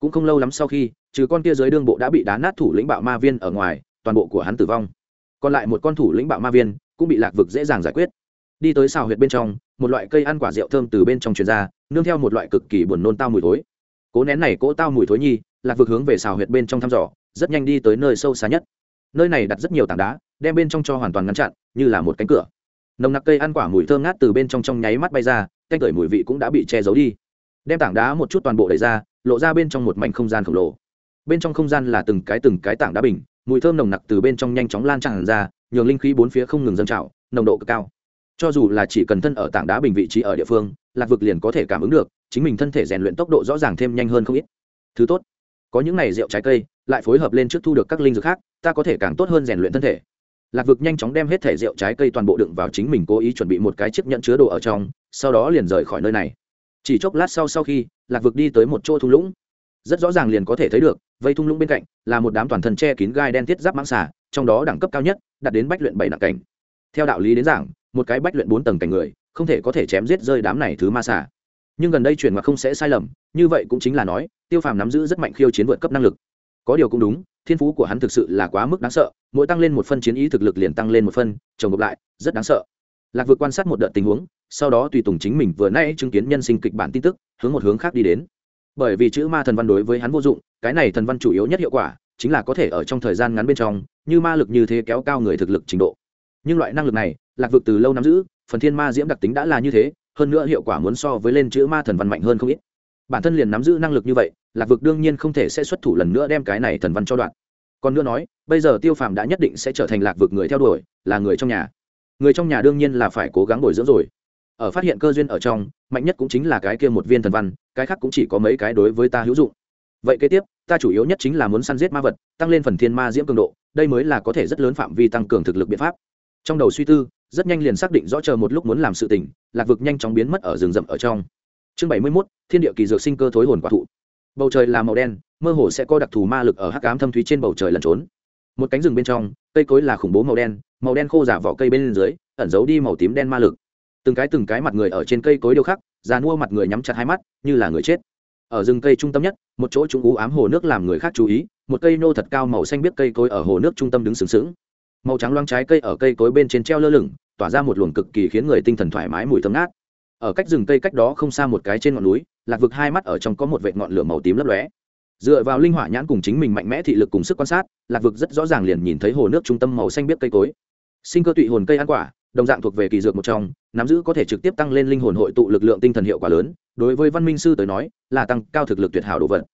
cũng không lâu lắm sau khi, trừ con kia dưới đương bộ đã bị đá nát thủ lĩnh bạo ma viên ở ngoài, toàn bộ của hắn tử vong. Còn lại một con thủ lĩnh bạo ma viên cũng bị lạc vực dễ dàng giải quyết. Đi tới xào huyệt bên trong, một loại cây ăn quả rượu thơm từ bên trong truyền ra, nương theo một loại cực kỳ buồn nôn tao mùi thối. Cố nén này cỗ tao mùi thối nhi, lạc vực hướng về xào huyệt bên trong thăm dò, rất nhanh đi tới nơi sâu xa nhất. Nơi này đặt rất nhiều tảng đá, đem bên trong cho hoàn toàn ngăn chặn, như là một cánh cửa. Nồng nặc cây ăn quả mùi thơm ngát từ bên trong trong nháy mắt bay ra canh cởi mùi vị cũng đã bị che giấu đi. Đem tảng đá một chút toàn bộ đẩy ra lộ ra bên trong một mảnh không gian khổng lồ. Bên trong không gian là từng cái từng cái tảng đá bình, mùi thơm nồng nặc từ bên trong nhanh chóng lan tràn ra, nhường linh khí bốn phía không ngừng dâng trào, nồng độ cực cao. Cho dù là chỉ cần thân ở tảng đá bình vị trí ở địa phương, lạc vực liền có thể cảm ứng được, chính mình thân thể rèn luyện tốc độ rõ ràng thêm nhanh hơn không ít. Thứ tốt, có những này rượu trái cây, lại phối hợp lên trước thu được các linh dược khác, ta có thể càng tốt hơn rèn luyện thân thể. Lạc vực nhanh chóng đem hết thể rượu trái cây toàn bộ đựng vào chính mình cố ý chuẩn bị một cái chiếc nhẫn chứa đồ ở trong, sau đó liền rời khỏi nơi này chỉ chốc lát sau sau khi, lạc vực đi tới một chỗ thung lũng. Rất rõ ràng liền có thể thấy được, vây thung lũng bên cạnh là một đám toàn thân che kín gai đen thiết giáp mãng xà, trong đó đẳng cấp cao nhất, đạt đến bách luyện bảy nặng cảnh. Theo đạo lý đến giảng, một cái bách luyện bốn tầng cảnh người, không thể có thể chém giết rơi đám này thứ ma xà. Nhưng gần đây chuyển mà không sẽ sai lầm, như vậy cũng chính là nói, tiêu phàm nắm giữ rất mạnh khiêu chiến vượt cấp năng lực. Có điều cũng đúng, thiên phú của hắn thực sự là quá mức đáng sợ, mỗi tăng lên một phân chiến ý thực lực liền tăng lên một phân, chồng ngược lại, rất đáng sợ lạc Vực quan sát một đợt tình huống, sau đó tùy tùng chính mình vừa nay chứng kiến nhân sinh kịch bản tin tức, hướng một hướng khác đi đến. Bởi vì chữ ma thần văn đối với hắn vô dụng, cái này thần văn chủ yếu nhất hiệu quả chính là có thể ở trong thời gian ngắn bên trong, như ma lực như thế kéo cao người thực lực trình độ. Nhưng loại năng lực này, lạc vực từ lâu nắm giữ, phần thiên ma diễm đặc tính đã là như thế, hơn nữa hiệu quả muốn so với lên chữ ma thần văn mạnh hơn không ít. Bản thân liền nắm giữ năng lực như vậy, lạc vực đương nhiên không thể sẽ xuất thủ lần nữa đem cái này thần văn cho đoạn. Còn nữa nói, bây giờ tiêu phàm đã nhất định sẽ trở thành lạc vực người theo đuổi, là người trong nhà người trong nhà đương nhiên là phải cố gắng bồi dưỡng rồi. Ở phát hiện cơ duyên ở trong, mạnh nhất cũng chính là cái kia một viên thần văn, cái khác cũng chỉ có mấy cái đối với ta hữu dụng. Vậy kế tiếp, ta chủ yếu nhất chính là muốn săn giết ma vật, tăng lên phần thiên ma diễm cường độ, đây mới là có thể rất lớn phạm vi tăng cường thực lực biện pháp. Trong đầu suy tư, rất nhanh liền xác định rõ chờ một lúc muốn làm sự tình, lạc vực nhanh chóng biến mất ở rừng rậm ở trong. Chương bảy mươi mốt, thiên địa kỳ dược sinh cơ thối hồn quả thụ. Bầu trời là màu đen, mơ hồ sẽ có đặc thù ma lực ở hắc ám thâm thúy trên bầu trời lẩn trốn. Một cánh rừng bên trong, cây cối là khủng bố màu đen màu đen khô giả vỏ cây bên dưới, ẩn giấu đi màu tím đen ma lực. Từng cái từng cái mặt người ở trên cây cối điêu khắc, già mua mặt người nhắm chặt hai mắt, như là người chết. Ở rừng cây trung tâm nhất, một chỗ trung ú ám hồ nước làm người khác chú ý, một cây nô thật cao màu xanh biết cây cối ở hồ nước trung tâm đứng sừng sững. Màu trắng loang trái cây ở cây cối bên trên treo lơ lửng, tỏa ra một luồng cực kỳ khiến người tinh thần thoải mái mùi thơm ngát. Ở cách rừng cây cách đó không xa một cái trên ngọn núi, lạc vực hai mắt ở trong có một vệt ngọn lửa màu tím lấp lóe. Dựa vào linh hỏa nhãn cùng chính mình mạnh mẽ thị lực cùng sức quan sát, lạc vực rất rõ ràng liền nhìn thấy hồ nước trung tâm màu xanh biết cây cối sinh cơ tụy hồn cây ăn quả, đồng dạng thuộc về kỳ dược một trong, nắm giữ có thể trực tiếp tăng lên linh hồn hội tụ lực lượng tinh thần hiệu quả lớn, đối với văn minh sư tới nói, là tăng cao thực lực tuyệt hảo đồ vật.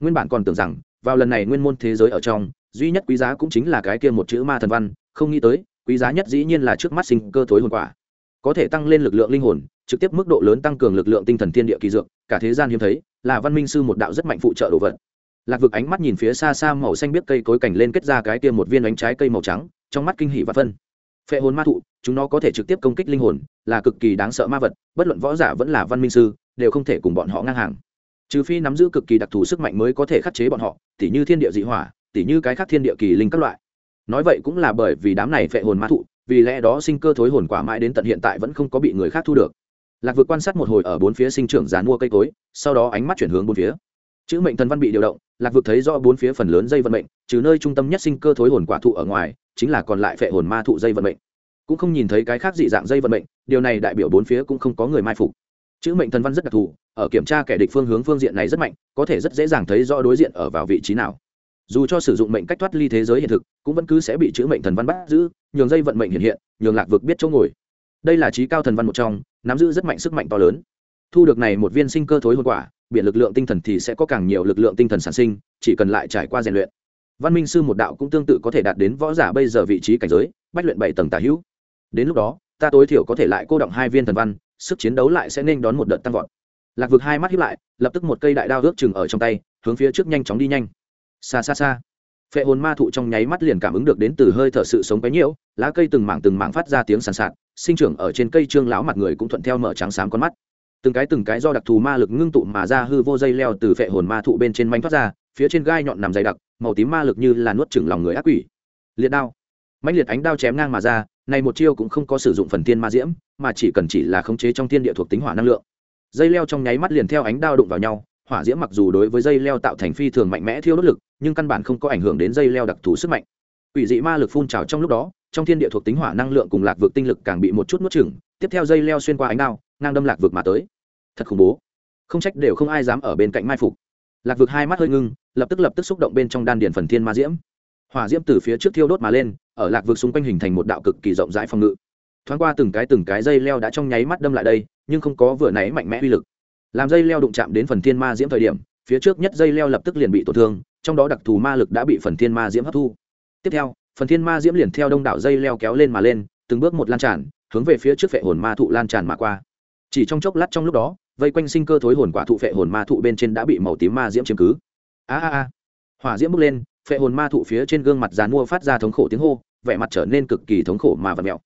Nguyên bản còn tưởng rằng, vào lần này nguyên môn thế giới ở trong, duy nhất quý giá cũng chính là cái kia một chữ ma thần văn, không nghĩ tới, quý giá nhất dĩ nhiên là trước mắt sinh cơ thối hồn quả. Có thể tăng lên lực lượng linh hồn, trực tiếp mức độ lớn tăng cường lực lượng tinh thần thiên địa kỳ dược, cả thế gian hiếm thấy, là văn minh sư một đạo rất mạnh phụ trợ đồ vật. Lạc vực ánh mắt nhìn phía xa xa màu xanh biết cây cối cảnh lên kết ra cái kia một viên đánh trái cây màu trắng, trong mắt kinh hỷ và phân phệ hồn ma thụ, chúng nó có thể trực tiếp công kích linh hồn, là cực kỳ đáng sợ ma vật, bất luận võ giả vẫn là văn minh sư, đều không thể cùng bọn họ ngang hàng. Trừ phi nắm giữ cực kỳ đặc thù sức mạnh mới có thể khắc chế bọn họ, tỉ như thiên địa dị hỏa, tỉ như cái khác thiên địa kỳ linh các loại. Nói vậy cũng là bởi vì đám này phệ hồn ma thụ, vì lẽ đó sinh cơ thối hồn quả mãi đến tận hiện tại vẫn không có bị người khác thu được. Lạc vực quan sát một hồi ở bốn phía sinh trưởng dàn mua cây cối, sau đó ánh mắt chuyển hướng bốn phía. Chữ mệnh thần văn bị điều động, lạc vực thấy rõ bốn phía phần lớn dây vận mệnh, trừ nơi trung tâm nhất sinh cơ thối hồn quả thụ ở ngoài chính là còn lại phệ hồn ma thụ dây vận mệnh. Cũng không nhìn thấy cái khác dị dạng dây vận mệnh, điều này đại biểu bốn phía cũng không có người mai phục. Chữ mệnh thần văn rất đặc thù, ở kiểm tra kẻ địch phương hướng phương diện này rất mạnh, có thể rất dễ dàng thấy rõ đối diện ở vào vị trí nào. Dù cho sử dụng mệnh cách thoát ly thế giới hiện thực, cũng vẫn cứ sẽ bị chữ mệnh thần văn bắt giữ, nhường dây vận mệnh hiện hiện, nhường lạc vực biết chỗ ngồi. Đây là trí cao thần văn một trong, nắm giữ rất mạnh sức mạnh to lớn. Thu được này một viên sinh cơ thối hồn quả biện lực lượng tinh thần thì sẽ có càng nhiều lực lượng tinh thần sản sinh, chỉ cần lại trải qua rèn luyện văn minh sư một đạo cũng tương tự có thể đạt đến võ giả bây giờ vị trí cảnh giới, bách luyện bảy tầng tả hữu. Đến lúc đó, ta tối thiểu có thể lại cô động hai viên thần văn, sức chiến đấu lại sẽ nên đón một đợt tăng vọt. Lạc vực hai mắt hiếp lại, lập tức một cây đại đao ước chừng ở trong tay, hướng phía trước nhanh chóng đi nhanh. Xa xa xa, phệ hồn ma thụ trong nháy mắt liền cảm ứng được đến từ hơi thở sự sống bấy nhiêu, lá cây từng mảng từng mảng phát ra tiếng sàn sạt, sinh trưởng ở trên cây trương lão mặt người cũng thuận theo mở trắng xám con mắt. Từng cái từng cái do đặc thù ma lực ngưng tụ mà ra hư vô dây leo từ phệ hồn ma thụ bên trên manh thoát ra, phía trên gai nhọn nằm dày đặc màu tím ma lực như là nuốt chửng lòng người ác quỷ. Liệt đao. Mãnh liệt ánh đao chém ngang mà ra, này một chiêu cũng không có sử dụng phần thiên ma diễm, mà chỉ cần chỉ là khống chế trong thiên địa thuộc tính hỏa năng lượng. Dây leo trong nháy mắt liền theo ánh đao đụng vào nhau, hỏa diễm mặc dù đối với dây leo tạo thành phi thường mạnh mẽ thiêu đốt lực, nhưng căn bản không có ảnh hưởng đến dây leo đặc thù sức mạnh. Quỷ dị ma lực phun trào trong lúc đó, trong thiên địa thuộc tính hỏa năng lượng cùng lạc vực tinh lực càng bị một chút nuốt chửng, tiếp theo dây leo xuyên qua ánh đao, ngang đâm lạc vực mà tới. Thật khủng bố. Không trách đều không ai dám ở bên cạnh mai phục lạc vực hai mắt hơi ngưng, lập tức lập tức xúc động bên trong đan điền phần thiên ma diễm. Hỏa diễm từ phía trước thiêu đốt mà lên, ở lạc vực xung quanh hình thành một đạo cực kỳ rộng rãi phòng ngự. Thoáng qua từng cái từng cái dây leo đã trong nháy mắt đâm lại đây, nhưng không có vừa náy mạnh mẽ uy lực. Làm dây leo đụng chạm đến phần thiên ma diễm thời điểm, phía trước nhất dây leo lập tức liền bị tổn thương, trong đó đặc thù ma lực đã bị phần thiên ma diễm hấp thu. Tiếp theo, phần thiên ma diễm liền theo đông đảo dây leo kéo lên mà lên, từng bước một lan tràn, hướng về phía trước vệ hồn ma thụ lan tràn mà qua. Chỉ trong chốc lát trong lúc đó vây quanh sinh cơ thối hồn quả thụ phệ hồn ma thụ bên trên đã bị màu tím ma diễm chiếm cứ. A a a. Hỏa diễm bốc lên, phệ hồn ma thụ phía trên gương mặt dàn mua phát ra thống khổ tiếng hô, vẻ mặt trở nên cực kỳ thống khổ mà vật mẹo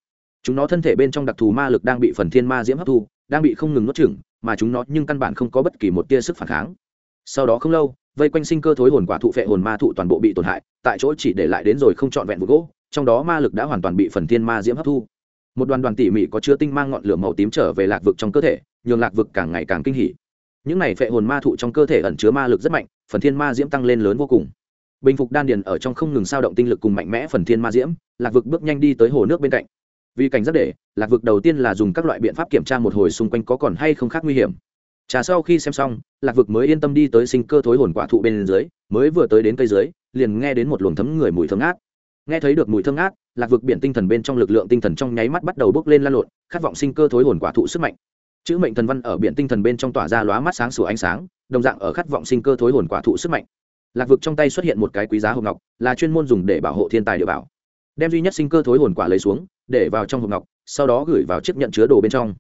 chúng nó thân thể bên trong đặc thù ma lực đang bị phần thiên ma diễm hấp thu, đang bị không ngừng nuốt chửng, mà chúng nó nhưng căn bản không có bất kỳ một tia sức phản kháng. Sau đó không lâu, vây quanh sinh cơ thối hồn quả thụ phệ hồn ma thụ toàn bộ bị tổn hại, tại chỗ chỉ để lại đến rồi không trọn vẹn vụ gỗ, trong đó ma lực đã hoàn toàn bị phần thiên ma diễm hấp thu một đoàn đoàn tỉ mỉ có chứa tinh mang ngọn lửa màu tím trở về lạc vực trong cơ thể, nhường lạc vực càng ngày càng kinh hỉ. Những này phệ hồn ma thụ trong cơ thể ẩn chứa ma lực rất mạnh, phần thiên ma diễm tăng lên lớn vô cùng. Bình phục đan điền ở trong không ngừng sao động tinh lực cùng mạnh mẽ phần thiên ma diễm, lạc vực bước nhanh đi tới hồ nước bên cạnh. Vì cảnh giác để, lạc vực đầu tiên là dùng các loại biện pháp kiểm tra một hồi xung quanh có còn hay không khác nguy hiểm. Trà sau khi xem xong, lạc vực mới yên tâm đi tới sinh cơ thối hồn quả thụ bên dưới, mới vừa tới đến cây dưới, liền nghe đến một luồng thấm người mùi thấm át nghe thấy được mùi thơm ngát, lạc vực biển tinh thần bên trong lực lượng tinh thần trong nháy mắt bắt đầu bước lên lan lộn, khát vọng sinh cơ thối hồn quả thụ sức mạnh. Chữ mệnh thần văn ở biển tinh thần bên trong tỏa ra lóa mắt sáng sủa ánh sáng, đồng dạng ở khát vọng sinh cơ thối hồn quả thụ sức mạnh. Lạc vực trong tay xuất hiện một cái quý giá hộp ngọc, là chuyên môn dùng để bảo hộ thiên tài địa bảo. Đem duy nhất sinh cơ thối hồn quả lấy xuống, để vào trong hộp ngọc, sau đó gửi vào chiếc nhận chứa đồ bên trong.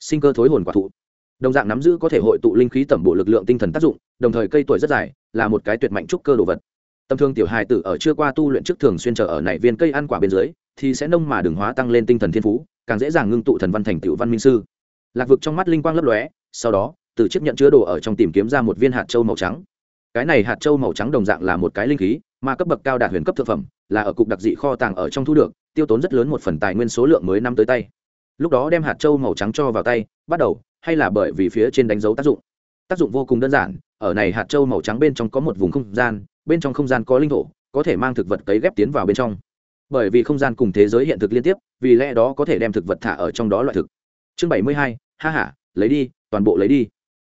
Sinh cơ thối hồn quả thụ. Đồng dạng nắm giữ có thể hội tụ linh khí tẩm bộ lực lượng tinh thần tác dụng, đồng thời cây tuổi rất dài, là một cái tuyệt mạnh trúc cơ đồ vật tầm thường tiểu hài tử ở chưa qua tu luyện trước thường xuyên trở ở nảy viên cây ăn quả bên dưới, thì sẽ nông mà đường hóa tăng lên tinh thần thiên phú, càng dễ dàng ngưng tụ thần văn thành tiểu văn minh sư. Lạc vực trong mắt linh quang lấp lóe, sau đó, từ chiếc nhận chứa đồ ở trong tìm kiếm ra một viên hạt châu màu trắng. Cái này hạt châu màu trắng đồng dạng là một cái linh khí, mà cấp bậc cao đạt huyền cấp thực phẩm, là ở cục đặc dị kho tàng ở trong thu được, tiêu tốn rất lớn một phần tài nguyên số lượng mới năm tới tay. Lúc đó đem hạt châu màu trắng cho vào tay, bắt đầu, hay là bởi vì phía trên đánh dấu tác dụng. Tác dụng vô cùng đơn giản, ở này hạt châu màu trắng bên trong có một vùng không gian bên trong không gian có linh thổ, có thể mang thực vật cấy ghép tiến vào bên trong. Bởi vì không gian cùng thế giới hiện thực liên tiếp, vì lẽ đó có thể đem thực vật thả ở trong đó loại thực. Chương bảy mươi hai, ha h a lấy đi, toàn bộ lấy đi.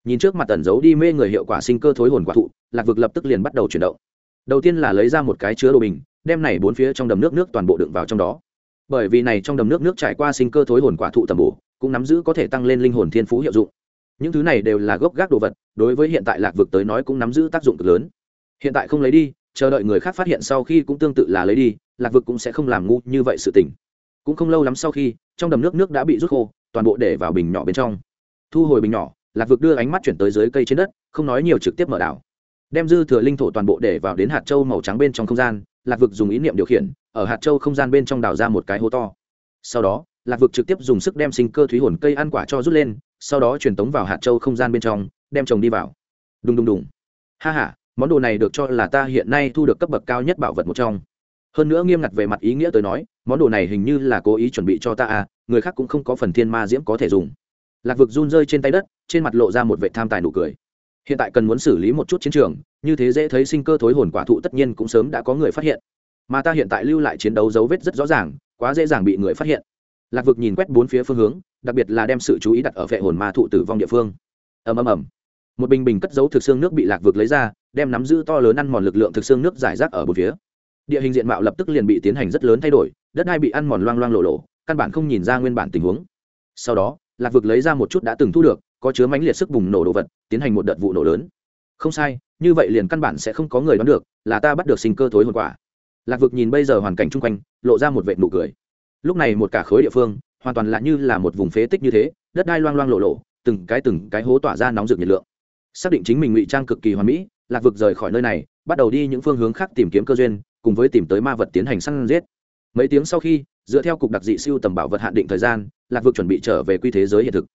Nhìn trước mặt tẩn giấu đi mê người hiệu quả sinh cơ thối hồn quả thụ, lạc vực lập tức liền bắt đầu chuyển động. Đầu tiên là lấy ra một cái chứa đồ bình, đem này bốn phía trong đầm nước nước toàn bộ đựng vào trong đó. Bởi vì này trong đầm nước nước trải qua sinh cơ thối hồn quả thụ tầm bổ, cũng nắm giữ có thể tăng lên linh hồn thiên phú hiệu dụng. Những thứ này đều là gốc gác đồ vật, đối với hiện tại lạc vực tới nói cũng nắm giữ tác dụng cực lớn hiện tại không lấy đi, chờ đợi người khác phát hiện sau khi cũng tương tự là lấy đi, lạc vực cũng sẽ không làm ngu như vậy sự tình. Cũng không lâu lắm sau khi, trong đầm nước nước đã bị rút khô, toàn bộ để vào bình nhỏ bên trong. Thu hồi bình nhỏ, lạc vực đưa ánh mắt chuyển tới dưới cây trên đất, không nói nhiều trực tiếp mở đảo. Đem dư thừa linh thổ toàn bộ để vào đến hạt châu màu trắng bên trong không gian, lạc vực dùng ý niệm điều khiển, ở hạt châu không gian bên trong đào ra một cái hố to. Sau đó, lạc vực trực tiếp dùng sức đem sinh cơ thúy hồn cây ăn quả cho rút lên, sau đó truyền tống vào hạt châu không gian bên trong, đem trồng đi vào. Đùng đùng đùng. Ha h a món đồ này được cho là ta hiện nay thu được cấp bậc cao nhất bảo vật một trong. Hơn nữa nghiêm ngặt về mặt ý nghĩa tới nói, món đồ này hình như là cố ý chuẩn bị cho ta à người khác cũng không có phần thiên ma diễm có thể dùng. Lạc vực run rơi trên tay đất, trên mặt lộ ra một vệ tham tài nụ cười. Hiện tại cần muốn xử lý một chút chiến trường, như thế dễ thấy sinh cơ thối hồn quả thụ tất nhiên cũng sớm đã có người phát hiện. Mà ta hiện tại lưu lại chiến đấu dấu vết rất rõ ràng, quá dễ dàng bị người phát hiện. Lạc vực nhìn quét bốn phía phương hướng, đặc biệt là đem sự chú ý đặt ở vệ hồn ma thụ tử vong địa phương. Ầm ầm ầm một bình bình cất dấu thực xương nước bị lạc vực lấy ra, đem nắm giữ to lớn ăn mòn lực lượng thực xương nước giải rác ở bốn phía. Địa hình diện mạo lập tức liền bị tiến hành rất lớn thay đổi, đất đai bị ăn mòn loang loang lộ lộ, căn bản không nhìn ra nguyên bản tình huống. Sau đó, lạc vực lấy ra một chút đã từng thu được, có chứa mãnh liệt sức bùng nổ đồ vật, tiến hành một đợt vụ nổ lớn. Không sai, như vậy liền căn bản sẽ không có người đoán được, là ta bắt được sinh cơ thối hồn quả. Lạc vực nhìn bây giờ hoàn cảnh chung quanh, lộ ra một vệ nụ cười. Lúc này một cả khối địa phương, hoàn toàn là như là một vùng phế tích như thế, đất đai loang loang lộ lộ, từng cái từng cái hố tỏa ra nóng rực nhiệt lượng xác định chính mình ngụy trang cực kỳ hoàn mỹ, lạc vực rời khỏi nơi này, bắt đầu đi những phương hướng khác tìm kiếm cơ duyên, cùng với tìm tới ma vật tiến hành săn giết. Mấy tiếng sau khi, dựa theo cục đặc dị siêu tầm bảo vật hạn định thời gian, lạc vực chuẩn bị trở về quy thế giới hiện thực.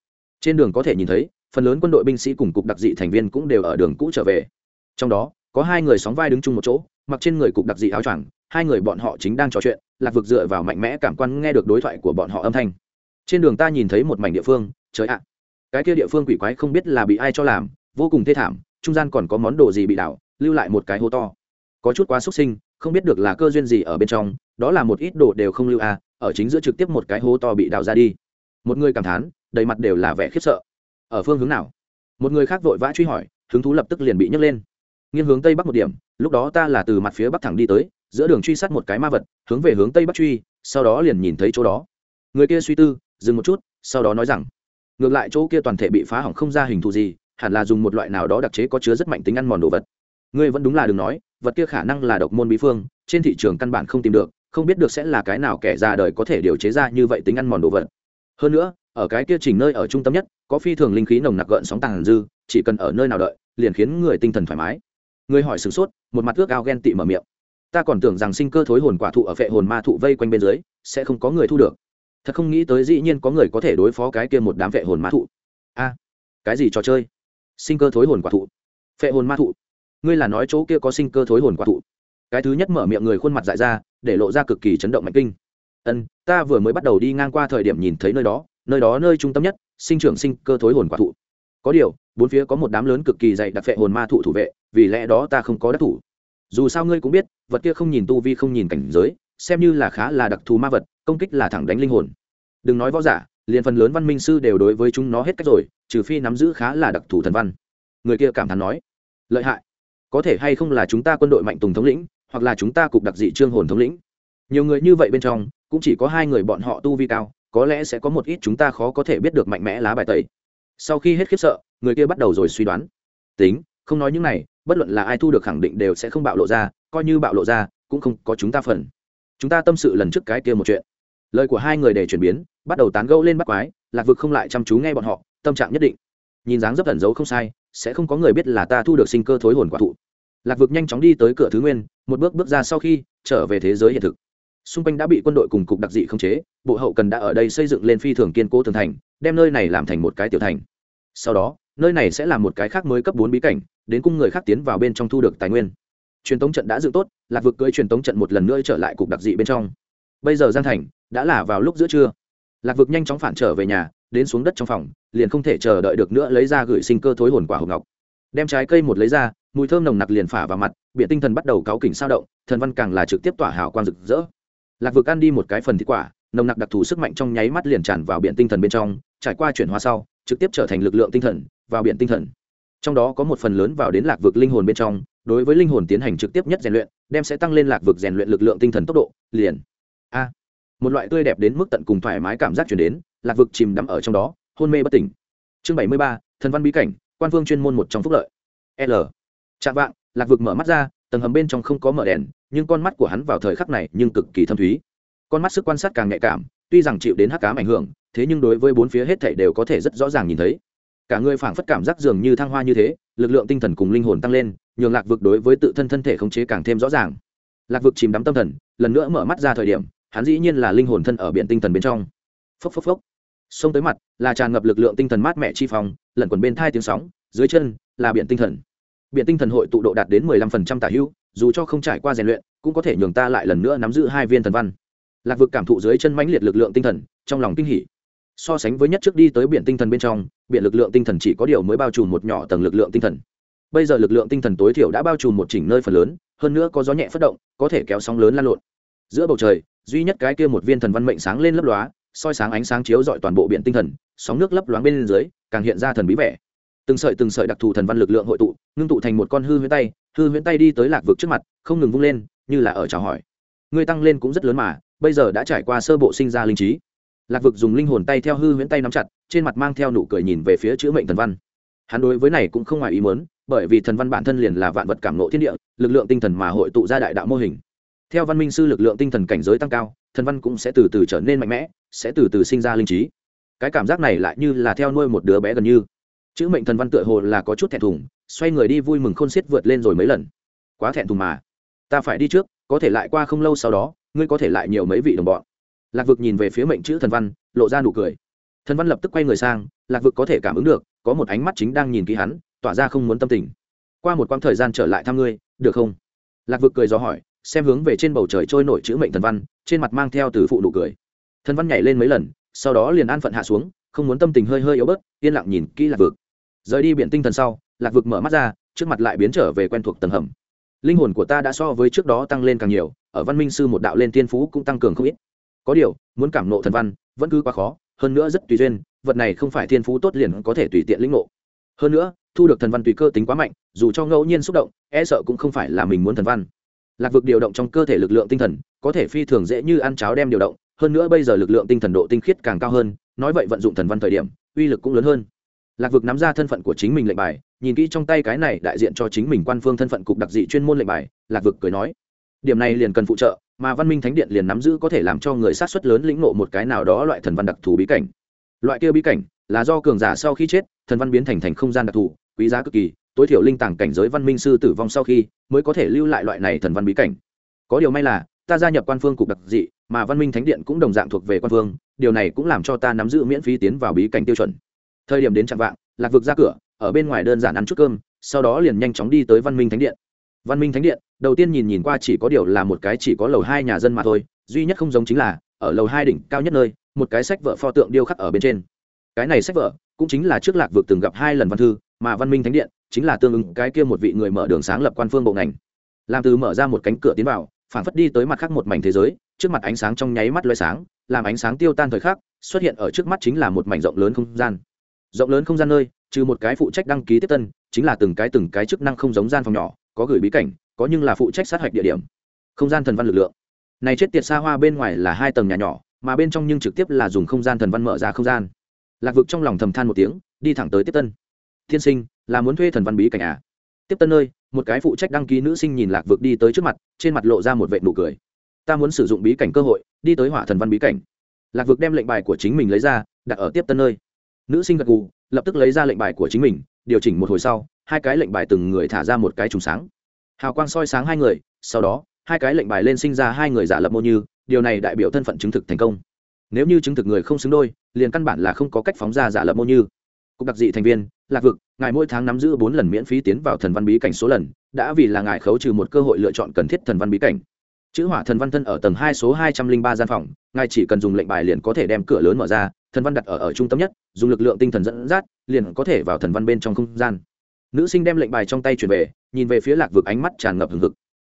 Trên đường có thể nhìn thấy, phần lớn quân đội binh sĩ cùng cục đặc dị thành viên cũng đều ở đường cũ trở về. Trong đó, có hai người sóng vai đứng chung một chỗ, mặc trên người cục đặc dị áo choàng, hai người bọn họ chính đang trò chuyện, lạc vực dựa vào mạnh mẽ cảm quan nghe được đối thoại của bọn họ âm thanh. Trên đường ta nhìn thấy một mảnh địa phương, trời ạ. Cái kia địa phương quỷ quái không biết là bị ai cho làm vô cùng thê thảm, trung gian còn có món đồ gì bị đảo, lưu lại một cái hố to. Có chút quá xúc sinh, không biết được là cơ duyên gì ở bên trong, đó là một ít đồ đều không lưu à ở chính giữa trực tiếp một cái hố to bị đào ra đi. Một người cảm thán, đầy mặt đều là vẻ khiếp sợ. Ở phương hướng nào? Một người khác vội vã truy hỏi, hứng thú lập tức liền bị nhấc lên. Nghiêng hướng tây bắc một điểm, lúc đó ta là từ mặt phía bắc thẳng đi tới, giữa đường truy sát một cái ma vật, hướng về hướng tây bắc truy, sau đó liền nhìn thấy chỗ đó. Người kia suy tư, dừng một chút, sau đó nói rằng, ngược lại chỗ kia toàn thể bị phá hỏng không ra hình thù gì hẳn là dùng một loại nào đó đặc chế có chứa rất mạnh tính ăn mòn đồ vật. Ngươi vẫn đúng là đừng nói, vật kia khả năng là độc môn bí phương, trên thị trường căn bản không tìm được, không biết được sẽ là cái nào kẻ ra đời có thể điều chế ra như vậy tính ăn mòn đồ vật. Hơn nữa, ở cái kia chỉnh nơi ở trung tâm nhất, có phi thường linh khí nồng nặc gợn sóng tàng dư, chỉ cần ở nơi nào đợi, liền khiến người tinh thần thoải mái. Người hỏi sửng sốt, một mặt ước ao ghen tị mở miệng. Ta còn tưởng rằng sinh cơ thối hồn quả thụ ở phệ hồn ma thụ vây quanh bên dưới, sẽ không có người thu được. Thật không nghĩ tới dĩ nhiên có người có thể đối phó cái kia một đám phệ hồn ma thụ. A, cái gì trò chơi? Sinh cơ thối hồn quả thụ. Phệ hồn ma thụ. Ngươi là nói chỗ kia có sinh cơ thối hồn quả thụ. Cái thứ nhất mở miệng người khuôn mặt dại ra, để lộ ra cực kỳ chấn động mạnh kinh. Ân, ta vừa mới bắt đầu đi ngang qua thời điểm nhìn thấy nơi đó nơi đó nơi trung tâm nhất, sinh trưởng sinh cơ thối hồn quả thụ. Có điều, bốn phía có một đám lớn cực kỳ dày đặc phệ hồn ma thụ thủ vệ, vì lẽ đó ta không có đắc thủ. Dù sao ngươi cũng biết, vật kia không nhìn tu vi, không nhìn cảnh giới, xem như là khá là đặc thù ma vật, công kích là thẳng đánh linh hồn. Đừng nói võ giả, liền phần lớn văn minh sư đều đối với chúng nó hết cách rồi trừ phi nắm giữ khá là đặc thù thần văn. Người kia cảm thán nói, lợi hại. Có thể hay không là chúng ta quân đội mạnh tùng thống lĩnh, hoặc là chúng ta cục đặc dị trương hồn thống lĩnh. Nhiều người như vậy bên trong, cũng chỉ có hai người bọn họ tu vi cao, có lẽ sẽ có một ít chúng ta khó có thể biết được mạnh mẽ lá bài tẩy. Sau khi hết khiếp sợ, người kia bắt đầu rồi suy đoán. Tính, không nói những này, bất luận là ai thu được khẳng định đều sẽ không bạo lộ ra, coi như bạo lộ ra, cũng không có chúng ta phần. Chúng ta tâm sự lần trước cái kia một chuyện. Lời của hai người để chuyển biến, bắt đầu tán gẫu lên bắt quái, lạc vực không lại chăm chú nghe bọn họ tâm trạng nhất định. Nhìn dáng dấp ẩn giấu không sai, sẽ không có người biết là ta thu được sinh cơ thối hồn quả thụ. Lạc vực nhanh chóng đi tới cửa thứ nguyên, một bước bước ra sau khi, trở về thế giới hiện thực. Xung quanh đã bị quân đội cùng cục đặc dị khống chế, bộ hậu cần đã ở đây xây dựng lên phi thường kiên cố tường thành, đem nơi này làm thành một cái tiểu thành. Sau đó, nơi này sẽ là một cái khác mới cấp bốn bí cảnh, đến cung người khác tiến vào bên trong thu được tài nguyên. Truyền tống trận đã dựng tốt, lạc vực cưới truyền tống trận một lần nữa trở lại cục đặc dị bên trong. Bây giờ giang thành, đã là vào lúc giữa trưa. Lạc vực nhanh chóng phản trở về nhà, đến xuống đất trong phòng liền không thể chờ đợi được nữa lấy ra gửi sinh cơ thối hồn quả hộp ngọc. Đem trái cây một lấy ra, mùi thơm nồng nặc liền phả vào mặt biện tinh thần bắt đầu cáu kỉnh sao động, thần văn càng là trực tiếp tỏa hào quang rực rỡ. Lạc vực ăn đi một cái phần thịt quả, nồng nặc đặc thù sức mạnh trong nháy mắt liền tràn vào biện tinh thần bên trong, trải qua chuyển hóa sau, trực tiếp trở thành lực lượng tinh thần, vào biện tinh thần. Trong đó có một phần lớn vào đến lạc vực linh hồn bên trong, đối với linh hồn tiến hành trực tiếp nhất rèn luyện, đem sẽ tăng lên lạc vực rèn luyện lực lượng tinh thần tốc độ, liền. A. Một loại tươi đẹp đến mức tận cùng thoải mái cảm giác chuyển đến, lạc vực chìm đắm ở trong đó hôn mê bất tỉnh. Chương bảy mươi ba, thần văn bí cảnh, quan phương chuyên môn một trong phúc lợi. L. Chạm vạng, lạc vực mở mắt ra, tầng hầm bên trong không có mở đèn, nhưng con mắt của hắn vào thời khắc này nhưng cực kỳ thâm thúy. Con mắt sức quan sát càng nhạy cảm, tuy rằng chịu đến hắc cám ảnh hưởng, thế nhưng đối với bốn phía hết thảy đều có thể rất rõ ràng nhìn thấy. Cả người phảng phất cảm giác dường như thăng hoa như thế, lực lượng tinh thần cùng linh hồn tăng lên, nhường lạc vực đối với tự thân thân thể khống chế càng thêm rõ ràng. Lạc vực chìm đắm tâm thần, lần nữa mở mắt ra thời điểm, hắn dĩ nhiên là linh hồn thân ở biển tinh thần bên trong. Phốc phốc phốc xông tới mặt, là tràn ngập lực lượng tinh thần mát mẻ chi phong, lẩn quẩn bên thai tiếng sóng, dưới chân là biển tinh thần. Biển tinh thần hội tụ độ đạt đến mười lăm phần trăm tả hữu, dù cho không trải qua rèn luyện, cũng có thể nhường ta lại lần nữa nắm giữ hai viên thần văn. Lạc vực cảm thụ dưới chân mãnh liệt lực lượng tinh thần, trong lòng kinh hỉ. So sánh với nhất trước đi tới biển tinh thần bên trong, biển lực lượng tinh thần chỉ có điều mới bao trùm một nhỏ tầng lực lượng tinh thần. Bây giờ lực lượng tinh thần tối thiểu đã bao trùm một chỉnh nơi phần lớn, hơn nữa có gió nhẹ phất động, có thể kéo sóng lớn lan lộn. Giữa bầu trời, duy nhất cái kia một viên thần văn mệnh sáng lên lấp lóa soi sáng ánh sáng chiếu dọi toàn bộ biển tinh thần, sóng nước lấp loáng bên dưới, càng hiện ra thần bí vẻ. Từng sợi từng sợi đặc thù thần văn lực lượng hội tụ, ngưng tụ thành một con hư huyễn tay, hư huyễn tay đi tới lạc vực trước mặt, không ngừng vung lên, như là ở chào hỏi. Ngươi tăng lên cũng rất lớn mà, bây giờ đã trải qua sơ bộ sinh ra linh trí. Lạc vực dùng linh hồn tay theo hư huyễn tay nắm chặt, trên mặt mang theo nụ cười nhìn về phía chữ mệnh thần văn. Hắn đối với này cũng không ngoài ý muốn, bởi vì thần văn bản thân liền là vạn vật cảm nộ thiên địa, lực lượng tinh thần mà hội tụ ra đại đạo mô hình. Theo văn minh sư lực lượng tinh thần cảnh giới tăng cao, thần văn cũng sẽ từ từ trở nên mạnh mẽ sẽ từ từ sinh ra linh trí. Cái cảm giác này lại như là theo nuôi một đứa bé gần như. Chữ mệnh thần văn tựa hồ là có chút thẹn thùng, xoay người đi vui mừng khôn xiết vượt lên rồi mấy lần. Quá thẹn thùng mà. Ta phải đi trước, có thể lại qua không lâu sau đó, ngươi có thể lại nhiều mấy vị đồng bọn. Lạc vực nhìn về phía mệnh chữ thần văn, lộ ra nụ cười. Thần văn lập tức quay người sang, lạc vực có thể cảm ứng được, có một ánh mắt chính đang nhìn kỹ hắn, tỏa ra không muốn tâm tình. Qua một quãng thời gian trở lại thăm ngươi, được không? Lạc vực cười gió hỏi, xem hướng về trên bầu trời trôi nổi chữ mệnh thần văn, trên mặt mang theo từ phụ nụ cười thần văn nhảy lên mấy lần, sau đó liền an phận hạ xuống, không muốn tâm tình hơi hơi yếu bớt, yên lặng nhìn kỹ lạc vực. Rời đi biển tinh thần sau, lạc vực mở mắt ra, trước mặt lại biến trở về quen thuộc tầng hầm. Linh hồn của ta đã so với trước đó tăng lên càng nhiều, ở văn minh sư một đạo lên tiên phú cũng tăng cường không ít. Có điều, muốn cảm nộ thần văn, vẫn cứ quá khó, hơn nữa rất tùy duyên, vật này không phải thiên phú tốt liền có thể tùy tiện lĩnh ngộ. Hơn nữa, thu được thần văn tùy cơ tính quá mạnh, dù cho ngẫu nhiên xúc động e sợ cũng không phải là mình muốn thần văn. Lạc vực điều động trong cơ thể lực lượng tinh thần, có thể phi thường dễ như ăn cháo đem điều động hơn nữa bây giờ lực lượng tinh thần độ tinh khiết càng cao hơn, nói vậy vận dụng thần văn thời điểm, uy lực cũng lớn hơn. Lạc vực nắm ra thân phận của chính mình lệnh bài, nhìn kỹ trong tay cái này đại diện cho chính mình quan phương thân phận cục đặc dị chuyên môn lệnh bài, lạc vực cười nói, điểm này liền cần phụ trợ, mà văn minh thánh điện liền nắm giữ có thể làm cho người sát xuất lớn lĩnh ngộ một cái nào đó loại thần văn đặc thù bí cảnh. Loại kia bí cảnh là do cường giả sau khi chết, thần văn biến thành thành không gian đặc thù, quý giá cực kỳ, tối thiểu linh tàng cảnh giới văn minh sư tử vong sau khi mới có thể lưu lại loại này thần văn bí cảnh. Có điều may là, ta gia nhập quan phương cục đặc dị mà văn minh thánh điện cũng đồng dạng thuộc về quan vương, điều này cũng làm cho ta nắm giữ miễn phí tiến vào bí cảnh tiêu chuẩn. Thời điểm đến chạm vạng lạc vực ra cửa ở bên ngoài đơn giản ăn chút cơm sau đó liền nhanh chóng đi tới văn minh thánh điện. Văn minh thánh điện đầu tiên nhìn nhìn qua chỉ có điều là một cái chỉ có lầu hai nhà dân mà thôi duy nhất không giống chính là ở lầu hai đỉnh cao nhất nơi một cái sách vợ pho tượng điêu khắc ở bên trên. Cái này sách vợ cũng chính là trước lạc vực từng gặp hai lần văn thư mà văn minh thánh điện chính là tương ứng cái kia một vị người mở đường sáng lập quan phương bộ ngành. Làm từ mở ra một cánh cửa tiến vào phản phất đi tới mặt khác một mảnh thế giới, trước mặt ánh sáng trong nháy mắt loay sáng, làm ánh sáng tiêu tan thời khắc, xuất hiện ở trước mắt chính là một mảnh rộng lớn không gian. Rộng lớn không gian nơi, trừ một cái phụ trách đăng ký tiếp tân, chính là từng cái từng cái chức năng không giống gian phòng nhỏ, có gửi bí cảnh, có nhưng là phụ trách sát hạch địa điểm. Không gian thần văn lực lượng. Này chết tiệt xa hoa bên ngoài là hai tầng nhà nhỏ, mà bên trong nhưng trực tiếp là dùng không gian thần văn mở ra không gian. Lạc vực trong lòng thầm than một tiếng, đi thẳng tới tiếp tân. Thiên sinh, là muốn thuê thần văn bí cảnh à? Tiếp tân nơi một cái phụ trách đăng ký nữ sinh nhìn lạc vực đi tới trước mặt, trên mặt lộ ra một vệ nụ cười. Ta muốn sử dụng bí cảnh cơ hội, đi tới hỏa thần văn bí cảnh. Lạc vực đem lệnh bài của chính mình lấy ra, đặt ở tiếp tân nơi. Nữ sinh gật gù, lập tức lấy ra lệnh bài của chính mình, điều chỉnh một hồi sau, hai cái lệnh bài từng người thả ra một cái trùng sáng. Hào quang soi sáng hai người, sau đó, hai cái lệnh bài lên sinh ra hai người giả lập mô như, điều này đại biểu thân phận chứng thực thành công. Nếu như chứng thực người không xứng đôi, liền căn bản là không có cách phóng ra giả lập mô như cục đặc dị thành viên lạc vực ngài mỗi tháng nắm giữ bốn lần miễn phí tiến vào thần văn bí cảnh số lần đã vì là ngài khấu trừ một cơ hội lựa chọn cần thiết thần văn bí cảnh. Chữ hỏa thần văn thân ở tầng hai số hai trăm linh ba gian phòng ngài chỉ cần dùng lệnh bài liền có thể đem cửa lớn mở ra thần văn đặt ở, ở trung tâm nhất dùng lực lượng tinh thần dẫn dắt liền có thể vào thần văn bên trong không gian. Nữ sinh đem lệnh bài trong tay chuyển về nhìn về phía lạc vực ánh mắt tràn ngập hừng hực.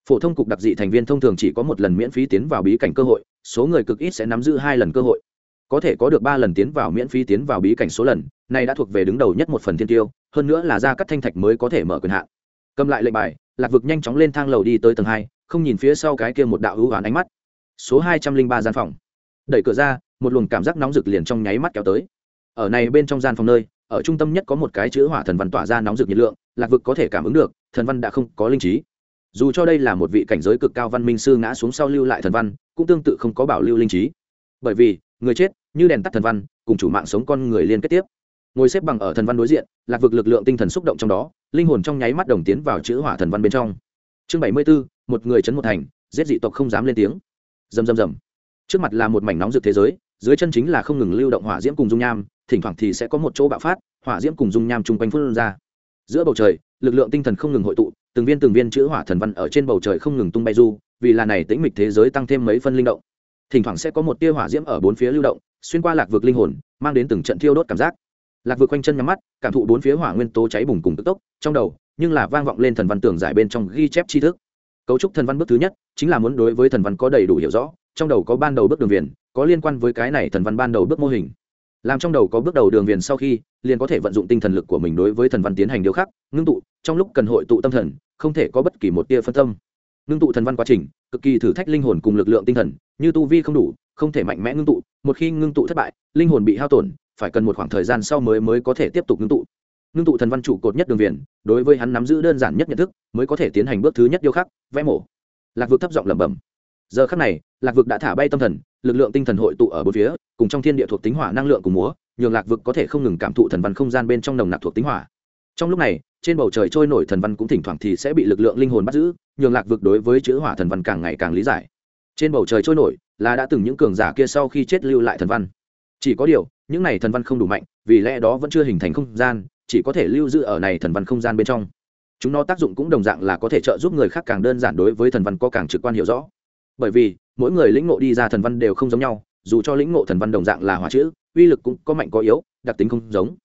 Phổ thông cục đặc dị thành viên thông thường chỉ có một lần miễn phí tiến vào bí cảnh cơ hội số người cực ít sẽ nắm giữ hai lần cơ hội. Có thể có được ba lần tiến vào miễn phí tiến vào bí cảnh số lần này đã thuộc về đứng đầu nhất một phần thiên tiêu, hơn nữa là ra cắt thanh thạch mới có thể mở quyền hạn. Cầm lại lệnh bài, lạc vực nhanh chóng lên thang lầu đi tới tầng hai, không nhìn phía sau cái kia một đạo hữu hoán ánh mắt. Số hai trăm linh ba gian phòng. Đẩy cửa ra, một luồng cảm giác nóng rực liền trong nháy mắt kéo tới. Ở này bên trong gian phòng nơi, ở trung tâm nhất có một cái chữ hỏa thần văn tỏa ra nóng rực nhiệt lượng, lạc vực có thể cảm ứng được, thần văn đã không có linh trí. Dù cho đây là một vị cảnh giới cực cao văn minh sư ngã xuống sau lưu lại thần văn, cũng tương tự không có bảo lưu linh trí. Bởi vì, người chết, như đèn tắt thần văn, cùng chủ mạng sống con người liên kết tiếp ngồi xếp bằng ở thần văn đối diện, lạc vực lực lượng tinh thần xúc động trong đó, linh hồn trong nháy mắt đồng tiến vào chữ hỏa thần văn bên trong. Chương bảy mươi b ố một người chấn một thành, giết dị tộc không dám lên tiếng. Rầm rầm rầm. Trước mặt là một mảnh nóng rực thế giới, dưới chân chính là không ngừng lưu động hỏa diễm cùng dung nham, thỉnh thoảng thì sẽ có một chỗ bạo phát, hỏa diễm cùng dung nham chung quanh phun ra. Giữa bầu trời, lực lượng tinh thần không ngừng hội tụ, từng viên từng viên chữ hỏa thần văn ở trên bầu trời không ngừng tung bay du, vì là này tĩnh mịch thế giới tăng thêm mấy phân linh động. Thỉnh thoảng sẽ có một tia hỏa diễm ở bốn phía lưu động, xuyên qua lạc vực linh hồn, mang đến từng trận thiêu đốt cảm giác lạc vực quanh chân nhắm mắt, cảm thụ bốn phía hỏa nguyên tố cháy bùng cùng tức tốc, trong đầu, nhưng là vang vọng lên thần văn tưởng giải bên trong ghi chép tri thức. Cấu trúc thần văn bước thứ nhất, chính là muốn đối với thần văn có đầy đủ hiểu rõ, trong đầu có ban đầu bước đường viền, có liên quan với cái này thần văn ban đầu bước mô hình. Làm trong đầu có bước đầu đường viền sau khi, liền có thể vận dụng tinh thần lực của mình đối với thần văn tiến hành điều khắc, ngưng tụ, trong lúc cần hội tụ tâm thần, không thể có bất kỳ một tia phân tâm. Ngưng tụ thần văn quá trình, cực kỳ thử thách linh hồn cùng lực lượng tinh thần, như tu vi không đủ, không thể mạnh mẽ ngưng tụ, một khi ngưng tụ thất bại, linh hồn bị hao tổn phải cần một khoảng thời gian sau mới mới có thể tiếp tục ngưng tụ. Ngưng tụ thần văn trụ cột nhất đường viền, đối với hắn nắm giữ đơn giản nhất nhận thức, mới có thể tiến hành bước thứ nhất điêu khắc, vẽ mổ. Lạc vực thấp giọng lẩm bẩm. Giờ khắc này, lạc vực đã thả bay tâm thần, lực lượng tinh thần hội tụ ở bốn phía, cùng trong thiên địa thuộc tính hỏa năng lượng cùng múa, nhường lạc vực có thể không ngừng cảm thụ thần văn không gian bên trong nồng nặc thuộc tính hỏa. Trong lúc này, trên bầu trời trôi nổi thần văn cũng thỉnh thoảng thì sẽ bị lực lượng linh hồn bắt giữ, nhường lạc vực đối với chữ hỏa thần văn càng ngày càng lý giải. Trên bầu trời trôi nổi là đã từng những cường giả kia sau khi chết lưu lại thần văn chỉ có điều, những này thần văn không đủ mạnh, vì lẽ đó vẫn chưa hình thành không gian, chỉ có thể lưu giữ ở này thần văn không gian bên trong. Chúng nó tác dụng cũng đồng dạng là có thể trợ giúp người khác càng đơn giản đối với thần văn có càng trực quan hiểu rõ. Bởi vì, mỗi người lĩnh ngộ đi ra thần văn đều không giống nhau, dù cho lĩnh ngộ thần văn đồng dạng là hỏa chữ, uy lực cũng có mạnh có yếu, đặc tính không giống.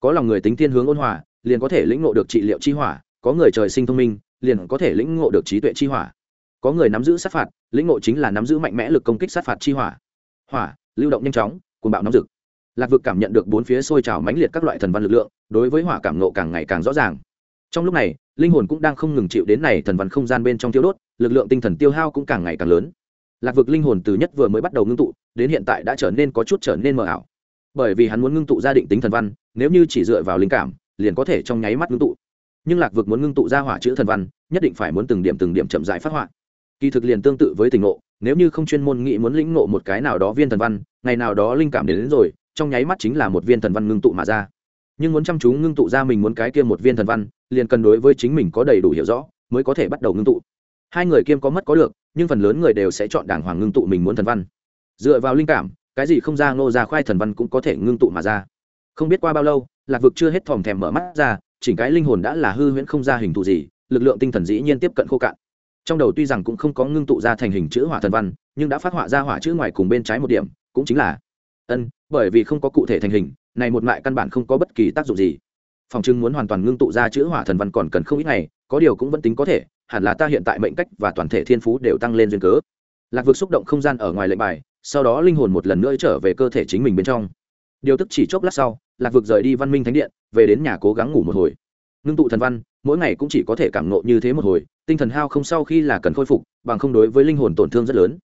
Có lòng người tính thiên hướng ôn hòa, liền có thể lĩnh ngộ được trị liệu chi hỏa, có người trời sinh thông minh, liền có thể lĩnh ngộ được trí tuệ chi hỏa. Có người nắm giữ sát phạt, lĩnh ngộ chính là nắm giữ mạnh mẽ lực công kích sát phạt chi hỏa. Hỏa, lưu động nhanh chóng cuồng bạo nóng rực. Lạc vực cảm nhận được bốn phía sôi trào mãnh liệt các loại thần văn lực lượng, đối với hỏa cảm nộ càng ngày càng rõ ràng. Trong lúc này, linh hồn cũng đang không ngừng chịu đến này thần văn không gian bên trong tiêu đốt, lực lượng tinh thần tiêu hao cũng càng ngày càng lớn. Lạc vực linh hồn từ nhất vừa mới bắt đầu ngưng tụ, đến hiện tại đã trở nên có chút trở nên mờ ảo. Bởi vì hắn muốn ngưng tụ ra định tính thần văn, nếu như chỉ dựa vào linh cảm, liền có thể trong nháy mắt ngưng tụ. Nhưng lạc vực muốn ngưng tụ ra hỏa chữ thần văn, nhất định phải muốn từng điểm từng điểm chậm rãi phát họa. Kỳ thực liền tương tự với tình ngộ nếu như không chuyên môn nghĩ muốn lĩnh ngộ một cái nào đó viên thần văn ngày nào đó linh cảm đến, đến rồi trong nháy mắt chính là một viên thần văn ngưng tụ mà ra. Nhưng muốn chăm chú ngưng tụ ra mình muốn cái kia một viên thần văn liền cần đối với chính mình có đầy đủ hiểu rõ mới có thể bắt đầu ngưng tụ. Hai người kiêm có mất có được nhưng phần lớn người đều sẽ chọn đàng hoàng ngưng tụ mình muốn thần văn. Dựa vào linh cảm cái gì không ra ngô ra khoai thần văn cũng có thể ngưng tụ mà ra. Không biết qua bao lâu lạc vực chưa hết thòm thèm mở mắt ra chỉnh cái linh hồn đã là hư huyễn không ra hình thù gì lực lượng tinh thần dĩ nhiên tiếp cận khô cạn trong đầu tuy rằng cũng không có ngưng tụ ra thành hình chữ hỏa thần văn, nhưng đã phát họa ra hỏa chữ ngoài cùng bên trái một điểm, cũng chính là, ân, bởi vì không có cụ thể thành hình, này một mại căn bản không có bất kỳ tác dụng gì. Phòng trưng muốn hoàn toàn ngưng tụ ra chữ hỏa thần văn còn cần không ít ngày, có điều cũng vẫn tính có thể, hẳn là ta hiện tại mệnh cách và toàn thể thiên phú đều tăng lên duyên cớ. Lạc vực xúc động không gian ở ngoài lệnh bài, sau đó linh hồn một lần nữa trở về cơ thể chính mình bên trong. Điều tức chỉ chốc lát sau, lạc vực rời đi văn minh thánh điện, về đến nhà cố gắng ngủ một hồi. Ngưng tụ thần văn, mỗi ngày cũng chỉ có thể cảm nộ như thế một hồi tinh thần hao không sau khi là cần khôi phục, bằng không đối với linh hồn tổn thương rất lớn.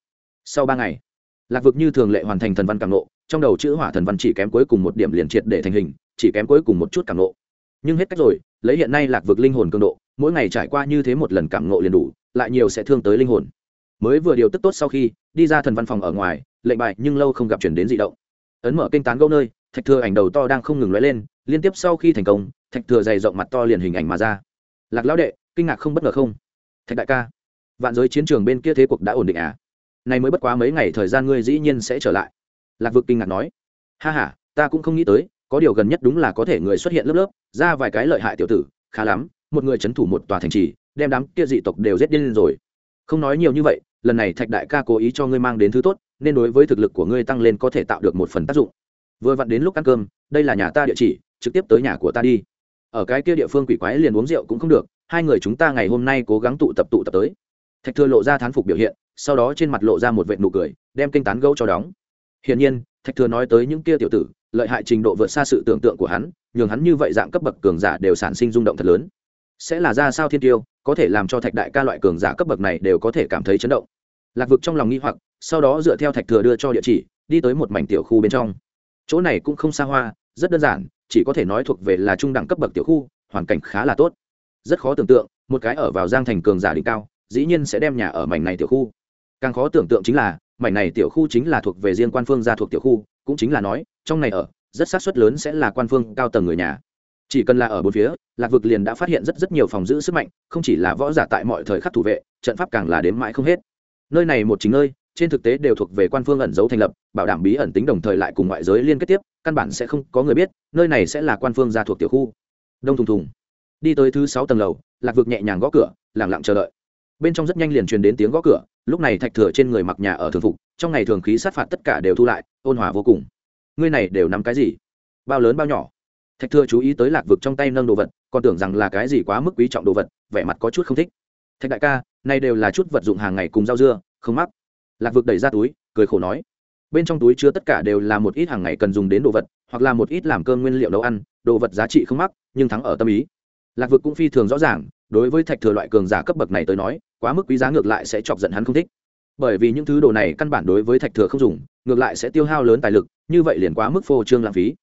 Sau ba ngày, lạc vực như thường lệ hoàn thành thần văn cảm nộ, trong đầu chữ hỏa thần văn chỉ kém cuối cùng một điểm liền triệt để thành hình, chỉ kém cuối cùng một chút cảm nộ. Nhưng hết cách rồi, lấy hiện nay lạc vực linh hồn cường độ, mỗi ngày trải qua như thế một lần cảm nộ liền đủ, lại nhiều sẽ thương tới linh hồn. Mới vừa điều tức tốt sau khi, đi ra thần văn phòng ở ngoài, lệnh bài nhưng lâu không gặp chuyển đến dị động. Ấn mở kênh tán gâu nơi, thạch thừa ảnh đầu to đang không ngừng lóe lên, liên tiếp sau khi thành công, thạch thừa dày rộng mặt to liền hình ảnh mà ra. Lạc lão đệ, kinh ngạc không bất ngờ không? Thạch đại ca, vạn giới chiến trường bên kia thế cuộc đã ổn định à? Này mới bất quá mấy ngày thời gian ngươi dĩ nhiên sẽ trở lại. Lạc vực kinh ngạc nói. Ha h a ta cũng không nghĩ tới, có điều gần nhất đúng là có thể người xuất hiện lớp lớp, ra vài cái lợi hại tiểu tử, khá lắm, một người c h ấ n thủ một tòa thành trì, đem đám kia dị tộc đều rét điên lên rồi. Không nói nhiều như vậy, lần này thạch đại ca cố ý cho ngươi mang đến thứ tốt, nên đối với thực lực của ngươi tăng lên có thể tạo được một phần tác dụng. Vừa vặn đến lúc ăn cơm, đây là nhà ta địa chỉ, trực tiếp tới nhà của ta đi. Ở cái kia địa phương quỷ quái liền uống rượu cũng không được hai người chúng ta ngày hôm nay cố gắng tụ tập tụ tập tới. Thạch thừa lộ ra thán phục biểu hiện, sau đó trên mặt lộ ra một vệ nụ cười, đem kinh tán gấu cho đóng. Hiển nhiên, thạch thừa nói tới những kia tiểu tử, lợi hại trình độ vượt xa sự tưởng tượng của hắn, nhường hắn như vậy dạng cấp bậc cường giả đều sản sinh rung động thật lớn. Sẽ là ra sao thiên tiêu, có thể làm cho thạch đại ca loại cường giả cấp bậc này đều có thể cảm thấy chấn động. Lạc vực trong lòng nghi hoặc, sau đó dựa theo thạch thừa đưa cho địa chỉ, đi tới một mảnh tiểu khu bên trong. Chỗ này cũng không xa hoa, rất đơn giản, chỉ có thể nói thuộc về là trung đẳng cấp bậc tiểu khu, hoàn cảnh khá là tốt rất khó tưởng tượng, một cái ở vào giang thành cường giả đỉnh cao, dĩ nhiên sẽ đem nhà ở mảnh này tiểu khu. Càng khó tưởng tượng chính là, mảnh này tiểu khu chính là thuộc về riêng quan phương gia thuộc tiểu khu, cũng chính là nói, trong này ở, rất xác suất lớn sẽ là quan phương cao tầng người nhà. Chỉ cần là ở bốn phía, lạc vực liền đã phát hiện rất rất nhiều phòng giữ sức mạnh, không chỉ là võ giả tại mọi thời khắc thủ vệ, trận pháp càng là đếm mãi không hết. Nơi này một chính nơi, trên thực tế đều thuộc về quan phương ẩn giấu thành lập, bảo đảm bí ẩn tính đồng thời lại cùng ngoại giới liên kết tiếp, căn bản sẽ không có người biết, nơi này sẽ là quan phương gia thuộc tiểu khu. Đông thùng thùng đi tới thứ sáu tầng lầu, lạc vực nhẹ nhàng gõ cửa lẳng lặng chờ đợi. Bên trong rất nhanh liền truyền đến tiếng gõ cửa, lúc này thạch thừa trên người mặc nhà ở thường phục, trong ngày thường khí sát phạt tất cả đều thu lại, ôn hòa vô cùng. Ngươi này đều nắm cái gì? Bao lớn bao nhỏ? Thạch thừa chú ý tới lạc vực trong tay nâng đồ vật, còn tưởng rằng là cái gì quá mức quý trọng đồ vật, vẻ mặt có chút không thích. Thạch đại ca, này đều là chút vật dụng hàng ngày cùng rau dưa, không mắc. Lạc vực đẩy ra túi, cười khổ nói. Bên trong túi chứa tất cả đều là một ít hàng ngày cần dùng đến đồ vật, hoặc là một ít làm cơm nguyên liệu nấu ăn, đồ vật giá trị không mắc, nhưng thắng ở tâm ý lạc vực cũng phi thường rõ ràng, đối với thạch thừa loại cường giả cấp bậc này tới nói, quá mức quý giá ngược lại sẽ chọc giận hắn không thích. Bởi vì những thứ đồ này căn bản đối với thạch thừa không dùng, ngược lại sẽ tiêu hao lớn tài lực, như vậy liền quá mức phô trương lãng phí.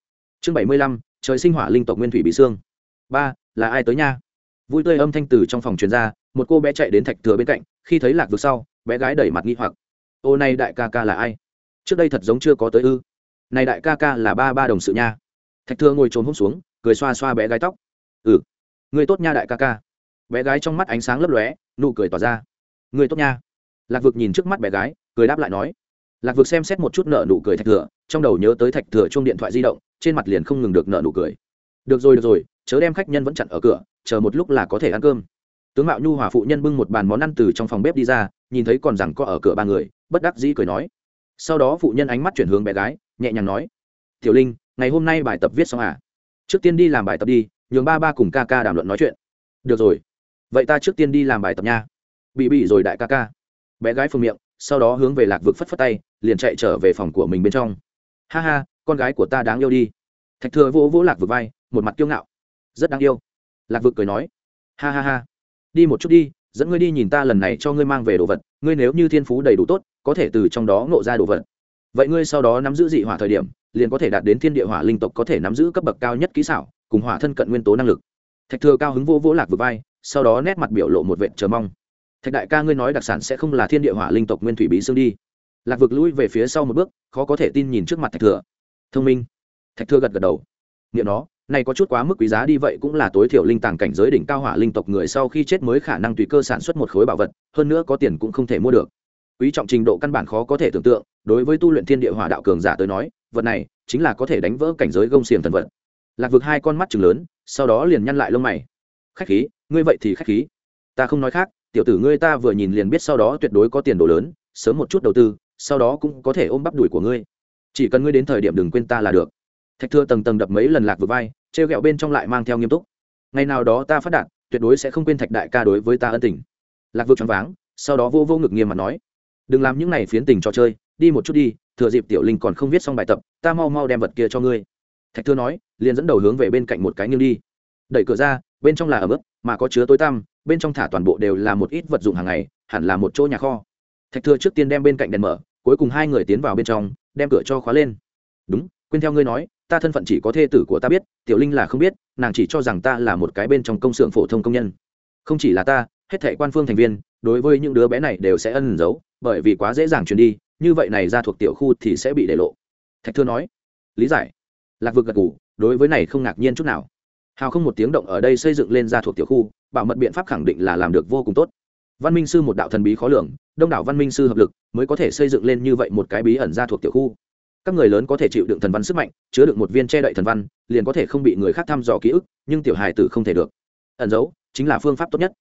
Chương bảy mươi lăm, trời sinh hỏa linh tộc nguyên thủy bị xương. Ba, là ai tới nha? Vui tươi âm thanh từ trong phòng truyền ra, một cô bé chạy đến thạch thừa bên cạnh, khi thấy lạc vực sau, bé gái đẩy mặt nghi hoặc. Ô, này đại ca ca là ai? Trước đây thật giống chưa có tới ư. Này đại ca ca là ba ba đồng sự nha. Thạch thừa ngồi trốn hôm xuống, cười xoa xoa bé gái tóc. Ừ người tốt nha đại ca ca. Bé gái trong mắt ánh sáng lấp lóe, nụ cười tỏa ra. Người tốt nha. Lạc vực nhìn trước mắt bé gái, cười đáp lại nói. Lạc vực xem xét một chút nợ nụ cười thạch thừa, trong đầu nhớ tới thạch thừa chung điện thoại di động, trên mặt liền không ngừng được nợ nụ cười. Được rồi được rồi, chớ đem khách nhân vẫn chặn ở cửa, chờ một lúc là có thể ăn cơm. Tướng mạo nhu hòa phụ nhân bưng một bàn món ăn từ trong phòng bếp đi ra, nhìn thấy còn rằng có ở cửa ba người, bất đắc dĩ cười nói. Sau đó phụ nhân ánh mắt chuyển hướng bé gái, nhẹ nhàng nói. Tiểu linh, ngày hôm nay bài tập viết xong à? Trước tiên đi làm bài tập đi nhường ba ba cùng ca ca đàm luận nói chuyện. Được rồi. Vậy ta trước tiên đi làm bài tập nha. Bị bị rồi đại ca ca. Bé gái phương miệng, sau đó hướng về lạc vực phất phất tay, liền chạy trở về phòng của mình bên trong. Ha ha, con gái của ta đáng yêu đi. Thạch thừa vỗ vỗ lạc vực vai, một mặt kiêu ngạo. Rất đáng yêu. Lạc vực cười nói. Ha ha ha. Đi một chút đi, dẫn ngươi đi nhìn ta lần này cho ngươi mang về đồ vật, ngươi nếu như thiên phú đầy đủ tốt, có thể từ trong đó ngộ ra đồ vật. Vậy ngươi sau đó nắm giữ dị hỏa thời điểm, liền có thể đạt đến thiên địa hỏa linh tộc có thể nắm giữ cấp bậc cao nhất kỹ xảo cùng hỏa thân cận nguyên tố năng lực. Thạch thừa cao hứng vô vỗ lạc vừa vai, sau đó nét mặt biểu lộ một vệ chờ mong. Thạch đại ca ngươi nói đặc sản sẽ không là thiên địa hỏa linh tộc nguyên thủy bí xương đi. Lạc vực lũi về phía sau một bước, khó có thể tin nhìn trước mặt thạch thừa. Thông minh. Thạch thừa gật gật đầu. Nghiệm nó, này có chút quá mức quý giá đi vậy cũng là tối thiểu linh tàng cảnh giới đỉnh cao hỏa linh tộc người sau khi chết mới khả năng tùy cơ sản xuất một khối bảo vật, hơn nữa có tiền cũng không thể mua được. Quý trọng trình độ căn bản khó có thể tưởng tượng, đối với tu luyện thiên địa hỏa đạo cường giả tới nói, vật này chính là có thể đánh vỡ cảnh giới gông xiềng thần vật lạc vực hai con mắt chừng lớn, sau đó liền nhăn lại lông mày. Khách khí, ngươi vậy thì khách khí. Ta không nói khác, tiểu tử ngươi ta vừa nhìn liền biết sau đó tuyệt đối có tiền đồ lớn, sớm một chút đầu tư, sau đó cũng có thể ôm bắp đùi của ngươi. Chỉ cần ngươi đến thời điểm đừng quên ta là được. Thạch thưa tầng tầng đập mấy lần lạc vừa vai, trêu ghẹo bên trong lại mang theo nghiêm túc. Ngày nào đó ta phát đạt, tuyệt đối sẽ không quên thạch đại ca đối với ta ân tình. Lạc vừa choáng váng, sau đó vô vô ngực nghiêm mặt nói, đừng làm những này phiến tình trò chơi, đi một chút đi, thừa dịp tiểu linh còn không viết xong bài tập, ta mau mau đem vật kia cho ngươi thạch thưa nói, liền dẫn đầu hướng về bên cạnh một cái nghiêng đi. Đẩy cửa ra, bên trong là ẩm ướt, mà có chứa tối tăm, bên trong thả toàn bộ đều là một ít vật dụng hàng ngày, hẳn là một chỗ nhà kho. Thạch thưa trước tiên đem bên cạnh đèn mở, cuối cùng hai người tiến vào bên trong, đem cửa cho khóa lên. Đúng, quên theo ngươi nói, ta thân phận chỉ có thê tử của ta biết, tiểu linh là không biết, nàng chỉ cho rằng ta là một cái bên trong công xưởng phổ thông công nhân. Không chỉ là ta, hết thảy quan phương thành viên, đối với những đứa bé này đều sẽ ân giấu, bởi vì quá dễ dàng truyền đi, như vậy này ra thuộc tiểu khu thì sẽ bị để lộ. Thạch thưa nói. Lý giải lạc vực gật ngủ đối với này không ngạc nhiên chút nào. Hào không một tiếng động ở đây xây dựng lên ra thuộc tiểu khu, bảo mật biện pháp khẳng định là làm được vô cùng tốt. Văn minh sư một đạo thần bí khó lường, đông đảo văn minh sư hợp lực, mới có thể xây dựng lên như vậy một cái bí ẩn ra thuộc tiểu khu. Các người lớn có thể chịu đựng thần văn sức mạnh, chứa đựng một viên che đậy thần văn, liền có thể không bị người khác thăm dò ký ức, nhưng tiểu hài tử không thể được. Ẩn giấu chính là phương pháp tốt nhất.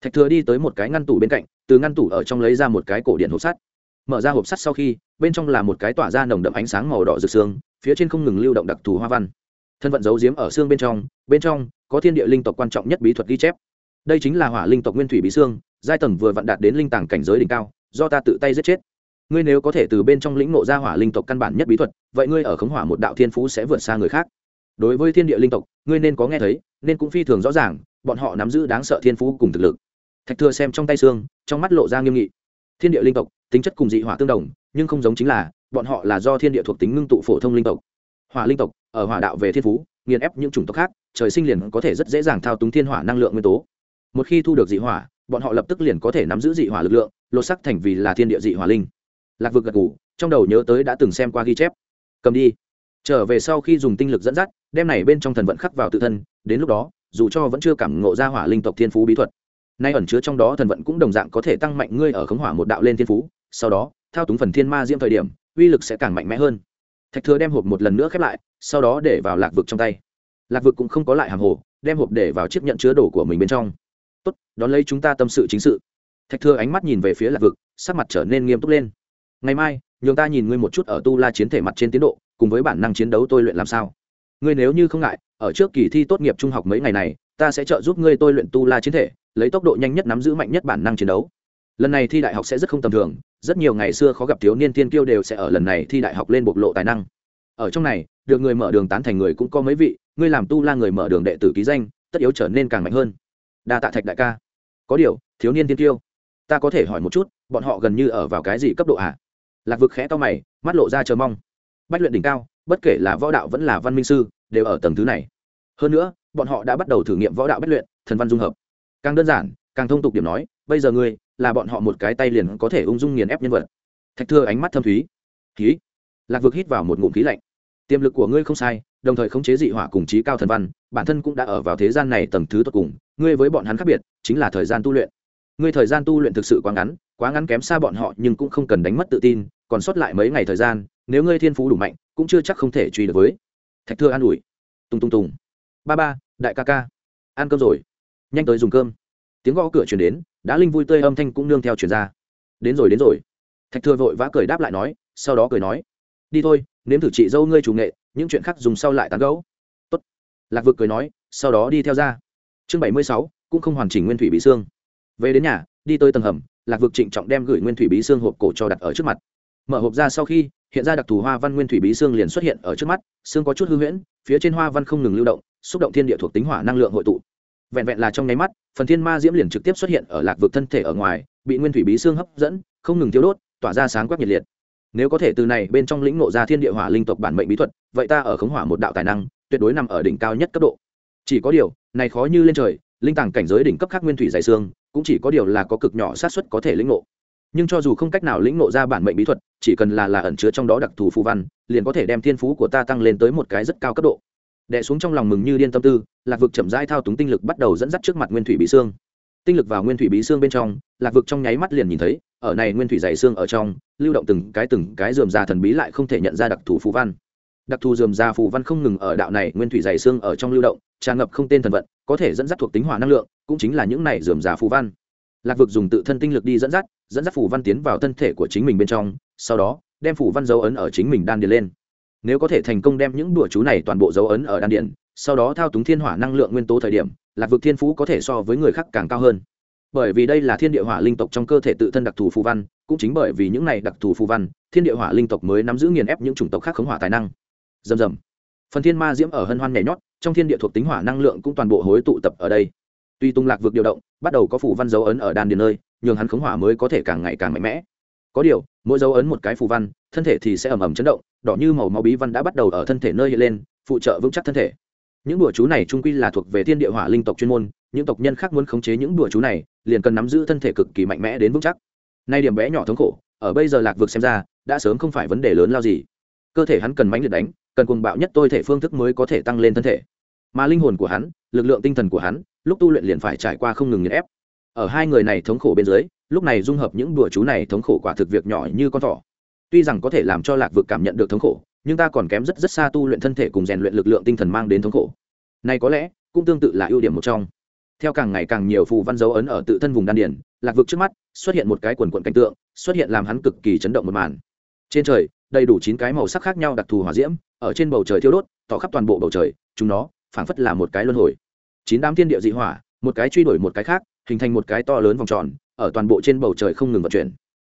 Thạch thừa đi tới một cái ngăn tủ bên cạnh, từ ngăn tủ ở trong lấy ra một cái cổ điện hộp sắt. Mở ra hộp sắt sau khi, bên trong là một cái tỏa ra nồng đậm ánh sáng màu đỏ rực xương phía trên không ngừng lưu động đặc thù hoa văn. Thân vận giấu giếm ở xương bên trong bên trong có thiên địa linh tộc quan trọng nhất bí thuật ghi chép. Đây chính là hỏa linh tộc nguyên thủy bí xương, giai tầng vừa vặn đạt đến linh tàng cảnh giới đỉnh cao, do ta tự tay giết chết. Ngươi nếu có thể từ bên trong lĩnh ngộ ra hỏa linh tộc căn bản nhất bí thuật, vậy ngươi ở khống hỏa một đạo thiên phú sẽ vượt xa người khác. Đối với thiên địa linh tộc, ngươi nên có nghe thấy, nên cũng phi thường rõ ràng, bọn họ nắm giữ đáng sợ thiên phú cùng thực lực. Thạch thừa xem trong tay xương, trong mắt lộ ra nghiêm nghị. Thiên địa linh tộc, tính chất cùng dị hỏa tương đồng, nhưng không giống chính là bọn họ là do thiên địa thuộc tính ngưng tụ phổ thông linh tộc. Hỏa linh tộc, ở hỏa đạo về thiên phú, nghiền ép những chủng tộc khác, trời sinh liền có thể rất dễ dàng thao túng thiên hỏa năng lượng nguyên tố. Một khi thu được dị hỏa, bọn họ lập tức liền có thể nắm giữ dị hỏa lực lượng, lột sắc thành vì là thiên địa dị hỏa linh. Lạc vực gật ngủ trong đầu nhớ tới đã từng xem qua ghi chép. Cầm đi. Trở về sau khi dùng tinh lực dẫn dắt, đem này bên trong thần vận khắc vào tự thân, đến lúc đó, dù cho vẫn chưa cảm ngộ ra hỏa linh tộc thiên phú bí thuật, nay ẩn chứa trong đó thần vận cũng đồng dạng có thể tăng mạnh ngươi ở khống hỏa một đạo lên thiên phú, sau đó, thao túng phần thiên ma diễm thời điểm uy lực sẽ càng mạnh mẽ hơn. Thạch thừa đem hộp một lần nữa khép lại, sau đó để vào lạc vực trong tay. Lạc vực cũng không có lại hàng hồ, đem hộp để vào chiếc nhận chứa đồ của mình bên trong. Tốt, đón lấy chúng ta tâm sự chính sự. Thạch thừa ánh mắt nhìn về phía lạc vực, sắc mặt trở nên nghiêm túc lên. Ngày mai, nhường ta nhìn ngươi một chút ở tu la chiến thể mặt trên tiến độ, cùng với bản năng chiến đấu tôi luyện làm sao. Ngươi nếu như không ngại, ở trước kỳ thi tốt nghiệp trung học mấy ngày này, ta sẽ trợ giúp ngươi tôi luyện tu la chiến thể, lấy tốc độ nhanh nhất nắm giữ mạnh nhất bản năng chiến đấu lần này thi đại học sẽ rất không tầm thường, rất nhiều ngày xưa khó gặp thiếu niên tiên kiêu đều sẽ ở lần này thi đại học lên bộc lộ tài năng. Ở trong này, được người mở đường tán thành người cũng có mấy vị, ngươi làm tu la người mở đường đệ tử ký danh, tất yếu trở nên càng mạnh hơn. Đa tạ thạch đại ca. Có điều, thiếu niên tiên kiêu, ta có thể hỏi một chút, bọn họ gần như ở vào cái gì cấp độ ạ à? lạc vực khẽ to mày, mắt lộ ra chờ mong. Bách luyện đỉnh cao, bất kể là võ đạo vẫn là văn minh sư, đều ở tầng thứ này. Hơn nữa, bọn họ đã bắt đầu thử nghiệm võ đạo bách luyện, thần văn dung hợp. Càng đơn giản càng thông tục điểm nói, bây giờ ngươi là bọn họ một cái tay liền có thể ung dung nghiền ép nhân vật. Thạch thưa ánh mắt thâm thúy. Khí. Lạc vực hít vào một ngụm khí lạnh. Tiềm lực của ngươi không sai, đồng thời khống chế dị hỏa cùng trí cao thần văn, bản thân cũng đã ở vào thế gian này tầng thứ tột cùng, ngươi với bọn hắn khác biệt, chính là thời gian tu luyện. Ngươi thời gian tu luyện thực sự quá ngắn quá ngắn kém xa bọn họ nhưng cũng không cần đánh mất tự tin, còn sót lại mấy ngày thời gian, nếu ngươi thiên phú đủ mạnh, cũng chưa chắc không thể truy được với. Thạch thưa an ủi. Tung tung tùng. Ba ba, đại ca ca. Ăn cơm rồi. Nhanh tới dùng cơm tiếng gõ cửa chuyển đến đã linh vui tươi âm thanh cũng nương theo chuyển ra. Đến rồi đến rồi. Thạch thừa vội vã cười đáp lại nói, sau đó cười nói, đi thôi, nếm thử chị dâu ngươi chủ nghệ, những chuyện khác dùng sau lại tán gấu Tốt. lạc vực cười nói, sau đó đi theo ra. Chương bảy mươi sáu, cũng không hoàn chỉnh nguyên thủy bí xương. Về đến nhà, đi tới tầng hầm, lạc vực trịnh trọng đem gửi nguyên thủy bí xương hộp cổ cho đặt ở trước mặt. Mở hộp ra sau khi, hiện ra đặc thù hoa văn nguyên thủy bí xương liền xuất hiện ở trước mắt, xương có chút hư huyễn, phía trên hoa văn không ngừng lưu động, xúc động thiên địa thuộc tính hỏa năng lượng hội tụ vẹn vẹn là trong nháy mắt, phần thiên ma diễm liền trực tiếp xuất hiện ở lạc vực thân thể ở ngoài, bị nguyên thủy bí xương hấp dẫn, không ngừng thiếu đốt, tỏa ra sáng quắc nhiệt liệt. Nếu có thể từ này bên trong lĩnh ngộ ra thiên địa hỏa linh tộc bản mệnh bí thuật, vậy ta ở khống hỏa một đạo tài năng, tuyệt đối nằm ở đỉnh cao nhất cấp độ. Chỉ có điều, này khó như lên trời, linh tàng cảnh giới đỉnh cấp khác nguyên thủy dày xương, cũng chỉ có điều là có cực nhỏ sát suất có thể lĩnh ngộ. Nhưng cho dù không cách nào lĩnh ngộ ra bản mệnh bí thuật, chỉ cần là là ẩn chứa trong đó đặc thù phù văn, liền có thể đem thiên phú của ta tăng lên tới một cái rất cao cấp độ đẻ xuống trong lòng mừng như điên tâm tư, lạc vực chậm rãi thao túng tinh lực bắt đầu dẫn dắt trước mặt nguyên thủy bí xương. Tinh lực vào nguyên thủy bí xương bên trong, lạc vực trong nháy mắt liền nhìn thấy, ở này nguyên thủy dày xương ở trong, lưu động từng cái từng cái dườm già thần bí lại không thể nhận ra đặc thù phù văn. Đặc thù dườm già phù văn không ngừng ở đạo này nguyên thủy dày xương ở trong lưu động, tràn ngập không tên thần vận, có thể dẫn dắt thuộc tính hỏa năng lượng, cũng chính là những này dườm già phù văn. Lạc vực dùng tự thân tinh lực đi dẫn dắt dẫn dắt phù văn tiến vào thân thể của chính mình bên trong, sau đó, đem phù văn dấu ấn ở chính mình đan điền lên nếu có thể thành công đem những đùa chú này toàn bộ dấu ấn ở đan điện, sau đó thao túng thiên hỏa năng lượng nguyên tố thời điểm lạc vực thiên phú có thể so với người khác càng cao hơn. Bởi vì đây là thiên địa hỏa linh tộc trong cơ thể tự thân đặc thù phù văn cũng chính bởi vì những này đặc thù phù văn thiên địa hỏa linh tộc mới nắm giữ nghiền ép những chủng tộc khác khống hỏa tài năng. Dầm dầm phần thiên ma diễm ở hân hoan nhảy nhót trong thiên địa thuộc tính hỏa năng lượng cũng toàn bộ hối tụ tập ở đây. Tuy tung lạc vực điều động bắt đầu có phù văn dấu ấn ở đan điền nơi nhường hắn khống hỏa mới có thể càng ngày càng mạnh mẽ có điều, mỗi dấu ấn một cái phù văn, thân thể thì sẽ ầm ầm chấn động, đỏ như màu máu bí văn đã bắt đầu ở thân thể nơi hiện lên, phụ trợ vững chắc thân thể. Những đùa chú này trung quy là thuộc về thiên địa hỏa linh tộc chuyên môn, những tộc nhân khác muốn khống chế những đùa chú này, liền cần nắm giữ thân thể cực kỳ mạnh mẽ đến vững chắc. Nay điểm bé nhỏ thống khổ, ở bây giờ lạc vực xem ra, đã sớm không phải vấn đề lớn lao gì. Cơ thể hắn cần mãnh liệt đánh, cần cuồng bạo nhất tôi thể phương thức mới có thể tăng lên thân thể. Mà linh hồn của hắn, lực lượng tinh thần của hắn, lúc tu luyện liền phải trải qua không ngừng nghiền ép. Ở hai người này thống khổ bên dưới lúc này dung hợp những đùa chú này thống khổ quả thực việc nhỏ như con thỏ. Tuy rằng có thể làm cho lạc vực cảm nhận được thống khổ, nhưng ta còn kém rất rất xa tu luyện thân thể cùng rèn luyện lực lượng tinh thần mang đến thống khổ. Này có lẽ, cũng tương tự là ưu điểm một trong. Theo càng ngày càng nhiều phù văn dấu ấn ở tự thân vùng đan điển lạc vực trước mắt xuất hiện một cái quần quận cảnh tượng, xuất hiện làm hắn cực kỳ chấn động một màn. Trên trời, đầy đủ chín cái màu sắc khác nhau đặc thù hỏa diễm, ở trên bầu trời thiêu đốt, tỏ khắp toàn bộ bầu trời, chúng nó phảng phất là một cái luân hồi. Chín đám thiên địa dị hỏa, một cái truy đuổi một cái khác hình thành một cái to lớn vòng tròn, ở toàn bộ trên bầu trời không ngừng vận chuyển.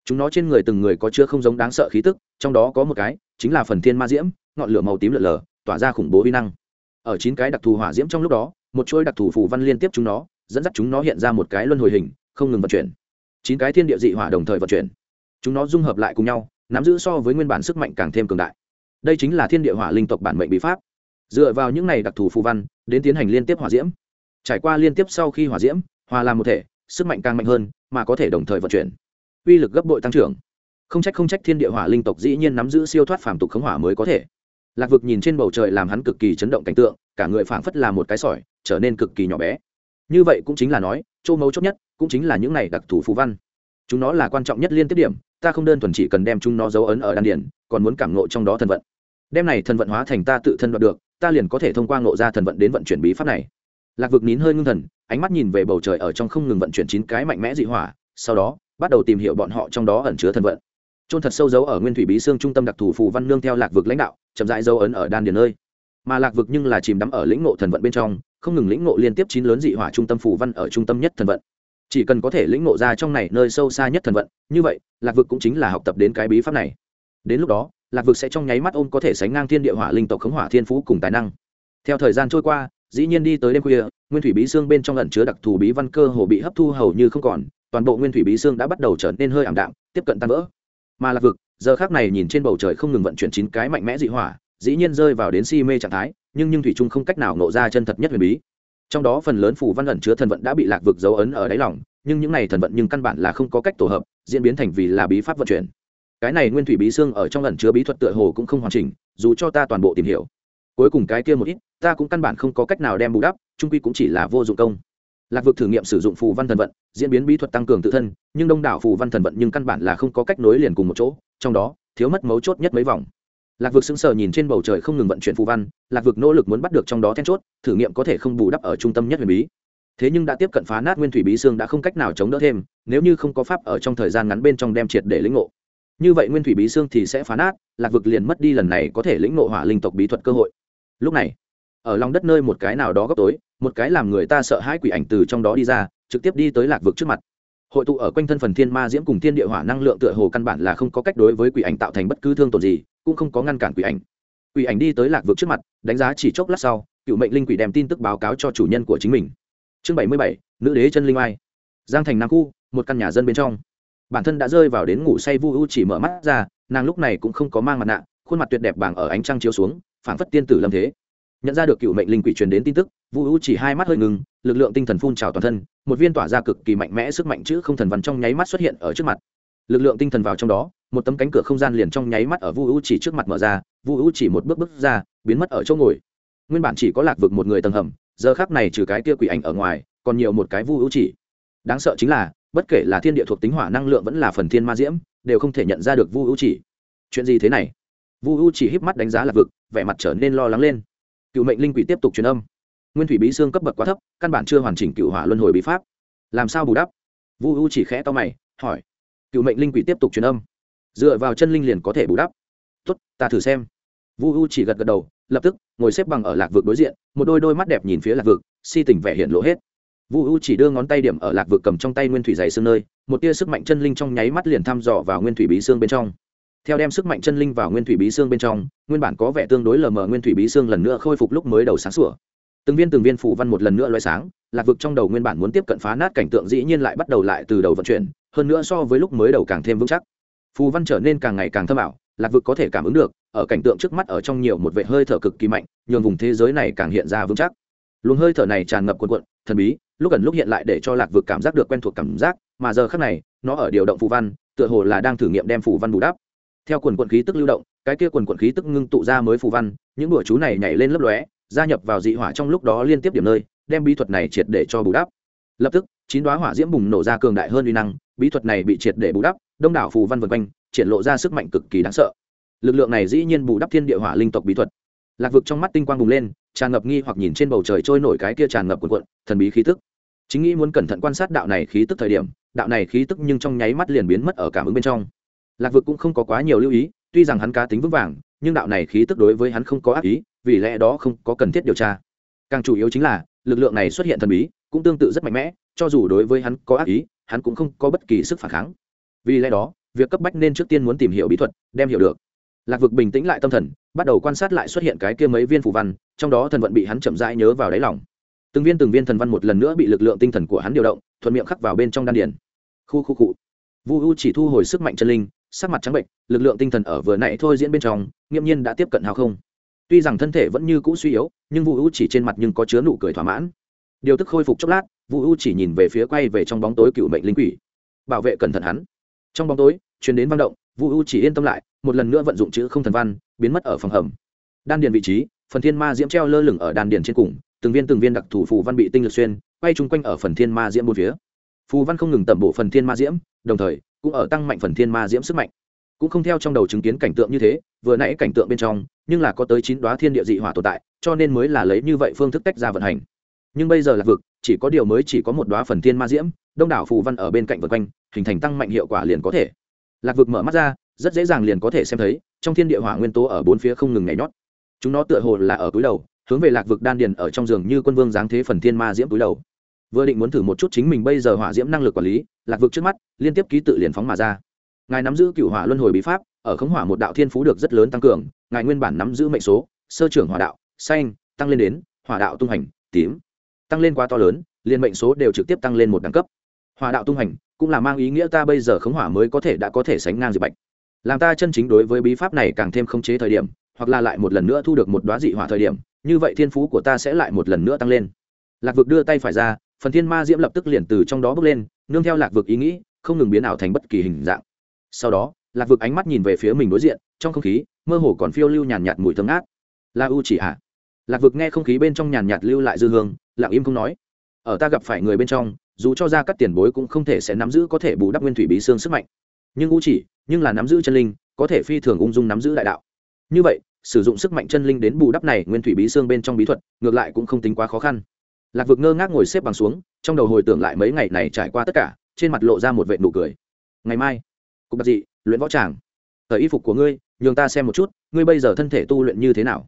Chúng nó trên người từng người có chưa không giống đáng sợ khí tức, trong đó có một cái, chính là phần thiên ma diễm, ngọn lửa màu tím lợn lờ, tỏa ra khủng bố vi năng. Ở chín cái đặc thù hỏa diễm trong lúc đó, một chuỗi đặc thù phù văn liên tiếp chúng nó, dẫn dắt chúng nó hiện ra một cái luân hồi hình, không ngừng vận chuyển. Chín cái thiên địa dị hỏa đồng thời vận chuyển. Chúng nó dung hợp lại cùng nhau, nắm giữ so với nguyên bản sức mạnh càng thêm cường đại. Đây chính là thiên địa hỏa linh tộc bản mệnh bí pháp. Dựa vào những này đặc thù phù văn, đến tiến hành liên tiếp hỏa diễm. Trải qua liên tiếp sau khi hỏa diễm hòa làm một thể, sức mạnh càng mạnh hơn, mà có thể đồng thời vận chuyển. Uy lực gấp bội tăng trưởng. Không trách không trách thiên địa hỏa linh tộc dĩ nhiên nắm giữ siêu thoát phàm tục khống hỏa mới có thể. Lạc vực nhìn trên bầu trời làm hắn cực kỳ chấn động cảnh tượng, cả người phảng phất là một cái sỏi, trở nên cực kỳ nhỏ bé. Như vậy cũng chính là nói, chỗ mấu chốt nhất cũng chính là những này đặc thù phù văn. Chúng nó là quan trọng nhất liên tiếp điểm, ta không đơn thuần chỉ cần đem chúng nó dấu ấn ở đan điển còn muốn cảm ngộ trong đó thần vận. Đem này thần vận hóa thành ta tự thân đoạt được, ta liền có thể thông qua ngộ ra thần vận đến vận chuyển bí pháp này lạc vực nín hơi ngưng thần, ánh mắt nhìn về bầu trời ở trong không ngừng vận chuyển chín cái mạnh mẽ dị hỏa, sau đó, bắt đầu tìm hiểu bọn họ trong đó ẩn chứa thần vận. Trôn thật sâu dấu ở nguyên thủy bí xương trung tâm đặc thù phù văn nương theo lạc vực lãnh đạo, chậm rãi dấu ấn ở đan điền nơi. Mà lạc vực nhưng là chìm đắm ở lĩnh ngộ thần vận bên trong, không ngừng lĩnh ngộ liên tiếp chín lớn dị hỏa trung tâm phù văn ở trung tâm nhất thần vận. Chỉ cần có thể lĩnh ngộ ra trong này nơi sâu xa nhất thần vận, như vậy, lạc vực cũng chính là học tập đến cái bí pháp này. Đến lúc đó, lạc vực sẽ trong nháy mắt ôm có thể sánh ngang thiên địa hỏa linh tộc khống hỏa thiên phú cùng tài năng. Theo thời gian trôi qua dĩ nhiên đi tới đêm khuya, nguyên thủy bí xương bên trong ẩn chứa đặc thù bí văn cơ hồ bị hấp thu hầu như không còn, toàn bộ nguyên thủy bí xương đã bắt đầu trở nên hơi ảm đạm, tiếp cận tan vỡ. Mà lạc vực, giờ khác này nhìn trên bầu trời không ngừng vận chuyển chín cái mạnh mẽ dị hỏa, dĩ nhiên rơi vào đến si mê trạng thái, nhưng nhưng thủy trung không cách nào nộ ra chân thật nhất huyền bí. Trong đó phần lớn phủ văn ẩn chứa thần vận đã bị lạc vực dấu ấn ở đáy lòng, nhưng những này thần vận nhưng căn bản là không có cách tổ hợp, diễn biến thành vì là bí pháp vận chuyển. Cái này nguyên thủy bí xương ở trong ẩn chứa bí thuật tựa hồ cũng không hoàn chỉnh, dù cho ta toàn bộ tìm hiểu cuối cùng cái kia một ít, ta cũng căn bản không có cách nào đem bù đắp, trung quy cũng chỉ là vô dụng công. Lạc vực thử nghiệm sử dụng phù văn thần vận, diễn biến bí thuật tăng cường tự thân, nhưng đông đảo phù văn thần vận nhưng căn bản là không có cách nối liền cùng một chỗ, trong đó, thiếu mất mấu chốt nhất mấy vòng. Lạc vực sững sờ nhìn trên bầu trời không ngừng vận chuyển phù văn, lạc vực nỗ lực muốn bắt được trong đó then chốt, thử nghiệm có thể không bù đắp ở trung tâm nhất huyền bí. Thế nhưng đã tiếp cận phá nát nguyên thủy bí xương đã không cách nào chống đỡ thêm, nếu như không có pháp ở trong thời gian ngắn bên trong đem triệt để lĩnh ngộ. Như vậy nguyên thủy bí xương thì sẽ phá nát, lạc vực liền mất đi lần này có thể lĩnh ngộ hỏa linh tộc bí thuật cơ hội lúc này, ở lòng đất nơi một cái nào đó góc tối, một cái làm người ta sợ hãi quỷ ảnh từ trong đó đi ra, trực tiếp đi tới lạc vực trước mặt. Hội tụ ở quanh thân phần thiên ma diễm cùng thiên địa hỏa năng lượng tựa hồ căn bản là không có cách đối với quỷ ảnh tạo thành bất cứ thương tổn gì, cũng không có ngăn cản quỷ ảnh. Quỷ ảnh đi tới lạc vực trước mặt, đánh giá chỉ chốc lát sau, cựu mệnh linh quỷ đem tin tức báo cáo cho chủ nhân của chính mình. Chương bảy mươi bảy, nữ đế chân linh ai giang thành nam khu, một căn nhà dân bên trong. Bản thân đã rơi vào đến ngủ say vu u chỉ mở mắt ra, nàng lúc này cũng không có mang mặt nạ, khuôn mặt tuyệt đẹp bảng ở ánh trăng chiếu xuống Phản phất tiên tử lâm thế. Nhận ra được cựu mệnh linh quỷ truyền đến tin tức, vu u chỉ hai mắt hơi ngừng, lực lượng tinh thần phun trào toàn thân, một viên tỏa ra cực kỳ mạnh mẽ sức mạnh chữ không thần văn trong nháy mắt xuất hiện ở trước mặt. Lực lượng tinh thần vào trong đó, một tấm cánh cửa không gian liền trong nháy mắt ở vu u chỉ trước mặt mở ra, vu u chỉ một bước bước ra, biến mất ở chỗ ngồi. Nguyên bản chỉ có lạc vực một người tầng hầm, giờ khác này trừ cái kia quỷ ảnh ở ngoài, còn nhiều một cái vu u chỉ. Đáng sợ chính là, bất kể là thiên địa thuộc tính hỏa năng lượng vẫn là phần thiên ma diễm, đều không thể nhận ra được vu u chỉ. Chuyện gì thế này? Vu u chỉ híp mắt đánh giá lạc vực, vẻ mặt trở nên lo lắng lên. Cựu mệnh linh quỷ tiếp tục truyền âm. Nguyên thủy bí xương cấp bậc quá thấp, căn bản chưa hoàn chỉnh cựu hỏa luân hồi bí pháp. Làm sao bù đắp? Vu u chỉ khẽ to mày, hỏi. Cựu mệnh linh quỷ tiếp tục truyền âm. Dựa vào chân linh liền có thể bù đắp. Tốt, ta thử xem. Vu u chỉ gật gật đầu, lập tức, ngồi xếp bằng ở lạc vực đối diện, một đôi đôi mắt đẹp nhìn phía lạc vực, si tình vẻ hiện lộ hết. Vu u chỉ đưa ngón tay điểm ở lạc vực cầm trong tay nguyên thủy dày xương nơi, một tia sức mạnh chân linh trong nháy mắt liền thăm dò vào nguyên thủy bí xương bên trong theo đem sức mạnh chân linh vào nguyên thủy bí xương bên trong, nguyên bản có vẻ tương đối lờ mờ nguyên thủy bí xương lần nữa khôi phục lúc mới đầu sáng sủa. Từng viên từng viên phủ văn một lần nữa loay sáng, lạc vực trong đầu nguyên bản muốn tiếp cận phá nát cảnh tượng dĩ nhiên lại bắt đầu lại từ đầu vận chuyển, hơn nữa so với lúc mới đầu càng thêm vững chắc. Phù văn trở nên càng ngày càng thâm ảo, lạc vực có thể cảm ứng được, ở cảnh tượng trước mắt ở trong nhiều một vệ hơi thở cực kỳ mạnh, nhường vùng thế giới này càng hiện ra vững chắc. Luồng hơi thở này tràn ngập quần cuộn, thần bí, lúc gần lúc hiện lại để cho lạc vực cảm giác được quen thuộc cảm giác, mà giờ khác này, nó ở điều động phù văn, tựa hồ là đang thử nghiệm đem phù văn bù đắp theo quần quận khí tức lưu động, cái kia quần quận khí tức ngưng tụ ra mới phù văn, những đùa chú này nhảy lên lấp lóe, gia nhập vào dị hỏa trong lúc đó liên tiếp điểm nơi, đem bí thuật này triệt để cho bù đắp. Lập tức, chín đoá hỏa diễm bùng nổ ra cường đại hơn uy năng, bí thuật này bị triệt để bù đắp, đông đảo phù văn vân quanh, triển lộ ra sức mạnh cực kỳ đáng sợ. Lực lượng này dĩ nhiên bù đắp thiên địa hỏa linh tộc bí thuật. Lạc vực trong mắt tinh quang bùng lên, tràn ngập nghi hoặc nhìn trên bầu trời trôi nổi cái kia tràn ngập cuộn cuộn thần bí khí tức. Chính nghĩ muốn cẩn thận quan sát đạo này khí tức thời điểm, đạo này khí tức nhưng trong nháy mắt liền biến mất ở cảm ứng bên trong lạc vực cũng không có quá nhiều lưu ý, tuy rằng hắn cá tính vững vàng, nhưng đạo này khí tức đối với hắn không có ác ý, vì lẽ đó không có cần thiết điều tra. Càng chủ yếu chính là, lực lượng này xuất hiện thần bí, cũng tương tự rất mạnh mẽ, cho dù đối với hắn có ác ý, hắn cũng không có bất kỳ sức phản kháng. Vì lẽ đó, việc cấp bách nên trước tiên muốn tìm hiểu bí thuật, đem hiểu được. Lạc vực bình tĩnh lại tâm thần, bắt đầu quan sát lại xuất hiện cái kia mấy viên phù văn, trong đó thần vận bị hắn chậm rãi nhớ vào đáy lòng. Từng viên từng viên thần văn một lần nữa bị lực lượng tinh thần của hắn điều động, thuận miệng khắc vào bên trong đan điền. Khu khu cụ vu u chỉ thu hồi sức mạnh chân linh sắc mặt trắng bệnh, lực lượng tinh thần ở vừa nãy thôi diễn bên trong, nghiêm nhiên đã tiếp cận hào không. Tuy rằng thân thể vẫn như cũ suy yếu, nhưng vu u chỉ trên mặt nhưng có chứa nụ cười thỏa mãn. Điều tức khôi phục chốc lát, vu u chỉ nhìn về phía quay về trong bóng tối cựu mệnh linh quỷ. Bảo vệ cẩn thận hắn. Trong bóng tối chuyển đến vang động, vu u chỉ yên tâm lại, một lần nữa vận dụng chữ không thần văn, biến mất ở phòng hầm. Đan điền vị trí, phần thiên ma diễm treo lơ lửng ở đan điền trên cùng, từng viên từng viên đặc thủ phù văn bị tinh lực xuyên, quay chung quanh ở phần thiên ma diễm bốn phía. Phù văn không ngừng tẩm bổ phần thiên ma diễm, đồng thời cũng ở tăng mạnh phần thiên ma diễm sức mạnh. Cũng không theo trong đầu chứng kiến cảnh tượng như thế, vừa nãy cảnh tượng bên trong, nhưng là có tới chín đoá thiên địa dị hỏa tồn tại, cho nên mới là lấy như vậy phương thức tách ra vận hành. Nhưng bây giờ là vực, chỉ có điều mới chỉ có một đoá phần thiên ma diễm, đông đảo phù văn ở bên cạnh vượt quanh, hình thành tăng mạnh hiệu quả liền có thể. Lạc vực mở mắt ra, rất dễ dàng liền có thể xem thấy, trong thiên địa hỏa nguyên tố ở bốn phía không ngừng nhảy nhót. Chúng nó tựa hồ là ở túi đầu, hướng về lạc vực đan điền ở trong giường như quân vương giáng thế phần thiên ma diễm túi đầu. Vừa định muốn thử một chút chính mình bây giờ hỏa diễm năng lực quản lý lạc vực trước mắt, liên tiếp ký tự liền phóng mà ra. Ngài nắm giữ cựu hỏa luân hồi bí pháp, ở khống hỏa một đạo thiên phú được rất lớn tăng cường, ngài nguyên bản nắm giữ mệnh số, sơ trưởng hỏa đạo, xanh, tăng lên đến, hỏa đạo tung hành, tím. Tăng lên quá to lớn, liền mệnh số đều trực tiếp tăng lên một đẳng cấp. Hỏa đạo tung hành cũng là mang ý nghĩa ta bây giờ khống hỏa mới có thể đã có thể sánh ngang dịch bạch. Làm ta chân chính đối với bí pháp này càng thêm khống chế thời điểm, hoặc là lại một lần nữa thu được một đoá dị hỏa thời điểm, như vậy thiên phú của ta sẽ lại một lần nữa tăng lên. Lạc vực đưa tay phải ra phần thiên ma diễm lập tức liền từ trong đó bước lên, nương theo lạc vực ý nghĩ, không ngừng biến ảo thành bất kỳ hình dạng. Sau đó, lạc vực ánh mắt nhìn về phía mình đối diện, trong không khí, mơ hồ còn phiêu lưu nhàn nhạt mùi thơm ngát. La u chỉ hạ. Lạc vực nghe không khí bên trong nhàn nhạt lưu lại dư hương, lặng im không nói. Ở ta gặp phải người bên trong, dù cho ra các tiền bối cũng không thể sẽ nắm giữ có thể bù đắp nguyên thủy bí xương sức mạnh. Nhưng u chỉ, nhưng là nắm giữ chân linh, có thể phi thường ung dung nắm giữ đại đạo. Như vậy, sử dụng sức mạnh chân linh đến bù đắp này nguyên thủy bí xương bên trong bí thuật, ngược lại cũng không tính quá khó khăn lạc vực ngơ ngác ngồi xếp bằng xuống, trong đầu hồi tưởng lại mấy ngày này trải qua tất cả, trên mặt lộ ra một vệ nụ cười. Ngày mai, cục đặc dị, luyện võ tràng. Thời y phục của ngươi, nhường ta xem một chút, ngươi bây giờ thân thể tu luyện như thế nào?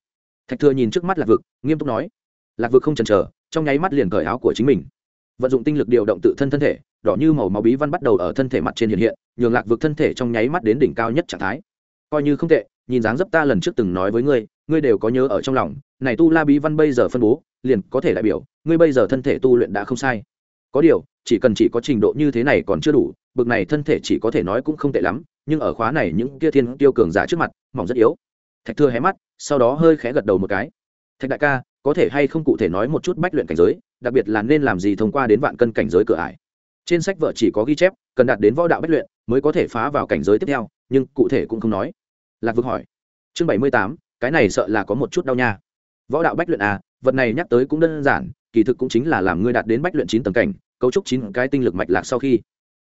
Thạch thừa nhìn trước mắt lạc vực, nghiêm túc nói. Lạc vực không chần chờ, trong nháy mắt liền cởi áo của chính mình. Vận dụng tinh lực điều động tự thân thân thể, đỏ như màu máu bí văn bắt đầu ở thân thể mặt trên hiện hiện, nhường lạc vực thân thể trong nháy mắt đến đỉnh cao nhất trạng thái. Coi như không tệ, nhìn dáng dấp ta lần trước từng nói với ngươi ngươi đều có nhớ ở trong lòng, này tu la bí văn bây giờ phân bố liền có thể đại biểu, ngươi bây giờ thân thể tu luyện đã không sai. Có điều, chỉ cần chỉ có trình độ như thế này còn chưa đủ, bực này thân thể chỉ có thể nói cũng không tệ lắm, nhưng ở khóa này những kia thiên tiêu cường giả trước mặt, mỏng rất yếu. Thạch thưa hé mắt, sau đó hơi khẽ gật đầu một cái. Thạch đại ca, có thể hay không cụ thể nói một chút bách luyện cảnh giới, đặc biệt là nên làm gì thông qua đến vạn cân cảnh giới cửa ải? Trên sách vợ chỉ có ghi chép, cần đạt đến võ đạo bách luyện mới có thể phá vào cảnh giới tiếp theo, nhưng cụ thể cũng không nói. Lạc vực hỏi. Chương bảy mươi tám, cái này sợ là có một chút đau nha. Võ đạo bách luyện à vật này nhắc tới cũng đơn giản, kỳ thực cũng chính là làm ngươi đạt đến bách luyện chín tầng cảnh, cấu trúc chín cái tinh lực mạch lạc sau khi.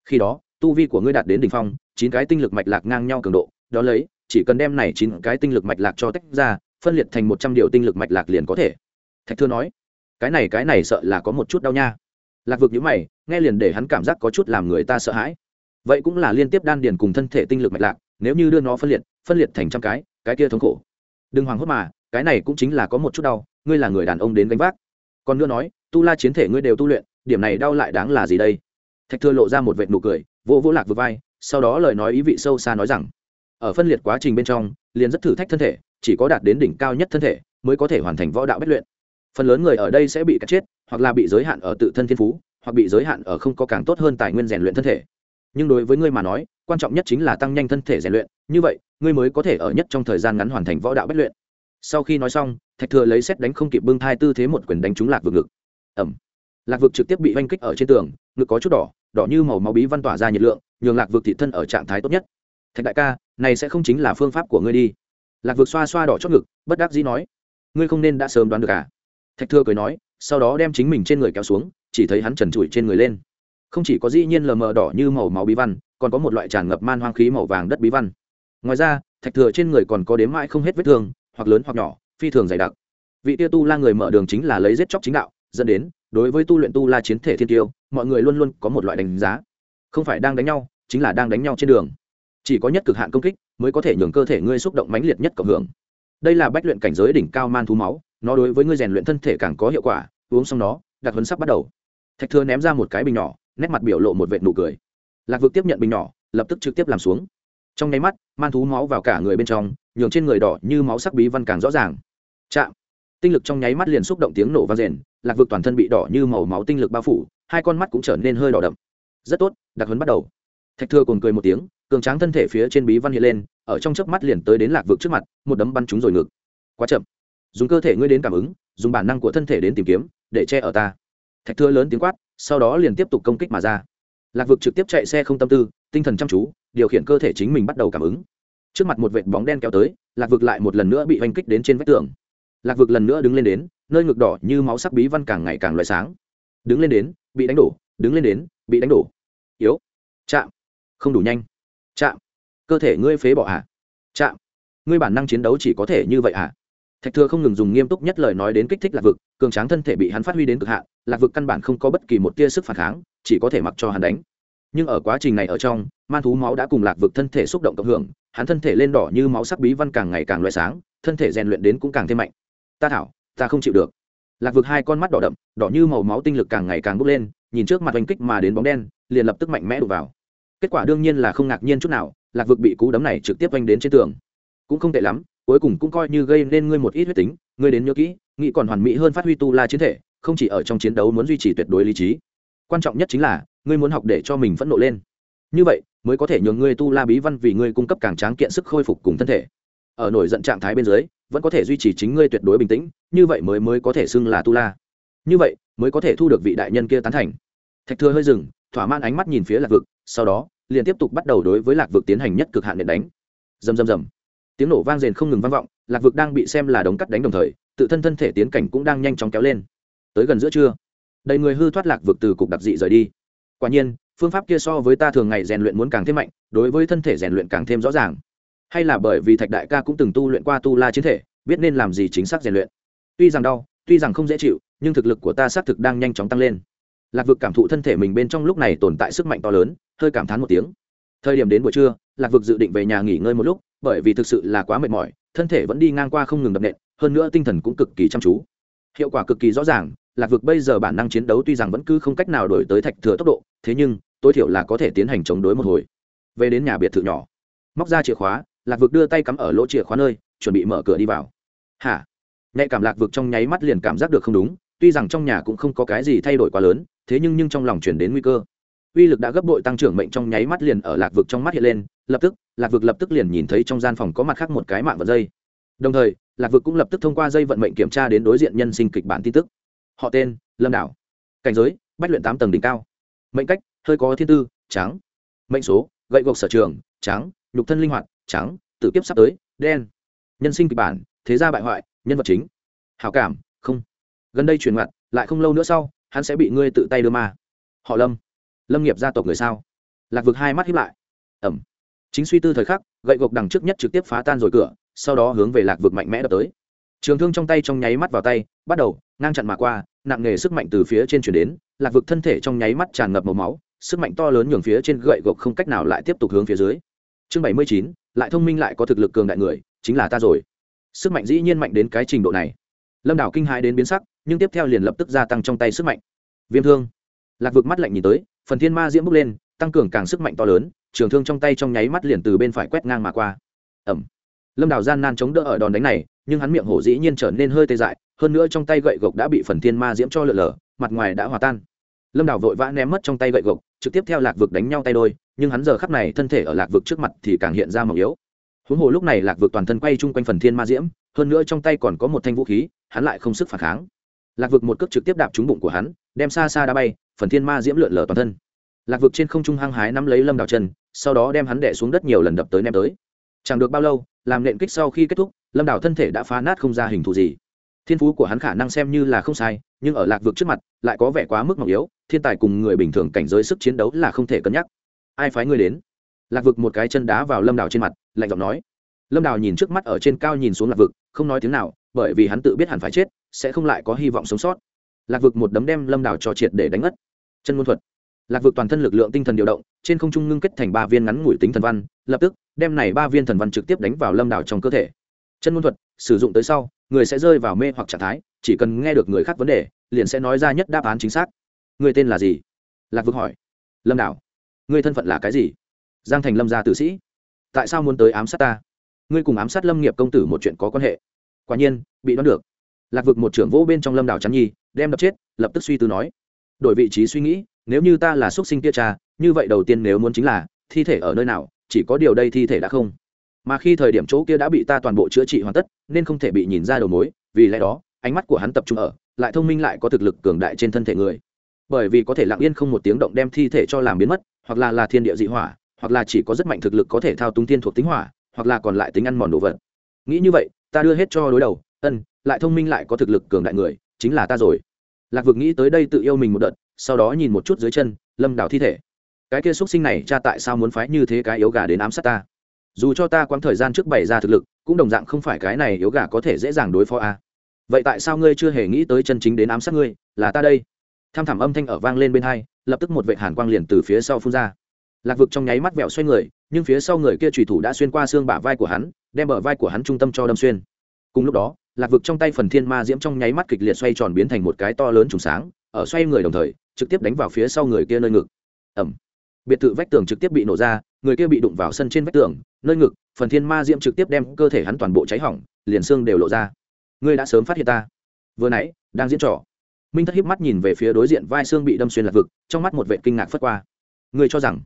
Khi đó, tu vi của ngươi đạt đến đ ỉ n h phong, chín cái tinh lực mạch lạc ngang nhau cường độ, đó lấy, chỉ cần đem này chín cái tinh lực mạch lạc cho tách ra, phân liệt thành một trăm điều tinh lực mạch lạc liền có thể. Thạch thưa nói, cái này cái này sợ là có một chút đau nha. Lạc vực nhữ mày, nghe liền để hắn cảm giác có chút làm người ta sợ hãi. Vậy cũng là liên tiếp đan điền cùng thân thể tinh lực mạch lạc, nếu như đưa nó phân liệt phân liệt thành trăm cái cái kia thống khổ. Đừng hoảng hốt mà, cái này cũng chính là có một chút đau ngươi là người đàn ông đến gánh vác. Còn nữa nói, tu la chiến thể ngươi đều tu luyện, điểm này đau lại đáng là gì đây? Thạch thừa lộ ra một vệt nụ cười, vỗ vỗ lạc vừa vai, sau đó lời nói ý vị sâu xa nói rằng, ở phân liệt quá trình bên trong, liền rất thử thách thân thể, chỉ có đạt đến đỉnh cao nhất thân thể mới có thể hoàn thành võ đạo bất luyện. Phần lớn người ở đây sẽ bị cắt chết, hoặc là bị giới hạn ở tự thân thiên phú, hoặc bị giới hạn ở không có càng tốt hơn tài nguyên rèn luyện thân thể. Nhưng đối với ngươi mà nói, quan trọng nhất chính là tăng nhanh thân thể rèn luyện, như vậy, ngươi mới có thể ở nhất trong thời gian ngắn hoàn thành võ đạo bất luyện sau khi nói xong, thạch thừa lấy xét đánh không kịp bưng thai tư thế một quyền đánh trúng lạc vực ngực. Ẩm lạc vực trực tiếp bị oanh kích ở trên tường, ngực có chút đỏ đỏ như màu máu bí văn tỏa ra nhiệt lượng, nhường lạc vực thị thân ở trạng thái tốt nhất. Thạch đại ca, này sẽ không chính là phương pháp của ngươi đi. Lạc vực xoa xoa đỏ chót ngực, bất đắc dĩ nói, ngươi không nên đã sớm đoán được à? Thạch thừa cười nói, sau đó đem chính mình trên người kéo xuống, chỉ thấy hắn trần trụi trên người lên. Không chỉ có dĩ nhiên lờ mờ đỏ như màu máu bí văn, còn có một loại tràn ngập man hoang khí màu vàng đất bí văn. Ngoài ra, thạch thừa trên người còn có đếm mãi không hết vết thương hoặc lớn hoặc nhỏ, phi thường dày đặc. Vị tia tu la người mở đường chính là lấy giết chóc chính đạo, dẫn đến, đối với tu luyện tu la chiến thể thiên tiêu, mọi người luôn luôn có một loại đánh giá. Không phải đang đánh nhau, chính là đang đánh nhau trên đường. Chỉ có nhất cực hạn công kích mới có thể nhường cơ thể ngươi xúc động mãnh liệt nhất cộng hưởng. Đây là bách luyện cảnh giới đỉnh cao man thú máu, nó đối với ngươi rèn luyện thân thể càng có hiệu quả, uống xong nó, đặc huấn sắp bắt đầu. Thạch thừa ném ra một cái bình nhỏ, nét mặt biểu lộ một vệt nụ cười. Lạc vực tiếp nhận bình nhỏ, lập tức trực tiếp làm xuống. Trong nháy mắt, man thú máu vào cả người bên trong nhường trên người đỏ như máu sắc bí văn càng rõ ràng. Chạm. Tinh lực trong nháy mắt liền xúc động tiếng nổ vang rền, lạc vực toàn thân bị đỏ như màu máu tinh lực bao phủ, hai con mắt cũng trở nên hơi đỏ đậm. Rất tốt, đặc huấn bắt đầu. Thạch thừa cùng cười một tiếng, cường tráng thân thể phía trên bí văn hiện lên, ở trong chớp mắt liền tới đến lạc vực trước mặt, một đấm bắn trúng rồi ngực. Quá chậm. Dùng cơ thể ngươi đến cảm ứng, dùng bản năng của thân thể đến tìm kiếm, để che ở ta. Thạch thừa lớn tiếng quát, sau đó liền tiếp tục công kích mà ra. Lạc vực trực tiếp chạy xe không tâm tư, tinh thần chăm chú, điều khiển cơ thể chính mình bắt đầu cảm ứng trước mặt một vệt bóng đen kéo tới, lạc vực lại một lần nữa bị oanh kích đến trên vách tường. Lạc vực lần nữa đứng lên đến, nơi ngực đỏ như máu sắc bí văn càng ngày càng loại sáng. Đứng lên đến, bị đánh đổ, đứng lên đến, bị đánh đổ. Yếu. Chạm. Không đủ nhanh. Chạm. Cơ thể ngươi phế bỏ ạ à? chạm. Ngươi bản năng chiến đấu chỉ có thể như vậy ạ à? thạch thừa không ngừng dùng nghiêm túc nhất lời nói đến kích thích lạc vực, cường tráng thân thể bị hắn phát huy đến cực hạn, lạc vực căn bản không có bất kỳ một tia sức phản kháng, chỉ có thể mặc cho hắn đánh nhưng ở quá trình này ở trong, man thú máu đã cùng lạc vực thân thể xúc động cộng hưởng, hắn thân thể lên đỏ như máu sắc bí văn càng ngày càng loại sáng, thân thể rèn luyện đến cũng càng thêm mạnh. Ta thảo, ta không chịu được. Lạc vực hai con mắt đỏ đậm, đỏ như màu máu tinh lực càng ngày càng bốc lên, nhìn trước mặt oanh kích mà đến bóng đen, liền lập tức mạnh mẽ đục vào. Kết quả đương nhiên là không ngạc nhiên chút nào, lạc vực bị cú đấm này trực tiếp oanh đến trên tường. Cũng không tệ lắm, cuối cùng cũng coi như gây nên ngươi một ít huyết tính, ngươi đến nhớ kỹ, nghĩ còn hoàn mỹ hơn phát huy tu la chiến thể, không chỉ ở trong chiến đấu muốn duy trì tuyệt đối lý trí. Quan trọng nhất chính là ngươi muốn học để cho mình phẫn nộ lên. Như vậy, mới có thể nhường ngươi tu la bí văn vì ngươi cung cấp càng tráng kiện sức khôi phục cùng thân thể. Ở nổi giận trạng thái bên dưới, vẫn có thể duy trì chính ngươi tuyệt đối bình tĩnh, như vậy mới mới có thể xưng là tu la. Như vậy, mới có thể thu được vị đại nhân kia tán thành. Thạch thừa hơi dừng, thỏa mãn ánh mắt nhìn phía lạc vực, sau đó, liền tiếp tục bắt đầu đối với lạc vực tiến hành nhất cực hạn điện đánh. Dầm dầm dầm tiếng nổ vang rền không ngừng vang vọng, lạc vực đang bị xem là đống cắt đánh đồng thời, tự thân thân thể tiến cảnh cũng đang nhanh chóng kéo lên. Tới gần giữa trưa, đầy người hư thoát lạc vực từ cục đặc dị rời đi quả nhiên, phương pháp kia so với ta thường ngày rèn luyện muốn càng thêm mạnh, đối với thân thể rèn luyện càng thêm rõ ràng. Hay là bởi vì thạch đại ca cũng từng tu luyện qua tu la chiến thể, biết nên làm gì chính xác rèn luyện. Tuy rằng đau, tuy rằng không dễ chịu, nhưng thực lực của ta xác thực đang nhanh chóng tăng lên. Lạc vực cảm thụ thân thể mình bên trong lúc này tồn tại sức mạnh to lớn, hơi cảm thán một tiếng. Thời điểm đến buổi trưa, lạc vực dự định về nhà nghỉ ngơi một lúc, bởi vì thực sự là quá mệt mỏi, thân thể vẫn đi ngang qua không ngừng đập nện, hơn nữa tinh thần cũng cực kỳ chăm chú. Hiệu quả cực kỳ rõ ràng lạc vực bây giờ bản năng chiến đấu tuy rằng vẫn cứ không cách nào đổi tới thạch thừa tốc độ, thế nhưng, tối thiểu là có thể tiến hành chống đối một hồi. Về đến nhà biệt thự nhỏ, móc ra chìa khóa, lạc vực đưa tay cắm ở lỗ chìa khóa nơi, chuẩn bị mở cửa đi vào. Hả? Nhạy cảm lạc vực trong nháy mắt liền cảm giác được không đúng, tuy rằng trong nhà cũng không có cái gì thay đổi quá lớn, thế nhưng nhưng trong lòng chuyển đến nguy cơ. Uy lực đã gấp bội tăng trưởng mệnh trong nháy mắt liền ở lạc vực trong mắt hiện lên, lập tức, lạc vực lập tức liền nhìn thấy trong gian phòng có mặt khác một cái mạng vật dây. Đồng thời, lạc vực cũng lập tức thông qua dây vận mệnh kiểm tra đến đối diện nhân sinh kịch bản tin tức họ tên, lâm đảo. Cảnh giới, bách luyện tám tầng đỉnh cao. Mệnh cách, hơi có thiên tư, trắng. Mệnh số, gậy gộc sở trường, trắng. Nhục thân linh hoạt, trắng. Tự kiếp sắp tới, đen. Nhân sinh kịch bản, thế gia bại hoại, nhân vật chính. Hào cảm, không. Gần đây chuyển ngoặt, lại không lâu nữa sau, hắn sẽ bị ngươi tự tay đưa ma. Họ lâm. Lâm nghiệp gia tộc người sao? Lạc vực hai mắt hiếp lại. Ẩm. Chính suy tư thời khắc, gậy gộc đằng trước nhất trực tiếp phá tan rồi cửa, sau đó hướng về lạc vực mạnh mẽ đập tới. Trường thương trong tay trong nháy mắt vào tay, bắt đầu ngang chặn mà qua, nặng nề sức mạnh từ phía trên chuyển đến, lạc vực thân thể trong nháy mắt tràn ngập màu máu, sức mạnh to lớn nhường phía trên gậy gộc không cách nào lại tiếp tục hướng phía dưới. Chương bảy mươi chín, lại thông minh lại có thực lực cường đại người, chính là ta rồi. Sức mạnh dĩ nhiên mạnh đến cái trình độ này. Lâm đảo kinh hãi đến biến sắc, nhưng tiếp theo liền lập tức gia tăng trong tay sức mạnh. Viêm thương. Lạc vực mắt lạnh nhìn tới, phần thiên ma diễm bước lên, tăng cường càng sức mạnh to lớn, trường thương trong tay trong nháy mắt liền từ bên phải quét ngang mà qua. Ẩm. Lâm đảo gian nan chống đỡ ở đòn đánh này nhưng hắn miệng hổ dĩ nhiên trở nên hơi tê dại, hơn nữa trong tay gậy gộc đã bị phần thiên ma diễm cho lượn lờ, mặt ngoài đã hòa tan. Lâm đào vội vã ném mất trong tay gậy gộc, trực tiếp theo lạc vực đánh nhau tay đôi, nhưng hắn giờ khắp này thân thể ở lạc vực trước mặt thì càng hiện ra mỏng yếu. Huống hồ lúc này lạc vực toàn thân quay chung quanh phần thiên ma diễm, hơn nữa trong tay còn có một thanh vũ khí, hắn lại không sức phản kháng. Lạc vực một cước trực tiếp đạp trúng bụng của hắn, đem xa xa đá bay, phần thiên ma diễm lượn lờ toàn thân. Lạc vực trên không trung hăng hái nắm lấy lâm đào chân, sau đó đem hắn đẻ xuống đất nhiều lần đập tới ném tới. Chẳng được bao lâu, làm nện kích sau khi kết thúc lâm đào thân thể đã phá nát không ra hình thù gì. Thiên phú của hắn khả năng xem như là không sai, nhưng ở lạc vực trước mặt, lại có vẻ quá mức mỏng yếu, thiên tài cùng người bình thường cảnh giới sức chiến đấu là không thể cân nhắc. Ai phái ngươi đến? Lạc vực một cái chân đá vào lâm đào trên mặt, lạnh giọng nói. Lâm đào nhìn trước mắt ở trên cao nhìn xuống lạc vực, không nói tiếng nào, bởi vì hắn tự biết hẳn phải chết, sẽ không lại có hy vọng sống sót. Lạc vực một đấm đem lâm đào cho triệt để đánh ngất. Chân môn thuật. Lạc vực toàn thân lực lượng tinh thần điều động, trên không trung ngưng kết thành ba viên ngắn ngủi tính thần văn, lập tức, đem này ba viên thần văn trực tiếp đánh vào lâm đào trong cơ thể chân môn thuật, sử dụng tới sau, người sẽ rơi vào mê hoặc trạng thái, chỉ cần nghe được người khác vấn đề, liền sẽ nói ra nhất đáp án chính xác. Người tên là gì? Lạc vực hỏi. Lâm đảo. Người thân phận là cái gì? Giang thành lâm gia tử sĩ. Tại sao muốn tới ám sát ta? Ngươi cùng ám sát lâm nghiệp công tử một chuyện có quan hệ. Quả nhiên, bị đoán được. Lạc vực một trưởng vỗ bên trong lâm đảo chắn nhi, đem đập chết, lập tức suy tư nói. Đổi vị trí suy nghĩ, nếu như ta là xuất sinh tia cha, như vậy đầu tiên nếu muốn chính là thi thể ở nơi nào, chỉ có điều đây thi thể đã không mà khi thời điểm chỗ kia đã bị ta toàn bộ chữa trị hoàn tất, nên không thể bị nhìn ra đầu mối, vì lẽ đó, ánh mắt của hắn tập trung ở, lại thông minh lại có thực lực cường đại trên thân thể người. Bởi vì có thể lặng yên không một tiếng động đem thi thể cho làm biến mất, hoặc là là thiên địa dị hỏa, hoặc là chỉ có rất mạnh thực lực có thể thao túng thiên thuộc tính hỏa, hoặc là còn lại tính ăn mòn đồ vật. Nghĩ như vậy, ta đưa hết cho đối đầu, ân, lại thông minh lại có thực lực cường đại người, chính là ta rồi. Lạc vực nghĩ tới đây tự yêu mình một đợt, sau đó nhìn một chút dưới chân, lâm đào thi thể. Cái kia x sinh này cha tại sao muốn phái như thế cái yếu gà đến ám sát ta? Dù cho ta quãng thời gian trước bày ra thực lực, cũng đồng dạng không phải cái này yếu gà có thể dễ dàng đối phó a. Vậy tại sao ngươi chưa hề nghĩ tới chân chính đến ám sát ngươi, là ta đây? Tham thảm âm thanh ở vang lên bên hai, lập tức một vệ hàn quang liền từ phía sau phun ra. Lạc vực trong nháy mắt vẹo xoay người, nhưng phía sau người kia trùy thủ đã xuyên qua xương bả vai của hắn, đem bờ vai của hắn trung tâm cho đâm xuyên. Cùng lúc đó, lạc vực trong tay phần thiên ma diễm trong nháy mắt kịch liệt xoay tròn biến thành một cái to lớn trùng sáng, ở xoay người đồng thời, trực tiếp đánh vào phía sau người kia nơi ngực. Ẩm biệt thự vách tường trực tiếp bị nổ ra, người kia bị đụng vào sân trên vách tường nơi ngực, phần thiên ma diễm trực tiếp đem cơ thể hắn toàn bộ cháy hỏng, liền xương đều lộ ra. Ngươi đã sớm phát hiện ta. Vừa nãy, đang diễn trò. Minh thất hiếp mắt nhìn về phía đối diện vai xương bị đâm xuyên lạc vực, trong mắt một vệ kinh ngạc phất qua. Ngươi cho rằng,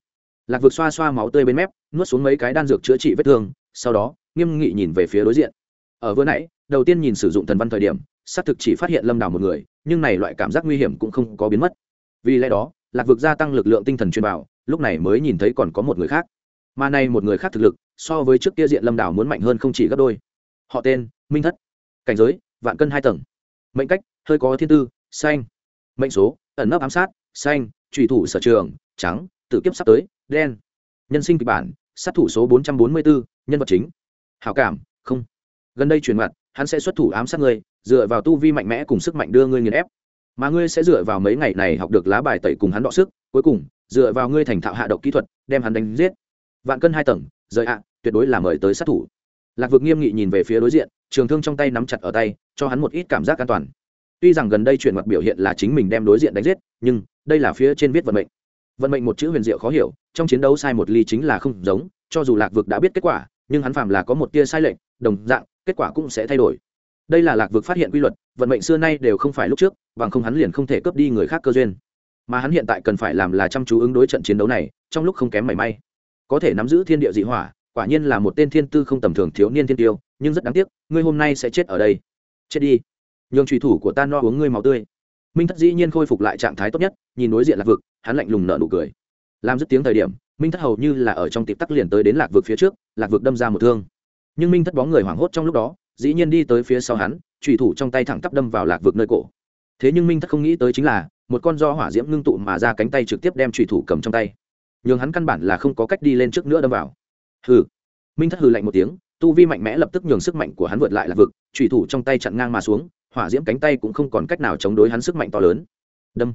lạc vực xoa xoa máu tươi bên mép, nuốt xuống mấy cái đan dược chữa trị vết thương, sau đó, nghiêm nghị nhìn về phía đối diện. Ở vừa nãy, đầu tiên nhìn sử dụng thần văn thời điểm, xác thực chỉ phát hiện lâm đào một người, nhưng này loại cảm giác nguy hiểm cũng không có biến mất. Vì lẽ đó, lạc vực gia tăng lực lượng tinh thần truyền bảo, lúc này mới nhìn thấy còn có một người khác. Mà nay một người khác thực lực so với trước kia diện lâm đảo muốn mạnh hơn không chỉ gấp đôi. Họ tên, minh thất. Cảnh giới, vạn cân hai tầng. Mệnh cách, hơi có thiên tư, xanh. Mệnh số, ẩn nấp ám sát, xanh. Trùy thủ sở trường, trắng. Tự kiếp sắp tới, đen. Nhân sinh kịch bản, sát thủ số bốn trăm bốn mươi bốn nhân vật chính. Hảo cảm, không. Gần đây truyền mặt hắn sẽ xuất thủ ám sát ngươi, dựa vào tu vi mạnh mẽ cùng sức mạnh đưa ngươi nghiền ép. Mà ngươi sẽ dựa vào mấy ngày này học được lá bài tẩy cùng hắn đọ sức, cuối cùng, dựa vào ngươi thành thạo hạ độc kỹ thuật, đem hắn đánh giết. Vạn cân hai tầng, rời ạ tuyệt đối là mời tới sát thủ. Lạc vực nghiêm nghị nhìn về phía đối diện, trường thương trong tay nắm chặt ở tay, cho hắn một ít cảm giác an toàn. Tuy rằng gần đây chuyển mặt biểu hiện là chính mình đem đối diện đánh giết, nhưng đây là phía trên viết vận mệnh. Vận mệnh một chữ huyền diệu khó hiểu, trong chiến đấu sai một ly chính là không giống, cho dù lạc vực đã biết kết quả, nhưng hắn phàm là có một tia sai lệch, đồng dạng, kết quả cũng sẽ thay đổi. Đây là lạc vực phát hiện quy luật, vận mệnh xưa nay đều không phải lúc trước, bằng không hắn liền không thể cướp đi người khác cơ duyên. Mà hắn hiện tại cần phải làm là chăm chú ứng đối trận chiến đấu này, trong lúc không kém mảy may. Có thể nắm giữ thiên địa dị hỏa quả nhiên là một tên thiên tư không tầm thường thiếu niên thiên tiêu, nhưng rất đáng tiếc, ngươi hôm nay sẽ chết ở đây. Chết đi. Nhường trùy thủ của ta no uống ngươi máu tươi. Minh thất dĩ nhiên khôi phục lại trạng thái tốt nhất, nhìn đối diện lạc vực, hắn lạnh lùng nợ nụ cười. Làm dứt tiếng thời điểm, minh thất hầu như là ở trong tiệp tắc liền tới đến lạc vực phía trước, lạc vực đâm ra một thương. Nhưng minh thất bóng người hoảng hốt trong lúc đó, dĩ nhiên đi tới phía sau hắn, trùy thủ trong tay thẳng tắp đâm vào lạc vực nơi cổ. Thế nhưng minh thất không nghĩ tới chính là, một con do hỏa diễm ngưng tụ mà ra cánh tay trực tiếp đem trùy thủ cầm trong tay. Nhường hắn căn bản là không có cách đi lên trước nữa đâm vào hừ. Minh thất hừ lạnh một tiếng, tu vi mạnh mẽ lập tức nhường sức mạnh của hắn vượt lại lạc vực trùy thủ trong tay chặn ngang mà xuống, hỏa diễm cánh tay cũng không còn cách nào chống đối hắn sức mạnh to lớn. Đâm.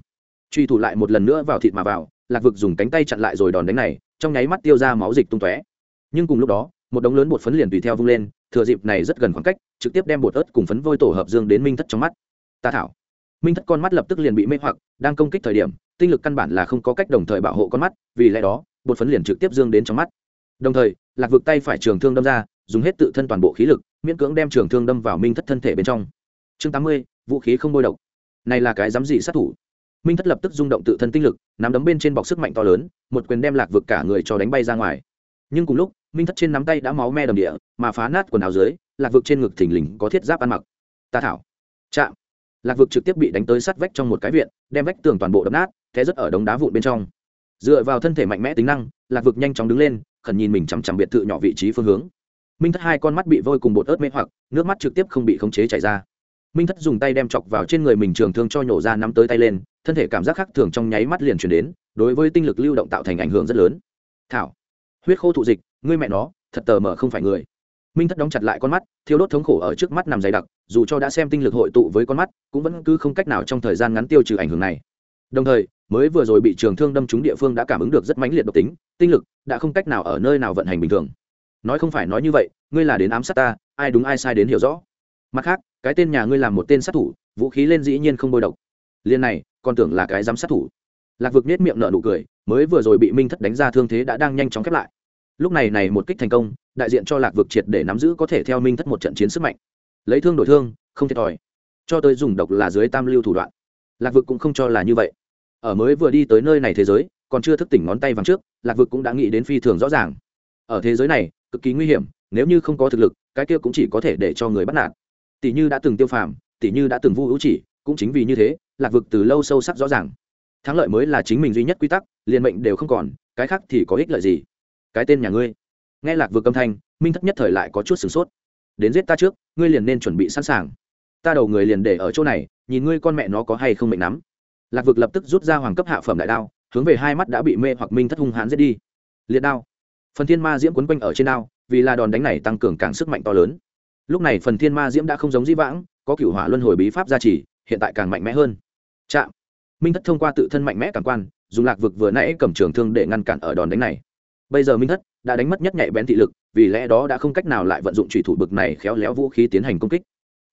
Truy thủ lại một lần nữa vào thịt mà vào, lạc vực dùng cánh tay chặn lại rồi đòn đánh này, trong nháy mắt tiêu ra máu dịch tung tóe. Nhưng cùng lúc đó, một đống lớn bột phấn liền tùy theo vung lên, thừa dịp này rất gần khoảng cách, trực tiếp đem bột ớt cùng phấn vôi tổ hợp dương đến minh thất trong mắt. Ta thảo. Minh thất con mắt lập tức liền bị mê hoặc, đang công kích thời điểm, tinh lực căn bản là không có cách đồng thời bảo hộ con mắt, vì lẽ đó, bột phấn liền trực tiếp dương đến trong mắt đồng thời, lạc vực tay phải trường thương đâm ra, dùng hết tự thân toàn bộ khí lực, miễn cưỡng đem trường thương đâm vào minh thất thân thể bên trong. Chương tám mươi, vũ khí không bôi độc. Này là cái dám gì sát thủ? Minh thất lập tức rung động tự thân tinh lực, nắm đấm bên trên bọc sức mạnh to lớn, một quyền đem lạc vực cả người cho đánh bay ra ngoài. Nhưng cùng lúc, minh thất trên nắm tay đã máu me đầm địa, mà phá nát quần áo dưới, lạc vực trên ngực thình lình có thiết giáp ăn mặc. Ta thảo. Chạm. Lạc vực trực tiếp bị đánh tới sát vách trong một cái viện, đem vách tường toàn bộ đập nát thế rất ở đống đá vụn bên trong. Dựa vào thân thể mạnh mẽ tính năng, lạc vực nhanh chóng đứng lên khẩn nhìn mình chằm chằm biệt thự nhỏ vị trí phương hướng. Minh thất hai con mắt bị vôi cùng bột ớt mê hoặc, nước mắt trực tiếp không bị khống chế chảy ra. Minh thất dùng tay đem chọc vào trên người mình trường thương cho nhổ ra nắm tới tay lên, thân thể cảm giác khác thường trong nháy mắt liền chuyển đến, đối với tinh lực lưu động tạo thành ảnh hưởng rất lớn. Thảo, huyết khô thụ dịch, ngươi mẹ nó, thật tờ mờ không phải người. Minh thất đóng chặt lại con mắt thiếu đốt thống khổ ở trước mắt nằm dày đặc, dù cho đã xem tinh lực hội tụ với con mắt, cũng vẫn cứ không cách nào trong thời gian ngắn tiêu trừ ảnh hưởng này đồng thời, mới vừa rồi bị trường thương đâm trúng địa phương đã cảm ứng được rất mãnh liệt độc tính, tinh lực đã không cách nào ở nơi nào vận hành bình thường. Nói không phải nói như vậy, ngươi là đến ám sát ta, ai đúng ai sai đến hiểu rõ. Mặt khác, cái tên nhà ngươi làm một tên sát thủ, vũ khí lên dĩ nhiên không bôi độc. Liên này, còn tưởng là cái dám sát thủ. Lạc vực nết miệng nở nụ cười, mới vừa rồi bị minh thất đánh ra thương thế đã đang nhanh chóng khép lại. Lúc này này một kích thành công, đại diện cho lạc vực triệt để nắm giữ có thể theo minh thất một trận chiến sức mạnh. Lấy thương đổi thương, không thiệt thòi. Cho tới dùng độc là dưới tam lưu thủ đoạn. Lạc vực cũng không cho là như vậy ở mới vừa đi tới nơi này thế giới, còn chưa thức tỉnh ngón tay vàng trước, lạc vực cũng đã nghĩ đến phi thường rõ ràng. Ở thế giới này, cực kỳ nguy hiểm, nếu như không có thực lực, cái kia cũng chỉ có thể để cho người bắt nạt. Tỷ như đã từng tiêu phàm, tỷ như đã từng vu hữu chỉ, cũng chính vì như thế, lạc vực từ lâu sâu sắc rõ ràng. Thắng lợi mới là chính mình duy nhất quy tắc, liền mệnh đều không còn, cái khác thì có ích lợi gì? Cái tên nhà ngươi. Nghe lạc vực âm thanh, minh thất nhất thời lại có chút sửng sốt. Đến giết ta trước, ngươi liền nên chuẩn bị sẵn sàng. Ta đầu người liền để ở chỗ này, nhìn ngươi con mẹ nó có hay không mệnh nắm lạc vực lập tức rút ra hoàng cấp hạ phẩm đại đao, hướng về hai mắt đã bị mê hoặc minh thất hung hãn giết đi. Liệt đao. Phần thiên ma diễm quấn quanh ở trên đao, vì là đòn đánh này tăng cường càng sức mạnh to lớn. Lúc này phần thiên ma diễm đã không giống di vãng, có cựu hỏa luân hồi bí pháp gia trì, hiện tại càng mạnh mẽ hơn. Chạm. Minh thất thông qua tự thân mạnh mẽ cảm quan, dùng lạc vực vừa nãy cầm trường thương để ngăn cản ở đòn đánh này. Bây giờ minh thất đã đánh mất nhất nhạy bén thị lực, vì lẽ đó đã không cách nào lại vận dụng trùy thủ bực này khéo léo vũ khí tiến hành công kích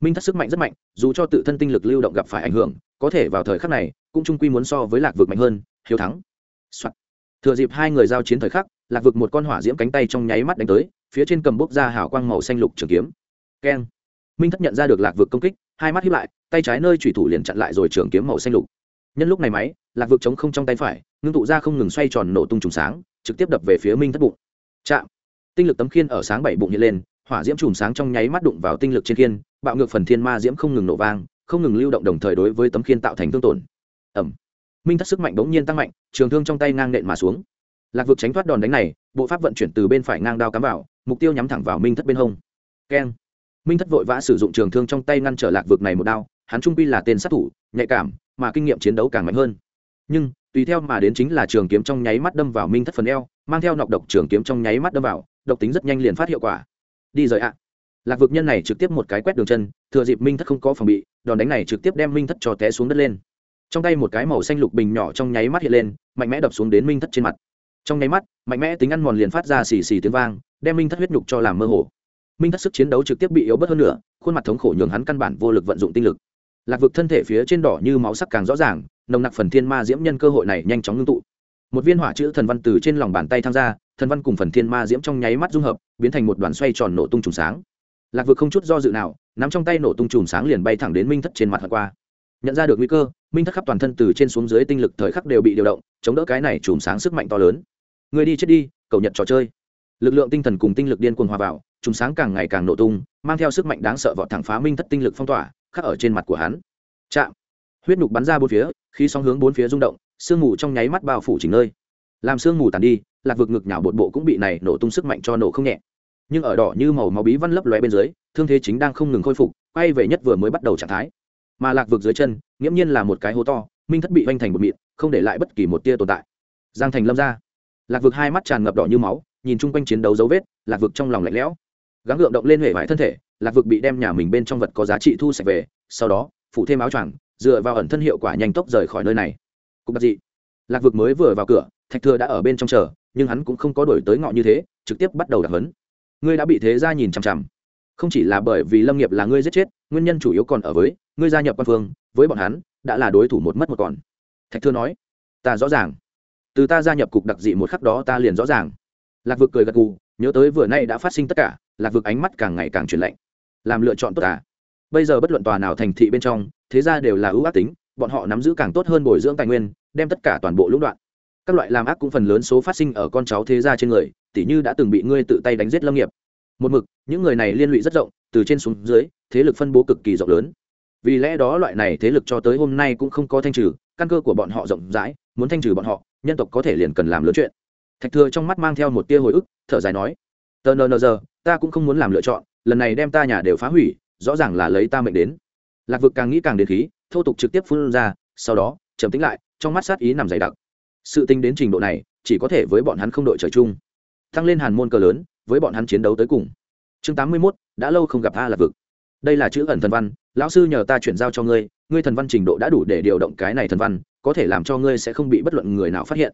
minh thất sức mạnh rất mạnh, dù cho tự thân tinh lực lưu động gặp phải ảnh hưởng, có thể vào thời khắc này, cũng trung quy muốn so với lạc vực mạnh hơn, hiếu thắng、Soạn. thừa dịp hai người giao chiến thời khắc, lạc vực một con hỏa diễm cánh tay trong nháy mắt đánh tới, phía trên cầm bốc ra hào quang màu xanh lục trường kiếm. Keng. Minh thất nhận ra được lạc vực công kích, hai mắt hiếp lại, tay trái nơi thủy thủ liền chặn lại rồi trường kiếm màu xanh lục. Nhân lúc này máy, lạc vực chống không trong tay phải, ngưng tụ ra không ngừng xoay tròn nổ tung trùng sáng, trực tiếp đập về phía minh thất bụng. Chạm. Tinh lực tấm khiên ở sáng bảy bụng hiện lên, hỏa diễm chùm sáng trong nháy mắt đụng vào tinh lực trên khiên bạo ngược phần thiên ma diễm không ngừng nổ vang, không ngừng lưu động đồng thời đối với tấm khiên tạo thành thương tổn. Ẩm minh thất sức mạnh bỗng nhiên tăng mạnh, trường thương trong tay ngang nện mà xuống. Lạc vực tránh thoát đòn đánh này, bộ pháp vận chuyển từ bên phải ngang đao cắm vào, mục tiêu nhắm thẳng vào minh thất bên hông. Keng. Minh thất vội vã sử dụng trường thương trong tay ngăn trở lạc vực này một đao, hắn trung pi là tên sát thủ, nhạy cảm, mà kinh nghiệm chiến đấu càng mạnh hơn. Nhưng, tùy theo mà đến chính là trường kiếm trong nháy mắt đâm vào minh thất phần eo, mang theo nọc độc trường kiếm trong nháy mắt đâm vào, độc tính rất nhanh liền phát hiệu quả. Đi rời ạ lạc vực nhân này trực tiếp một cái quét đường chân, thừa dịp minh thất không có phòng bị, đòn đánh này trực tiếp đem minh thất cho té xuống đất lên. Trong tay một cái màu xanh lục bình nhỏ trong nháy mắt hiện lên, mạnh mẽ đập xuống đến minh thất trên mặt. Trong nháy mắt, mạnh mẽ tính ăn mòn liền phát ra xì xì tiếng vang, đem minh thất huyết nhục cho làm mơ hồ. Minh thất sức chiến đấu trực tiếp bị yếu bớt hơn nữa, khuôn mặt thống khổ nhường hắn căn bản vô lực vận dụng tinh lực. Lạc vực thân thể phía trên đỏ như máu sắc càng rõ ràng, nồng nặc phần thiên ma diễm nhân cơ hội này nhanh chóng ngưng tụ. Một viên hỏa chữ thần văn từ trên lòng bàn tay tham gia thần văn cùng phần thiên ma diễm trong nháy mắt dung hợp, biến thành một đoàn xoay tròn nổ tung trùng sáng lạc vực không chút do dự nào, nắm trong tay nổ tung chùm sáng liền bay thẳng đến minh thất trên mặt qua. Nhận ra được nguy cơ, minh thất khắp toàn thân từ trên xuống dưới tinh lực thời khắc đều bị điều động, chống đỡ cái này chùm sáng sức mạnh to lớn. Người đi chết đi cầu nhật trò chơi. Lực lượng tinh thần cùng tinh lực điên cuồng hòa vào, chùm sáng càng ngày càng nổ tung, mang theo sức mạnh đáng sợ vọt thẳng phá minh thất tinh lực phong tỏa, khắc ở trên mặt của hắn. Chạm. Huyết nhục bắn ra bốn phía khi sóng hướng bốn phía rung động, sương mù trong nháy mắt bao phủ chỉnh nơi. Làm sương mù tàn đi, lạc vực ngực nhảo bột bộ cũng bị này nổ tung sức mạnh cho nổ không nhẹ nhưng ở đỏ như màu máu bí văn lấp lóe bên dưới, thương thế chính đang không ngừng khôi phục, quay về nhất vừa mới bắt đầu trạng thái. Mà lạc vực dưới chân, nghiễm nhiên là một cái hố to, minh thất bị vanh thành một mịn, không để lại bất kỳ một tia tồn tại. Giang thành lâm ra. Lạc vực hai mắt tràn ngập đỏ như máu, nhìn chung quanh chiến đấu dấu vết, lạc vực trong lòng lạnh lẽo. Gắng gượng động lên hệ vải thân thể, lạc vực bị đem nhà mình bên trong vật có giá trị thu sạch về, sau đó, phủ thêm áo choàng, dựa vào ẩn thân hiệu quả nhanh tốc rời khỏi nơi này. Cục đặc dị. Lạc vực mới vừa vào cửa, thạch thừa đã ở bên trong chờ, nhưng hắn cũng không có đổi tới ngọ như thế, trực tiếp bắt đầu đặc hấn ngươi đã bị thế gia nhìn chằm chằm. Không chỉ là bởi vì lâm nghiệp là ngươi giết chết, nguyên nhân chủ yếu còn ở với, ngươi gia nhập quan phương, với bọn hắn, đã là đối thủ một mất một còn. Thạch thừa nói, ta rõ ràng. Từ ta gia nhập cục đặc dị một khắc đó ta liền rõ ràng. Lạc vực cười gật gù, nhớ tới vừa nay đã phát sinh tất cả, lạc vực ánh mắt càng ngày càng chuyển lạnh. Làm lựa chọn tốt cả. bây giờ bất luận tòa nào thành thị bên trong, thế ra đều là ưu ác tính, bọn họ nắm giữ càng tốt hơn bồi dưỡng tài nguyên, đem tất cả toàn bộ lũng đoạn các loại làm ác cũng phần lớn số phát sinh ở con cháu thế gia trên người, tỉ như đã từng bị ngươi tự tay đánh giết lâm nghiệp. Một mực, những người này liên lụy rất rộng, từ trên xuống dưới, thế lực phân bố cực kỳ rộng lớn. Vì lẽ đó loại này thế lực cho tới hôm nay cũng không có thanh trừ, căn cơ của bọn họ rộng rãi, muốn thanh trừ bọn họ, nhân tộc có thể liền cần làm lớn chuyện. Thạch thừa trong mắt mang theo một tia hồi ức, thở dài nói, tờ nờ nờ giờ, ta cũng không muốn làm lựa chọn, lần này đem ta nhà đều phá hủy, rõ ràng là lấy ta mệnh đến. Lạc vực càng nghĩ càng đến khí, thô tục trực tiếp phun ra, sau đó, trầm tính lại, trong mắt sát ý nằm dày đặc sự tính đến trình độ này, chỉ có thể với bọn hắn không đội trời chung. Tăng lên hàn môn cờ lớn, với bọn hắn chiến đấu tới cùng. Chương tám mươi mốt, đã lâu không gặp a là vực. Đây là chữ ẩn thần văn, lão sư nhờ ta chuyển giao cho ngươi ngươi thần văn trình độ đã đủ để điều động cái này thần văn, có thể làm cho ngươi sẽ không bị bất luận người nào phát hiện.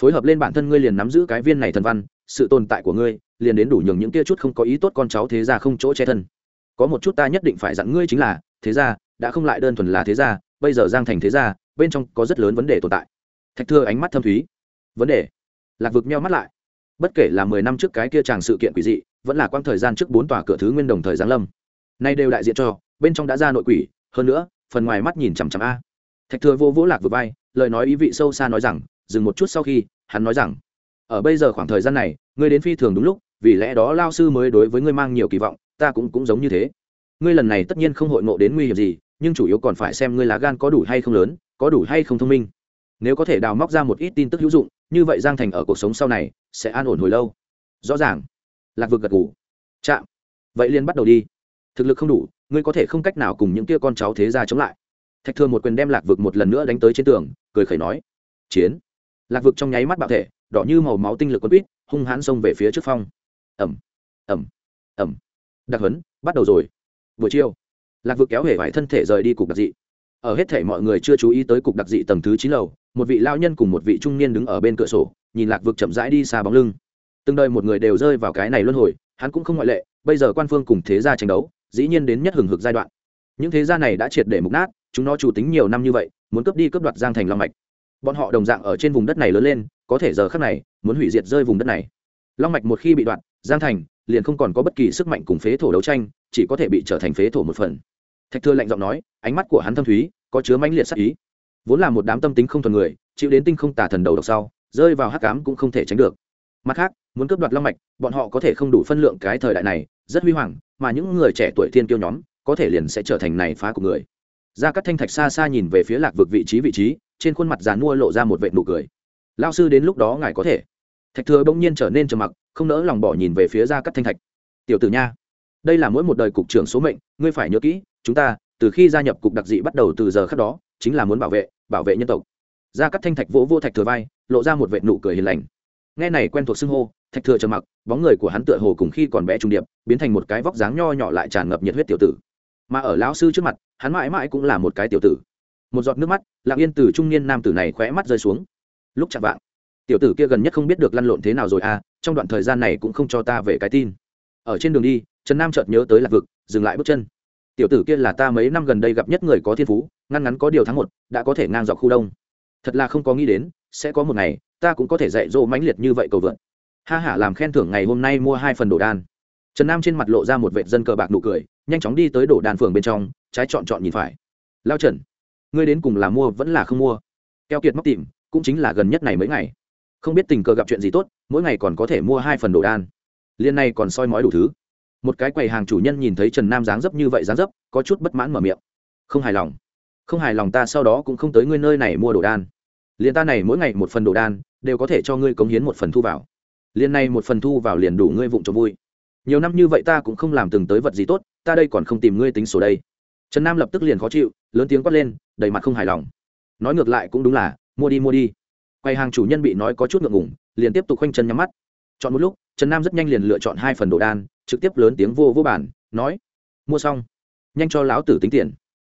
Phối hợp lên bản thân ngươi liền nắm giữ cái viên này thần văn, sự tồn tại của ngươi, liền đến đủ nhường những kia chút không có ý tốt con cháu thế ra không chỗ che thân. Có một chút ta nhất định phải dặn ngươi chính là, thế ra đã không lại đơn thuần là thế ra bây giờ giang thành thế ra bên trong có rất lớn vấn đề tồn tại thạch thưa ánh mắt thâm thúy. Vấn đề. Lạc vực meo mắt lại. Bất kể là mười năm trước cái kia chàng sự kiện quỷ dị, vẫn là quang thời gian trước bốn tòa cửa thứ nguyên đồng thời giáng lâm. Nay đều đại diện cho, bên trong đã ra nội quỷ, hơn nữa, phần ngoài mắt nhìn chằm chằm a. Thạch thừa vô vỗ lạc vực vai, lời nói ý vị sâu xa nói rằng, dừng một chút sau khi, hắn nói rằng, ở bây giờ khoảng thời gian này, ngươi đến phi thường đúng lúc, vì lẽ đó lao sư mới đối với ngươi mang nhiều kỳ vọng, ta cũng cũng giống như thế. Ngươi lần này tất nhiên không hội ngộ đến nguy hiểm gì, nhưng chủ yếu còn phải xem ngươi lá gan có đủ hay không lớn, có đủ hay không thông minh nếu có thể đào móc ra một ít tin tức hữu dụng, như vậy giang thành ở cuộc sống sau này sẽ an ổn hồi lâu. Rõ ràng. Lạc vực gật ngủ chạm. Vậy liền bắt đầu đi. Thực lực không đủ, ngươi có thể không cách nào cùng những kia con cháu thế ra chống lại. Thạch thương một quyền đem lạc vực một lần nữa đánh tới trên tường, cười khẩy nói, chiến. Lạc vực trong nháy mắt bạo thể, đỏ như màu máu tinh lực quân quýt, hung hãn xông về phía trước phong. Ẩm ẩm ẩm đặc hấn bắt đầu rồi. Buổi chiều, lạc vực kéo hể vải thân thể rời đi cục đặc dị ở hết thể mọi người chưa chú ý tới cục đặc dị tầng thứ chín lầu, một vị lao nhân cùng một vị trung niên đứng ở bên cửa sổ, nhìn lạc vực chậm rãi đi xa bóng lưng. Từng đời một người đều rơi vào cái này luân hồi, hắn cũng không ngoại lệ, bây giờ quan phương cùng thế gia tranh đấu, dĩ nhiên đến nhất hừng hực giai đoạn. Những thế gia này đã triệt để mục nát, chúng nó chủ tính nhiều năm như vậy, muốn cướp đi cướp đoạt giang thành long mạch. Bọn họ đồng dạng ở trên vùng đất này lớn lên, có thể giờ khác này, muốn hủy diệt rơi vùng đất này. Long mạch một khi bị đoạn, giang thành liền không còn có bất kỳ sức mạnh cùng phế thổ đấu tranh, chỉ có thể bị trở thành phế thổ một phần thạch thưa lạnh giọng nói, ánh mắt của hắn thâm thúy, có chứa mãnh liệt sắc ý. Vốn là một đám tâm tính không thuần người, chịu đến tinh không tả thần đầu độc sau, rơi vào hắc cám cũng không thể tránh được. Mặt khác, muốn cướp đoạt long mạch, bọn họ có thể không đủ phân lượng cái thời đại này, rất huy hoàng, mà những người trẻ tuổi thiên kiêu nhóm, có thể liền sẽ trở thành này phá của người. Ra các thanh thạch xa xa nhìn về phía lạc vực vị trí vị trí, trên khuôn mặt dàn mua lộ ra một vệ nụ cười. Lao sư đến lúc đó ngài có thể. Thạch thừa bỗng nhiên trở nên trầm mặc, không nỡ lòng bỏ nhìn về phía ra các thanh thạch. Tiểu tử nha, đây là mỗi một đời cục trưởng số mệnh, ngươi phải nhớ kỹ chúng ta, từ khi gia nhập cục đặc dị bắt đầu từ giờ khác đó, chính là muốn bảo vệ bảo vệ nhân tộc. Ra cắt thanh thạch vỗ vô thạch thừa vai, lộ ra một vệ nụ cười hiền lành. Nghe này quen thuộc xưng hô, thạch thừa trầm mặc, bóng người của hắn tựa hồ cùng khi còn bé trung điệp, biến thành một cái vóc dáng nho nhỏ lại tràn ngập nhiệt huyết tiểu tử. Mà ở lão sư trước mặt, hắn mãi mãi cũng là một cái tiểu tử. Một giọt nước mắt, lặng yên từ trung niên nam tử này khóe mắt rơi xuống. Lúc chạm vạng, tiểu tử kia gần nhất không biết được lăn lộn thế nào rồi à trong đoạn thời gian này cũng không cho ta về cái tin. Ở trên đường đi, trần nam chợt nhớ tới lạc vực, dừng lại bước chân tiểu tử kia là ta mấy năm gần đây gặp nhất người có thiên phú, ngăn ngắn có điều tháng một, đã có thể ngang dọc khu đông. Thật là không có nghĩ đến, sẽ có một ngày, ta cũng có thể dạy dỗ mãnh liệt như vậy cầu vượn. Ha hả làm khen thưởng ngày hôm nay mua hai phần đồ đan. Trần nam trên mặt lộ ra một vệ dân cờ bạc nụ cười, nhanh chóng đi tới đổ đan phường bên trong, trái chọn chọn nhìn phải. Lao trần, ngươi đến cùng là mua vẫn là không mua? Keo kiệt móc tìm, cũng chính là gần nhất này mấy ngày. Không biết tình cờ gặp chuyện gì tốt, mỗi ngày còn có thể mua hai phần đồ đan. Liên này còn soi mói đủ thứ một cái quầy hàng chủ nhân nhìn thấy trần nam dáng dấp như vậy dáng dấp, có chút bất mãn mở miệng. Không hài lòng. Không hài lòng ta sau đó cũng không tới ngươi nơi này mua đồ đan. Liền ta này mỗi ngày một phần đồ đan, đều có thể cho ngươi cống hiến một phần thu vào. Liền này một phần thu vào liền đủ ngươi vụng cho vui. Nhiều năm như vậy ta cũng không làm từng tới vật gì tốt, ta đây còn không tìm ngươi tính sổ đây. Trần nam lập tức liền khó chịu, lớn tiếng quát lên, đầy mặt không hài lòng. Nói ngược lại cũng đúng là, mua đi mua đi. Quầy hàng chủ nhân bị nói có chút ngượng ngủng liền tiếp tục khoanh chân nhắm mắt chọn một lúc, trần nam rất nhanh liền lựa chọn hai phần đồ đan, trực tiếp lớn tiếng vô vô bản nói, mua xong, nhanh cho lão tử tính tiền.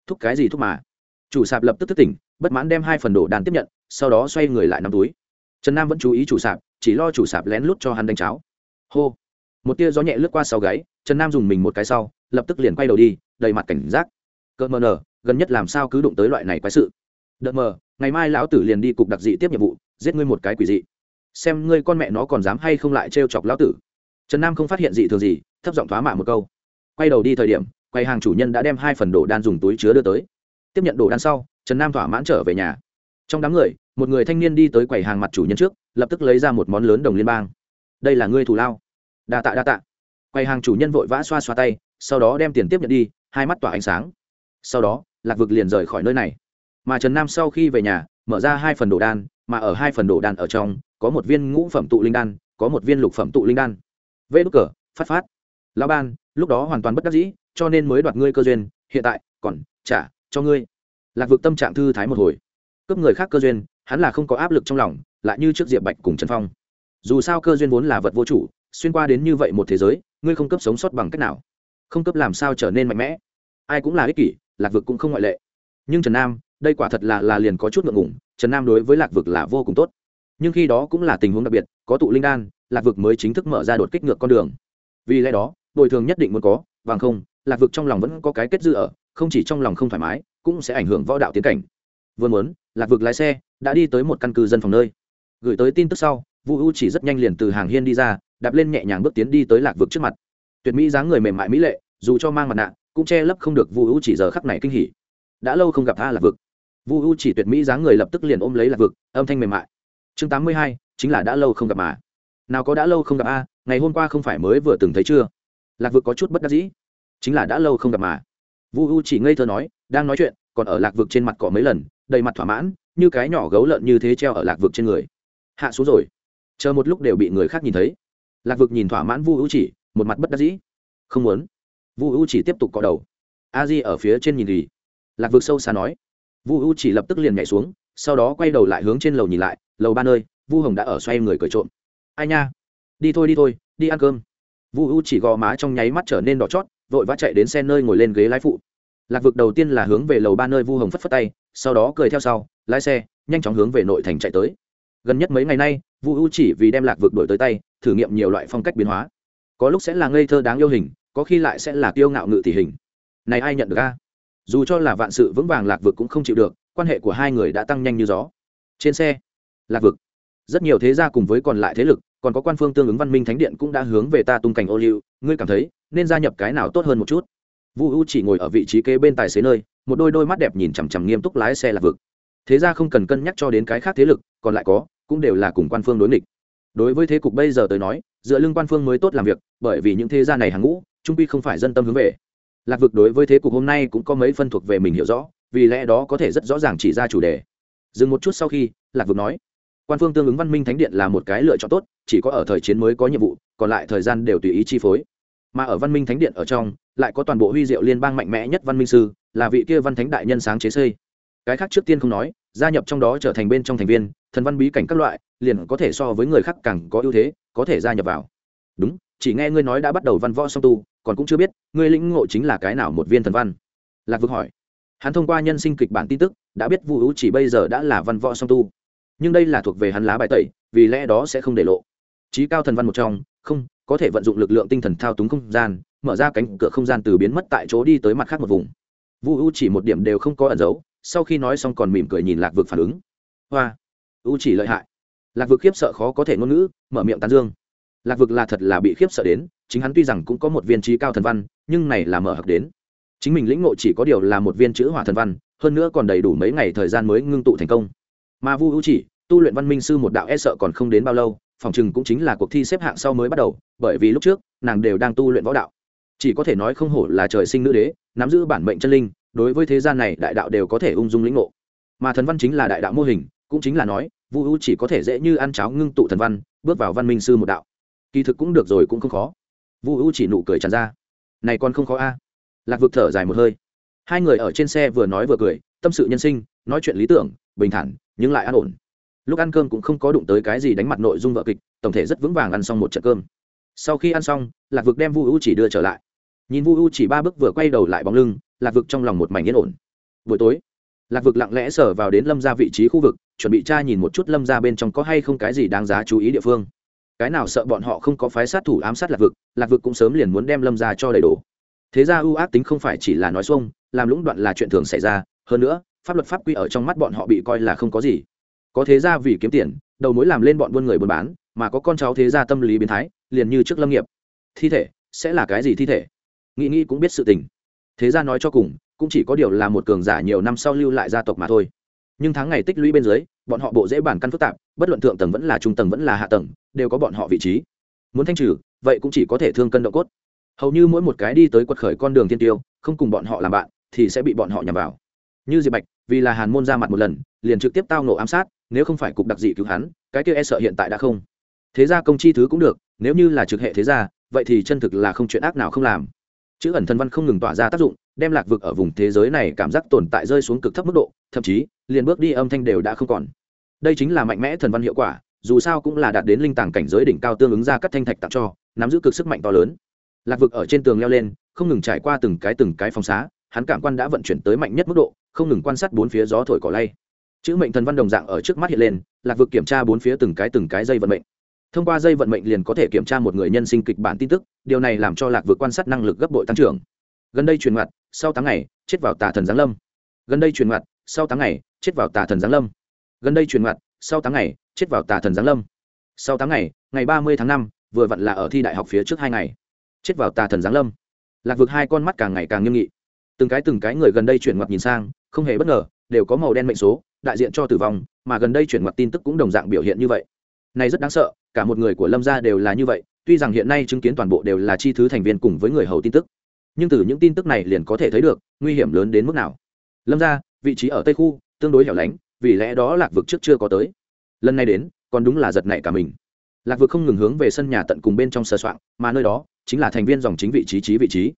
Thúc cái gì thúc mà? Chủ sạp lập tức thức tỉnh, bất mãn đem hai phần đồ đan tiếp nhận, sau đó xoay người lại nắm túi. Trần nam vẫn chú ý chủ sạp, chỉ lo chủ sạp lén lút cho hắn đánh cháo. Hô! Một tia gió nhẹ lướt qua sau gáy, trần nam dùng mình một cái sau, lập tức liền quay đầu đi, đầy mặt cảnh giác. Cỡ mờ nờ gần nhất làm sao cứ đụng tới loại này quái sự? Đợt mờ, ngày mai lão tử liền đi cục đặc dị tiếp nhiệm vụ, giết ngươi một cái quỷ dị xem ngươi con mẹ nó còn dám hay không lại trêu chọc lão tử. Trần nam không phát hiện gì thường gì, thấp giọng thoá mạ một câu. Quay đầu đi thời điểm, quầy hàng chủ nhân đã đem hai phần đồ đan dùng túi chứa đưa tới. Tiếp nhận đồ đan sau, trần nam thỏa mãn trở về nhà. Trong đám người, một người thanh niên đi tới quầy hàng mặt chủ nhân trước, lập tức lấy ra một món lớn đồng liên bang. Đây là ngươi thù lao. Đa tạ đa tạ. Quầy hàng chủ nhân vội vã xoa xoa tay, sau đó đem tiền tiếp nhận đi, hai mắt tỏa ánh sáng. Sau đó, lạc vực liền rời khỏi nơi này. Mà trần nam sau khi về nhà, mở ra hai phần đồ đan, mà ở hai phần đồ đan ở trong có một viên ngũ phẩm tụ linh đan, có một viên lục phẩm tụ linh đan. Vê đúc cờ, phát phát. Lão ban, lúc đó hoàn toàn bất đắc dĩ, cho nên mới đoạt ngươi cơ duyên, hiện tại, còn trả cho ngươi. Lạc vực tâm trạng thư thái một hồi. Cướp người khác cơ duyên, hắn là không có áp lực trong lòng, lại như trước diệp bạch cùng trần phong. Dù sao cơ duyên vốn là vật vô chủ, xuyên qua đến như vậy một thế giới, ngươi không cấp sống sót bằng cách nào? Không cấp làm sao trở nên mạnh mẽ? Ai cũng là ích kỷ, lạc vực cũng không ngoại lệ. Nhưng trần nam, đây quả thật là là liền có chút ngượng ngủng trần nam đối với lạc vực là vô cùng tốt nhưng khi đó cũng là tình huống đặc biệt, có tụ linh đan, lạc vực mới chính thức mở ra đột kích ngược con đường. Vì lẽ đó, bồi thường nhất định muốn có, vàng không, lạc vực trong lòng vẫn có cái kết dư ở, không chỉ trong lòng không thoải mái, cũng sẽ ảnh hưởng võ đạo tiến cảnh. Vừa muốn, lạc vực lái xe đã đi tới một căn cứ dân phòng nơi. Gửi tới tin tức sau, vu u chỉ rất nhanh liền từ hàng hiên đi ra, đạp lên nhẹ nhàng bước tiến đi tới lạc vực trước mặt. Tuyệt mỹ dáng người mềm mại mỹ lệ, dù cho mang mặt nạ, cũng che lấp không được vu u chỉ giờ khắc này kinh hỉ. Đã lâu không gặp tha lạc vực. Vu u chỉ tuyệt mỹ dáng người lập tức liền ôm lấy lạc vực, âm thanh mềm mại chương tám mươi hai, chính là đã lâu không gặp mà. Nào có đã lâu không gặp a, ngày hôm qua không phải mới vừa từng thấy chưa? Lạc vực có chút bất đắc dĩ. Chính là đã lâu không gặp mà. Vu u chỉ ngây thơ nói, đang nói chuyện, còn ở lạc vực trên mặt cỏ mấy lần, đầy mặt thỏa mãn, như cái nhỏ gấu lợn như thế treo ở lạc vực trên người. Hạ xuống rồi. Chờ một lúc đều bị người khác nhìn thấy. Lạc vực nhìn thỏa mãn vu u chỉ, một mặt bất đắc dĩ. Không muốn. Vu u chỉ tiếp tục cọ đầu. A di ở phía trên nhìn gì lạc vực sâu xa nói. Vu u chỉ lập tức liền nhảy xuống, sau đó quay đầu lại hướng trên lầu nhìn lại lầu ba nơi, vu hồng đã ở xoay người cười trộm. Ai nha? Đi thôi đi thôi, đi ăn cơm. Vu u chỉ gò má trong nháy mắt trở nên đỏ chót, vội vã chạy đến xe nơi ngồi lên ghế lái phụ. Lạc vực đầu tiên là hướng về lầu ba nơi vu hồng phất phất tay, sau đó cười theo sau, lái xe, nhanh chóng hướng về nội thành chạy tới. Gần nhất mấy ngày nay, vu u chỉ vì đem lạc vực đổi tới tay, thử nghiệm nhiều loại phong cách biến hóa. Có lúc sẽ là ngây thơ đáng yêu hình, có khi lại sẽ là kiêu ngạo ngự tỷ hình. Này ai nhận được a? Dù cho là vạn sự vững vàng lạc vực cũng không chịu được, quan hệ của hai người đã tăng nhanh như gió. Trên xe lạc vực. Rất nhiều thế gia cùng với còn lại thế lực, còn có quan phương tương ứng văn minh thánh điện cũng đã hướng về ta tung cảnh ô liu, ngươi cảm thấy nên gia nhập cái nào tốt hơn một chút? Vu u chỉ ngồi ở vị trí kế bên tài xế nơi, một đôi đôi mắt đẹp nhìn chằm chằm nghiêm túc lái xe lạc vực. Thế ra không cần cân nhắc cho đến cái khác thế lực, còn lại có, cũng đều là cùng quan phương đối nghịch. Đối với thế cục bây giờ tới nói, dựa lưng quan phương mới tốt làm việc, bởi vì những thế gia này hàng ngũ, trung quy không phải dân tâm hướng về. Lạc vực đối với thế cục hôm nay cũng có mấy phân thuộc về mình hiểu rõ, vì lẽ đó có thể rất rõ ràng chỉ ra chủ đề. Dừng một chút sau khi, lạc vực nói quan phương tương ứng văn minh thánh điện là một cái lựa chọn tốt, chỉ có ở thời chiến mới có nhiệm vụ, còn lại thời gian đều tùy ý chi phối. Mà ở văn minh thánh điện ở trong, lại có toàn bộ huy diệu liên bang mạnh mẽ nhất văn minh sư, là vị kia văn thánh đại nhân sáng chế xây. Cái khác trước tiên không nói, gia nhập trong đó trở thành bên trong thành viên, thần văn bí cảnh các loại, liền có thể so với người khác càng có ưu thế, có thể gia nhập vào. Đúng, chỉ nghe ngươi nói đã bắt đầu văn võ song tu, còn cũng chưa biết, ngươi lĩnh ngộ chính là cái nào một viên thần văn. Lạc vực hỏi. Hắn thông qua nhân sinh kịch bản tin tức, đã biết vu hữu chỉ bây giờ đã là văn võ song tu nhưng đây là thuộc về hắn lá bài tẩy, vì lẽ đó sẽ không để lộ. Trí cao thần văn một trong, không, có thể vận dụng lực lượng tinh thần thao túng không gian, mở ra cánh cửa không gian từ biến mất tại chỗ đi tới mặt khác một vùng. Vu u chỉ một điểm đều không có ẩn giấu, sau khi nói xong còn mỉm cười nhìn lạc vực phản ứng. Hoa, u chỉ lợi hại. Lạc vực khiếp sợ khó có thể ngôn ngữ, mở miệng tán dương. Lạc vực là thật là bị khiếp sợ đến, chính hắn tuy rằng cũng có một viên trí cao thần văn, nhưng này là mở hợp đến. Chính mình lĩnh ngộ chỉ có điều là một viên chữ hỏa thần văn, hơn nữa còn đầy đủ mấy ngày thời gian mới ngưng tụ thành công mà vu hữu chỉ, tu luyện văn minh sư một đạo e sợ còn không đến bao lâu, phòng chừng cũng chính là cuộc thi xếp hạng sau mới bắt đầu, bởi vì lúc trước, nàng đều đang tu luyện võ đạo. Chỉ có thể nói không hổ là trời sinh nữ đế, nắm giữ bản mệnh chân linh, đối với thế gian này đại đạo đều có thể ung dung lĩnh ngộ. Mà thần văn chính là đại đạo mô hình, cũng chính là nói, vu hữu chỉ có thể dễ như ăn cháo ngưng tụ thần văn, bước vào văn minh sư một đạo. Kỳ thực cũng được rồi cũng không khó. Vu hữu chỉ nụ cười tràn ra. Này còn không khó a. Lạc vực thở dài một hơi. Hai người ở trên xe vừa nói vừa cười, tâm sự nhân sinh, nói chuyện lý tưởng, bình thản nhưng lại an ổn. Lúc ăn cơm cũng không có đụng tới cái gì đánh mặt nội dung vợ kịch, tổng thể rất vững vàng ăn xong một trận cơm. Sau khi ăn xong, lạc vực đem vu u chỉ đưa trở lại. Nhìn vu u chỉ ba bước vừa quay đầu lại bóng lưng, lạc vực trong lòng một mảnh yên ổn. Buổi tối, lạc vực lặng lẽ sở vào đến lâm ra vị trí khu vực, chuẩn bị tra nhìn một chút lâm ra bên trong có hay không cái gì đáng giá chú ý địa phương. Cái nào sợ bọn họ không có phái sát thủ ám sát lạc vực lạc vực cũng sớm liền muốn đem lâm ra cho đầy đủ. Thế ra ưu ác tính không phải chỉ là nói xuông, làm lũng đoạn là chuyện thường xảy ra, hơn nữa pháp luật pháp quy ở trong mắt bọn họ bị coi là không có gì. Có thế ra vì kiếm tiền, đầu mối làm lên bọn buôn người buôn bán, mà có con cháu thế ra tâm lý biến thái, liền như trước lâm nghiệp. Thi thể, sẽ là cái gì thi thể? Nghĩ nghĩ cũng biết sự tình. Thế ra nói cho cùng, cũng chỉ có điều là một cường giả nhiều năm sau lưu lại gia tộc mà thôi. Nhưng tháng ngày tích lũy bên dưới, bọn họ bộ dễ bản căn phức tạp, bất luận thượng tầng vẫn là trung tầng vẫn là hạ tầng, đều có bọn họ vị trí. Muốn thanh trừ, vậy cũng chỉ có thể thương cân độ cốt. Hầu như mỗi một cái đi tới quật khởi con đường tiên tiêu, không cùng bọn họ làm bạn, thì sẽ bị bọn họ nhằm vào như diệp bạch, vì là hàn môn ra mặt một lần, liền trực tiếp tao nổ ám sát, nếu không phải cục đặc dị cứu hắn, cái kia e sợ hiện tại đã không. Thế ra công chi thứ cũng được, nếu như là trực hệ thế gia, vậy thì chân thực là không chuyện ác nào không làm. Chữ ẩn thân văn không ngừng tỏa ra tác dụng, đem lạc vực ở vùng thế giới này cảm giác tồn tại rơi xuống cực thấp mức độ, thậm chí, liền bước đi âm thanh đều đã không còn. Đây chính là mạnh mẽ thần văn hiệu quả, dù sao cũng là đạt đến linh tàng cảnh giới đỉnh cao tương ứng ra các thanh thạch tặng cho, nắm giữ cực sức mạnh to lớn. Lạc vực ở trên tường leo lên, không ngừng trải qua từng cái từng cái phòng xá, hắn cảm quan đã vận chuyển tới mạnh nhất mức độ không ngừng quan sát bốn phía gió thổi cỏ lay. Chữ mệnh thần văn đồng dạng ở trước mắt hiện lên, lạc vực kiểm tra bốn phía từng cái từng cái dây vận mệnh. Thông qua dây vận mệnh liền có thể kiểm tra một người nhân sinh kịch bản tin tức, điều này làm cho lạc vực quan sát năng lực gấp bội tăng trưởng. Gần đây truyền mặt sau tháng ngày, chết vào tà thần giáng lâm. Gần đây truyền mặt sau tháng ngày, chết vào tà thần giáng lâm. Gần đây truyền mặt sau tháng ngày, chết vào tà thần giáng lâm. Sau tháng ngày ngày ba mươi tháng năm, vừa vặn là ở thi đại học phía trước hai ngày. Chết vào tà thần giáng lâm. Lạc vực hai con mắt càng ngày càng nghiêm nghị. Từng cái từng cái người gần đây chuyển ngoặt nhìn sang không hề bất ngờ, đều có màu đen mệnh số, đại diện cho tử vong, mà gần đây chuyển mặt tin tức cũng đồng dạng biểu hiện như vậy. Này rất đáng sợ, cả một người của lâm gia đều là như vậy, tuy rằng hiện nay chứng kiến toàn bộ đều là chi thứ thành viên cùng với người hầu tin tức. Nhưng từ những tin tức này liền có thể thấy được, nguy hiểm lớn đến mức nào. Lâm gia, vị trí ở tây khu, tương đối hẻo lánh, vì lẽ đó lạc vực trước chưa có tới. Lần này đến, còn đúng là giật nảy cả mình. Lạc vực không ngừng hướng về sân nhà tận cùng bên trong sờ soạn mà nơi đó chính là thành viên dòng chính vị trí trí vị trí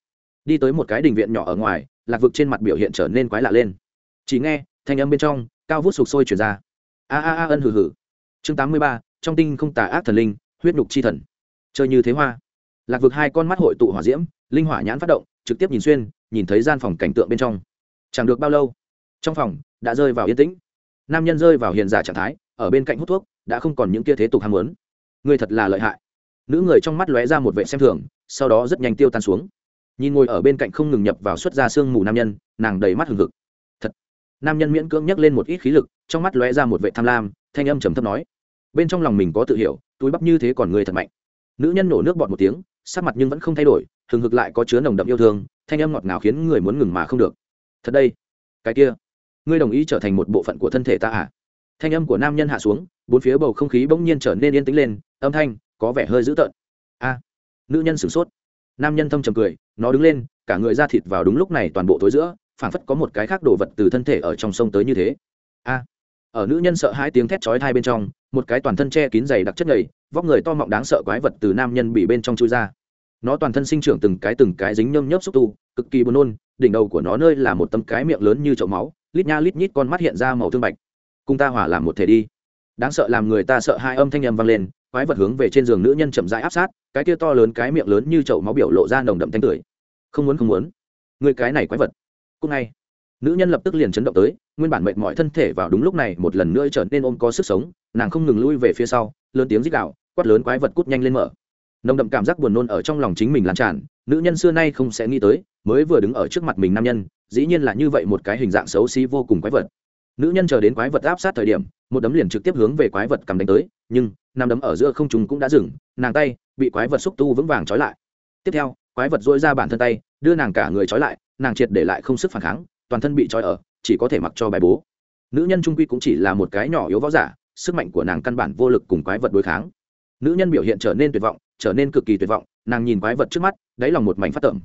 đi tới một cái đình viện nhỏ ở ngoài, lạc vực trên mặt biểu hiện trở nên quái lạ lên. Chỉ nghe, thanh âm bên trong, cao vút sục sôi chuyển ra. A a a ân hừ hừ. Chương tám mươi ba, trong tinh không tà ác thần linh, huyết nhục chi thần. Chơi như thế hoa. Lạc vực hai con mắt hội tụ hỏa diễm, linh hỏa nhãn phát động, trực tiếp nhìn xuyên, nhìn thấy gian phòng cảnh tượng bên trong. Chẳng được bao lâu, trong phòng đã rơi vào yên tĩnh. Nam nhân rơi vào hiền giả trạng thái, ở bên cạnh hút thuốc, đã không còn những kia thế tục ham muốn. Người thật là lợi hại. Nữ người trong mắt lóe ra một vệ xem thường, sau đó rất nhanh tiêu tan xuống nhìn ngồi ở bên cạnh không ngừng nhập vào xuất ra sương mù nam nhân, nàng đầy mắt hừng hực. Thật. Nam nhân miễn cưỡng nhấc lên một ít khí lực, trong mắt lóe ra một vệ tham lam, thanh âm trầm thấp nói. Bên trong lòng mình có tự hiểu, túi bắp như thế còn người thật mạnh. Nữ nhân nổ nước bọt một tiếng, sắc mặt nhưng vẫn không thay đổi, hừng hực lại có chứa nồng đậm yêu thương, thanh âm ngọt ngào khiến người muốn ngừng mà không được. Thật đây. Cái kia. Ngươi đồng ý trở thành một bộ phận của thân thể ta à? Thanh âm của nam nhân hạ xuống, bốn phía bầu không khí bỗng nhiên trở nên yên tĩnh lên, âm thanh có vẻ hơi dữ tợn. A. Nữ nhân sửng sốt nam nhân thâm trầm cười, nó đứng lên, cả người ra thịt vào đúng lúc này toàn bộ tối giữa, phảng phất có một cái khác đồ vật từ thân thể ở trong sông tới như thế. A! Ở nữ nhân sợ hai tiếng thét chói thai bên trong, một cái toàn thân che kín dày đặc chất nhầy, vóc người to mọng đáng sợ quái vật từ nam nhân bị bên trong chui ra. Nó toàn thân sinh trưởng từng cái từng cái dính nhâm nhớp xúc tu, cực kỳ buồn nôn, đỉnh đầu của nó nơi là một tấm cái miệng lớn như chậu máu, lít nha lít nhít con mắt hiện ra màu thương bạch. Cùng ta hỏa làm một thể đi. Đáng sợ làm người ta sợ hai âm thanh âm vang lên quái vật hướng về trên giường nữ nhân chậm rãi áp sát, cái kia to lớn, cái miệng lớn như chậu máu biểu lộ ra nồng đậm thanh tưởi không muốn không muốn. Người cái này quái vật. Cúc ngay. Nữ nhân lập tức liền chấn động tới, nguyên bản mệt mỏi thân thể vào đúng lúc này một lần nữa trở nên ôm có sức sống, nàng không ngừng lui về phía sau, lớn tiếng rít đạo quát lớn quái vật cút nhanh lên mở. Nồng đậm cảm giác buồn nôn ở trong lòng chính mình lan tràn, nữ nhân xưa nay không sẽ nghĩ tới, mới vừa đứng ở trước mặt mình nam nhân, dĩ nhiên là như vậy một cái hình dạng xấu xí vô cùng quái vật. Nữ nhân chờ đến quái vật áp sát thời điểm một đấm liền trực tiếp hướng về quái vật cầm đánh tới, nhưng năm đấm ở giữa không trùng cũng đã dừng, nàng tay bị quái vật xúc tu vững vàng trói lại. Tiếp theo, quái vật dỗi ra bản thân tay, đưa nàng cả người trói lại, nàng triệt để lại không sức phản kháng, toàn thân bị trói ở, chỉ có thể mặc cho bài bố. Nữ nhân trung quy cũng chỉ là một cái nhỏ yếu võ giả, sức mạnh của nàng căn bản vô lực cùng quái vật đối kháng. Nữ nhân biểu hiện trở nên tuyệt vọng, trở nên cực kỳ tuyệt vọng, nàng nhìn quái vật trước mắt, đáy lòng một mảnh phát tởm.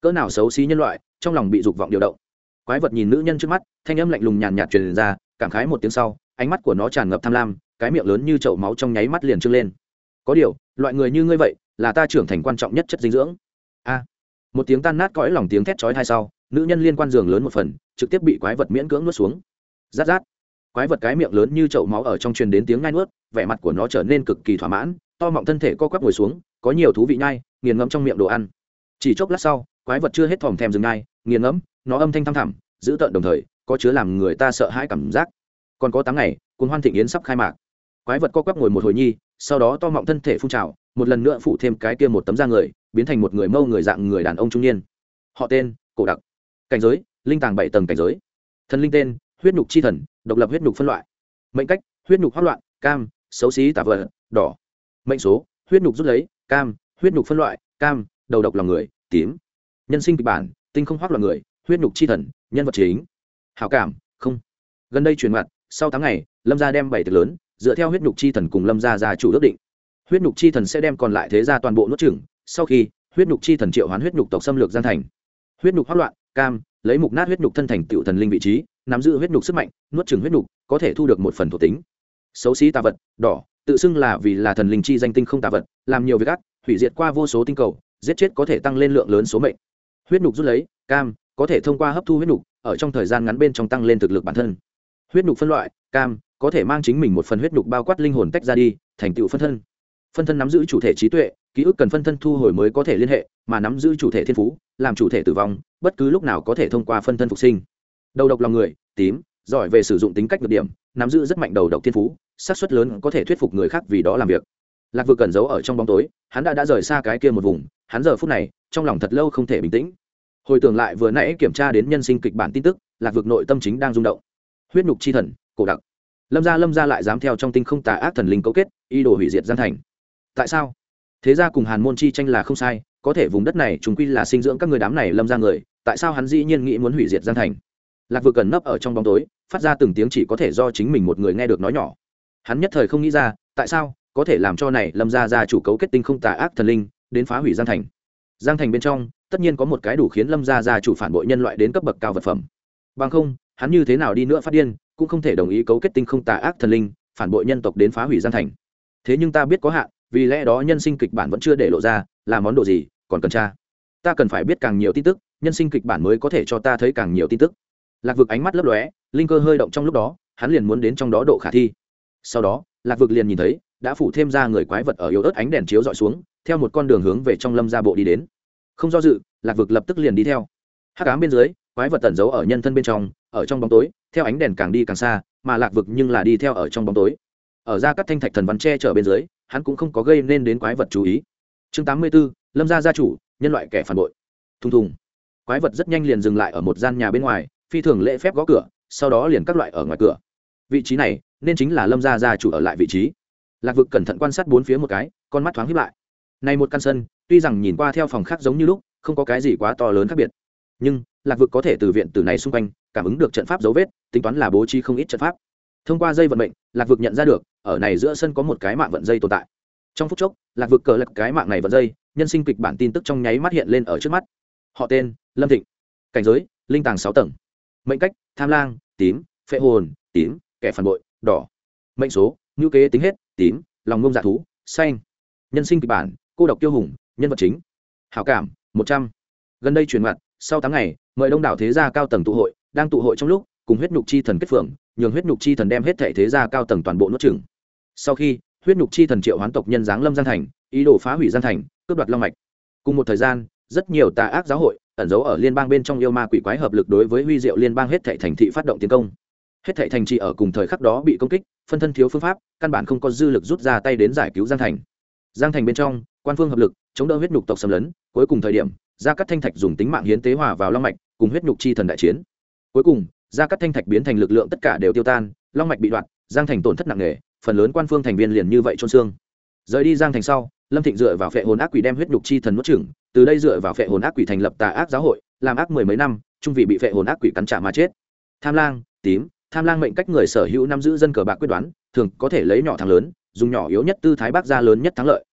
Cỡ nào xấu xí nhân loại, trong lòng bị dục vọng điều động. Quái vật nhìn nữ nhân trước mắt, thanh âm lạnh lùng nhàn nhạt truyền ra, cảm khái một tiếng sau ánh mắt của nó tràn ngập tham lam, cái miệng lớn như chậu máu trong nháy mắt liền trưng lên. Có điều, loại người như ngươi vậy, là ta trưởng thành quan trọng nhất chất dinh dưỡng. A. Một tiếng tan nát cõi lòng tiếng thét chói hai sau, nữ nhân liên quan giường lớn một phần, trực tiếp bị quái vật miễn cưỡng nuốt xuống. Rát rát. Quái vật cái miệng lớn như chậu máu ở trong truyền đến tiếng ngai nuốt, vẻ mặt của nó trở nên cực kỳ thỏa mãn, to mọng thân thể co quắp ngồi xuống, có nhiều thú vị nhai, nghiền ngẫm trong miệng đồ ăn. Chỉ chốc lát sau, quái vật chưa hết thòm thèm dừng ngay nghiền ngẫm, nó âm thanh thăm thẳm giữ tợn đồng thời, có chứa làm người ta sợ hãi cảm giác còn có tám ngày cuốn hoan thịnh yến sắp khai mạc. Quái vật co quắp ngồi một hồi nhi, sau đó to mọng thân thể phun trào, một lần nữa phụ thêm cái kia một tấm da người, biến thành một người mâu người dạng người đàn ông trung niên. Họ tên, cổ đặc. Cảnh giới, linh tàng bảy tầng cảnh giới. Thần linh tên, huyết nhục chi thần, độc lập huyết nhục phân loại. Mệnh cách, huyết nhục hoác loạn, cam, xấu xí tả vợ, đỏ. Mệnh số, huyết nhục rút lấy, cam, huyết nhục phân loại, cam, đầu độc lòng người, tím. Nhân sinh kịch bản, tinh không hoác loạn người, huyết nhục chi thần, nhân vật chính. Hảo cảm, không. Gần đây truyền mặt sau tháng ngày, lâm gia đem bảy tiệc lớn, dựa theo huyết nhục chi thần cùng lâm gia gia chủ ước định. Huyết nhục chi thần sẽ đem còn lại thế gia toàn bộ nuốt chửng, sau khi, huyết nhục chi thần triệu hoán huyết nhục tộc xâm lược gian thành. Huyết nhục hoát loạn, cam, lấy mục nát huyết nhục thân thành tựu thần linh vị trí, nắm giữ huyết nhục sức mạnh, nuốt chửng huyết nhục, có thể thu được một phần thuộc tính. Xấu xí tà vật, đỏ, tự xưng là vì là thần linh chi danh tinh không tà vật, làm nhiều việc ác, hủy diệt qua vô số tinh cầu, giết chết có thể tăng lên lượng lớn số mệnh. Huyết nhục rút lấy, cam, có thể thông qua hấp thu huyết nhục, ở trong thời gian ngắn bên trong tăng lên thực lực bản thân huyết nhục phân loại, cam, có thể mang chính mình một phần huyết nhục bao quát linh hồn tách ra đi, thành tựu phân thân. Phân thân nắm giữ chủ thể trí tuệ, ký ức cần phân thân thu hồi mới có thể liên hệ, mà nắm giữ chủ thể thiên phú, làm chủ thể tử vong, bất cứ lúc nào có thể thông qua phân thân phục sinh. Đầu độc lòng người, tím, giỏi về sử dụng tính cách được điểm, nắm giữ rất mạnh đầu độc thiên phú, xác suất lớn có thể thuyết phục người khác vì đó làm việc. Lạc vực cẩn giấu ở trong bóng tối, hắn đã đã rời xa cái kia một vùng, hắn giờ phút này, trong lòng thật lâu không thể bình tĩnh. Hồi tưởng lại vừa nãy kiểm tra đến nhân sinh kịch bản tin tức, lạc vực nội tâm chính đang rung động huyết nhục chi thần, cổ đặc. Lâm gia lâm gia lại dám theo trong tinh không tà ác thần linh cấu kết, ý đồ hủy diệt gian thành. Tại sao? Thế ra cùng hàn môn chi tranh là không sai, có thể vùng đất này chúng quy là sinh dưỡng các người đám này lâm ra người, tại sao hắn dĩ nhiên nghĩ muốn hủy diệt gian thành? Lạc vừa cần nấp ở trong bóng tối, phát ra từng tiếng chỉ có thể do chính mình một người nghe được nói nhỏ. Hắn nhất thời không nghĩ ra, tại sao có thể làm cho này lâm ra ra chủ cấu kết tinh không tà ác thần linh, đến phá hủy giang thành? Giang thành bên trong, tất nhiên có một cái đủ khiến lâm ra ra chủ phản bội nhân loại đến cấp bậc cao vật phẩm. Bằng không hắn như thế nào đi nữa phát điên, cũng không thể đồng ý cấu kết tinh không tà ác thần linh, phản bội nhân tộc đến phá hủy gian thành. Thế nhưng ta biết có hạn, vì lẽ đó nhân sinh kịch bản vẫn chưa để lộ ra, là món đồ gì, còn cần tra. Ta cần phải biết càng nhiều tin tức, nhân sinh kịch bản mới có thể cho ta thấy càng nhiều tin tức. Lạc vực ánh mắt lấp lóe, linh cơ hơi động trong lúc đó, hắn liền muốn đến trong đó độ khả thi. Sau đó, lạc vực liền nhìn thấy, đã phủ thêm ra người quái vật ở yếu ớt ánh đèn chiếu dọi xuống, theo một con đường hướng về trong lâm gia bộ đi đến. Không do dự, lạc vực lập tức liền đi theo. Hát cám bên dưới, quái vật tẩn giấu ở nhân thân bên trong ở trong bóng tối theo ánh đèn càng đi càng xa mà lạc vực nhưng là đi theo ở trong bóng tối. Ở ra các thanh thạch thần văn tre chở bên dưới hắn cũng không có gây nên đến quái vật chú ý. Chương tám mươi 84, lâm gia gia chủ nhân loại kẻ phản bội. Thùng thùng. Quái vật rất nhanh liền dừng lại ở một gian nhà bên ngoài phi thường lễ phép gõ cửa sau đó liền các loại ở ngoài cửa. Vị trí này nên chính là lâm gia gia chủ ở lại vị trí. Lạc vực cẩn thận quan sát bốn phía một cái con mắt thoáng hiếp lại. Này một căn sân tuy rằng nhìn qua theo phòng khác giống như lúc không có cái gì quá to lớn khác biệt. Nhưng lạc vực có thể từ viện từ này xung quanh cảm ứng được trận pháp dấu vết, tính toán là bố trí không ít trận pháp. Thông qua dây vận mệnh, lạc vực nhận ra được, ở này giữa sân có một cái mạng vận dây tồn tại. Trong phút chốc, lạc vực cờ lật cái mạng này vận dây, nhân sinh kịch bản tin tức trong nháy mắt hiện lên ở trước mắt. Họ tên, lâm thịnh. Cảnh giới, linh tàng sáu tầng. Mệnh cách, tham lang, tím, phệ hồn, tím, kẻ phản bội, đỏ. Mệnh số, ngữ kế tính hết, tím, lòng ngông dạ thú, xanh. Nhân sinh kịch bản, cô độc tiêu hùng, nhân vật chính. Hảo cảm, một trăm. Gần đây truyền mặt, sau tháng ngày, mời đông đảo thế gia cao tầng tụ hội đang tụ hội trong lúc, cùng huyết nhục chi thần kết phượng nhường huyết nhục chi thần đem hết thể thế gia cao tầng toàn bộ nuốt chửng. sau khi, huyết nhục chi thần triệu hoán tộc nhân giáng lâm giang thành, ý đồ phá hủy giang thành, cướp đoạt long mạch. Cùng một thời gian, rất nhiều tà ác giáo hội, ẩn giấu ở liên bang bên trong yêu ma quỷ quái hợp lực đối với huy diệu liên bang hết thệ thành thị phát động tiến công. Hết thệ thành thị ở cùng thời khắc đó bị công kích, phân thân thiếu phương pháp, căn bản không có dư lực rút ra tay đến giải cứu giang thành. Giang thành bên trong, quan phương hợp lực, chống đỡ huyết nhục tộc xâm lấn, cuối cùng thời điểm, gia các thanh thạch dùng tính mạng hiến tế hòa vào long mạch, cùng huyết nhục chi thần đại chiến cuối cùng, gia cắt thanh thạch biến thành lực lượng tất cả đều tiêu tan, long mạch bị đoạn, giang thành tổn thất nặng nề, phần lớn quan phương thành viên liền như vậy trôn xương. Rời đi giang thành sau, lâm thịnh dựa vào phệ hồn ác quỷ đem huyết nhục chi thần nuốt chửng, từ đây dựa vào phệ hồn ác quỷ thành lập tà ác giáo hội, làm ác mười mấy năm, trung vị bị phệ hồn ác quỷ cắn trả mà chết. Tham lang, tím, tham lang mệnh cách người sở hữu năm giữ dân cờ bạc quyết đoán, thường có thể lấy nhỏ thắng lớn, dùng nhỏ yếu nhất tư thái bác ra lớn nhất thắng lợi.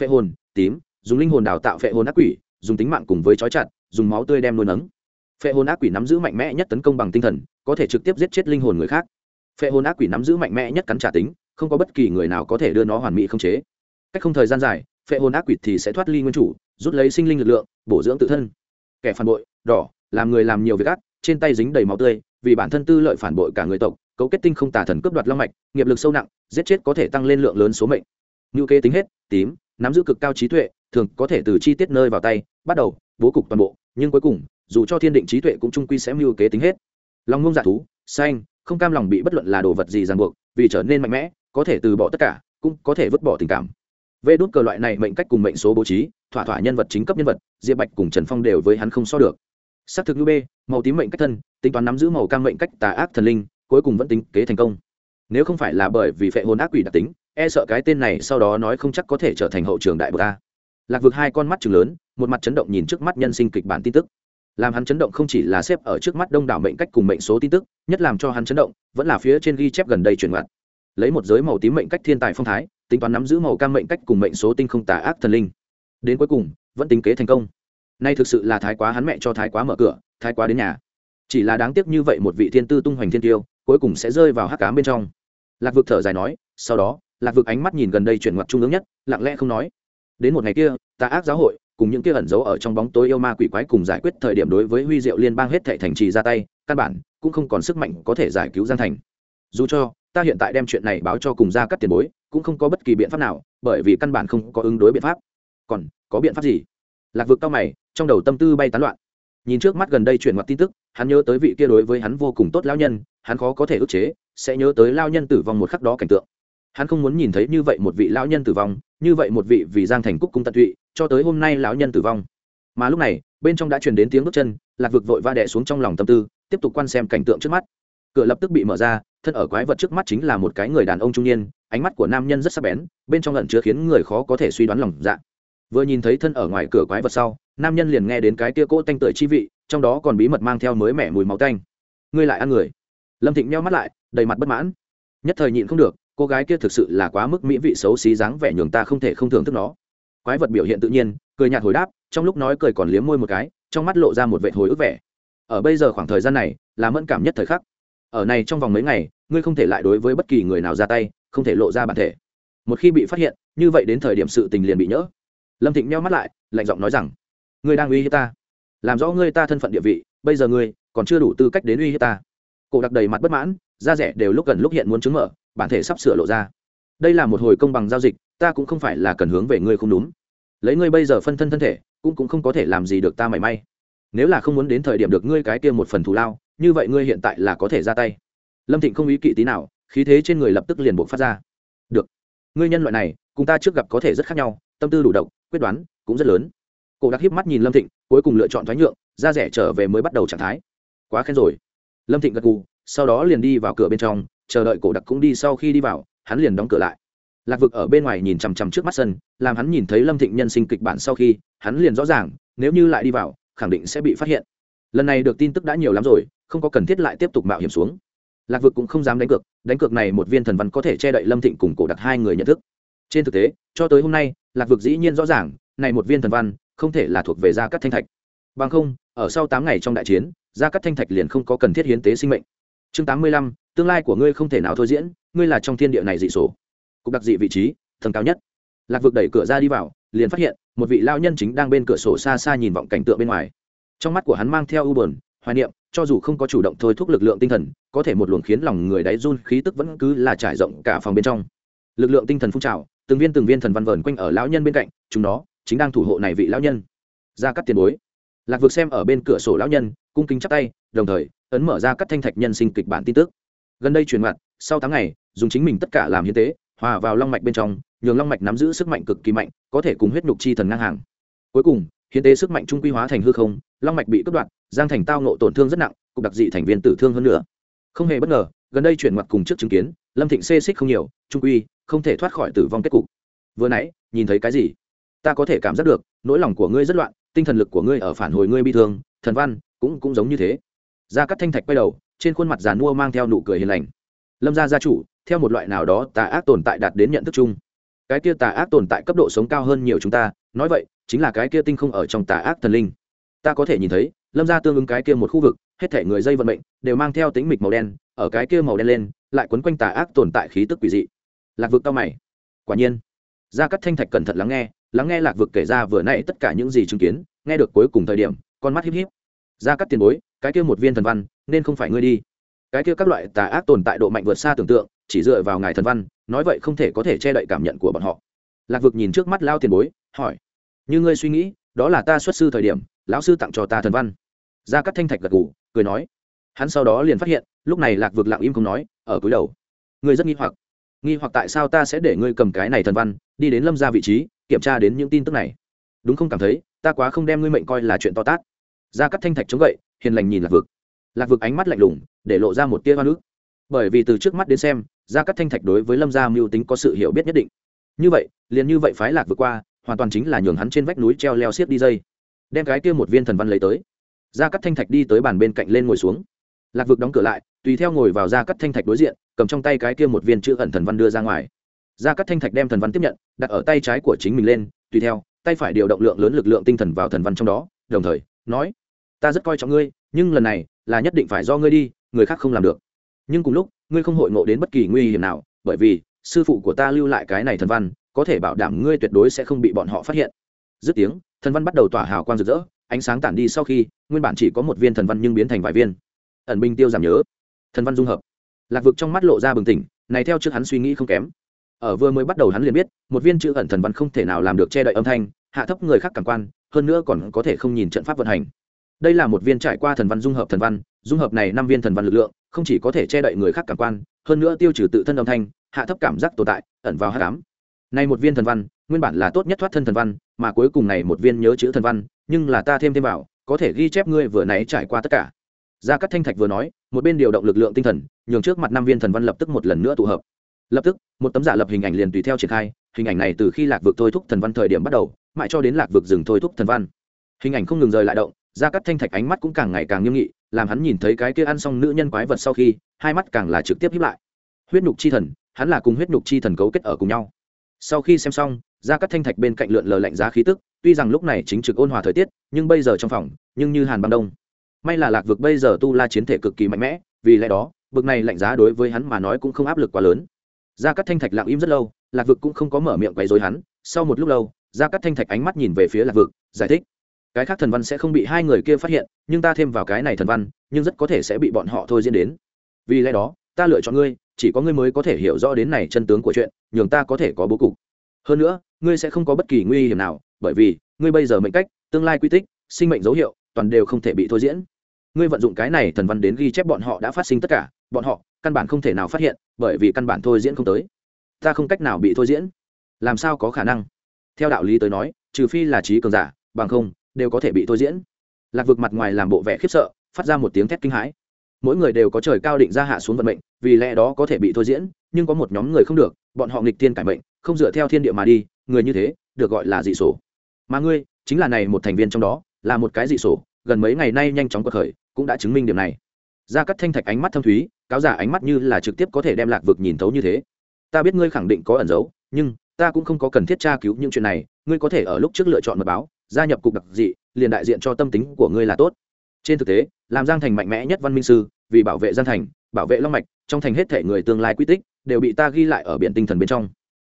Phệ hồn, tím, dùng linh hồn đào tạo phệ hồn ác quỷ, dùng tính mạng cùng với chói chặt, dùng máu tươi đem nuôi nấng phệ hồn ác quỷ nắm giữ mạnh mẽ nhất tấn công bằng tinh thần, có thể trực tiếp giết chết linh hồn người khác. Phệ hồn ác quỷ nắm giữ mạnh mẽ nhất cắn trả tính, không có bất kỳ người nào có thể đưa nó hoàn mỹ không chế. Cách không thời gian dài, phệ hồn ác quỷ thì sẽ thoát ly nguyên chủ, rút lấy sinh linh lực lượng, bổ dưỡng tự thân. Kẻ phản bội, đỏ, làm người làm nhiều việc ác, trên tay dính đầy máu tươi, vì bản thân tư lợi phản bội cả người tộc, cấu kết tinh không tà thần cướp đoạt long mạch, nghiệp lực sâu nặng, giết chết có thể tăng lên lượng lớn số mệnh. Ngữ kế tính hết, tím, nắm giữ cực cao trí tuệ, thường có thể từ chi tiết nơi vào tay, bắt đầu, bố cục toàn bộ, nhưng cuối cùng dù cho thiên định trí tuệ cũng trung quy sẽ mưu kế tính hết. Lòng ngông dạ thú, xanh, không cam lòng bị bất luận là đồ vật gì ràng buộc, vì trở nên mạnh mẽ, có thể từ bỏ tất cả, cũng có thể vứt bỏ tình cảm. Vê đốt cờ loại này mệnh cách cùng mệnh số bố trí, thỏa thỏa nhân vật chính cấp nhân vật, diệp bạch cùng trần phong đều với hắn không so được. Xác thực như b màu tím mệnh cách thân, tính toán nắm giữ màu cam mệnh cách tà ác thần linh, cuối cùng vẫn tính kế thành công. Nếu không phải là bởi vì phệ hồn ác quỷ đặc tính e sợ cái tên này sau đó nói không chắc có thể trở thành hậu trường đại bờ a. Lạc vực hai con mắt chừng lớn, một mặt chấn động nhìn trước mắt nhân sinh kịch bản tin tức làm hắn chấn động không chỉ là xếp ở trước mắt đông đảo mệnh cách cùng mệnh số tin tức, nhất làm cho hắn chấn động, vẫn là phía trên ghi chép gần đây chuyển mặt lấy một giới màu tím mệnh cách thiên tài phong thái, tính toán nắm giữ màu cam mệnh cách cùng mệnh số tinh không tà ác thần linh. Đến cuối cùng, vẫn tính kế thành công. Nay thực sự là thái quá hắn mẹ cho thái quá mở cửa, thái quá đến nhà. Chỉ là đáng tiếc như vậy một vị thiên tư tung hoành thiên tiêu, cuối cùng sẽ rơi vào hắc cám bên trong. Lạc vực thở dài nói, sau đó, lạc vực ánh mắt nhìn gần đây chuyển ngoặt trung ương nhất, lặng lẽ không nói. Đến một ngày kia, tà ác giáo hội cùng những kia ẩn giấu ở trong bóng tối yêu ma quỷ quái cùng giải quyết thời điểm đối với huy diệu liên bang hết thệ thành trì ra tay, căn bản cũng không còn sức mạnh có thể giải cứu giang thành. Dù cho, ta hiện tại đem chuyện này báo cho cùng ra các tiền bối, cũng không có bất kỳ biện pháp nào, bởi vì căn bản không có ứng đối biện pháp. Còn có biện pháp gì? Lạc vực cao mày, trong đầu tâm tư bay tán loạn. Nhìn trước mắt gần đây chuyển mặt tin tức, hắn nhớ tới vị kia đối với hắn vô cùng tốt lao nhân, hắn khó có thể ức chế, sẽ nhớ tới lao nhân tử vong một khắc đó cảnh tượng. Hắn không muốn nhìn thấy như vậy một vị lão nhân tử vong, như vậy một vị vì giang thành cúc cung tận tụy cho tới hôm nay lão nhân tử vong. Mà lúc này, bên trong đã truyền đến tiếng bước chân, lạc vực vội va đẻ xuống trong lòng tâm tư, tiếp tục quan xem cảnh tượng trước mắt. Cửa lập tức bị mở ra, thân ở quái vật trước mắt chính là một cái người đàn ông trung niên, ánh mắt của nam nhân rất sắc bén, bên trong lẩn chứa khiến người khó có thể suy đoán lòng dạ. Vừa nhìn thấy thân ở ngoài cửa quái vật sau, nam nhân liền nghe đến cái tia cỗ tanh tưởi chi vị, trong đó còn bí mật mang theo mới mẻ mùi máu tanh. Ngươi lại ăn người. Lâm thịnh meo mắt lại, đầy mặt bất mãn. Nhất thời nhịn không được, cô gái kia thực sự là quá mức mỹ vị xấu xí dáng vẻ nhường ta không thể không thưởng thức nó quái vật biểu hiện tự nhiên, cười nhạt hồi đáp, trong lúc nói cười còn liếm môi một cái, trong mắt lộ ra một vệ hồi ức vẻ. Ở bây giờ khoảng thời gian này, là mẫn cảm nhất thời khắc. Ở này trong vòng mấy ngày, ngươi không thể lại đối với bất kỳ người nào ra tay, không thể lộ ra bản thể. Một khi bị phát hiện, như vậy đến thời điểm sự tình liền bị nhỡ. Lâm thịnh meo mắt lại, lạnh giọng nói rằng, ngươi đang uy hiếp ta. Làm rõ ngươi ta thân phận địa vị, bây giờ ngươi còn chưa đủ tư cách đến uy hiếp ta. Cổ đặc đầy mặt bất mãn, da rẻ đều lúc gần lúc hiện muốn chứng mở, bản thể sắp sửa lộ ra đây là một hồi công bằng giao dịch, ta cũng không phải là cần hướng về ngươi không đúng. Lấy ngươi bây giờ phân thân thân thể, cũng cũng không có thể làm gì được ta mảy may. Nếu là không muốn đến thời điểm được ngươi cái kia một phần thù lao, như vậy ngươi hiện tại là có thể ra tay. Lâm thịnh không ý kỵ tí nào, khí thế trên người lập tức liền buộc phát ra. Được. Ngươi nhân loại này, cùng ta trước gặp có thể rất khác nhau, tâm tư đủ độc, quyết đoán cũng rất lớn. Cổ đặc hiếp mắt nhìn lâm thịnh, cuối cùng lựa chọn thoái nhượng ra rẻ trở về mới bắt đầu trạng thái. Quá khen rồi. Lâm thịnh gật gù, sau đó liền đi vào cửa bên trong, chờ đợi cổ đặc cũng đi sau khi đi vào hắn liền đóng cửa lại. Lạc vực ở bên ngoài nhìn chằm chằm trước mắt sân, làm hắn nhìn thấy lâm thịnh nhân sinh kịch bản sau khi, hắn liền rõ ràng, nếu như lại đi vào, khẳng định sẽ bị phát hiện. Lần này được tin tức đã nhiều lắm rồi, không có cần thiết lại tiếp tục mạo hiểm xuống. Lạc vực cũng không dám đánh cược đánh cược này một viên thần văn có thể che đậy lâm thịnh cùng cổ đặc hai người nhận thức. Trên thực tế, cho tới hôm nay, lạc vực dĩ nhiên rõ ràng, này một viên thần văn không thể là thuộc về gia cắt thanh thạch. Bằng không, ở sau tám ngày trong đại chiến, gia cắt thanh thạch liền không có cần thiết hiến tế sinh mệnh. Chương tám mươi lăm tương lai của ngươi không thể nào thôi diễn ngươi là trong thiên địa này dị số, cục đặc dị vị trí tầng cao nhất. Lạc vực đẩy cửa ra đi vào liền phát hiện một vị lao nhân chính đang bên cửa sổ xa xa nhìn vọng cảnh tượng bên ngoài. Trong mắt của hắn mang theo u bờn hoài niệm cho dù không có chủ động thôi thúc lực lượng tinh thần có thể một luồng khiến lòng người đáy run khí tức vẫn cứ là trải rộng cả phòng bên trong. Lực lượng tinh thần phun trào từng viên từng viên thần văn vờn quanh ở lão nhân bên cạnh chúng nó chính đang thủ hộ này vị lão nhân. Ra cắt tiền bối. Lạc vực xem ở bên cửa sổ lão nhân cung kính chắp tay đồng thời ấn mở ra các thanh thạch nhân sinh kịch bản tin tức gần đây truyền mặt, sau tháng ngày, dùng chính mình tất cả làm hiến tế, hòa vào long mạch bên trong, nhường long mạch nắm giữ sức mạnh cực kỳ mạnh, có thể cùng huyết nhục chi thần ngang hàng. Cuối cùng, hiến tế sức mạnh trung quy hóa thành hư không, long mạch bị cướp đoạt, giang thành tao nộ tổn thương rất nặng, cục đặc dị thành viên tử thương hơn nữa. Không hề bất ngờ, gần đây chuyển mặt cùng trước chứng kiến, lâm thịnh xê xích không nhiều, trung quy, không thể thoát khỏi tử vong kết cục. Vừa nãy, nhìn thấy cái gì? Ta có thể cảm giác được, nỗi lòng của ngươi rất loạn, tinh thần lực của ngươi ở phản hồi ngươi bi thương, thần văn cũng cũng giống như thế. Gia cắt thanh thạch quay đầu trên khuôn mặt giàn mua mang theo nụ cười hiền lành. Lâm gia gia chủ, theo một loại nào đó tà ác tồn tại đạt đến nhận thức chung. Cái kia tà ác tồn tại cấp độ sống cao hơn nhiều chúng ta, nói vậy, chính là cái kia tinh không ở trong tà ác thần linh. Ta có thể nhìn thấy, lâm gia tương ứng cái kia một khu vực, hết thể người dây vận mệnh, đều mang theo tính mịch màu đen, ở cái kia màu đen lên, lại quấn quanh tà ác tồn tại khí tức quỷ dị. Lạc vực cao mày. Quả nhiên, gia cắt thanh thạch cẩn thận lắng nghe lắng nghe lạc vực kể ra vừa nãy tất cả những gì chứng kiến, nghe được cuối cùng thời điểm, con mắt híp híp. Gia cắt tiền bối, cái kia một viên thần văn nên không phải ngươi đi. Cái kia các loại tà ác tồn tại độ mạnh vượt xa tưởng tượng, chỉ dựa vào ngài thần văn, nói vậy không thể có thể che đậy cảm nhận của bọn họ. Lạc vực nhìn trước mắt lao tiền bối, hỏi, như ngươi suy nghĩ, đó là ta xuất sư thời điểm, lão sư tặng cho ta thần văn. Gia cát thanh thạch gật gù, cười nói, hắn sau đó liền phát hiện, lúc này lạc vực lặng im không nói, ở cúi đầu. Ngươi rất nghi hoặc. Nghi hoặc tại sao ta sẽ để ngươi cầm cái này thần văn, đi đến lâm ra vị trí, kiểm tra đến những tin tức này? Đúng không cảm thấy, ta quá không đem ngươi mệnh coi là chuyện to tát. Gia cát thanh thạch chống gậy, hiền lành nhìn lạc vực lạc vực ánh mắt lạnh lùng, để lộ ra một tia hoa nước bởi vì từ trước mắt đến xem, gia cắt thanh thạch đối với lâm gia mưu tính có sự hiểu biết nhất định. Như vậy, liền như vậy phái lạc vượt qua, hoàn toàn chính là nhường hắn trên vách núi treo leo xiết đi dây. Đem cái kia một viên thần văn lấy tới. Gia cắt thanh thạch đi tới bàn bên cạnh lên ngồi xuống. Lạc vực đóng cửa lại, tùy theo ngồi vào gia cắt thanh thạch đối diện, cầm trong tay cái kia một viên chữ ẩn thần văn đưa ra ngoài. Gia cắt thanh thạch đem thần văn tiếp nhận, đặt ở tay trái của chính mình lên, tùy theo, tay phải điều động lượng lớn lực lượng tinh thần vào thần văn trong đó, đồng thời, nói, ta rất coi trọng ngươi, nhưng lần này là nhất định phải do ngươi đi, người khác không làm được. Nhưng cùng lúc, ngươi không hội ngộ đến bất kỳ nguy hiểm nào, bởi vì, sư phụ của ta lưu lại cái này thần văn, có thể bảo đảm ngươi tuyệt đối sẽ không bị bọn họ phát hiện. Dứt tiếng, thần văn bắt đầu tỏa hào quang rực rỡ, ánh sáng tản đi sau khi, nguyên bản chỉ có một viên thần văn nhưng biến thành vài viên. Ẩn binh tiêu giảm nhớ. Thần văn dung hợp. Lạc vực trong mắt lộ ra bừng tỉnh, này theo trước hắn suy nghĩ không kém. Ở vừa mới bắt đầu hắn liền biết, một viên chữ ẩn thần văn không thể nào làm được che đậy âm thanh, hạ thấp người khác cảm quan, hơn nữa còn có thể không nhìn trận pháp vận hành đây là một viên trải qua thần văn dung hợp thần văn, dung hợp này năm viên thần văn lực lượng, không chỉ có thể che đậy người khác cảm quan, hơn nữa tiêu trừ tự thân âm thanh, hạ thấp cảm giác tồn tại, ẩn vào hát cám này một viên thần văn, nguyên bản là tốt nhất thoát thân thần văn, mà cuối cùng này một viên nhớ chữ thần văn, nhưng là ta thêm thêm vào, có thể ghi chép ngươi vừa nãy trải qua tất cả. Gia cát thanh thạch vừa nói, một bên điều động lực lượng tinh thần, nhường trước mặt năm viên thần văn lập tức một lần nữa tụ hợp. Lập tức, một tấm giả lập hình ảnh liền tùy theo triển khai, hình ảnh này từ khi lạc vực thôi thúc thần văn thời điểm bắt đầu, mãi cho đến lạc vực dừng thôi thúc thần văn. Hình ảnh không ngừng rời lại động gia Cắt thanh thạch ánh mắt cũng càng ngày càng nghiêm nghị, làm hắn nhìn thấy cái kia ăn xong nữ nhân quái vật sau khi, hai mắt càng là trực tiếp hiếp lại. Huyết nhục chi thần, hắn là cùng huyết nhục chi thần cấu kết ở cùng nhau. Sau khi xem xong, gia Cắt thanh thạch bên cạnh lượn lờ lạnh giá khí tức, tuy rằng lúc này chính trực ôn hòa thời tiết, nhưng bây giờ trong phòng, nhưng như hàn băng đông. May là lạc vực bây giờ tu la chiến thể cực kỳ mạnh mẽ, vì lẽ đó, vực này lạnh giá đối với hắn mà nói cũng không áp lực quá lớn. Gia Cắt thanh thạch lặng im rất lâu, lạc vực cũng không có mở miệng quấy rối hắn. Sau một lúc lâu, gia Cắt thanh thạch ánh mắt nhìn về phía lạc vực, giải thích cái khác thần văn sẽ không bị hai người kia phát hiện, nhưng ta thêm vào cái này thần văn, nhưng rất có thể sẽ bị bọn họ thôi diễn đến. Vì lẽ đó, ta lựa chọn ngươi, chỉ có ngươi mới có thể hiểu rõ đến này chân tướng của chuyện, nhường ta có thể có bố cục. Hơn nữa, ngươi sẽ không có bất kỳ nguy hiểm nào, bởi vì, ngươi bây giờ mệnh cách, tương lai quy tích, sinh mệnh dấu hiệu, toàn đều không thể bị thôi diễn. Ngươi vận dụng cái này thần văn đến ghi chép bọn họ đã phát sinh tất cả, bọn họ, căn bản không thể nào phát hiện, bởi vì căn bản thôi diễn không tới. Ta không cách nào bị thôi diễn. Làm sao có khả năng? Theo đạo lý tới nói, trừ phi là trí cường giả, bằng không đều có thể bị thôi diễn. Lạc vực mặt ngoài làm bộ vẻ khiếp sợ, phát ra một tiếng thét kinh hãi. Mỗi người đều có trời cao định ra hạ xuống vận mệnh, vì lẽ đó có thể bị thôi diễn, nhưng có một nhóm người không được, bọn họ nghịch thiên cải mệnh, không dựa theo thiên địa mà đi, người như thế, được gọi là dị sổ. Mà ngươi, chính là này một thành viên trong đó, là một cái dị sổ, gần mấy ngày nay nhanh chóng cuộc khởi, cũng đã chứng minh điểm này. Ra cắt thanh thạch ánh mắt thâm thúy, cáo giả ánh mắt như là trực tiếp có thể đem lạc vực nhìn thấu như thế. Ta biết ngươi khẳng định có ẩn giấu nhưng ta cũng không có cần thiết tra cứu những chuyện này, ngươi có thể ở lúc trước lựa chọn mật báo gia nhập cục đặc dị, liền đại diện cho tâm tính của ngươi là tốt. Trên thực tế, làm giang thành mạnh mẽ nhất văn minh sư, vì bảo vệ giang thành, bảo vệ long mạch, trong thành hết thể người tương lai quy tích, đều bị ta ghi lại ở biển tinh thần bên trong.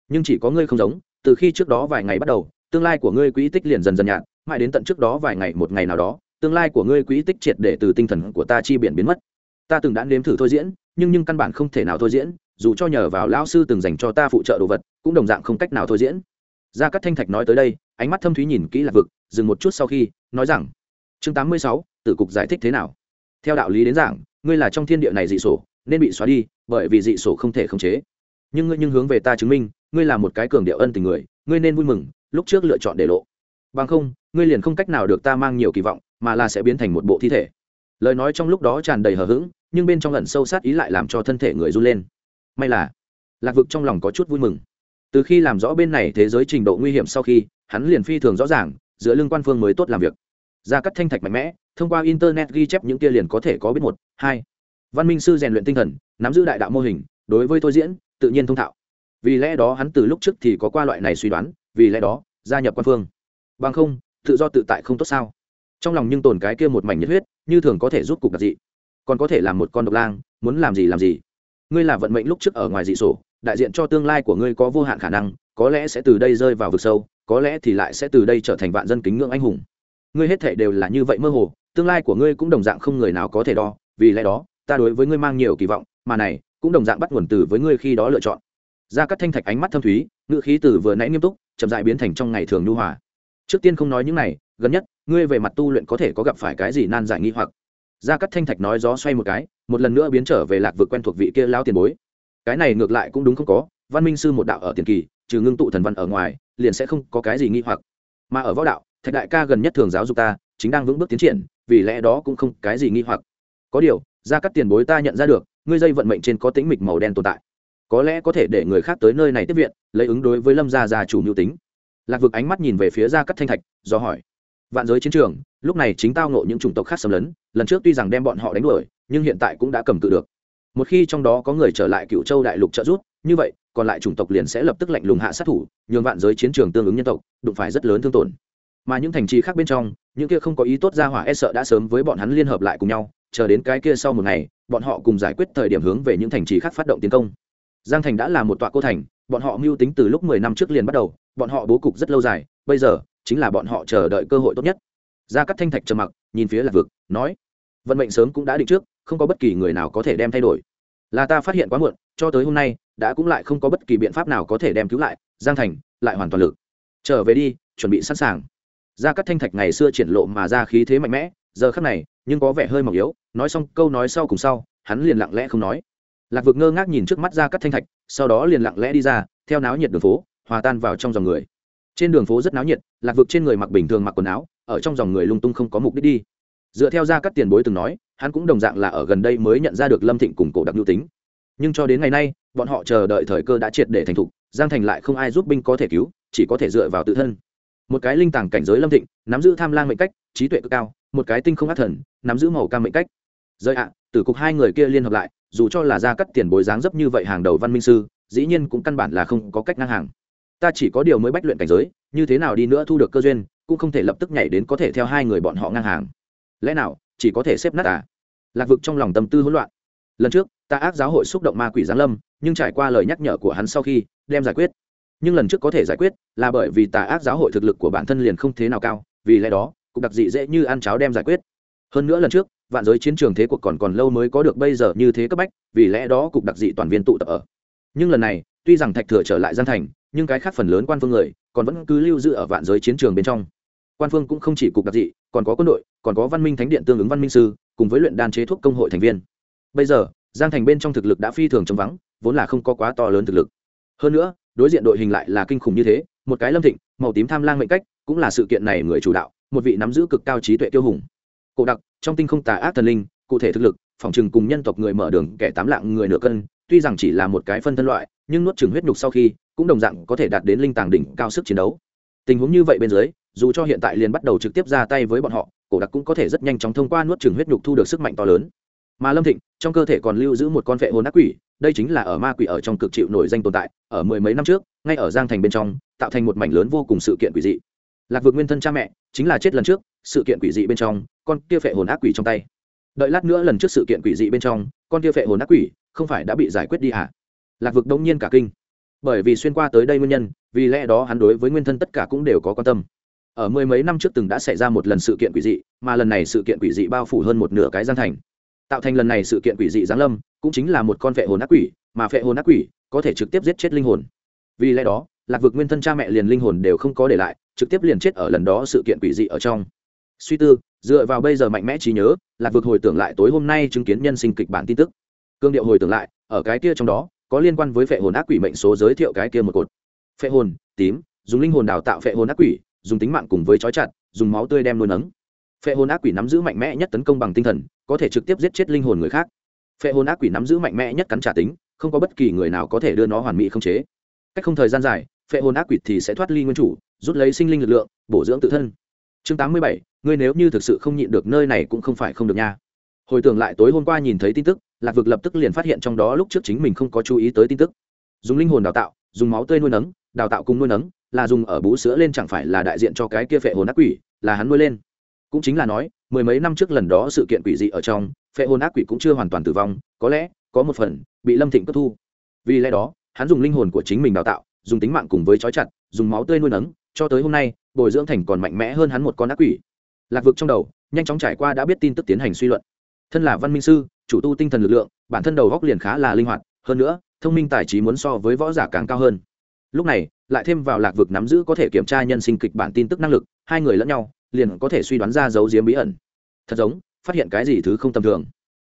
Nhưng chỉ có ngươi không giống, từ khi trước đó vài ngày bắt đầu, tương lai của ngươi quỹ tích liền dần dần nhạt, mãi đến tận trước đó vài ngày, một ngày nào đó, tương lai của ngươi quỹ tích triệt để từ tinh thần của ta chi biển biến mất. Ta từng đã nếm thử thôi diễn, nhưng nhưng căn bản không thể nào thôi diễn, dù cho nhờ vào lão sư từng dành cho ta phụ trợ đồ vật, cũng đồng dạng không cách nào thôi diễn. Gia cát thanh thạch nói tới đây ánh mắt thâm thúy nhìn kỹ lạc vực, dừng một chút sau khi, nói rằng, chương tám mươi sáu, tử cục giải thích thế nào? Theo đạo lý đến giảng, ngươi là trong thiên địa này dị sổ, nên bị xóa đi, bởi vì dị sổ không thể khống chế. Nhưng ngươi nhưng hướng về ta chứng minh, ngươi là một cái cường điệu ân tình người, ngươi nên vui mừng, lúc trước lựa chọn để lộ. Bằng không, ngươi liền không cách nào được ta mang nhiều kỳ vọng, mà là sẽ biến thành một bộ thi thể. Lời nói trong lúc đó tràn đầy hờ hững, nhưng bên trong lần sâu sát ý lại làm cho thân thể người run lên. May là, lạc vực trong lòng có chút vui mừng. Từ khi làm rõ bên này thế giới trình độ nguy hiểm sau khi hắn liền phi thường rõ ràng, giữa lưng quan phương mới tốt làm việc. Ra cắt thanh thạch mạnh mẽ, thông qua internet ghi chép những kia liền có thể có biết một, hai. Văn minh sư rèn luyện tinh thần, nắm giữ đại đạo mô hình, đối với tôi diễn, tự nhiên thông thạo. Vì lẽ đó hắn từ lúc trước thì có qua loại này suy đoán, vì lẽ đó, gia nhập quan phương. Bằng không, tự do tự tại không tốt sao? Trong lòng nhưng tồn cái kia một mảnh nhiệt huyết, như thường có thể giúp cục đặc dị. Còn có thể làm một con độc lang, muốn làm gì làm gì. Ngươi là vận mệnh lúc trước ở ngoài dị sổ, đại diện cho tương lai của ngươi có vô hạn khả năng, có lẽ sẽ từ đây rơi vào vực sâu có lẽ thì lại sẽ từ đây trở thành vạn dân kính ngưỡng anh hùng. Ngươi hết thể đều là như vậy mơ hồ, tương lai của ngươi cũng đồng dạng không người nào có thể đo, vì lẽ đó, ta đối với ngươi mang nhiều kỳ vọng, mà này, cũng đồng dạng bắt nguồn từ với ngươi khi đó lựa chọn. Ra các thanh thạch ánh mắt thâm thúy ngự khí từ vừa nãy nghiêm túc, chậm dại biến thành trong ngày thường nhu hòa. Trước tiên không nói những này, gần nhất, ngươi về mặt tu luyện có thể có gặp phải cái gì nan giải nghi hoặc? Ra các thanh thạch nói gió xoay một cái, một lần nữa biến trở về lạc vực quen thuộc vị kia lao tiền bối. Cái này ngược lại cũng đúng không có, văn minh sư một đạo ở tiền kỳ, trừ ngưng tụ thần văn ở ngoài liền sẽ không có cái gì nghi hoặc. Mà ở võ đạo, thạch đại ca gần nhất thường giáo dục ta, chính đang vững bước tiến triển, vì lẽ đó cũng không cái gì nghi hoặc. Có điều, ra các tiền bối ta nhận ra được, ngươi dây vận mệnh trên có tính mịch màu đen tồn tại. Có lẽ có thể để người khác tới nơi này tiếp viện, lấy ứng đối với lâm gia gia chủ mưu tính. Lạc vực ánh mắt nhìn về phía gia cắt thanh thạch, do hỏi. Vạn giới chiến trường, lúc này chính tao nộ những chủng tộc khác xâm lấn, lần trước tuy rằng đem bọn họ đánh đuổi, nhưng hiện tại cũng đã cầm cự được. Một khi trong đó có người trở lại cựu châu đại lục trợ giúp, như vậy còn lại chủng tộc liền sẽ lập tức lạnh lùng hạ sát thủ, nhường vạn giới chiến trường tương ứng nhân tộc, đụng phải rất lớn thương tổn. Mà những thành trì khác bên trong, những kia không có ý tốt ra hỏa e sợ đã sớm với bọn hắn liên hợp lại cùng nhau, chờ đến cái kia sau một ngày, bọn họ cùng giải quyết thời điểm hướng về những thành trì khác phát động tiến công. Giang thành đã là một tọa cô thành, bọn họ mưu tính từ lúc mười năm trước liền bắt đầu, bọn họ bố cục rất lâu dài, bây giờ, chính là bọn họ chờ đợi cơ hội tốt nhất. Ra cắt thanh thạch trầm mặc, nhìn phía lạc vực, nói, vận mệnh sớm cũng đã định trước, không có bất kỳ người nào có thể đem thay đổi. Là ta phát hiện quá muộn, cho tới hôm nay đã cũng lại không có bất kỳ biện pháp nào có thể đem cứu lại, giang thành lại hoàn toàn lực. Trở về đi, chuẩn bị sẵn sàng. Gia các thanh thạch ngày xưa triển lộ mà ra khí thế mạnh mẽ, giờ khắc này, nhưng có vẻ hơi mỏng yếu, nói xong câu nói sau cùng sau, hắn liền lặng lẽ không nói. Lạc vực ngơ ngác nhìn trước mắt gia các thanh thạch, sau đó liền lặng lẽ đi ra, theo náo nhiệt đường phố, hòa tan vào trong dòng người. Trên đường phố rất náo nhiệt, lạc vực trên người mặc bình thường mặc quần áo, ở trong dòng người lung tung không có mục đích đi. Dựa theo gia các tiền bối từng nói, hắn cũng đồng dạng là ở gần đây mới nhận ra được lâm thịnh cùng cổ đặc nhu tính. Nhưng cho đến ngày nay bọn họ chờ đợi thời cơ đã triệt để thành thục giang thành lại không ai giúp binh có thể cứu chỉ có thể dựa vào tự thân. Một cái linh tàng cảnh giới lâm thịnh nắm giữ tham lang mệnh cách trí tuệ cực cao một cái tinh không ác thần nắm giữ màu cam mệnh cách. Rơi ạ à, tử cục hai người kia liên hợp lại dù cho là ra cắt tiền bối dáng dấp như vậy hàng đầu văn minh sư dĩ nhiên cũng căn bản là không có cách ngang hàng. Ta chỉ có điều mới bách luyện cảnh giới như thế nào đi nữa thu được cơ duyên cũng không thể lập tức nhảy đến có thể theo hai người bọn họ ngang hàng. Lẽ nào chỉ có thể xếp nát à? Lạc vực trong lòng tâm tư hỗn loạn. Lần trước ta ác giáo hội xúc động ma quỷ giáng lâm, nhưng trải qua lời nhắc nhở của hắn sau khi, đem giải quyết. Nhưng lần trước có thể giải quyết, là bởi vì tà ác giáo hội thực lực của bản thân liền không thế nào cao, vì lẽ đó cục đặc dị dễ như ăn cháo đem giải quyết. Hơn nữa lần trước, vạn giới chiến trường thế cuộc còn còn lâu mới có được bây giờ như thế cấp bách, vì lẽ đó cục đặc dị toàn viên tụ tập ở. Nhưng lần này, tuy rằng thạch thừa trở lại gian thành, nhưng cái khác phần lớn quan phương người, còn vẫn cứ lưu giữ ở vạn giới chiến trường bên trong. Quan phương cũng không chỉ cục đặc dị, còn có quân đội, còn có văn minh thánh điện tương ứng văn minh sư, cùng với luyện đan chế thuốc công hội thành viên. Bây giờ giang thành bên trong thực lực đã phi thường trống vắng, vốn là không có quá to lớn thực lực. Hơn nữa, đối diện đội hình lại là kinh khủng như thế, một cái lâm thịnh, màu tím tham lang mệnh cách, cũng là sự kiện này người chủ đạo, một vị nắm giữ cực cao trí tuệ tiêu hùng. Cổ đặc, trong tinh không tà ác thần linh, cụ thể thực lực, phòng trừng cùng nhân tộc người mở đường, kẻ tám lạng người nửa cân, tuy rằng chỉ là một cái phân thân loại, nhưng nuốt chừng huyết nhục sau khi, cũng đồng dạng có thể đạt đến linh tàng đỉnh cao sức chiến đấu. Tình huống như vậy bên dưới, dù cho hiện tại liền bắt đầu trực tiếp ra tay với bọn họ, cổ đặc cũng có thể rất nhanh chóng thông qua nuốt chừng huyết nhục thu được sức mạnh to lớn mà lâm thịnh, trong cơ thể còn lưu giữ một con vệ hồn ác quỷ, đây chính là ở ma quỷ ở trong cực chịu nổi danh tồn tại, ở mười mấy năm trước, ngay ở giang thành bên trong, tạo thành một mảnh lớn vô cùng sự kiện quỷ dị. Lạc vực nguyên thân cha mẹ, chính là chết lần trước, sự kiện quỷ dị bên trong, con kia phệ hồn ác quỷ trong tay. Đợi lát nữa lần trước sự kiện quỷ dị bên trong, con kia phệ hồn ác quỷ, không phải đã bị giải quyết đi à lạc vực đông nhiên cả kinh. Bởi vì xuyên qua tới đây nguyên nhân, vì lẽ đó hắn đối với nguyên thân tất cả cũng đều có quan tâm. Ở mười mấy năm trước từng đã xảy ra một lần sự kiện quỷ dị, mà lần này sự kiện quỷ dị bao phủ hơn một nửa cái gian thành tạo thành lần này sự kiện quỷ dị giáng lâm, cũng chính là một con phệ hồn ác quỷ, mà phệ hồn ác quỷ có thể trực tiếp giết chết linh hồn. Vì lẽ đó, lạc vực nguyên thân cha mẹ liền linh hồn đều không có để lại, trực tiếp liền chết ở lần đó sự kiện quỷ dị ở trong. Suy tư, dựa vào bây giờ mạnh mẽ trí nhớ, lạc vực hồi tưởng lại tối hôm nay chứng kiến nhân sinh kịch bản tin tức. Cương điệu hồi tưởng lại, ở cái kia trong đó, có liên quan với phệ hồn ác quỷ mệnh số giới thiệu cái kia một cột. Phệ hồn, tím, dùng linh hồn đào tạo phệ hồn ác quỷ, dùng tính mạng cùng với chói chặt, dùng máu tươi đem nuôi nấng phệ hồn ác quỷ nắm giữ mạnh mẽ nhất tấn công bằng tinh thần, có thể trực tiếp giết chết linh hồn người khác. Phệ hồn ác quỷ nắm giữ mạnh mẽ nhất cắn trả tính, không có bất kỳ người nào có thể đưa nó hoàn mỹ không chế. Cách không thời gian dài, phệ hồn ác quỷ thì sẽ thoát ly nguyên chủ, rút lấy sinh linh lực lượng, bổ dưỡng tự thân. Chương tám mươi bảy, ngươi nếu như thực sự không nhịn được nơi này cũng không phải không được nha. Hồi tưởng lại tối hôm qua nhìn thấy tin tức, lạc vực lập tức liền phát hiện trong đó lúc trước chính mình không có chú ý tới tin tức. Dùng linh hồn đào tạo, dùng máu tươi nuôi nấng, đào tạo cùng nuôi nấng, là dùng ở bú sữa lên chẳng phải là đại diện cho cái kia phệ hồn ác quỷ, là hắn nuôi lên cũng chính là nói, mười mấy năm trước lần đó sự kiện quỷ dị ở trong, phệ hồn ác quỷ cũng chưa hoàn toàn tử vong, có lẽ, có một phần, bị lâm thịnh cất thu. Vì lẽ đó, hắn dùng linh hồn của chính mình đào tạo, dùng tính mạng cùng với trói chặt, dùng máu tươi nuôi nấng, cho tới hôm nay, bồi dưỡng thành còn mạnh mẽ hơn hắn một con ác quỷ. Lạc vực trong đầu, nhanh chóng trải qua đã biết tin tức tiến hành suy luận. Thân là văn minh sư, chủ tu tinh thần lực lượng, bản thân đầu góc liền khá là linh hoạt, hơn nữa, thông minh tài trí muốn so với võ giả càng cao hơn. Lúc này, lại thêm vào lạc vực nắm giữ có thể kiểm tra nhân sinh kịch bản tin tức năng lực, hai người lẫn nhau liền có thể suy đoán ra dấu diếm bí ẩn. Thật giống, phát hiện cái gì thứ không tầm thường.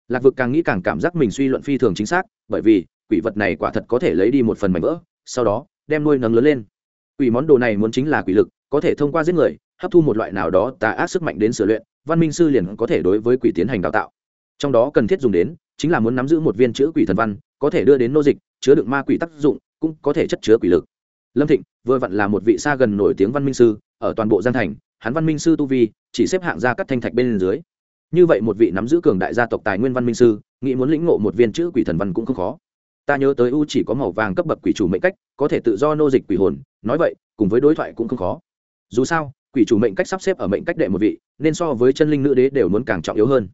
Lạc vực càng nghĩ càng cảm giác mình suy luận phi thường chính xác, bởi vì, quỷ vật này quả thật có thể lấy đi một phần mảnh vỡ, sau đó, đem nuôi nấng lớn lên. Quỷ món đồ này muốn chính là quỷ lực, có thể thông qua giết người, hấp thu một loại nào đó tà ác sức mạnh đến sửa luyện, văn minh sư liền có thể đối với quỷ tiến hành đào tạo. Trong đó cần thiết dùng đến, chính là muốn nắm giữ một viên chữ quỷ thần văn, có thể đưa đến nô dịch, chứa đựng ma quỷ tác dụng, cũng có thể chất chứa quỷ lực. Lâm thịnh, vừa vặn là một vị xa gần nổi tiếng văn minh sư, ở toàn bộ giang thành hắn văn minh sư tu vi, chỉ xếp hạng ra các thanh thạch bên dưới. Như vậy một vị nắm giữ cường đại gia tộc tài nguyên văn minh sư, nghĩ muốn lĩnh ngộ một viên chữ quỷ thần văn cũng không khó. Ta nhớ tới u chỉ có màu vàng cấp bậc quỷ chủ mệnh cách, có thể tự do nô dịch quỷ hồn, nói vậy, cùng với đối thoại cũng không khó. Dù sao, quỷ chủ mệnh cách sắp xếp ở mệnh cách đệ một vị, nên so với chân linh nữ đế đều muốn càng trọng yếu hơn.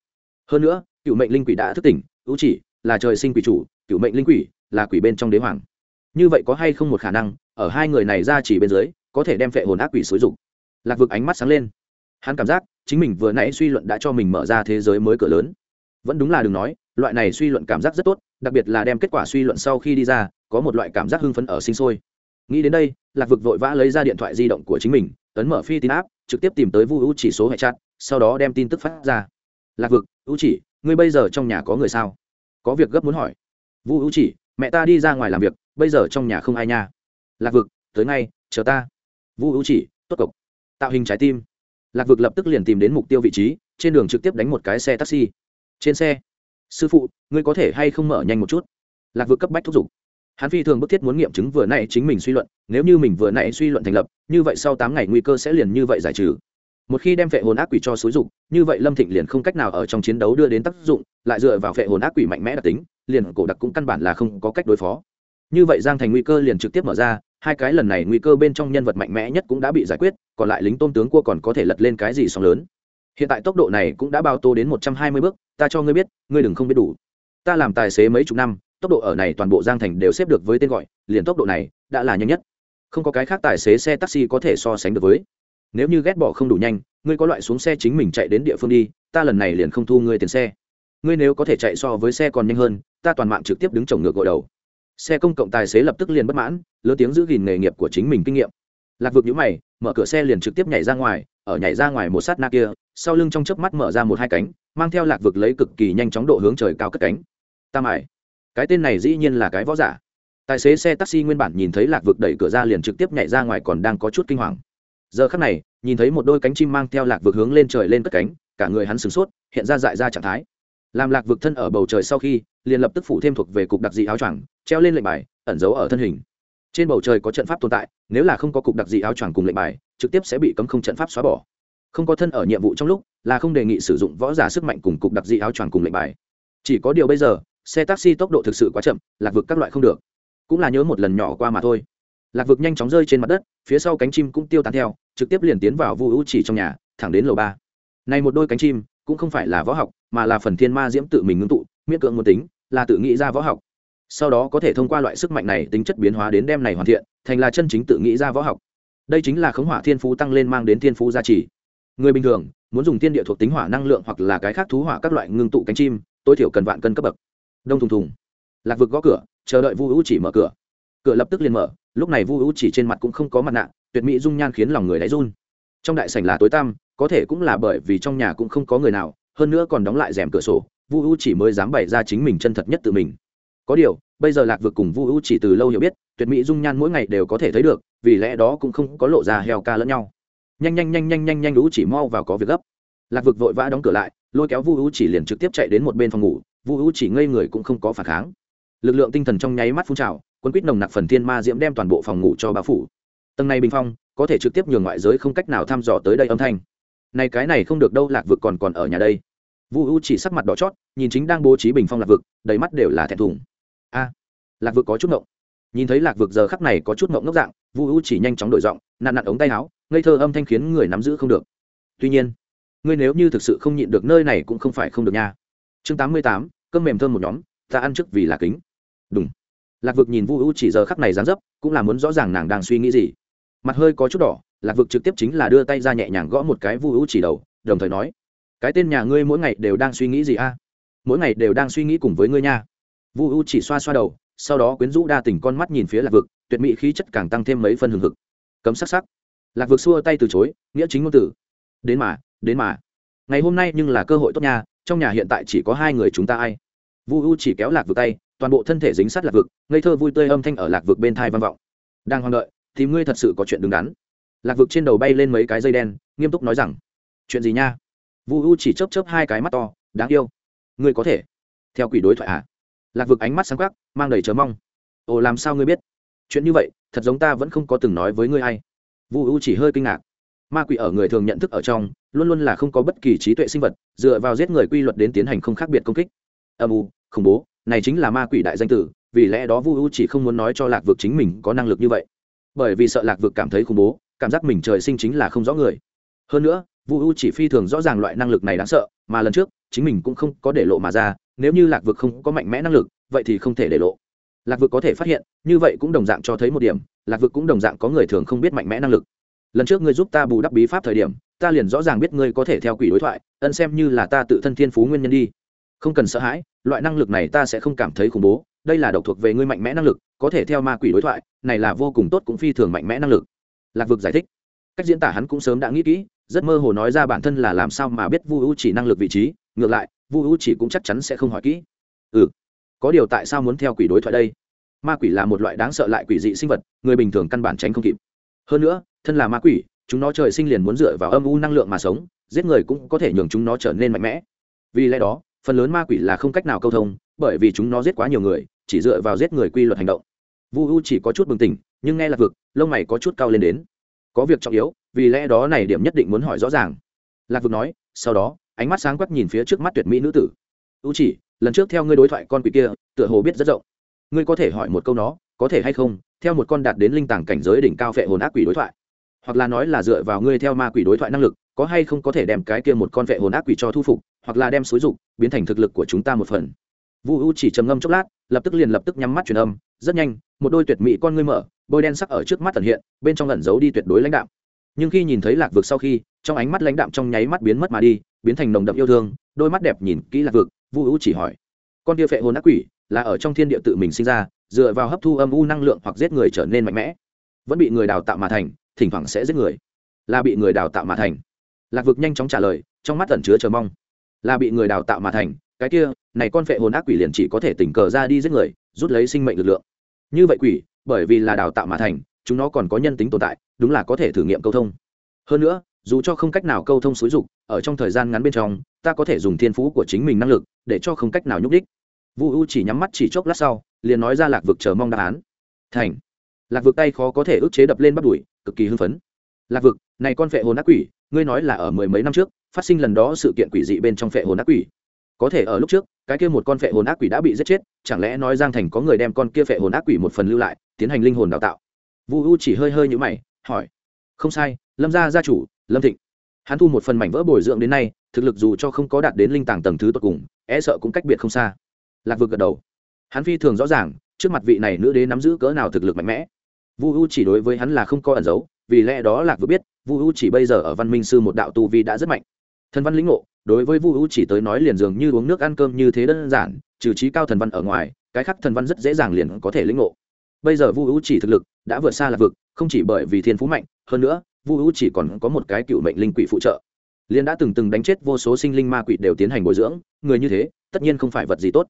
Hơn nữa, cựu mệnh linh quỷ đã thức tỉnh, u chỉ là trời sinh quỷ chủ, cựu mệnh linh quỷ là quỷ bên trong đế hoàng. Như vậy có hay không một khả năng, ở hai người này ra chỉ bên dưới, có thể đem phệ hồn ác quỷ sử dục? Lạc vực ánh mắt sáng lên. Hắn cảm giác chính mình vừa nãy suy luận đã cho mình mở ra thế giới mới cửa lớn. Vẫn đúng là đừng nói, loại này suy luận cảm giác rất tốt, đặc biệt là đem kết quả suy luận sau khi đi ra, có một loại cảm giác hưng phấn ở sinh sôi. Nghĩ đến đây, lạc vực vội vã lấy ra điện thoại di động của chính mình, ấn mở phi tin áp trực tiếp tìm tới vu u chỉ số hệ chặt sau đó đem tin tức phát ra. Lạc vực u chỉ ngươi bây giờ trong nhà có người sao? Có việc gấp muốn hỏi. Vu u chỉ mẹ ta đi ra ngoài làm việc, bây giờ trong nhà không ai nha. Lạc vực, tới ngay, chờ ta. Vu u chỉ tốt cộc tạo hình trái tim. Lạc vực lập tức liền tìm đến mục tiêu vị trí, trên đường trực tiếp đánh một cái xe taxi. Trên xe, sư phụ, ngươi có thể hay không mở nhanh một chút? Lạc vực cấp bách thúc giục. Hắn phi thường bức thiết muốn nghiệm chứng vừa nãy chính mình suy luận, nếu như mình vừa nãy suy luận thành lập, như vậy sau tám ngày nguy cơ sẽ liền như vậy giải trừ. Một khi đem vệ hồn ác quỷ cho xúi dục, như vậy lâm thịnh liền không cách nào ở trong chiến đấu đưa đến tác dụng, lại dựa vào vệ hồn ác quỷ mạnh mẽ đặc tính, liền cổ đặc cũng căn bản là không có cách đối phó. Như vậy giang thành nguy cơ liền trực tiếp mở ra hai cái lần này nguy cơ bên trong nhân vật mạnh mẽ nhất cũng đã bị giải quyết, còn lại lính tôm tướng cua còn có thể lật lên cái gì sóng lớn. Hiện tại tốc độ này cũng đã bao tô đến một trăm hai mươi bước, ta cho ngươi biết, ngươi đừng không biết đủ. Ta làm tài xế mấy chục năm, tốc độ ở này toàn bộ giang thành đều xếp được với tên gọi, liền tốc độ này đã là nhanh nhất. Không có cái khác tài xế xe taxi có thể so sánh được với. Nếu như ghét bỏ không đủ nhanh, ngươi có loại xuống xe chính mình chạy đến địa phương đi, ta lần này liền không thu ngươi tiền xe. Ngươi nếu có thể chạy so với xe còn nhanh hơn, ta toàn mạng trực tiếp đứng chồng ngược gội đầu xe công cộng tài xế lập tức liền bất mãn, lớn tiếng giữ gìn nghề nghiệp của chính mình kinh nghiệm. Lạc vực nhũ mày, mở cửa xe liền trực tiếp nhảy ra ngoài, ở nhảy ra ngoài một sát na kia, sau lưng trong chớp mắt mở ra một hai cánh, mang theo lạc vực lấy cực kỳ nhanh chóng độ hướng trời cao cất cánh. Tam ải cái tên này dĩ nhiên là cái võ giả. Tài xế xe taxi nguyên bản nhìn thấy lạc vực đẩy cửa ra liền trực tiếp nhảy ra ngoài còn đang có chút kinh hoàng. Giờ khắc này, nhìn thấy một đôi cánh chim mang theo lạc vực hướng lên trời lên cất cánh, cả người hắn sửng sốt, hiện ra dại ra trạng thái làm lạc vực thân ở bầu trời sau khi, liền lập tức phủ thêm thuộc về cục đặc dị áo choàng, treo lên lệnh bài, ẩn giấu ở thân hình. Trên bầu trời có trận pháp tồn tại, nếu là không có cục đặc dị áo choàng cùng lệnh bài, trực tiếp sẽ bị cấm không trận pháp xóa bỏ. Không có thân ở nhiệm vụ trong lúc, là không đề nghị sử dụng võ giả sức mạnh cùng cục đặc dị áo choàng cùng lệnh bài. Chỉ có điều bây giờ, xe taxi tốc độ thực sự quá chậm, lạc vực các loại không được. Cũng là nhớ một lần nhỏ qua mà thôi. Lạc vực nhanh chóng rơi trên mặt đất, phía sau cánh chim cũng tiêu tán theo, trực tiếp liền tiến vào vu hữu chỉ trong nhà, thẳng đến lầu ba. Này một đôi cánh chim cũng không phải là võ học, mà là phần thiên ma diễm tự mình ngưng tụ, miễn cưỡng muốn tính, là tự nghĩ ra võ học. Sau đó có thể thông qua loại sức mạnh này tính chất biến hóa đến đem này hoàn thiện, thành là chân chính tự nghĩ ra võ học. Đây chính là khống hỏa thiên phú tăng lên mang đến thiên phú gia trì. Người bình thường, muốn dùng tiên địa thuộc tính hỏa năng lượng hoặc là cái khác thú hỏa các loại ngưng tụ cánh chim, tối thiểu cần vạn cân cấp bậc. Đông thùng thùng. Lạc vực gõ cửa, chờ đợi vu hữu chỉ mở cửa. Cửa lập tức liền mở, lúc này vu hữu chỉ trên mặt cũng không có mặt nạ, tuyệt mỹ dung nhan khiến lòng người đáy run. Trong đại sảnh là tối tăm có thể cũng là bởi vì trong nhà cũng không có người nào, hơn nữa còn đóng lại rèm cửa sổ, vu U chỉ mới dám bày ra chính mình chân thật nhất tự mình. Có điều, bây giờ lạc vực cùng vu u chỉ từ lâu hiểu biết, tuyệt mỹ dung nhan mỗi ngày đều có thể thấy được, vì lẽ đó cũng không có lộ ra heo ca lẫn nhau. Nhanh nhanh nhanh nhanh nhanh nhanh u chỉ mau vào có việc gấp. Lạc vực vội vã đóng cửa lại, lôi kéo vu u chỉ liền trực tiếp chạy đến một bên phòng ngủ, vu u chỉ ngây người cũng không có phản kháng. Lực lượng tinh thần trong nháy mắt phun trào, quân quýt nồng nặc phần thiên ma diễm đem toàn bộ phòng ngủ cho bà phủ. Tầng này bình phong, có thể trực tiếp nhường ngoại giới không cách nào thăm dò tới đây âm thanh này cái này không được đâu, lạc vực còn còn ở nhà đây. Vu u chỉ sắc mặt đỏ chót, nhìn chính đang bố trí bình phong lạc vực, đầy mắt đều là thẹn thùng. A, lạc vực có chút ngộng. Nhìn thấy lạc vực giờ khắc này có chút ngộng ngốc dạng, vu u chỉ nhanh chóng đổi giọng nạn nặn ống tay áo, ngây thơ âm thanh khiến người nắm giữ không được. Tuy nhiên, ngươi nếu như thực sự không nhịn được nơi này cũng không phải không được nha. Chương tám mươi tám, cơm mềm thơm một nhóm, ta ăn trước vì là kính. Đúng lạc vực nhìn vu u chỉ giờ khắc này dán dấp, cũng là muốn rõ ràng nàng đang suy nghĩ gì. Mặt hơi có chút đỏ lạc vực trực tiếp chính là đưa tay ra nhẹ nhàng gõ một cái vu u chỉ đầu, đồng thời nói, cái tên nhà ngươi mỗi ngày đều đang suy nghĩ gì a? Mỗi ngày đều đang suy nghĩ cùng với ngươi nha. Vu u chỉ xoa xoa đầu, sau đó quyến rũ đa tình con mắt nhìn phía lạc vực, tuyệt mỹ khí chất càng tăng thêm mấy phân hừng hực. Cấm sắc sắc. Lạc vực xua tay từ chối, nghĩa chính ngôn tử. Đến mà đến mà. Ngày hôm nay nhưng là cơ hội tốt nha, trong nhà hiện tại chỉ có hai người chúng ta ai? Vu u chỉ kéo lạc vực tay, toàn bộ thân thể dính sát lạc vực, ngây thơ vui tươi âm thanh ở lạc vực bên thai vang vọng. Đang hoang đợi, thì ngươi thật sự có chuyện đứng đắn lạc vực trên đầu bay lên mấy cái dây đen, nghiêm túc nói rằng, chuyện gì nha? Vu u chỉ chớp chớp hai cái mắt to, đáng yêu. Ngươi có thể. Theo quỷ đối thoại à? Lạc vực ánh mắt sáng quắc, mang đầy chờ mong. Ồ, làm sao ngươi biết? Chuyện như vậy, thật giống ta vẫn không có từng nói với ngươi hay vu u chỉ hơi kinh ngạc. Ma quỷ ở người thường nhận thức ở trong, luôn luôn là không có bất kỳ trí tuệ sinh vật, dựa vào giết người quy luật đến tiến hành không khác biệt công kích. Âm u, khủng bố, này chính là ma quỷ đại danh tử, vì lẽ đó vu u chỉ không muốn nói cho lạc vực chính mình có năng lực như vậy. Bởi vì sợ lạc vực cảm thấy khủng bố cảm giác mình trời sinh chính là không rõ người. Hơn nữa, vu u chỉ phi thường rõ ràng loại năng lực này đáng sợ, mà lần trước, chính mình cũng không có để lộ mà ra, nếu như lạc vực không có mạnh mẽ năng lực, vậy thì không thể để lộ. Lạc vực có thể phát hiện, như vậy cũng đồng dạng cho thấy một điểm, lạc vực cũng đồng dạng có người thường không biết mạnh mẽ năng lực. Lần trước ngươi giúp ta bù đắp bí pháp thời điểm, ta liền rõ ràng biết ngươi có thể theo quỷ đối thoại, ân xem như là ta tự thân thiên phú nguyên nhân đi. Không cần sợ hãi, loại năng lực này ta sẽ không cảm thấy khủng bố, đây là độc thuộc về ngươi mạnh mẽ năng lực, có thể theo ma quỷ đối thoại, này là vô cùng tốt cũng phi thường mạnh mẽ năng lực lạc vực giải thích. Cách diễn tả hắn cũng sớm đã nghĩ kỹ, rất mơ hồ nói ra bản thân là làm sao mà biết vu u chỉ năng lực vị trí, ngược lại, vu u chỉ cũng chắc chắn sẽ không hỏi kỹ. Ừ có điều tại sao muốn theo quỷ đối thoại đây? Ma quỷ là một loại đáng sợ lại quỷ dị sinh vật, người bình thường căn bản tránh không kịp. Hơn nữa, thân là ma quỷ, chúng nó trời sinh liền muốn dựa vào âm u năng lượng mà sống, giết người cũng có thể nhường chúng nó trở nên mạnh mẽ. Vì lẽ đó, phần lớn ma quỷ là không cách nào câu thông, bởi vì chúng nó giết quá nhiều người, chỉ dựa vào giết người quy luật hành động. Vu u chỉ có chút bừng tỉnh nhưng nghe lạc vực, lông mày có chút cao lên đến. Có việc trọng yếu, vì lẽ đó này điểm nhất định muốn hỏi rõ ràng. Lạc vực nói, sau đó, ánh mắt sáng quắc nhìn phía trước mắt tuyệt mỹ nữ tử. U chỉ, lần trước theo ngươi đối thoại con quỷ kia, tựa hồ biết rất rộng. Ngươi có thể hỏi một câu nó, có thể hay không, theo một con đạt đến linh tàng cảnh giới đỉnh cao phệ hồn ác quỷ đối thoại. Hoặc là nói là dựa vào ngươi theo ma quỷ đối thoại năng lực, có hay không có thể đem cái kia một con vệ hồn ác quỷ cho thu phục, hoặc là đem xúi dục, biến thành thực lực của chúng ta một phần. Vu u chỉ trầm ngâm chốc lát, lập tức liền lập tức nhắm mắt truyền âm, rất nhanh, một đôi tuyệt mỹ con ngươi mở bôi đen sắc ở trước mắt tần hiện, bên trong lẩn giấu đi tuyệt đối lãnh đạm. Nhưng khi nhìn thấy lạc vực sau khi, trong ánh mắt lãnh đạm trong nháy mắt biến mất mà đi, biến thành nồng đậm yêu thương, đôi mắt đẹp nhìn kỹ lạc vực, vu u chỉ hỏi, con tia phệ hồn ác quỷ, là ở trong thiên địa tự mình sinh ra, dựa vào hấp thu âm u năng lượng hoặc giết người trở nên mạnh mẽ? Vẫn bị người đào tạo mà thành, thỉnh thoảng sẽ giết người. Là bị người đào tạo mà thành. Lạc vực nhanh chóng trả lời, trong mắt tẩn chứa chờ mong. Là bị người đào tạo mà thành, cái kia, này con phệ hồn ác quỷ liền chỉ có thể tình cờ ra đi giết người, rút lấy sinh mệnh lực lượng. Như vậy quỷ bởi vì là đào tạo mà thành, chúng nó còn có nhân tính tồn tại, đúng là có thể thử nghiệm câu thông. Hơn nữa, dù cho không cách nào câu thông xúi dục, ở trong thời gian ngắn bên trong, ta có thể dùng thiên phú của chính mình năng lực, để cho không cách nào nhúc đích vu u chỉ nhắm mắt chỉ chốc lát sau, liền nói ra lạc vực chờ mong đáp án. Thành. Lạc vực tay khó có thể ức chế đập lên bắt đuổi, cực kỳ hưng phấn. Lạc vực, này con phệ hồn ác quỷ, ngươi nói là ở mười mấy năm trước, phát sinh lần đó sự kiện quỷ dị bên trong phệ hồn ác quỷ. Có thể ở lúc trước, cái kia một con phệ hồn ác quỷ đã bị giết chết, chẳng lẽ nói giang thành có người đem con kia phệ hồn ác quỷ một phần lưu lại tiến hành linh hồn đào tạo. Vu u chỉ hơi hơi nhũ mày, hỏi, không sai, lâm gia gia chủ, lâm thịnh. Hắn thu một phần mảnh vỡ bồi dưỡng đến nay, thực lực dù cho không có đạt đến linh tàng tầng thứ tột cùng e sợ cũng cách biệt không xa. Lạc vực gật đầu. Hắn phi thường rõ ràng, trước mặt vị này nữ đế nắm giữ cỡ nào thực lực mạnh mẽ. Vu u chỉ đối với hắn là không có ẩn giấu, vì lẽ đó lạc vực biết, vu u chỉ bây giờ ở văn minh sư một đạo tu vi đã rất mạnh. Thần văn lĩnh ngộ, đối với vu u chỉ tới nói liền dường như uống nước ăn cơm như thế đơn giản, trừ trí cao thần văn ở ngoài, cái khác thần văn rất dễ dàng liền có thể lĩnh ngộ bây giờ vu u chỉ thực lực đã vượt xa lạc vực, không chỉ bởi vì thiên phú mạnh, hơn nữa, vu u chỉ còn có một cái cựu mệnh linh quỷ phụ trợ. Liên đã từng từng đánh chết vô số sinh linh ma quỷ đều tiến hành bồi dưỡng, người như thế, tất nhiên không phải vật gì tốt.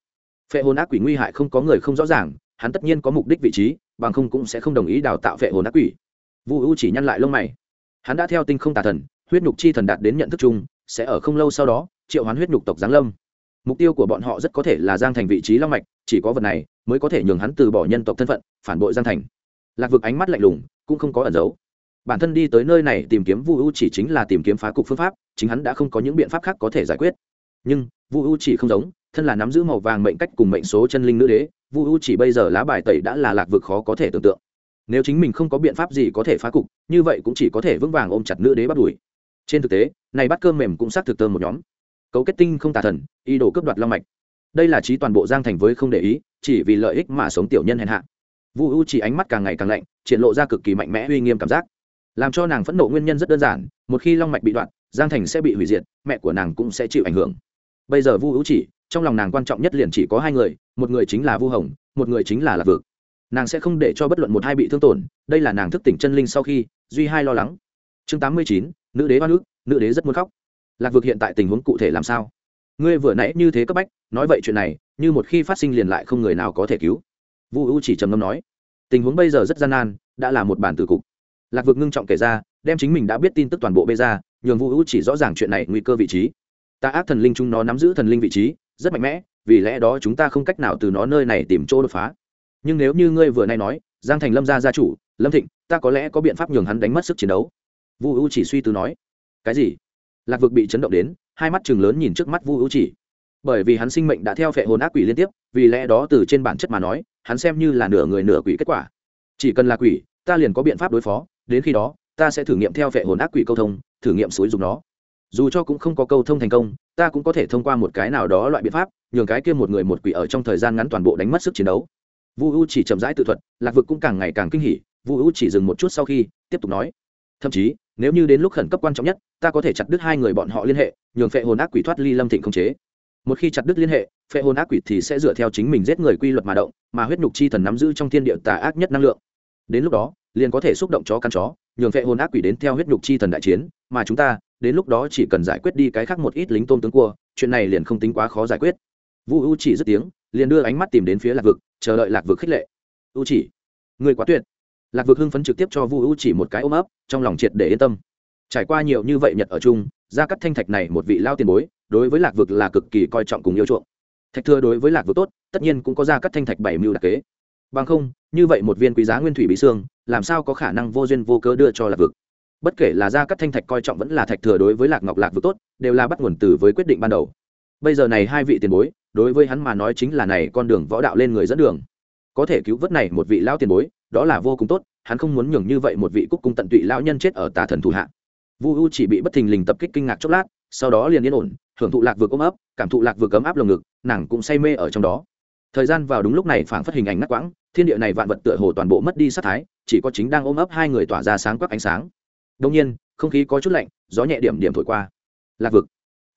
Phệ hồn ác quỷ nguy hại không có người không rõ ràng, hắn tất nhiên có mục đích vị trí, bằng không cũng sẽ không đồng ý đào tạo phệ hồn ác quỷ. Vu u chỉ nhăn lại lông mày. Hắn đã theo tinh không tà thần, huyết nhục chi thần đạt đến nhận thức chung, sẽ ở không lâu sau đó, triệu hoán huyết nhục tộc giáng lâm mục tiêu của bọn họ rất có thể là giang thành vị trí long mạch, chỉ có vật này mới có thể nhường hắn từ bỏ nhân tộc thân phận, phản bội giang thành. Lạc vực ánh mắt lạnh lùng, cũng không có ẩn giấu. Bản thân đi tới nơi này tìm kiếm vu u chỉ chính là tìm kiếm phá cục phương pháp, chính hắn đã không có những biện pháp khác có thể giải quyết. Nhưng, vu u chỉ không giống, thân là nắm giữ màu vàng mệnh cách cùng mệnh số chân linh nữ đế, vu u chỉ bây giờ lá bài tẩy đã là lạc vực khó có thể tưởng tượng. Nếu chính mình không có biện pháp gì có thể phá cục, như vậy cũng chỉ có thể vững vàng ôm chặt nữ đế bắt đuổi. Trên thực tế, này bắt cơm mềm cũng xác thực tơm một nhóm cấu kết tinh không tà thần ý đồ cướp đoạt long mạch. Đây là trí toàn bộ giang thành với không để ý chỉ vì lợi ích mà sống tiểu nhân hèn hạ. Vu u chỉ ánh mắt càng ngày càng lạnh triển lộ ra cực kỳ mạnh mẽ uy nghiêm cảm giác. Làm cho nàng phẫn nộ nguyên nhân rất đơn giản một khi long mạch bị đoạn giang thành sẽ bị hủy diệt mẹ của nàng cũng sẽ chịu ảnh hưởng. Bây giờ vu u chỉ trong lòng nàng quan trọng nhất liền chỉ có hai người một người chính là vu hồng một người chính là lạc vực. Nàng sẽ không để cho bất luận một hai bị thương tổn đây là nàng thức tỉnh chân linh sau khi duy hai lo lắng. Chương tám mươi chín nữ đế ba Nữ, nữ đế rất muốn khóc lạc vực hiện tại tình huống cụ thể làm sao? Ngươi vừa nãy như thế cấp bách, nói vậy chuyện này, như một khi phát sinh liền lại không người nào có thể cứu. Vu u chỉ trầm ngâm nói, tình huống bây giờ rất gian nan, đã là một bản từ cục. Lạc vực ngưng trọng kể ra, đem chính mình đã biết tin tức toàn bộ bê ra, nhường vu u chỉ rõ ràng chuyện này nguy cơ vị trí. Ta ác thần linh chúng nó nắm giữ thần linh vị trí, rất mạnh mẽ, vì lẽ đó chúng ta không cách nào từ nó nơi này tìm chỗ đột phá. Nhưng nếu như ngươi vừa nay nói, giang thành lâm gia gia chủ, lâm thịnh, ta có lẽ có biện pháp nhường hắn đánh mất sức chiến đấu. Vu u chỉ suy tư nói, cái gì? Lạc vực bị chấn động đến, hai mắt chừng lớn nhìn trước mắt vu u chỉ. Bởi vì hắn sinh mệnh đã theo phệ hồn ác quỷ liên tiếp, vì lẽ đó từ trên bản chất mà nói, hắn xem như là nửa người nửa quỷ kết quả. Chỉ cần là quỷ, ta liền có biện pháp đối phó, đến khi đó, ta sẽ thử nghiệm theo phệ hồn ác quỷ câu thông, thử nghiệm xúi dùng nó. Dù cho cũng không có câu thông thành công, ta cũng có thể thông qua một cái nào đó loại biện pháp, nhường cái kia một người một quỷ ở trong thời gian ngắn toàn bộ đánh mất sức chiến đấu. Vu u chỉ chậm rãi tự thuật, lạc vực cũng càng ngày càng kinh hỉ, vu u chỉ dừng một chút sau khi, tiếp tục nói thậm chí, nếu như đến lúc khẩn cấp quan trọng nhất, ta có thể chặt đứt hai người bọn họ liên hệ, nhường phệ hồn ác quỷ thoát ly lâm thịnh không chế. Một khi chặt đứt liên hệ, phệ hồn ác quỷ thì sẽ dựa theo chính mình giết người quy luật mà động, mà huyết nhục chi thần nắm giữ trong thiên địa tà ác nhất năng lượng. Đến lúc đó, liền có thể xúc động chó căn chó, nhường phệ hồn ác quỷ đến theo huyết nhục chi thần đại chiến, mà chúng ta, đến lúc đó chỉ cần giải quyết đi cái khác một ít lính tôm tướng cua, chuyện này liền không tính quá khó giải quyết. Vu u chỉ dứt tiếng, liền đưa ánh mắt tìm đến phía lạc vực, chờ đợi lạc vực khích lệ. U chỉ người quá tuyệt lạc vực hưng phấn trực tiếp cho vu u chỉ một cái ôm ấp, trong lòng triệt để yên tâm. Trải qua nhiều như vậy nhật ở chung, gia cắt thanh thạch này một vị lao tiền bối, đối với lạc vực là cực kỳ coi trọng cùng yêu chuộng. Thạch thừa đối với lạc vực tốt, tất nhiên cũng có gia cắt thanh thạch bảy mưu đặc kế. Bằng không, như vậy một viên quý giá nguyên thủy bí xương, làm sao có khả năng vô duyên vô cớ đưa cho lạc vực? Bất kể là gia cắt thanh thạch coi trọng vẫn là thạch thừa đối với lạc ngọc lạc vực tốt, đều là bắt nguồn từ với quyết định ban đầu. Bây giờ này hai vị tiền bối, đối với hắn mà nói chính là này con đường võ đạo lên người dẫn đường. Có thể cứu vớt này một vị lão tiền bối đó là vô cùng tốt, hắn không muốn nhường như vậy một vị cúc cung tận tụy lão nhân chết ở tà thần thủ hạ. Vu u chỉ bị bất thình lình tập kích kinh ngạc chốc lát, sau đó liền yên ổn, hưởng thụ lạc vừa ôm ấp cảm thụ lạc vừa cấm áp lồng ngực, nàng cũng say mê ở trong đó. Thời gian vào đúng lúc này phảng phất hình ảnh ngắt quãng, thiên địa này vạn vật tựa hồ toàn bộ mất đi sát thái, chỉ có chính đang ôm ấp hai người tỏa ra sáng quắc ánh sáng. Đông nhiên, không khí có chút lạnh, gió nhẹ điểm điểm thổi qua. Lạc vực.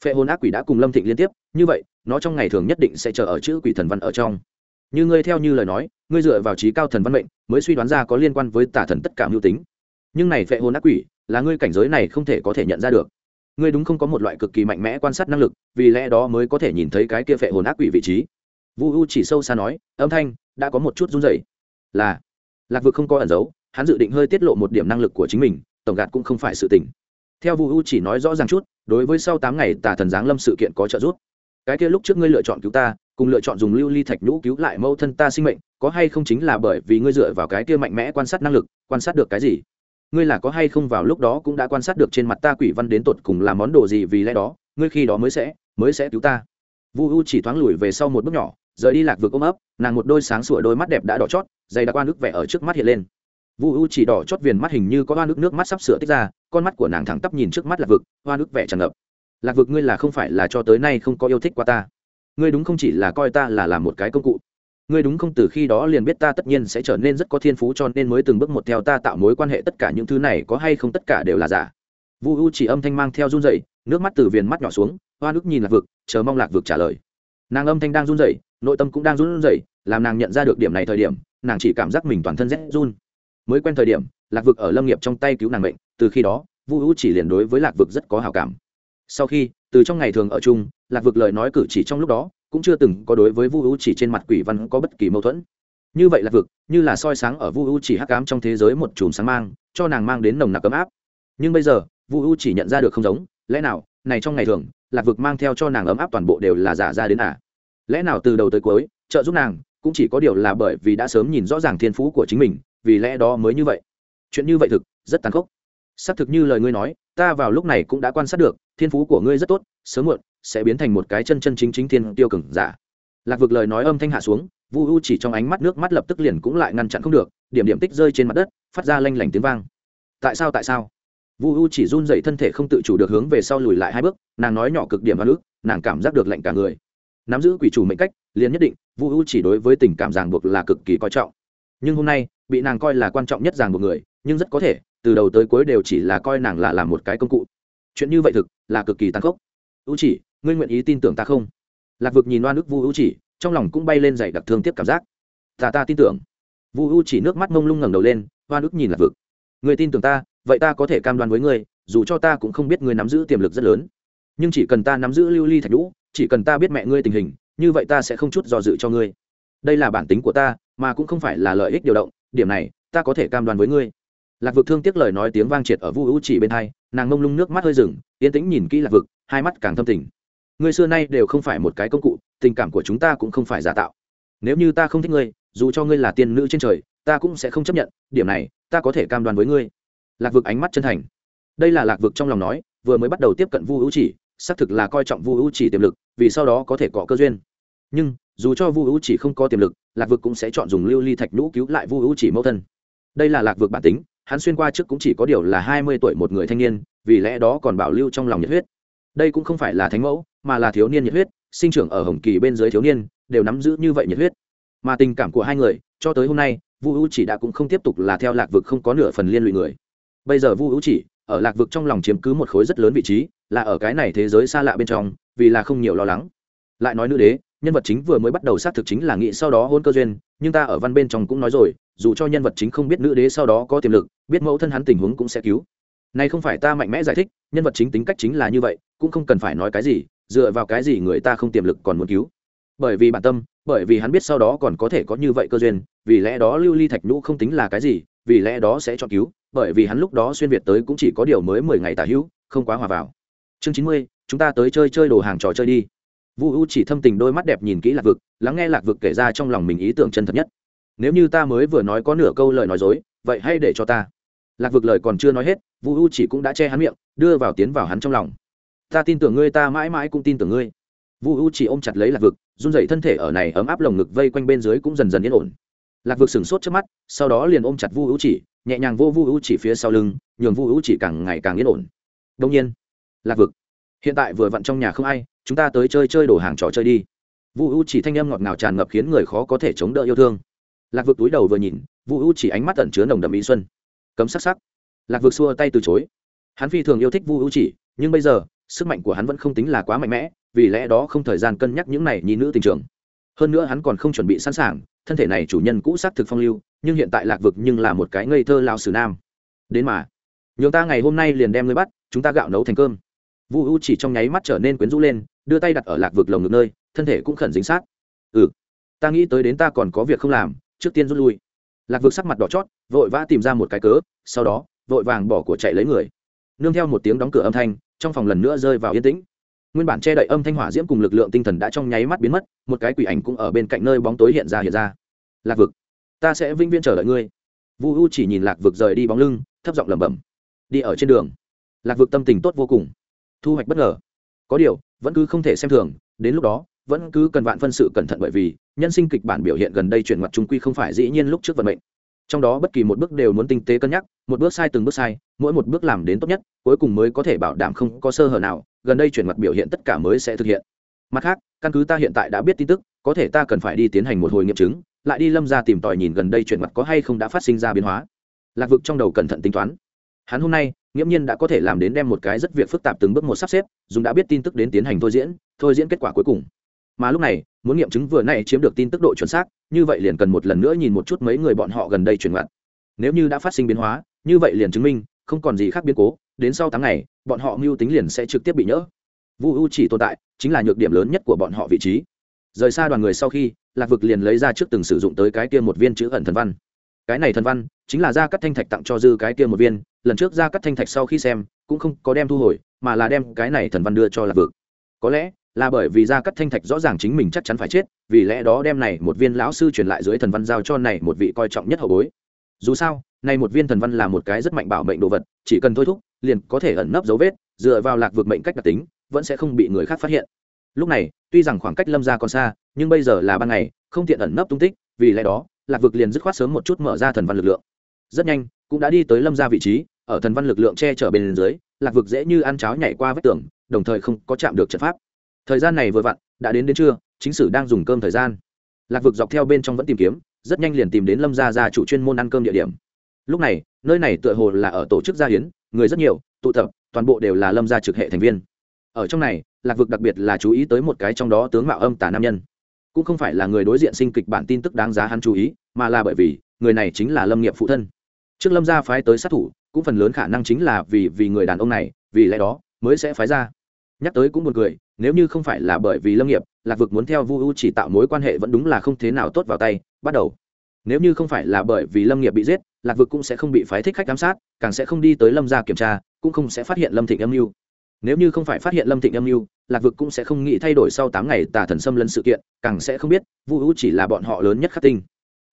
Phệ hồn ác quỷ đã cùng lâm thịnh liên tiếp, như vậy, nó trong ngày thường nhất định sẽ chờ ở chữ quỷ thần văn ở trong như ngươi theo như lời nói, ngươi dựa vào trí cao thần văn mệnh mới suy đoán ra có liên quan với tả thần tất cả mưu tính. Nhưng này phệ hồn ác quỷ, là ngươi cảnh giới này không thể có thể nhận ra được. Ngươi đúng không có một loại cực kỳ mạnh mẽ quan sát năng lực, vì lẽ đó mới có thể nhìn thấy cái kia phệ hồn ác quỷ vị trí. Vu u chỉ sâu xa nói, âm thanh đã có một chút run rẩy. Là, lạc vực không có ẩn giấu, hắn dự định hơi tiết lộ một điểm năng lực của chính mình, tổng gạt cũng không phải sự tình. Theo vu u chỉ nói rõ ràng chút, đối với sau tám ngày tà thần giáng lâm sự kiện có trợ giúp. Cái kia lúc trước ngươi lựa chọn cứu ta cùng lựa chọn dùng lưu ly thạch nhũ cứu lại mẫu thân ta sinh mệnh, có hay không chính là bởi vì ngươi dựa vào cái kia mạnh mẽ quan sát năng lực, quan sát được cái gì? Ngươi là có hay không vào lúc đó cũng đã quan sát được trên mặt ta quỷ văn đến tột cùng là món đồ gì vì lẽ đó, ngươi khi đó mới sẽ mới sẽ cứu ta. Vu u chỉ thoáng lùi về sau một bước nhỏ, rời đi lạc vực ôm ấp, nàng một đôi sáng sủa đôi mắt đẹp đã đỏ chót, dày đặc oan nước vẻ ở trước mắt hiện lên. Vu u chỉ đỏ chót viền mắt hình như có oan nước nước mắt sắp sửa tích ra, con mắt của nàng thẳng tắp nhìn trước mắt lạc vực, oan nước vẻ tràn ngập. Lạc vực ngươi là không phải là cho tới nay không có yêu thích qua ta ngươi đúng không chỉ là coi ta là làm một cái công cụ. Ngươi đúng không, từ khi đó liền biết ta tất nhiên sẽ trở nên rất có thiên phú cho nên mới từng bước một theo ta tạo mối quan hệ tất cả những thứ này có hay không tất cả đều là giả. Vu u chỉ âm thanh mang theo run dậy nước mắt từ viền mắt nhỏ xuống, hoa nước nhìn lạc vực, chờ mong lạc vực trả lời. Nàng âm thanh đang run dậy nội tâm cũng đang run dậy làm nàng nhận ra được điểm này thời điểm, nàng chỉ cảm giác mình toàn thân rét run. Mới quen thời điểm, lạc vực ở lâm nghiệp trong tay cứu nàng bệnh từ khi đó, vu u chỉ liền đối với lạc vực rất có hào cảm. Sau khi, từ trong ngày thường ở chung lạc vực lời nói cử chỉ trong lúc đó cũng chưa từng có đối với vu u chỉ trên mặt quỷ văn có bất kỳ mâu thuẫn. Như vậy Lạc vực, như là soi sáng ở vu u chỉ hắc ám trong thế giới một chùm sáng mang, cho nàng mang đến nồng nặc ấm áp. Nhưng bây giờ, vu u chỉ nhận ra được không giống, lẽ nào, này trong ngày thường, lạc vực mang theo cho nàng ấm áp toàn bộ đều là giả ra đến à? Lẽ nào từ đầu tới cuối, trợ giúp nàng, cũng chỉ có điều là bởi vì đã sớm nhìn rõ ràng thiên phú của chính mình, vì lẽ đó mới như vậy. Chuyện như vậy thực, rất tàn khốc. Xác thực như lời ngươi nói, ta vào lúc này cũng đã quan sát được, thiên phú của ngươi rất tốt, sớm muộn sẽ biến thành một cái chân chân chính chính thiên tiêu cường giả. Lạc vực lời nói âm thanh hạ xuống, vu u chỉ trong ánh mắt nước mắt lập tức liền cũng lại ngăn chặn không được, điểm điểm tích rơi trên mặt đất, phát ra lanh lảnh tiếng vang. Tại sao tại sao? Vu u chỉ run dậy thân thể không tự chủ được hướng về sau lùi lại hai bước, nàng nói nhỏ cực điểm và nước nàng cảm giác được lạnh cả người. Nắm giữ quỷ chủ mệnh cách, liền nhất định, vu u chỉ đối với tình cảm ràng buộc là cực kỳ coi trọng. Nhưng hôm nay, bị nàng coi là quan trọng nhất ràng buộc người, nhưng rất có thể, từ đầu tới cuối đều chỉ là coi nàng là làm một cái công cụ. Chuyện như vậy thực là cực kỳ tàn khốc. U chỉ ngươi nguyện ý tin tưởng ta không? Lạc vực nhìn oan ức vu hữu chỉ, trong lòng cũng bay lên dày đặc thương tiếp cảm giác. Ta ta tin tưởng. Vu hữu chỉ nước mắt mông lung ngẩng đầu lên, oan ức nhìn lạc vực. Người tin tưởng ta, vậy ta có thể cam đoan với ngươi, dù cho ta cũng không biết ngươi nắm giữ tiềm lực rất lớn. Nhưng chỉ cần ta nắm giữ lưu ly thạch lũ chỉ cần ta biết mẹ ngươi tình hình, như vậy ta sẽ không chút do dự cho ngươi. Đây là bản tính của ta, mà cũng không phải là lợi ích điều động, điểm này, ta có thể cam đoan với ngươi. Lạc vực thương tiếc lời nói tiếng vang triệt ở vu hữu chỉ bên hai, nàng mông lung nước mắt hơi rừng yên tĩnh nhìn kỹ lạc vực, hai mắt càng thâm tình ngươi xưa nay đều không phải một cái công cụ, tình cảm của chúng ta cũng không phải giả tạo. Nếu như ta không thích ngươi, dù cho ngươi là tiên nữ trên trời, ta cũng sẽ không chấp nhận, điểm này, ta có thể cam đoan với ngươi. Lạc vực ánh mắt chân thành. Đây là lạc vực trong lòng nói, vừa mới bắt đầu tiếp cận vu hữu chỉ, xác thực là coi trọng vu hữu chỉ tiềm lực, vì sau đó có thể có cơ duyên. Nhưng, dù cho vu hữu chỉ không có tiềm lực, lạc vực cũng sẽ chọn dùng lưu ly thạch nhũ cứu lại vu hữu chỉ mẫu thân. Đây là lạc vực bản tính, hắn xuyên qua trước cũng chỉ có điều là hai mươi tuổi một người thanh niên, vì lẽ đó còn bảo lưu trong lòng nhiệt huyết. Đây cũng không phải là thánh mẫu mà là thiếu niên nhiệt huyết, sinh trưởng ở hồng kỳ bên dưới thiếu niên, đều nắm giữ như vậy nhiệt huyết. Mà tình cảm của hai người, cho tới hôm nay, vu hữu chỉ đã cũng không tiếp tục là theo lạc vực không có nửa phần liên lụy người. Bây giờ vu hữu chỉ, ở lạc vực trong lòng chiếm cứ một khối rất lớn vị trí, là ở cái này thế giới xa lạ bên trong, vì là không nhiều lo lắng. Lại nói nữ đế, nhân vật chính vừa mới bắt đầu xác thực chính là nghĩ sau đó hôn cơ duyên, nhưng ta ở văn bên trong cũng nói rồi, dù cho nhân vật chính không biết nữ đế sau đó có tiềm lực, biết mẫu thân hắn tình huống cũng sẽ cứu. Này không phải ta mạnh mẽ giải thích, nhân vật chính tính cách chính là như vậy, cũng không cần phải nói cái gì dựa vào cái gì người ta không tiềm lực còn muốn cứu? Bởi vì bản tâm, bởi vì hắn biết sau đó còn có thể có như vậy cơ duyên, vì lẽ đó lưu ly thạch nhũ không tính là cái gì, vì lẽ đó sẽ cho cứu, bởi vì hắn lúc đó xuyên việt tới cũng chỉ có điều mới mười ngày tả hữu, không quá hòa vào. Chương chín mươi, chúng ta tới chơi chơi đồ hàng trò chơi đi. Vu u chỉ thâm tình đôi mắt đẹp nhìn kỹ lạc vực, lắng nghe lạc vực kể ra trong lòng mình ý tưởng chân thật nhất. Nếu như ta mới vừa nói có nửa câu lời nói dối, vậy hãy để cho ta. Lạc vực lời còn chưa nói hết, vu u chỉ cũng đã che hắn miệng, đưa vào tiến vào hắn trong lòng ta tin tưởng ngươi, ta mãi mãi cũng tin tưởng ngươi. Vu u chỉ ôm chặt lấy lạc vực, run dậy thân thể ở này ấm áp lồng ngực vây quanh bên dưới cũng dần dần yên ổn. Lạc vực sửng sốt trước mắt, sau đó liền ôm chặt vu u chỉ, nhẹ nhàng vô vu u chỉ phía sau lưng, nhường vu u chỉ càng ngày càng yên ổn. Đông nhiên, lạc vực, hiện tại vừa vặn trong nhà không ai, chúng ta tới chơi chơi đồ hàng trò chơi đi. Vu u chỉ thanh âm ngọt ngào tràn ngập khiến người khó có thể chống đỡ yêu thương. Lạc vực túi đầu vừa nhìn, vu u chỉ ánh mắt tẩn chứa nồng đậm ý xuân. Cấm sắc sắc. Lạc vực xua tay từ chối. Hắn phi thường yêu thích vu u chỉ, nhưng bây giờ sức mạnh của hắn vẫn không tính là quá mạnh mẽ, vì lẽ đó không thời gian cân nhắc những này nhi nữ tình trường. Hơn nữa hắn còn không chuẩn bị sẵn sàng, thân thể này chủ nhân cũ xác thực phong lưu, nhưng hiện tại lạc vực nhưng là một cái ngây thơ lao sử nam. Đến mà, nhường ta ngày hôm nay liền đem ngươi bắt, chúng ta gạo nấu thành cơm. Vu u chỉ trong nháy mắt trở nên quyến rũ lên, đưa tay đặt ở lạc vực lồng ngực nơi, thân thể cũng khẩn dính sát. Ừ ta nghĩ tới đến ta còn có việc không làm, trước tiên rút lui. Lạc vực sắc mặt đỏ chót, vội vã tìm ra một cái cớ, sau đó, vội vàng bỏ của chạy lấy người. Nương theo một tiếng đóng cửa âm thanh trong phòng lần nữa rơi vào yên tĩnh. Nguyên bản che đậy âm thanh hỏa diễm cùng lực lượng tinh thần đã trong nháy mắt biến mất, một cái quỷ ảnh cũng ở bên cạnh nơi bóng tối hiện ra hiện ra. Lạc vực, ta sẽ vĩnh viễn chờ đợi ngươi. Vu u chỉ nhìn lạc vực rời đi bóng lưng, thấp giọng lẩm bẩm, đi ở trên đường. Lạc vực tâm tình tốt vô cùng. Thu hoạch bất ngờ. Có điều, vẫn cứ không thể xem thường, đến lúc đó, vẫn cứ cần vạn phân sự cẩn thận bởi vì, nhân sinh kịch bản biểu hiện gần đây chuyển mặt trung quy không phải dĩ nhiên lúc trước vận mệnh trong đó bất kỳ một bước đều muốn tinh tế cân nhắc, một bước sai từng bước sai, mỗi một bước làm đến tốt nhất, cuối cùng mới có thể bảo đảm không có sơ hở nào, gần đây chuyển mặt biểu hiện tất cả mới sẽ thực hiện. Mặt khác, căn cứ ta hiện tại đã biết tin tức, có thể ta cần phải đi tiến hành một hồi nghiệm chứng, lại đi lâm ra tìm tòi nhìn gần đây chuyển mặt có hay không đã phát sinh ra biến hóa. Lạc vực trong đầu cẩn thận tính toán. Hắn hôm nay, nghiễm nhiên đã có thể làm đến đem một cái rất việc phức tạp từng bước một sắp xếp, dùng đã biết tin tức đến tiến hành thôi diễn thôi diễn kết quả cuối cùng mà lúc này, muốn nghiệm chứng vừa nay chiếm được tin tức độ chuẩn xác, như vậy liền cần một lần nữa nhìn một chút mấy người bọn họ gần đây chuyển ngoặt. Nếu như đã phát sinh biến hóa, như vậy liền chứng minh, không còn gì khác biến cố, đến sau tháng ngày, bọn họ mưu tính liền sẽ trực tiếp bị nhỡ. Vu u chỉ tồn tại, chính là nhược điểm lớn nhất của bọn họ vị trí. Rời xa đoàn người sau khi, lạc vực liền lấy ra trước từng sử dụng tới cái kia một viên chữ ẩn thần văn. Cái này thần văn, chính là gia cắt thanh thạch tặng cho dư cái kia một viên, lần trước gia cắt thanh thạch sau khi xem, cũng không có đem thu hồi, mà là đem cái này thần văn đưa cho lạc vực. Có lẽ là bởi vì gia cắt thanh thạch rõ ràng chính mình chắc chắn phải chết, vì lẽ đó đem này một viên lão sư truyền lại dưới thần văn giao cho này một vị coi trọng nhất hậu bối. Dù sao, này một viên thần văn là một cái rất mạnh bảo mệnh đồ vật, chỉ cần thôi thúc, liền có thể ẩn nấp dấu vết, dựa vào lạc vực mệnh cách đặc tính, vẫn sẽ không bị người khác phát hiện. Lúc này, tuy rằng khoảng cách lâm ra còn xa, nhưng bây giờ là ban ngày, không tiện ẩn nấp tung tích, vì lẽ đó, lạc vực liền dứt khoát sớm một chút mở ra thần văn lực lượng. Rất nhanh, cũng đã đi tới lâm ra vị trí, ở thần văn lực lượng che chở bên dưới, lạc vực dễ như ăn cháo nhảy qua vách tường, đồng thời không có chạm được trận pháp thời gian này vừa vặn, đã đến đến trưa, chính sử đang dùng cơm thời gian. Lạc vực dọc theo bên trong vẫn tìm kiếm, rất nhanh liền tìm đến lâm gia gia chủ chuyên môn ăn cơm địa điểm. Lúc này, nơi này tựa hồ là ở tổ chức gia hiến, người rất nhiều, tụ tập, toàn bộ đều là lâm gia trực hệ thành viên. Ở trong này, lạc vực đặc biệt là chú ý tới một cái trong đó tướng mạo âm tả nam nhân. Cũng không phải là người đối diện sinh kịch bản tin tức đáng giá hắn chú ý, mà là bởi vì, người này chính là lâm nghiệp phụ thân. Trước lâm gia phái tới sát thủ, cũng phần lớn khả năng chính là vì vì người đàn ông này, vì lẽ đó, mới sẽ phái ra. Nhắc tới cũng buồn cười nếu như không phải là bởi vì lâm nghiệp, lạc vực muốn theo vu u chỉ tạo mối quan hệ vẫn đúng là không thế nào tốt vào tay, bắt đầu. Nếu như không phải là bởi vì lâm nghiệp bị giết, lạc vực cũng sẽ không bị phái thích khách giám sát, càng sẽ không đi tới lâm gia kiểm tra, cũng không sẽ phát hiện lâm thịnh âm mưu. Nếu như không phải phát hiện lâm thịnh âm mưu, lạc vực cũng sẽ không nghĩ thay đổi sau tám ngày tà thần xâm lân sự kiện, càng sẽ không biết vu u chỉ là bọn họ lớn nhất khắc tinh.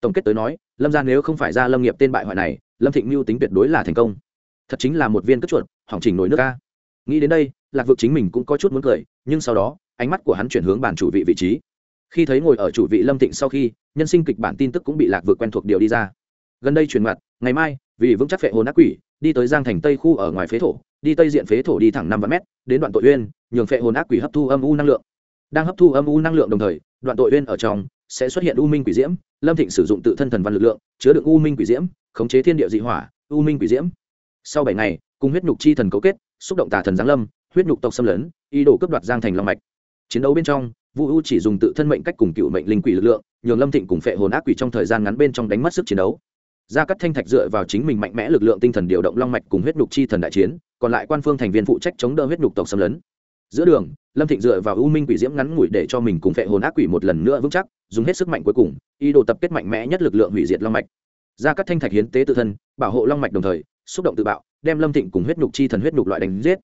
Tổng kết tới nói, lâm gia nếu không phải ra lâm nghiệp tên bại hoại này, lâm thịnh mưu tính tuyệt đối là thành công. Thật chính là một viên cất chuột, hỏng chỉnh nổi nước ca nghĩ đến đây, lạc vực chính mình cũng có chút muốn cười, nhưng sau đó, ánh mắt của hắn chuyển hướng bản chủ vị vị trí. Khi thấy ngồi ở chủ vị lâm thịnh sau khi, nhân sinh kịch bản tin tức cũng bị lạc vực quen thuộc điều đi ra. Gần đây truyền mặt, ngày mai, vì vững chắc phệ hồn ác quỷ, đi tới giang thành tây khu ở ngoài phế thổ, đi tây diện phế thổ đi thẳng năm vạn mét, đến đoạn tội uyên, nhường phệ hồn ác quỷ hấp thu âm u năng lượng. Đang hấp thu âm u năng lượng đồng thời, đoạn tội uyên ở trong sẽ xuất hiện u minh quỷ diễm, lâm thịnh sử dụng tự thân thần văn lực lượng, chứa đựng u minh quỷ diễm, khống chế thiên địa dị hỏa, u minh quỷ diễm. Sau bảy ngày, cùng huyết nhục chi thần cấu kết xúc động tà thần giáng lâm, huyết nhục tộc xâm lấn, ý đồ cướp đoạt giang thành long mạch. Chiến đấu bên trong, vu u chỉ dùng tự thân mệnh cách cùng cựu mệnh linh quỷ lực lượng, nhường lâm thịnh cùng phệ hồn ác quỷ trong thời gian ngắn bên trong đánh mất sức chiến đấu. Gia cắt thanh thạch dựa vào chính mình mạnh mẽ lực lượng tinh thần điều động long mạch cùng huyết nhục chi thần đại chiến, còn lại quan phương thành viên phụ trách chống đỡ huyết nhục tộc xâm lấn. Giữa đường, lâm thịnh dựa vào u minh quỷ diễm ngắn ngủi để cho mình cùng phệ hồn ác quỷ một lần nữa vững chắc, dùng hết sức mạnh cuối cùng, ý đồ tập kết mạnh mẽ nhất lực lượng hủy diệt long mạch. Gia cắt thanh thạch hiến tế tự thân, bảo hộ long mạch đồng thời, xúc động tự bạo đem lâm thịnh cùng huyết nhục chi thần huyết nhục loại đánh giết.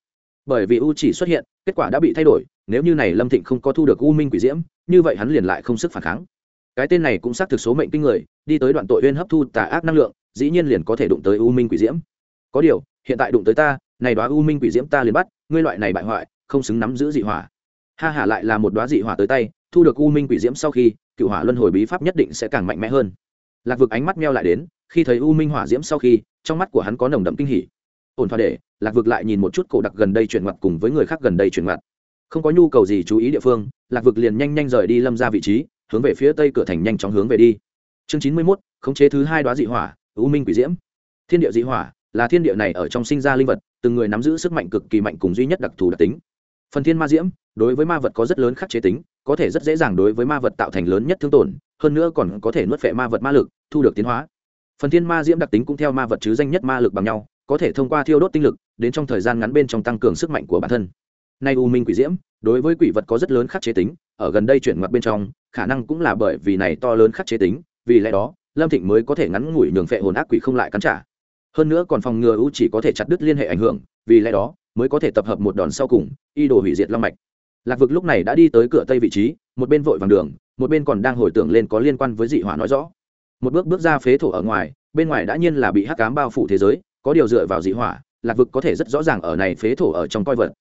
Bởi vì u chỉ xuất hiện, kết quả đã bị thay đổi, nếu như này lâm thịnh không có thu được u minh quỷ diễm, như vậy hắn liền lại không sức phản kháng. Cái tên này cũng xác thực số mệnh kinh người, đi tới đoạn tội uyên hấp thu tà ác năng lượng, dĩ nhiên liền có thể đụng tới u minh quỷ diễm. Có điều, hiện tại đụng tới ta, này đoá u minh quỷ diễm ta liền bắt, ngươi loại này bại hoại, không xứng nắm giữ dị hỏa. Ha hả lại là một đoá dị hỏa tới tay, thu được u minh quỷ diễm sau khi, cựu hỏa luân hồi bí pháp nhất định sẽ càng mạnh mẽ hơn. Lạc vực ánh mắt meo lại đến, khi thấy u minh hỏa diễm sau khi, trong mắt của hắn có nồng đậm kinh hỉ ổn thỏa để, lạc vực lại nhìn một chút cổ đặc gần đây chuyển mặt cùng với người khác gần đây chuyển mặt. Không có nhu cầu gì chú ý địa phương, lạc vực liền nhanh nhanh rời đi lâm ra vị trí, hướng về phía tây cửa thành nhanh chóng hướng về đi. Chương chín mươi mốt, khống chế thứ hai đoá dị hỏa, u minh quỷ diễm. Thiên địa dị hỏa là thiên địa này ở trong sinh ra linh vật, từng người nắm giữ sức mạnh cực kỳ mạnh cùng duy nhất đặc thù đặc tính. Phần thiên ma diễm, đối với ma vật có rất lớn khắc chế tính, có thể rất dễ dàng đối với ma vật tạo thành lớn nhất thương tổn, hơn nữa còn có thể nuốt phệ ma vật ma lực, thu được tiến hóa. Phần thiên ma diễm đặc tính cũng theo ma vật chứ danh nhất ma lực bằng nhau có thể thông qua thiêu đốt tinh lực, đến trong thời gian ngắn bên trong tăng cường sức mạnh của bản thân. Nay u minh quỷ diễm, đối với quỷ vật có rất lớn khắc chế tính, ở gần đây chuyển ngoặt bên trong, khả năng cũng là bởi vì này to lớn khắc chế tính, vì lẽ đó, lâm thịnh mới có thể ngắn ngủi nhường phệ hồn ác quỷ không lại cắn trả. Hơn nữa còn phòng ngừa u chỉ có thể chặt đứt liên hệ ảnh hưởng, vì lẽ đó, mới có thể tập hợp một đòn sau cùng, y đồ hủy diệt long mạch. Lạc vực lúc này đã đi tới cửa tây vị trí, một bên vội vàng đường, một bên còn đang hồi tưởng lên có liên quan với dị hỏa nói rõ. Một bước bước ra phế thổ ở ngoài, bên ngoài đã nhiên là bị hắc cám bao phủ thế giới có điều dựa vào dị hỏa, lạc vực có thể rất rõ ràng ở này phế thổ ở trong coi vật.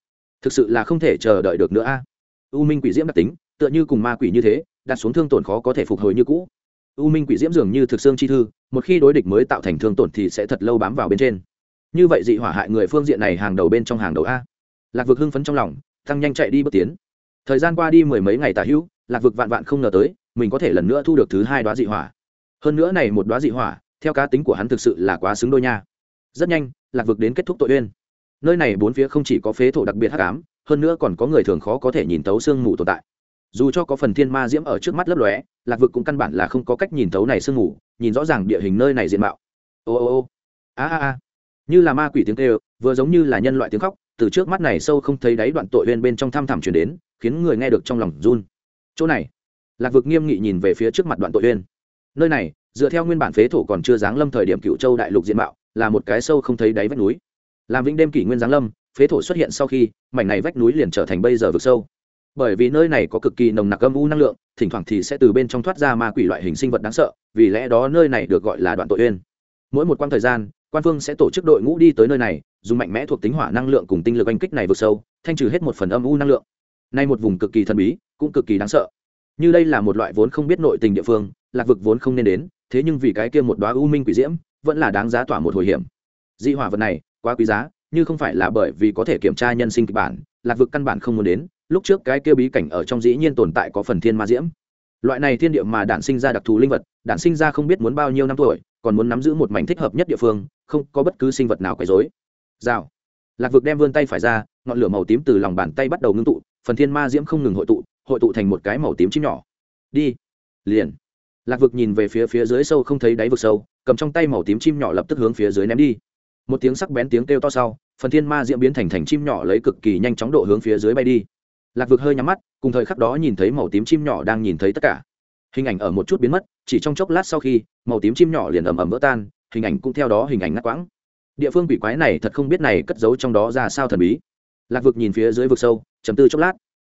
Thực sự là không thể chờ đợi được nữa a. U minh quỷ diễm đặc tính, tựa như cùng ma quỷ như thế, đặt xuống thương tổn khó có thể phục hồi như cũ. U minh quỷ diễm dường như thực xương chi thư, một khi đối địch mới tạo thành thương tổn thì sẽ thật lâu bám vào bên trên. Như vậy dị hỏa hại người phương diện này hàng đầu bên trong hàng đầu a. Lạc vực hưng phấn trong lòng tăng nhanh chạy đi bước tiến. Thời gian qua đi mười mấy ngày tà hữu, lạc vực vạn vạn không ngờ tới, mình có thể lần nữa thu được thứ hai đoá dị hỏa. Hơn nữa này một đoá dị hỏa, theo cá tính của hắn thực sự là quá xứng đôi nha rất nhanh, lạc vực đến kết thúc tội uyên. Nơi này bốn phía không chỉ có phế thổ đặc biệt hắc ám, hơn nữa còn có người thường khó có thể nhìn tấu sương mù tồn tại. Dù cho có phần thiên ma diễm ở trước mắt lấp lóe, lạc vực cũng căn bản là không có cách nhìn tấu này sương mù, nhìn rõ ràng địa hình nơi này diện mạo. Ô ô ô. A a a. Như là ma quỷ tiếng kêu, vừa giống như là nhân loại tiếng khóc, từ trước mắt này sâu không thấy đáy đoạn tội uyên bên trong thăm thẳm chuyển đến, khiến người nghe được trong lòng run. Chỗ này, lạc vực nghiêm nghị nhìn về phía trước mặt đoạn tội uyên. Nơi này, dựa theo nguyên bản phế thổ còn chưa giáng lâm thời điểm cựu châu đại lục diện mạo là một cái sâu không thấy đáy vách núi. Làm vĩnh đêm kỷ nguyên giáng lâm, phế thổ xuất hiện sau khi, mảnh này vách núi liền trở thành bây giờ vực sâu. Bởi vì nơi này có cực kỳ nồng nặc âm u năng lượng, thỉnh thoảng thì sẽ từ bên trong thoát ra ma quỷ loại hình sinh vật đáng sợ, vì lẽ đó nơi này được gọi là đoạn tội uyên. Mỗi một quãng thời gian, quan phương sẽ tổ chức đội ngũ đi tới nơi này, dùng mạnh mẽ thuộc tính hỏa năng lượng cùng tinh lực oanh kích này vượt sâu, thanh trừ hết một phần âm u năng lượng. Nay một vùng cực kỳ thần bí, cũng cực kỳ đáng sợ. Như đây là một loại vốn không biết nội tình địa phương, lạc vực vốn không nên đến, thế nhưng vì cái kia một đoá u minh quỷ diễm vẫn là đáng giá tỏa một hồi hiểm. Dị hỏa vật này, quá quý giá, như không phải là bởi vì có thể kiểm tra nhân sinh kịch bản, lạc vực căn bản không muốn đến, lúc trước cái kia bí cảnh ở trong dĩ nhiên tồn tại có phần thiên ma diễm. Loại này thiên địa mà đản sinh ra đặc thù linh vật, đản sinh ra không biết muốn bao nhiêu năm tuổi, còn muốn nắm giữ một mảnh thích hợp nhất địa phương, không có bất cứ sinh vật nào quấy rối. Rào. Lạc vực đem vươn tay phải ra, ngọn lửa màu tím từ lòng bàn tay bắt đầu ngưng tụ, phần thiên ma diễm không ngừng hội tụ hội tụ thành một cái màu tím chim nhỏ. Đi. Liền. Lạc vực nhìn về phía phía dưới sâu không thấy đáy vực sâu cầm trong tay màu tím chim nhỏ lập tức hướng phía dưới ném đi. Một tiếng sắc bén tiếng kêu to sau, phần thiên ma diễm biến thành thành chim nhỏ lấy cực kỳ nhanh chóng độ hướng phía dưới bay đi. Lạc vực hơi nhắm mắt, cùng thời khắc đó nhìn thấy màu tím chim nhỏ đang nhìn thấy tất cả. Hình ảnh ở một chút biến mất, chỉ trong chốc lát sau khi, màu tím chim nhỏ liền ầm ầm vỡ tan, hình ảnh cũng theo đó hình ảnh ngắt quãng. Địa phương quỷ quái này thật không biết này cất giấu trong đó ra sao thần bí. Lạc vực nhìn phía dưới vực sâu chấm tư chốc lát.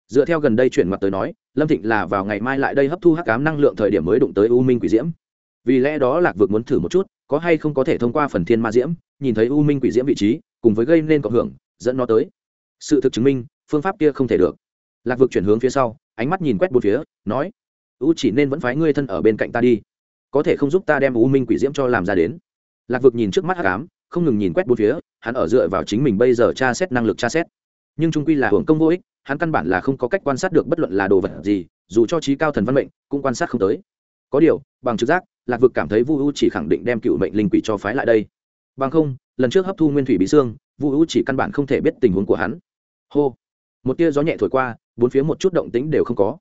Dựa theo gần đây chuyển mặt tới nói, lâm thịnh là vào ngày mai lại đây hấp thu hắc cám năng lượng thời điểm mới đụng tới u minh quỷ diễm vì lẽ đó lạc vực muốn thử một chút, có hay không có thể thông qua phần thiên ma diễm, nhìn thấy u minh quỷ diễm vị trí, cùng với gây nên cộng hưởng, dẫn nó tới. Sự thực chứng minh, phương pháp kia không thể được. Lạc vực chuyển hướng phía sau, ánh mắt nhìn quét bốn phía, nói, u chỉ nên vẫn phái ngươi thân ở bên cạnh ta đi. Có thể không giúp ta đem u minh quỷ diễm cho làm ra đến. Lạc vực nhìn trước mắt hắc ám, không ngừng nhìn quét bốn phía, hắn ở dựa vào chính mình bây giờ tra xét năng lực tra xét. Nhưng trung quy là hưởng công vô ích, hắn căn bản là không có cách quan sát được bất luận là đồ vật gì, dù cho trí cao thần văn mệnh, cũng quan sát không tới. Có điều, bằng trực giác lạc vực cảm thấy vu u chỉ khẳng định đem cựu mệnh linh quỷ cho phái lại đây. Bằng không, lần trước hấp thu nguyên thủy bí xương, vu u chỉ căn bản không thể biết tình huống của hắn. Hô. Một tia gió nhẹ thổi qua, bốn phía một chút động tĩnh đều không có.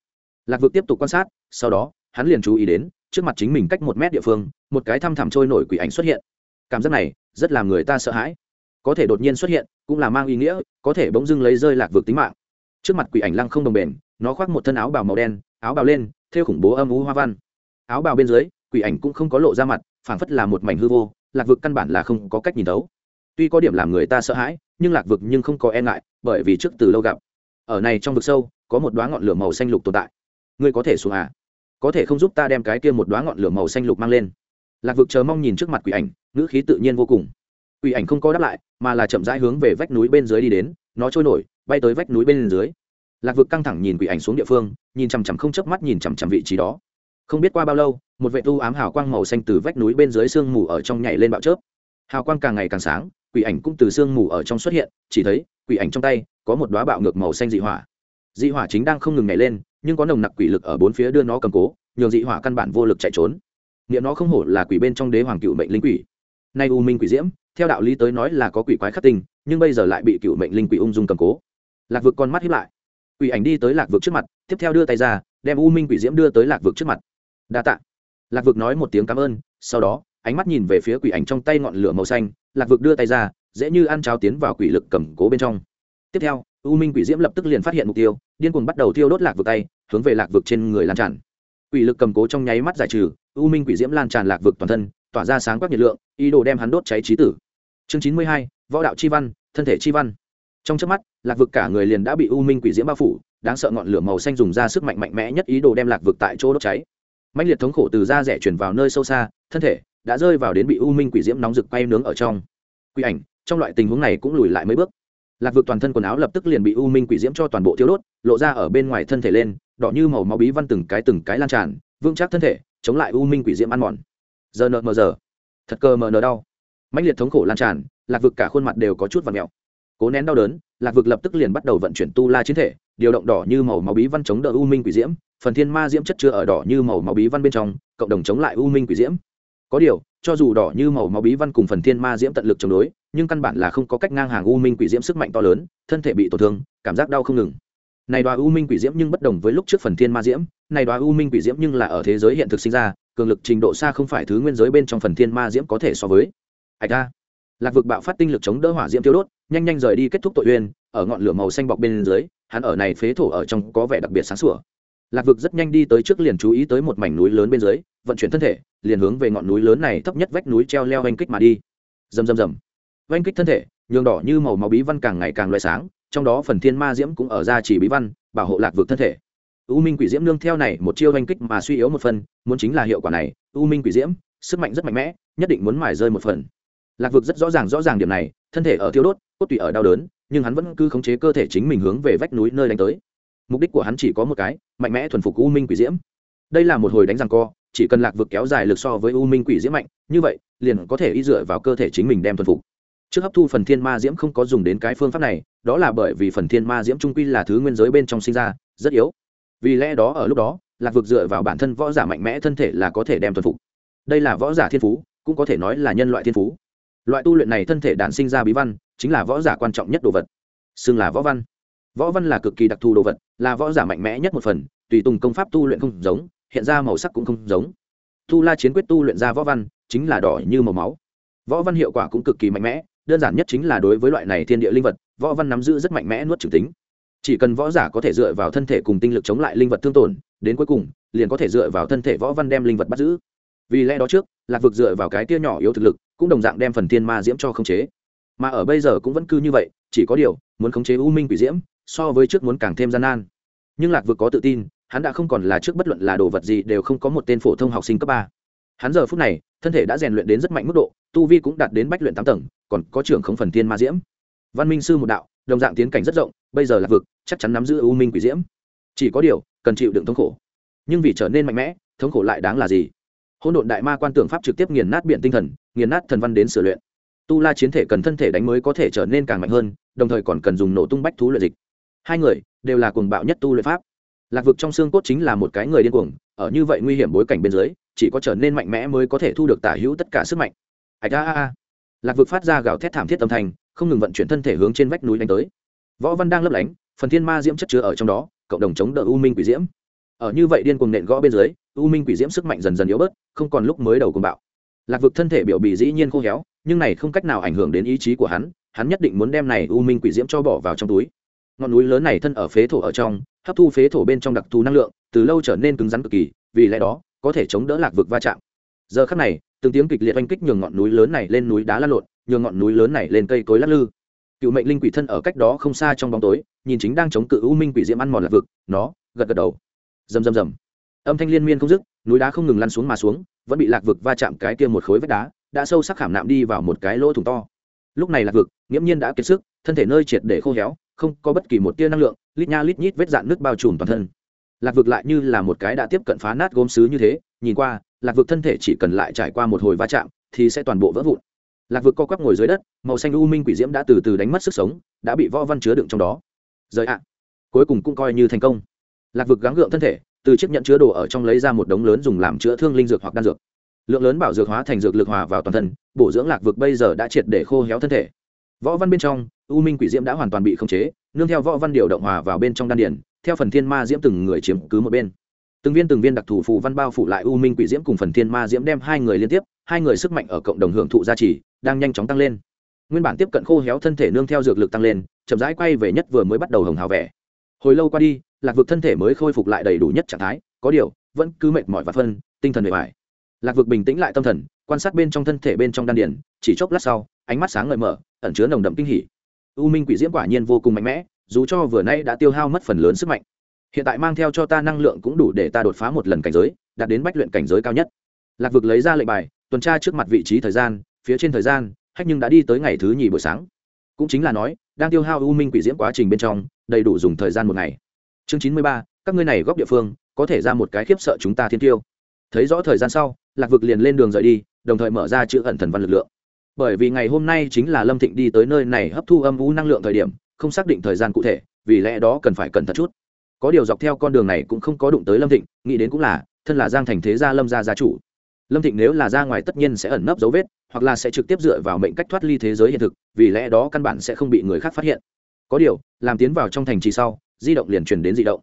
Lạc vực tiếp tục quan sát, sau đó, hắn liền chú ý đến, trước mặt chính mình cách một mét địa phương, một cái thăm thẳm trôi nổi quỷ ảnh xuất hiện. Cảm giác này, rất làm người ta sợ hãi. Có thể đột nhiên xuất hiện, cũng là mang ý nghĩa, có thể bỗng dưng lấy rơi lạc vực tính mạng. Trước mặt quỷ ảnh lăng không đồng bền, nó khoác một thân áo bào màu đen, áo bào lên theo khủng bố âm ú hoa văn. Áo bào bên dưới quỷ ảnh cũng không có lộ ra mặt, phảng phất là một mảnh hư vô, lạc vực căn bản là không có cách nhìn đấu tuy có điểm làm người ta sợ hãi, nhưng lạc vực nhưng không có e ngại, bởi vì trước từ lâu gặp, ở này trong vực sâu, có một đoá ngọn lửa màu xanh lục tồn tại. Ngươi có thể xuống à? Có thể không giúp ta đem cái kia một đoá ngọn lửa màu xanh lục mang lên. Lạc vực chờ mong nhìn trước mặt quỷ ảnh, ngữ khí tự nhiên vô cùng. Quỷ ảnh không có đáp lại, mà là chậm rãi hướng về vách núi bên dưới đi đến, nó trôi nổi, bay tới vách núi bên dưới. Lạc vực căng thẳng nhìn quỷ ảnh xuống địa phương, nhìn chằm chằm không chớp mắt nhìn chằm chằm vị trí đó không biết qua bao lâu, một vệ tu ám hào quang màu xanh từ vách núi bên dưới sương mù ở trong nhảy lên bạo chớp. Hào quang càng ngày càng sáng, quỷ ảnh cũng từ sương mù ở trong xuất hiện, chỉ thấy, quỷ ảnh trong tay, có một đoá bạo ngược màu xanh dị hỏa. Dị hỏa chính đang không ngừng nhảy lên, nhưng có nồng nặc quỷ lực ở bốn phía đưa nó cầm cố, nhường dị hỏa căn bản vô lực chạy trốn. Nghĩa nó không hổ là quỷ bên trong đế hoàng cựu mệnh linh quỷ. Nay u minh quỷ diễm, theo đạo lý tới nói là có quỷ quái khắc tinh, nhưng bây giờ lại bị cựu mệnh linh quỷ ung dung cầm cố. Lạc vực con mắt hiếp lại. Quỷ ảnh đi tới lạc vực trước mặt, tiếp theo đưa tay ra, đem u minh quỷ diễm đưa tới lạc vực trước mặt đa tạ. Lạc vực nói một tiếng cảm ơn, sau đó, ánh mắt nhìn về phía quỷ ảnh trong tay ngọn lửa màu xanh, lạc vực đưa tay ra, dễ như ăn cháo tiến vào quỷ lực cầm cố bên trong. Tiếp theo, u minh quỷ diễm lập tức liền phát hiện mục tiêu, điên cuồng bắt đầu thiêu đốt lạc vực tay, hướng về lạc vực trên người lan tràn. Quỷ lực cầm cố trong nháy mắt giải trừ, u minh quỷ diễm lan tràn lạc vực toàn thân, tỏa ra sáng quắc nhiệt lượng, ý đồ đem hắn đốt cháy trí tử. Chương chín mươi hai, võ đạo chi văn, thân thể chi văn. Trong trước mắt, lạc vực cả người liền đã bị u minh quỷ diễm bao phủ, đáng sợ ngọn lửa màu xanh dùng ra sức mạnh mạnh mẽ nhất ý đồ đem lạc vực tại chỗ đốt cháy mạnh liệt thống khổ từ da rẻ chuyển vào nơi sâu xa, thân thể đã rơi vào đến bị u minh quỷ diễm nóng rực quay nướng ở trong. Quỷ ảnh, trong loại tình huống này cũng lùi lại mấy bước. Lạc vực toàn thân quần áo lập tức liền bị u minh quỷ diễm cho toàn bộ thiếu đốt, lộ ra ở bên ngoài thân thể lên, đỏ như màu máu bí văn từng cái từng cái lan tràn, vững chắc thân thể, chống lại u minh quỷ diễm ăn mòn. Giờ nợ mờ giờ. Thật cơ mờ nợ đau. Mạnh liệt thống khổ lan tràn, lạc vực cả khuôn mặt đều có chút và mẹo cố nén đau đớn, lạc vực lập tức liền bắt đầu vận chuyển tu la chiến thể, điều động đỏ như màu máu bí văn chống đỡ u minh quỷ diễm phần thiên ma diễm chất chứa ở đỏ như màu máu bí văn bên trong, cộng đồng chống lại u minh quỷ diễm. Có điều, cho dù đỏ như màu máu bí văn cùng phần thiên ma diễm tận lực chống đối, nhưng căn bản là không có cách ngang hàng u minh quỷ diễm sức mạnh to lớn, thân thể bị tổn thương, cảm giác đau không ngừng. Này đoá u minh quỷ diễm nhưng bất đồng với lúc trước phần thiên ma diễm, này đoá u minh quỷ diễm nhưng là ở thế giới hiện thực sinh ra, cường lực trình độ xa không phải thứ nguyên giới bên trong phần thiên ma diễm có thể so với. Ạch a. Lạc vực bạo phát tinh lực chống đỡ hỏa diễm tiêu đốt, nhanh nhanh rời đi kết thúc tội uyên, ở ngọn lửa màu xanh bọc bên dưới, hắn ở này phế thổ ở trong có vẻ đặc biệt sáng sủa lạc vực rất nhanh đi tới trước liền chú ý tới một mảnh núi lớn bên dưới, vận chuyển thân thể, liền hướng về ngọn núi lớn này thấp nhất vách núi treo leo oanh kích mà đi. Rầm rầm rầm. Oanh kích thân thể, nhường đỏ như màu máu bí văn càng ngày càng loại sáng, trong đó phần thiên ma diễm cũng ở ra chỉ bí văn, bảo hộ lạc vực thân thể. U minh quỷ diễm nương theo này một chiêu oanh kích mà suy yếu một phần, muốn chính là hiệu quả này, u minh quỷ diễm, sức mạnh rất mạnh mẽ, nhất định muốn mài rơi một phần. Lạc vực rất rõ ràng rõ ràng điểm này, thân thể ở thiêu đốt, cốt tủy ở đau đớn, nhưng hắn vẫn cứ khống chế cơ thể chính mình hướng về vách núi nơi đánh tới mục đích của hắn chỉ có một cái, mạnh mẽ thuần phục u minh quỷ diễm. Đây là một hồi đánh răng co, chỉ cần lạc vực kéo dài lực so với u minh quỷ diễm mạnh, như vậy, liền có thể y dựa vào cơ thể chính mình đem thuần phục. Trước hấp thu phần thiên ma diễm không có dùng đến cái phương pháp này, đó là bởi vì phần thiên ma diễm trung quy là thứ nguyên giới bên trong sinh ra, rất yếu. Vì lẽ đó ở lúc đó, lạc vực dựa vào bản thân võ giả mạnh mẽ thân thể là có thể đem thuần phục. Đây là võ giả thiên phú, cũng có thể nói là nhân loại thiên phú. Loại tu luyện này thân thể đản sinh ra bí văn, chính là võ giả quan trọng nhất đồ vật. Xưng là võ văn võ văn là cực kỳ đặc thù đồ vật, là võ giả mạnh mẽ nhất một phần, tùy tùng công pháp tu luyện không giống, hiện ra màu sắc cũng không giống. Tu la chiến quyết tu luyện ra võ văn, chính là đỏ như màu máu. Võ văn hiệu quả cũng cực kỳ mạnh mẽ, đơn giản nhất chính là đối với loại này thiên địa linh vật, võ văn nắm giữ rất mạnh mẽ nuốt trừng tính. Chỉ cần võ giả có thể dựa vào thân thể cùng tinh lực chống lại linh vật thương tổn, đến cuối cùng, liền có thể dựa vào thân thể võ văn đem linh vật bắt giữ. Vì lẽ đó trước, lạc vực dựa vào cái tia nhỏ yếu thực lực, cũng đồng dạng đem phần thiên ma diễm cho khống chế. Mà ở bây giờ cũng vẫn cứ như vậy, chỉ có điều, muốn khống chế u minh quỷ diễm so với trước muốn càng thêm gian nan. Nhưng lạc vực có tự tin, hắn đã không còn là trước bất luận là đồ vật gì đều không có một tên phổ thông học sinh cấp ba. Hắn giờ phút này, thân thể đã rèn luyện đến rất mạnh mức độ, tu vi cũng đạt đến bách luyện tám tầng, còn có trưởng không phần thiên ma diễm. Văn minh sư một đạo, đồng dạng tiến cảnh rất rộng, bây giờ lạc vực chắc chắn nắm giữ u minh quỷ diễm. Chỉ có điều, cần chịu đựng thống khổ. Nhưng vì trở nên mạnh mẽ, thống khổ lại đáng là gì? Hỗn độn đại ma quan tưởng pháp trực tiếp nghiền nát biện tinh thần, nghiền nát thần văn đến sửa luyện. Tu la chiến thể cần thân thể đánh mới có thể trở nên càng mạnh hơn, đồng thời còn cần dùng nổ tung bách thú luyện dịch hai người đều là cuồng bạo nhất tu luyện pháp. Lạc vực trong xương cốt chính là một cái người điên cuồng, ở như vậy nguy hiểm bối cảnh bên dưới, chỉ có trở nên mạnh mẽ mới có thể thu được tả hữu tất cả sức mạnh. Ạch a a. Lạc vực phát ra gào thét thảm thiết âm thanh, không ngừng vận chuyển thân thể hướng trên vách núi đánh tới. Võ văn đang lấp lánh, phần thiên ma diễm chất chứa ở trong đó, cộng đồng chống đỡ u minh quỷ diễm. Ở như vậy điên cuồng nện gõ bên dưới, u minh quỷ diễm sức mạnh dần dần yếu bớt, không còn lúc mới đầu cùng bạo. Lạc vực thân thể biểu bì dĩ nhiên khô héo, nhưng này không cách nào ảnh hưởng đến ý chí của hắn hắn nhất định muốn đem này u minh quỷ diễm cho bỏ vào trong túi ngọn núi lớn này thân ở phế thổ ở trong, hấp thu phế thổ bên trong đặc thù năng lượng, từ lâu trở nên cứng rắn cực kỳ, vì lẽ đó, có thể chống đỡ lạc vực va chạm. Giờ khắc này, từng tiếng kịch liệt oanh kích nhường ngọn núi lớn này lên núi đá lăn lộn, nhường ngọn núi lớn này lên cây cối lắc lư. Cựu mệnh linh quỷ thân ở cách đó không xa trong bóng tối, nhìn chính đang chống cự u minh quỷ diễm ăn mòn lạc vực, nó, gật gật đầu. Rầm rầm rầm. Âm thanh liên miên không dứt, núi đá không ngừng lăn xuống mà xuống, vẫn bị lạc vực va chạm cái kia một khối vách đá, đã sâu sắc khảm nạm đi vào một cái lỗ thủng to. Lúc này lạc vực, nghiễm nhiên đã kiệt sức, thân thể nơi triệt để khô héo không có bất kỳ một tia năng lượng, lít nha lít nhít vết dạn nước bao trùm toàn thân. Lạc vực lại như là một cái đã tiếp cận phá nát gốm xứ như thế, nhìn qua, lạc vực thân thể chỉ cần lại trải qua một hồi va chạm, thì sẽ toàn bộ vỡ vụn. Lạc vực co quắp ngồi dưới đất, màu xanh u minh quỷ diễm đã từ từ đánh mất sức sống, đã bị võ văn chứa đựng trong đó. Rời ạ. Cuối cùng cũng coi như thành công. Lạc vực gắng gượng thân thể, từ chiếc nhận chứa đồ ở trong lấy ra một đống lớn dùng làm chữa thương linh dược hoặc đan dược. Lượng lớn bảo dược hóa thành dược lực hòa vào toàn thân, bổ dưỡng lạc vực bây giờ đã triệt để khô héo thân thể võ văn bên trong, u minh quỷ diễm đã hoàn toàn bị khống chế, nương theo võ văn điều động hòa vào bên trong đan điển theo phần thiên ma diễm từng người chiếm cứ một bên. Từng viên từng viên đặc thù phù văn bao phủ lại u minh quỷ diễm cùng phần thiên ma diễm đem hai người liên tiếp, hai người sức mạnh ở cộng đồng hưởng thụ gia trì, đang nhanh chóng tăng lên. Nguyên bản tiếp cận khô héo thân thể nương theo dược lực tăng lên, chậm rãi quay về nhất vừa mới bắt đầu hồng hào vẻ. Hồi lâu qua đi, lạc vực thân thể mới khôi phục lại đầy đủ nhất trạng thái, có điều, vẫn cứ mệt mỏi và phân, tinh thần bề mải lạc vực bình tĩnh lại tâm thần quan sát bên trong thân thể bên trong đan điển chỉ chốc lát sau, ánh mắt sáng ngời mở, ẩn chứa nồng đậm kinh hỉ. U minh quỷ diễm quả nhiên vô cùng mạnh mẽ, dù cho vừa nay đã tiêu hao mất phần lớn sức mạnh, hiện tại mang theo cho ta năng lượng cũng đủ để ta đột phá một lần cảnh giới, đạt đến bách luyện cảnh giới cao nhất. Lạc vực lấy ra lệnh bài, tuần tra trước mặt vị trí thời gian, phía trên thời gian, hách nhưng đã đi tới ngày thứ nhì buổi sáng. Cũng chính là nói, đang tiêu hao u minh quỷ diễm quá trình bên trong, đầy đủ dùng thời gian một ngày. Chương chín mươi ba, các ngươi này góc địa phương, có thể ra một cái khiếp sợ chúng ta thiên tiêu. Thấy rõ thời gian sau, lạc vực liền lên đường rời đi đồng thời mở ra chữ ẩn thần văn lực lượng. Bởi vì ngày hôm nay chính là lâm thịnh đi tới nơi này hấp thu âm u năng lượng thời điểm, không xác định thời gian cụ thể, vì lẽ đó cần phải cẩn thận chút. Có điều dọc theo con đường này cũng không có đụng tới lâm thịnh, nghĩ đến cũng là, thân là giang thành thế gia lâm gia gia chủ. Lâm thịnh nếu là ra ngoài tất nhiên sẽ ẩn nấp dấu vết, hoặc là sẽ trực tiếp dựa vào mệnh cách thoát ly thế giới hiện thực, vì lẽ đó căn bản sẽ không bị người khác phát hiện. Có điều, làm tiến vào trong thành trì sau, di động liền truyền đến di động.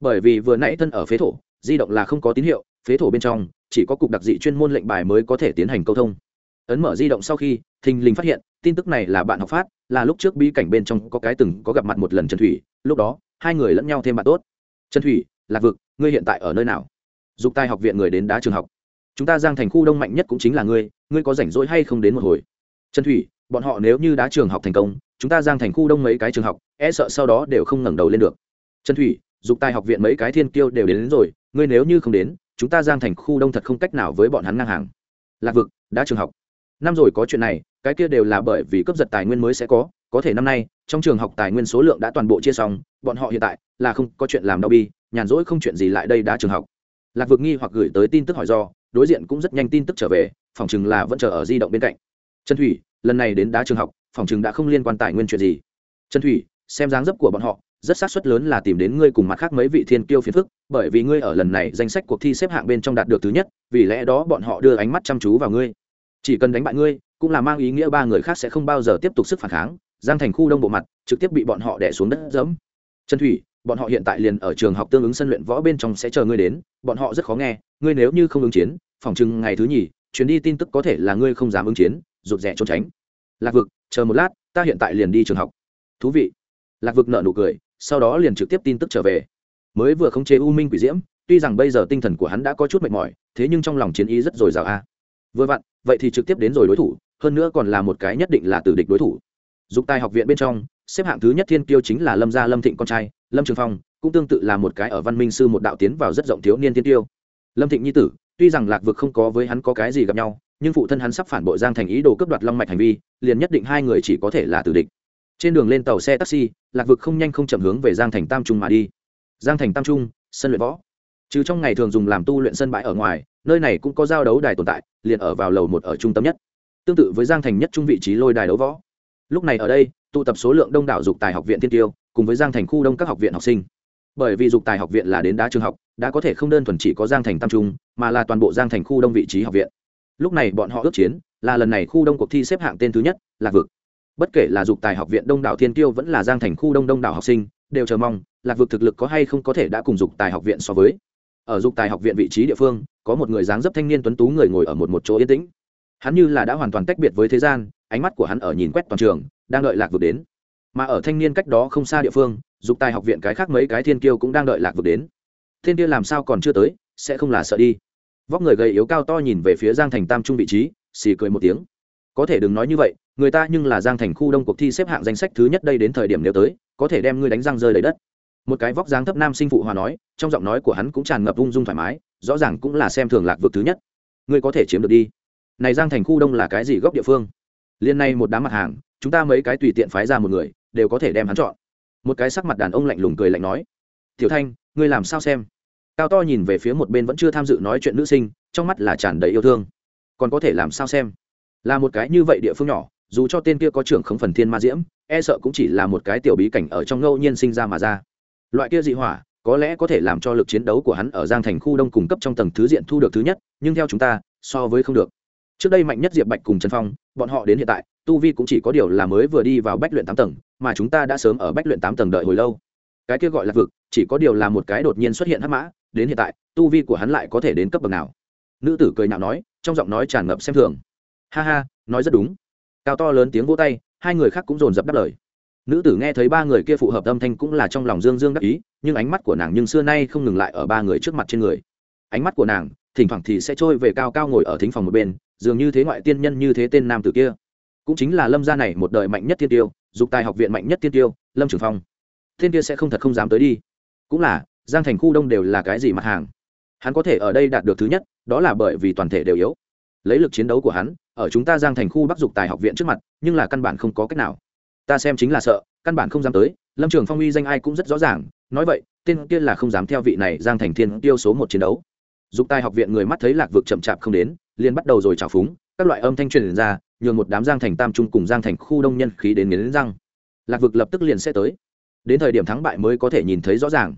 Bởi vì vừa nãy thân ở phế thổ, di động là không có tín hiệu, phế thổ bên trong chỉ có cục đặc dị chuyên môn lệnh bài mới có thể tiến hành câu thông. Ấn mở di động sau khi thình lình phát hiện tin tức này là bạn học phát là lúc trước bí cảnh bên trong có cái từng có gặp mặt một lần trần thủy lúc đó hai người lẫn nhau thêm bạn tốt. Trần thủy lạc vực ngươi hiện tại ở nơi nào? Dục tài học viện người đến đá trường học. Chúng ta giang thành khu đông mạnh nhất cũng chính là ngươi ngươi có rảnh rỗi hay không đến một hồi? Trần thủy bọn họ nếu như đá trường học thành công chúng ta giang thành khu đông mấy cái trường học e sợ sau đó đều không ngẩng đầu lên được. Trần thủy dục tài học viện mấy cái thiên kiêu đều đến, đến rồi ngươi nếu như không đến chúng ta giang thành khu đông thật không cách nào với bọn hắn ngang hàng. Lạc vực, đã trường học. Năm rồi có chuyện này, cái kia đều là bởi vì cấp giật tài nguyên mới sẽ có có thể năm nay, trong trường học tài nguyên số lượng đã toàn bộ chia xong, bọn họ hiện tại là không có chuyện làm đau bi, nhàn rỗi không chuyện gì lại đây đã trường học. Lạc vực nghi hoặc gửi tới tin tức hỏi do, đối diện cũng rất nhanh tin tức trở về, phòng chừng là vẫn chờ ở di động bên cạnh. Trần thủy, lần này đến đá trường học, phòng chừng đã không liên quan tài nguyên chuyện gì. Trần thủy, xem dáng dấp của bọn họ rất xác suất lớn là tìm đến ngươi cùng mặt khác mấy vị thiên kiêu phiền phức, bởi vì ngươi ở lần này danh sách cuộc thi xếp hạng bên trong đạt được thứ nhất, vì lẽ đó bọn họ đưa ánh mắt chăm chú vào ngươi. Chỉ cần đánh bại ngươi, cũng là mang ý nghĩa ba người khác sẽ không bao giờ tiếp tục sức phản kháng, giang thành khu đông bộ mặt, trực tiếp bị bọn họ đè xuống đất dẫm trần thủy, bọn họ hiện tại liền ở trường học tương ứng sân luyện võ bên trong sẽ chờ ngươi đến, bọn họ rất khó nghe, ngươi nếu như không ứng chiến, phòng trưng ngày thứ nhì, chuyến đi tin tức có thể là ngươi không dám ứng chiến, rụt rè trốn tránh. Lạc vực, chờ một lát, ta hiện tại liền đi trường học. Thú vị. Lạc vực nở nụ cười sau đó liền trực tiếp tin tức trở về. Mới vừa khống chế u minh quỷ diễm, tuy rằng bây giờ tinh thần của hắn đã có chút mệt mỏi, thế nhưng trong lòng chiến ý rất dồi dào a. Vừa vặn, vậy thì trực tiếp đến rồi đối thủ, hơn nữa còn là một cái nhất định là tử địch đối thủ. Dục tài học viện bên trong, xếp hạng thứ nhất thiên kiêu chính là lâm gia lâm thịnh con trai, lâm trường phong, cũng tương tự là một cái ở văn minh sư một đạo tiến vào rất rộng thiếu niên thiên tiêu lâm thịnh nhi tử, tuy rằng lạc vực không có với hắn có cái gì gặp nhau, nhưng phụ thân hắn sắp phản bội giang thành ý đồ cướp đoạt long mạch hành vi, liền nhất định hai người chỉ có thể là tử địch trên đường lên tàu xe taxi, lạc vực không nhanh không chậm hướng về giang thành tam trung mà đi. Giang thành tam trung, sân luyện võ. Trừ trong ngày thường dùng làm tu luyện sân bãi ở ngoài, nơi này cũng có giao đấu đài tồn tại, liền ở vào lầu một ở trung tâm nhất. Tương tự với giang thành nhất trung vị trí lôi đài đấu võ. Lúc này ở đây, tụ tập số lượng đông đảo dục tài học viện tiên tiêu, cùng với giang thành khu đông các học viện học sinh. Bởi vì dục tài học viện là đến đá trường học, đã có thể không đơn thuần chỉ có giang thành tam trung, mà là toàn bộ giang thành khu đông vị trí học viện. Lúc này bọn họ ước chiến, là lần này khu đông cuộc thi xếp hạng tên thứ nhất, lạc vực bất kể là dục tài học viện đông đảo thiên tiêu vẫn là giang thành khu đông đông đảo học sinh, đều chờ mong lạc vực thực lực có hay không có thể đã cùng dục tài học viện so với. Ở dục tài học viện vị trí địa phương, có một người dáng dấp thanh niên tuấn tú người ngồi ở một một chỗ yên tĩnh. Hắn như là đã hoàn toàn tách biệt với thế gian, ánh mắt của hắn ở nhìn quét toàn trường, đang đợi lạc vực đến. Mà ở thanh niên cách đó không xa địa phương, dục tài học viện cái khác mấy cái thiên kiêu cũng đang đợi lạc vực đến. Thiên kia làm sao còn chưa tới, sẽ không là sợ đi. Vóc người gầy yếu cao to nhìn về phía giang thành tam trung vị trí, xì cười một tiếng có thể đừng nói như vậy, người ta nhưng là giang thành khu đông cuộc thi xếp hạng danh sách thứ nhất đây đến thời điểm nếu tới, có thể đem ngươi đánh răng rơi đầy đất. Một cái vóc dáng thấp nam sinh phụ hòa nói, trong giọng nói của hắn cũng tràn ngập ung dung thoải mái, rõ ràng cũng là xem thường lạc vực thứ nhất. Ngươi có thể chiếm được đi. Này giang thành khu đông là cái gì gốc địa phương? Liên nay một đám mặt hàng, chúng ta mấy cái tùy tiện phái ra một người, đều có thể đem hắn chọn. Một cái sắc mặt đàn ông lạnh lùng cười lạnh nói, tiểu thanh, ngươi làm sao xem? Cao to nhìn về phía một bên vẫn chưa tham dự nói chuyện nữ sinh, trong mắt là tràn đầy yêu thương. Còn có thể làm sao xem? Là một cái như vậy địa phương nhỏ, dù cho tên kia có trưởng không phần thiên ma diễm e sợ cũng chỉ là một cái tiểu bí cảnh ở trong ngẫu nhiên sinh ra mà ra. Loại kia dị hỏa, có lẽ có thể làm cho lực chiến đấu của hắn ở giang thành khu đông cung cấp trong tầng thứ diện thu được thứ nhất, nhưng theo chúng ta, so với không được. Trước đây mạnh nhất diệp bạch cùng trần phong, bọn họ đến hiện tại, tu vi cũng chỉ có điều là mới vừa đi vào bách luyện tám tầng, mà chúng ta đã sớm ở bách luyện tám tầng đợi hồi lâu. Cái kia gọi là vực, chỉ có điều là một cái đột nhiên xuất hiện hắc mã, đến hiện tại, tu vi của hắn lại có thể đến cấp bậc nào? Nữ tử cười nhạo nói, trong giọng nói tràn ngập xem thường ha ha, nói rất đúng. Cao to lớn tiếng vỗ tay, hai người khác cũng dồn dập đáp lời. Nữ tử nghe thấy ba người kia phụ hợp âm thanh cũng là trong lòng dương dương đắc ý, nhưng ánh mắt của nàng nhưng xưa nay không ngừng lại ở ba người trước mặt trên người. Ánh mắt của nàng, thỉnh thoảng thì sẽ trôi về cao cao ngồi ở thính phòng một bên, dường như thế ngoại tiên nhân như thế tên nam tử kia. Cũng chính là lâm gia này một đời mạnh nhất tiên tiêu, dục tài học viện mạnh nhất tiên tiêu, lâm trường phong. Thiên kia sẽ không thật không dám tới đi. Cũng là, giang thành khu đông đều là cái gì mặt hàng? Hắn có thể ở đây đạt được thứ nhất, đó là bởi vì toàn thể đều yếu lấy lực chiến đấu của hắn, ở chúng ta giang thành khu bắc dục tài học viện trước mặt, nhưng là căn bản không có cách nào. Ta xem chính là sợ, căn bản không dám tới, lâm trường phong uy danh ai cũng rất rõ ràng, nói vậy, tên kia là không dám theo vị này giang thành thiên tiêu số một chiến đấu. Dục tài học viện người mắt thấy lạc vực chậm chạp không đến, liền bắt đầu rồi trào phúng, các loại âm thanh truyền ra, nhường một đám giang thành tam trung cùng giang thành khu đông nhân khí đến nghiến răng. Lạc vực lập tức liền sẽ tới. Đến thời điểm thắng bại mới có thể nhìn thấy rõ ràng.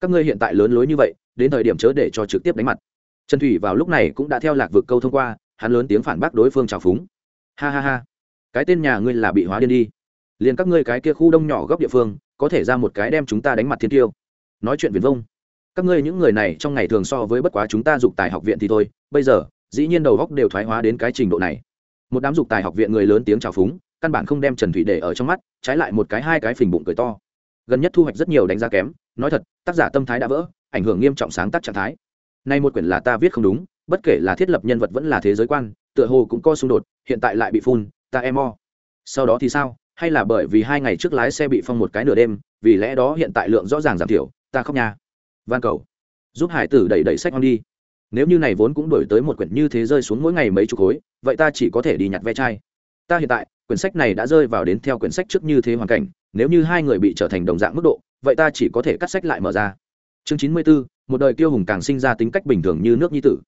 Các ngươi hiện tại lớn lối như vậy, đến thời điểm chớ để cho trực tiếp đánh mặt trần thủy vào lúc này cũng đã theo lạc vực câu thông qua, hắn lớn tiếng phản bác đối phương trào phúng. Ha ha ha, cái tên nhà ngươi là bị hóa điên đi. Liền các ngươi cái kia khu đông nhỏ góc địa phương, có thể ra một cái đem chúng ta đánh mặt thiên tiêu. Nói chuyện viền vông. Các ngươi những người này trong ngày thường so với bất quá chúng ta dục tài học viện thì thôi, bây giờ, dĩ nhiên đầu góc đều thoái hóa đến cái trình độ này. Một đám dục tài học viện người lớn tiếng trào phúng, căn bản không đem trần thủy để ở trong mắt, trái lại một cái hai cái phình bụng cười to. Gần nhất thu hoạch rất nhiều đánh giá kém, nói thật, tác giả tâm thái đã vỡ, ảnh hưởng nghiêm trọng sáng tác trạng thái nay một quyển là ta viết không đúng, bất kể là thiết lập nhân vật vẫn là thế giới quan, tựa hồ cũng có xung đột, hiện tại lại bị phun, ta em o sau đó thì sao? Hay là bởi vì hai ngày trước lái xe bị phong một cái nửa đêm, vì lẽ đó hiện tại lượng rõ ràng giảm thiểu, ta khóc nha. Van cầu. Giúp hải tử đẩy đẩy sách hoang đi. Nếu như này vốn cũng đổi tới một quyển như thế rơi xuống mỗi ngày mấy chục khối, vậy ta chỉ có thể đi nhặt ve chai. Ta hiện tại, quyển sách này đã rơi vào đến theo quyển sách trước như thế hoàn cảnh, nếu như hai người bị trở thành đồng dạng mức độ, vậy ta chỉ có thể cắt sách lại mở ra. Chương chín mươi bốn một đời tiêu hùng càng sinh ra tính cách bình thường như nước nhi tử.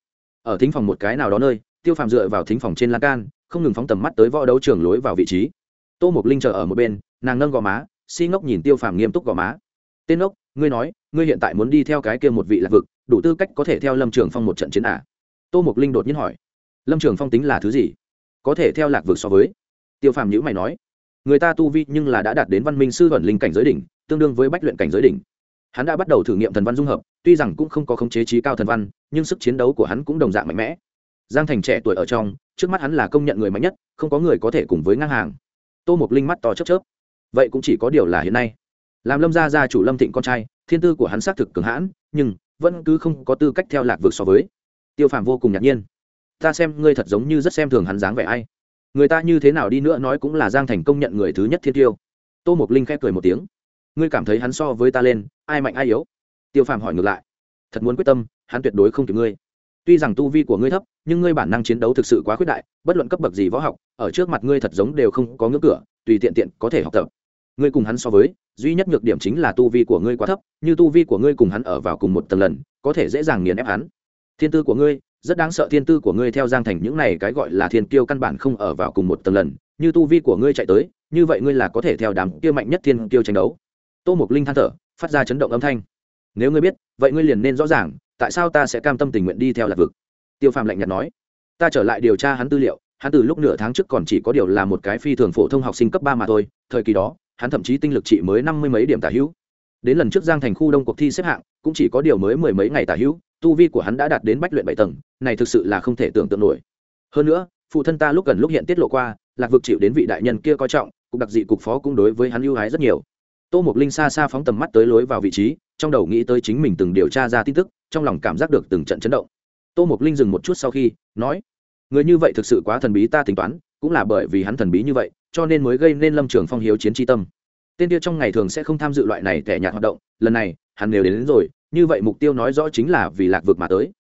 Ở thính phòng một cái nào đó nơi, tiêu phàm dựa vào thính phòng trên lan can, không ngừng phóng tầm mắt tới võ đấu trường lối vào vị trí. Tô mục linh chờ ở một bên, nàng nâng gò má, si ngốc nhìn tiêu phàm nghiêm túc gò má. Tên ngốc, ngươi nói, ngươi hiện tại muốn đi theo cái kia một vị lạc vực, đủ tư cách có thể theo lâm trường phong một trận chiến à? tô mục linh đột nhiên hỏi. Lâm trường phong tính là thứ gì? Có thể theo lạc vực so với? Tiêu phàm nhữ mày nói. Người ta tu vi nhưng là đã đạt đến văn minh sư thuần linh cảnh giới đỉnh, tương đương với bách luyện cảnh giới đỉnh hắn đã bắt đầu thử nghiệm thần văn dung hợp, tuy rằng cũng không có khống chế trí cao thần văn, nhưng sức chiến đấu của hắn cũng đồng dạng mạnh mẽ. Giang thành trẻ tuổi ở trong, trước mắt hắn là công nhận người mạnh nhất, không có người có thể cùng với ngang hàng. Tô Mục linh mắt to chớp chớp. Vậy cũng chỉ có điều là hiện nay. Làm lâm gia gia chủ lâm thịnh con trai, thiên tư của hắn xác thực cường hãn, nhưng vẫn cứ không có tư cách theo lạc vực so với. Tiêu phàm vô cùng ngạc nhiên. Ta xem ngươi thật giống như rất xem thường hắn dáng vẻ ai. Người ta như thế nào đi nữa nói cũng là giang thành công nhận người thứ nhất thiên tiêu. Tô mục linh khép cười một tiếng ngươi cảm thấy hắn so với ta lên, ai mạnh ai yếu? Tiêu phàm hỏi ngược lại. Thật muốn quyết tâm, hắn tuyệt đối không kịp ngươi. Tuy rằng tu vi của ngươi thấp, nhưng ngươi bản năng chiến đấu thực sự quá khuyết đại, bất luận cấp bậc gì võ học, ở trước mặt ngươi thật giống đều không có ngưỡng cửa, tùy tiện tiện có thể học tập. Ngươi cùng hắn so với, duy nhất nhược điểm chính là tu vi của ngươi quá thấp, như tu vi của ngươi cùng hắn ở vào cùng một tầng lần, có thể dễ dàng nghiền ép hắn. Thiên tư của ngươi, rất đáng sợ thiên tư của ngươi theo giang thành những này cái gọi là thiên kiêu căn bản không ở vào cùng một tầng lần, như tu vi của ngươi chạy tới, như vậy ngươi là có thể theo đám kia mạnh nhất thiên kiêu tranh đấu tô mục linh than thở, phát ra chấn động âm thanh. Nếu ngươi biết, vậy ngươi liền nên rõ ràng, tại sao ta sẽ cam tâm tình nguyện đi theo lạc vực? Tiêu phàm lạnh nhạt nói. Ta trở lại điều tra hắn tư liệu, hắn từ lúc nửa tháng trước còn chỉ có điều là một cái phi thường phổ thông học sinh cấp ba mà thôi, thời kỳ đó, hắn thậm chí tinh lực trị mới năm mươi mấy điểm tả hữu. Đến lần trước giang thành khu đông cuộc thi xếp hạng, cũng chỉ có điều mới mười mấy ngày tả hữu, tu vi của hắn đã đạt đến bách luyện bảy tầng, này thực sự là không thể tưởng tượng nổi. Hơn nữa, phụ thân ta lúc gần lúc hiện tiết lộ qua, lạc vực chịu đến vị đại nhân kia coi trọng, cục đặc dị cục phó cũng đối với hắn ưu ái rất nhiều tô mục linh xa xa phóng tầm mắt tới lối vào vị trí trong đầu nghĩ tới chính mình từng điều tra ra tin tức trong lòng cảm giác được từng trận chấn động. Tô mục linh dừng một chút sau khi nói người như vậy thực sự quá thần bí ta tính toán cũng là bởi vì hắn thần bí như vậy cho nên mới gây nên lâm trường phong hiếu chiến tri tâm. Tên kia trong ngày thường sẽ không tham dự loại này tẻ nhạt hoạt động lần này hắn nếu đến, đến rồi như vậy mục tiêu nói rõ chính là vì lạc vực mà tới.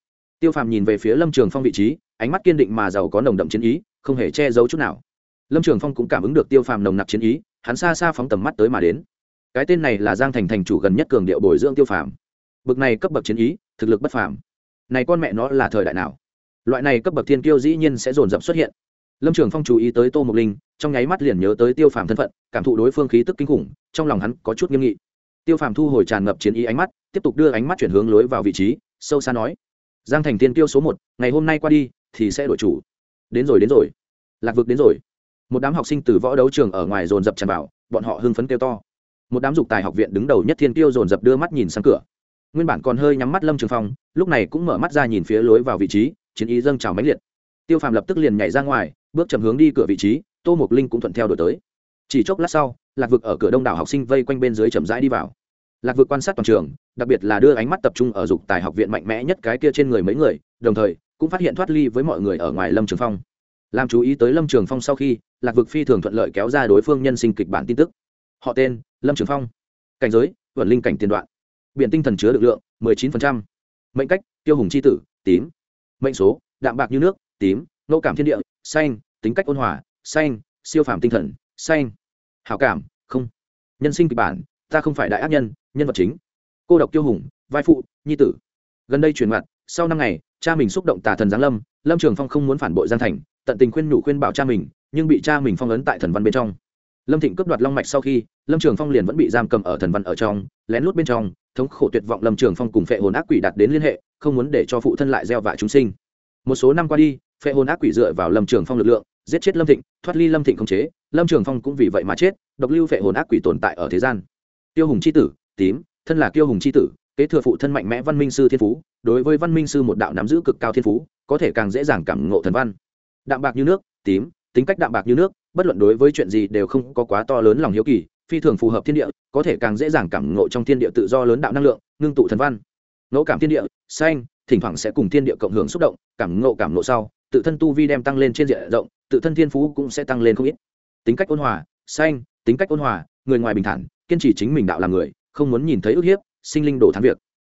Tiêu phàm nhìn về phía lâm trường phong vị trí ánh mắt kiên định mà giàu có nồng đậm chiến ý không hề che giấu chút nào. Lâm trường phong cũng cảm ứng được tiêu phàm nồng nặc chiến ý hắn xa xa phóng tầm mắt tới mà đến cái tên này là giang thành thành chủ gần nhất cường điệu bồi dưỡng tiêu phàm. Bậc này cấp bậc chiến ý, thực lực bất phàm. Này con mẹ nó là thời đại nào? Loại này cấp bậc thiên kiêu dĩ nhiên sẽ dồn dập xuất hiện. Lâm trường phong chú ý tới tô mộc linh, trong nháy mắt liền nhớ tới tiêu phàm thân phận, cảm thụ đối phương khí tức kinh khủng, trong lòng hắn có chút nghiêm nghị. Tiêu phàm thu hồi tràn ngập chiến ý ánh mắt, tiếp tục đưa ánh mắt chuyển hướng lối vào vị trí, sâu xa nói, giang thành tiên tiêu số một, ngày hôm nay qua đi, thì sẽ đổi chủ. Đến rồi đến rồi. Lạc vực đến rồi. Một đám học sinh từ võ đấu trường ở ngoài dồn dập tràn vào, bọn họ hưng phấn kêu to một đám dục tài học viện đứng đầu nhất thiên tiêu dồn dập đưa mắt nhìn sang cửa. Nguyên bản còn hơi nhắm mắt lâm trường phong, lúc này cũng mở mắt ra nhìn phía lối vào vị trí, chiến ý dâng trào mãnh liệt. Tiêu phàm lập tức liền nhảy ra ngoài, bước chầm hướng đi cửa vị trí, tô mộc linh cũng thuận theo đổi tới. Chỉ chốc lát sau, lạc vực ở cửa đông đảo học sinh vây quanh bên dưới chậm rãi đi vào. Lạc vực quan sát toàn trường, đặc biệt là đưa ánh mắt tập trung ở dục tài học viện mạnh mẽ nhất cái kia trên người mấy người, đồng thời cũng phát hiện thoát ly với mọi người ở ngoài lâm trường phong. Làm chú ý tới lâm trường phong sau khi, lạc vực phi thường thuận lợi kéo ra đối phương nhân sinh kịch bản tin tức họ tên, lâm trường phong. Cảnh giới vận linh cảnh tiền đoạn. Biện tinh thần chứa lực lượng 19%. mệnh cách, tiêu hùng c h i tử, tím. Mệnh số, đạm bạc như nước, tím. Ngẫu cảm thiên địa, xanh. Tính cách ôn hòa, xanh. Siêu phàm tinh thần, xanh. Hảo cảm, không. Nhân sinh kịch bản, ta không phải đại ác nhân nhân vật chính. Cô độc tiêu hùng, vai phụ, nhi tử. Gần đây truyền mặt, sau năm ngày, cha mình xúc động tà thần giáng lâm lâm trường phong không muốn phản bội gian thành, tận tình khuyên nhủ khuyên bảo cha mình, nhưng bị cha mình phong ấn tại thần văn bên trong lâm thịnh cướp đoạt long mạch sau khi, lâm trường phong liền vẫn bị giam cầm ở thần văn ở trong, lén lút bên trong, thống khổ tuyệt vọng lâm trường phong cùng phệ hồn ác quỷ đạt đến liên hệ, không muốn để cho phụ thân lại gieo vạ chúng sinh. Một số năm qua đi, phệ hồn ác quỷ dựa vào lâm trường phong lực lượng, giết chết lâm thịnh, thoát ly lâm thịnh không chế, lâm trường phong cũng vì vậy mà chết, độc lưu phệ hồn ác quỷ tồn tại ở thế gian. Tiêu hùng c h i tử, tím, thân là tiêu hùng c h i tử, kế thừa phụ thân mạnh mẽ văn minh sư thiên phú, đối với văn minh sư một đạo nắm giữ cực cao thiên phú, có thể càng dễ dàng cảm ngộ thần văn. Đạm bạc như nước, tím, tính cách đạm bạc như nước bất luận đối với chuyện gì đều không có quá to lớn lòng hiếu kỳ, phi thường phù hợp thiên địa, có thể càng dễ dàng cảm ngộ trong thiên địa tự do lớn đạo năng lượng, ngưng tụ thần văn. Ngẫu cảm thiên địa, xanh, thỉnh thoảng sẽ cùng thiên địa cộng hưởng xúc động, cảm ngộ cảm ngộ sau, tự thân tu vi đem tăng lên trên diện rộng, tự thân thiên phú cũng sẽ tăng lên không ít. Tính cách ôn hòa, xanh, tính cách ôn hòa, người ngoài bình thản, kiên trì chính mình đạo làm người, không muốn nhìn thấy ức hiếp, sinh linh đổ thắng việc.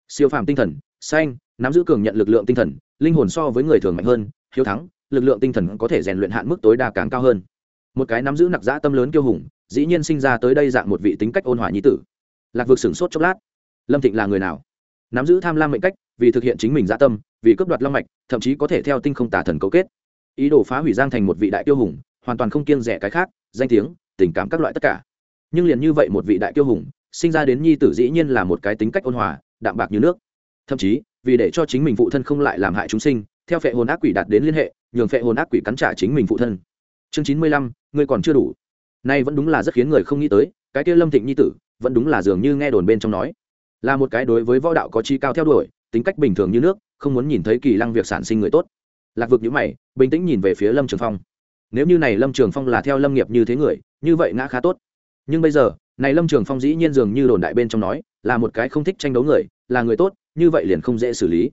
Siêu phàm tinh thần, xanh, nắm giữ cường nhận lực lượng tinh thần, linh hồn so với người thường mạnh hơn, hiếu thắng, lực lượng tinh thần có thể rèn luyện hạn mức tối đa càng cao hơn một cái nắm giữ nặc dã tâm lớn kiêu hùng, dĩ nhiên sinh ra tới đây dạng một vị tính cách ôn hòa nhi tử. Lạc vực sửng sốt chốc lát. Lâm thịnh là người nào? Nắm giữ tham lam mệnh cách, vì thực hiện chính mình dã tâm, vì cướp đoạt long mạch, thậm chí có thể theo tinh không tả thần cấu kết. Ý đồ phá hủy giang thành một vị đại kiêu hùng, hoàn toàn không kiêng rẻ cái khác, danh tiếng, tình cảm các loại tất cả. Nhưng liền như vậy một vị đại kiêu hùng, sinh ra đến nhi tử dĩ nhiên là một cái tính cách ôn hòa, đạm bạc như nước. Thậm chí, vì để cho chính mình phụ thân không lại làm hại chúng sinh, theo phệ hồn ác quỷ đạt đến liên hệ, nhường phệ hồn ác quỷ cắn trả chính mình phụ thân chương chín mươi lăm, ngươi còn chưa đủ. Nay vẫn đúng là rất khiến người không nghĩ tới, cái kia lâm thịnh nhi tử, vẫn đúng là dường như nghe đồn bên trong nói. Là một cái đối với võ đạo có chi cao theo đuổi, tính cách bình thường như nước, không muốn nhìn thấy kỳ lăng việc sản sinh người tốt. Lạc vực nhữ mày, bình tĩnh nhìn về phía lâm trường phong. Nếu như này lâm trường phong là theo lâm nghiệp như thế người, như vậy ngã khá tốt. Nhưng bây giờ, này lâm trường phong dĩ nhiên dường như đồn đại bên trong nói, là một cái không thích tranh đấu người, là người tốt, như vậy liền không dễ xử lý.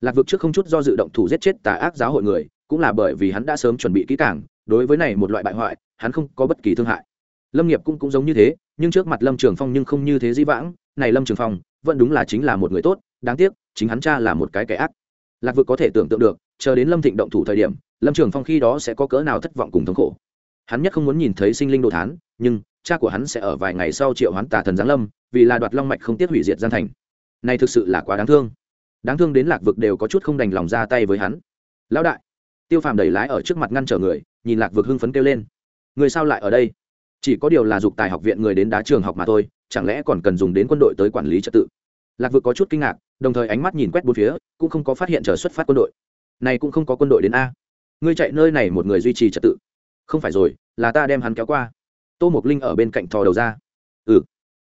Lạc vực trước không chút do dự động thủ giết chết tà ác giáo hội người, cũng là bởi vì hắn đã sớm chuẩn bị kỹ càng đối với này một loại bại hoại, hắn không có bất kỳ thương hại. Lâm nghiệp cũng cũng giống như thế, nhưng trước mặt lâm trường phong nhưng không như thế dĩ vãng. Này lâm trường phong, vẫn đúng là chính là một người tốt, đáng tiếc, chính hắn cha là một cái kẻ ác. Lạc vực có thể tưởng tượng được, chờ đến lâm thịnh động thủ thời điểm, lâm trường phong khi đó sẽ có cỡ nào thất vọng cùng thống khổ. Hắn nhất không muốn nhìn thấy sinh linh đồ thán, nhưng cha của hắn sẽ ở vài ngày sau triệu hoán tà thần giáng lâm, vì là đoạt long mạch không tiếc hủy diệt gian thành. Này thực sự là quá đáng thương. Đáng thương đến lạc vực đều có chút không đành lòng ra tay với hắn. Lão đại tiêu phàm đẩy lái ở trước mặt ngăn trở người, nhìn lạc vực hưng phấn kêu lên. Người sao lại ở đây? Chỉ có điều là dục tài học viện người đến đá trường học mà thôi, chẳng lẽ còn cần dùng đến quân đội tới quản lý trật tự? Lạc vực có chút kinh ngạc, đồng thời ánh mắt nhìn quét bốn phía, cũng không có phát hiện chờ xuất phát quân đội. Này cũng không có quân đội đến a. Ngươi chạy nơi này một người duy trì trật tự. Không phải rồi, là ta đem hắn kéo qua. Tô Mục linh ở bên cạnh thò đầu ra. Ừ.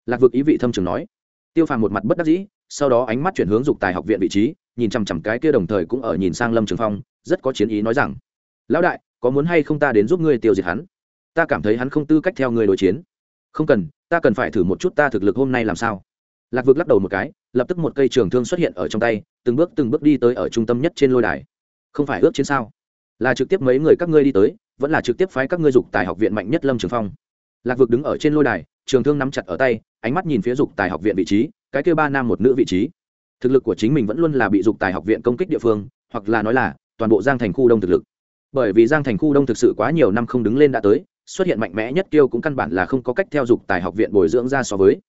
Lạc vực ý vị thâm trường nói. Tiêu phàm một mặt bất đắc dĩ, sau đó ánh mắt chuyển hướng dục tài học viện vị trí nhìn chằm chằm cái kia đồng thời cũng ở nhìn sang lâm trường phong, rất có chiến ý nói rằng, lão đại, có muốn hay không ta đến giúp ngươi tiêu diệt hắn? Ta cảm thấy hắn không tư cách theo người đối chiến. Không cần, ta cần phải thử một chút ta thực lực hôm nay làm sao? Lạc vực lắc đầu một cái, lập tức một cây trường thương xuất hiện ở trong tay, từng bước từng bước đi tới ở trung tâm nhất trên lôi đài. Không phải ước chiến sao? Là trực tiếp mấy người các ngươi đi tới, vẫn là trực tiếp phái các ngươi dục tài học viện mạnh nhất lâm trường phong? Lạc vực đứng ở trên lôi đài, trường thương nắm chặt ở tay, ánh mắt nhìn phía dục tài học viện vị trí, cái kêu ba nam một nữ vị trí thực lực của chính mình vẫn luôn là bị dục tài học viện công kích địa phương, hoặc là nói là, toàn bộ giang thành khu đông thực lực. Bởi vì giang thành khu đông thực sự quá nhiều năm không đứng lên đã tới, xuất hiện mạnh mẽ nhất tiêu cũng căn bản là không có cách theo dục tài học viện bồi dưỡng ra so với.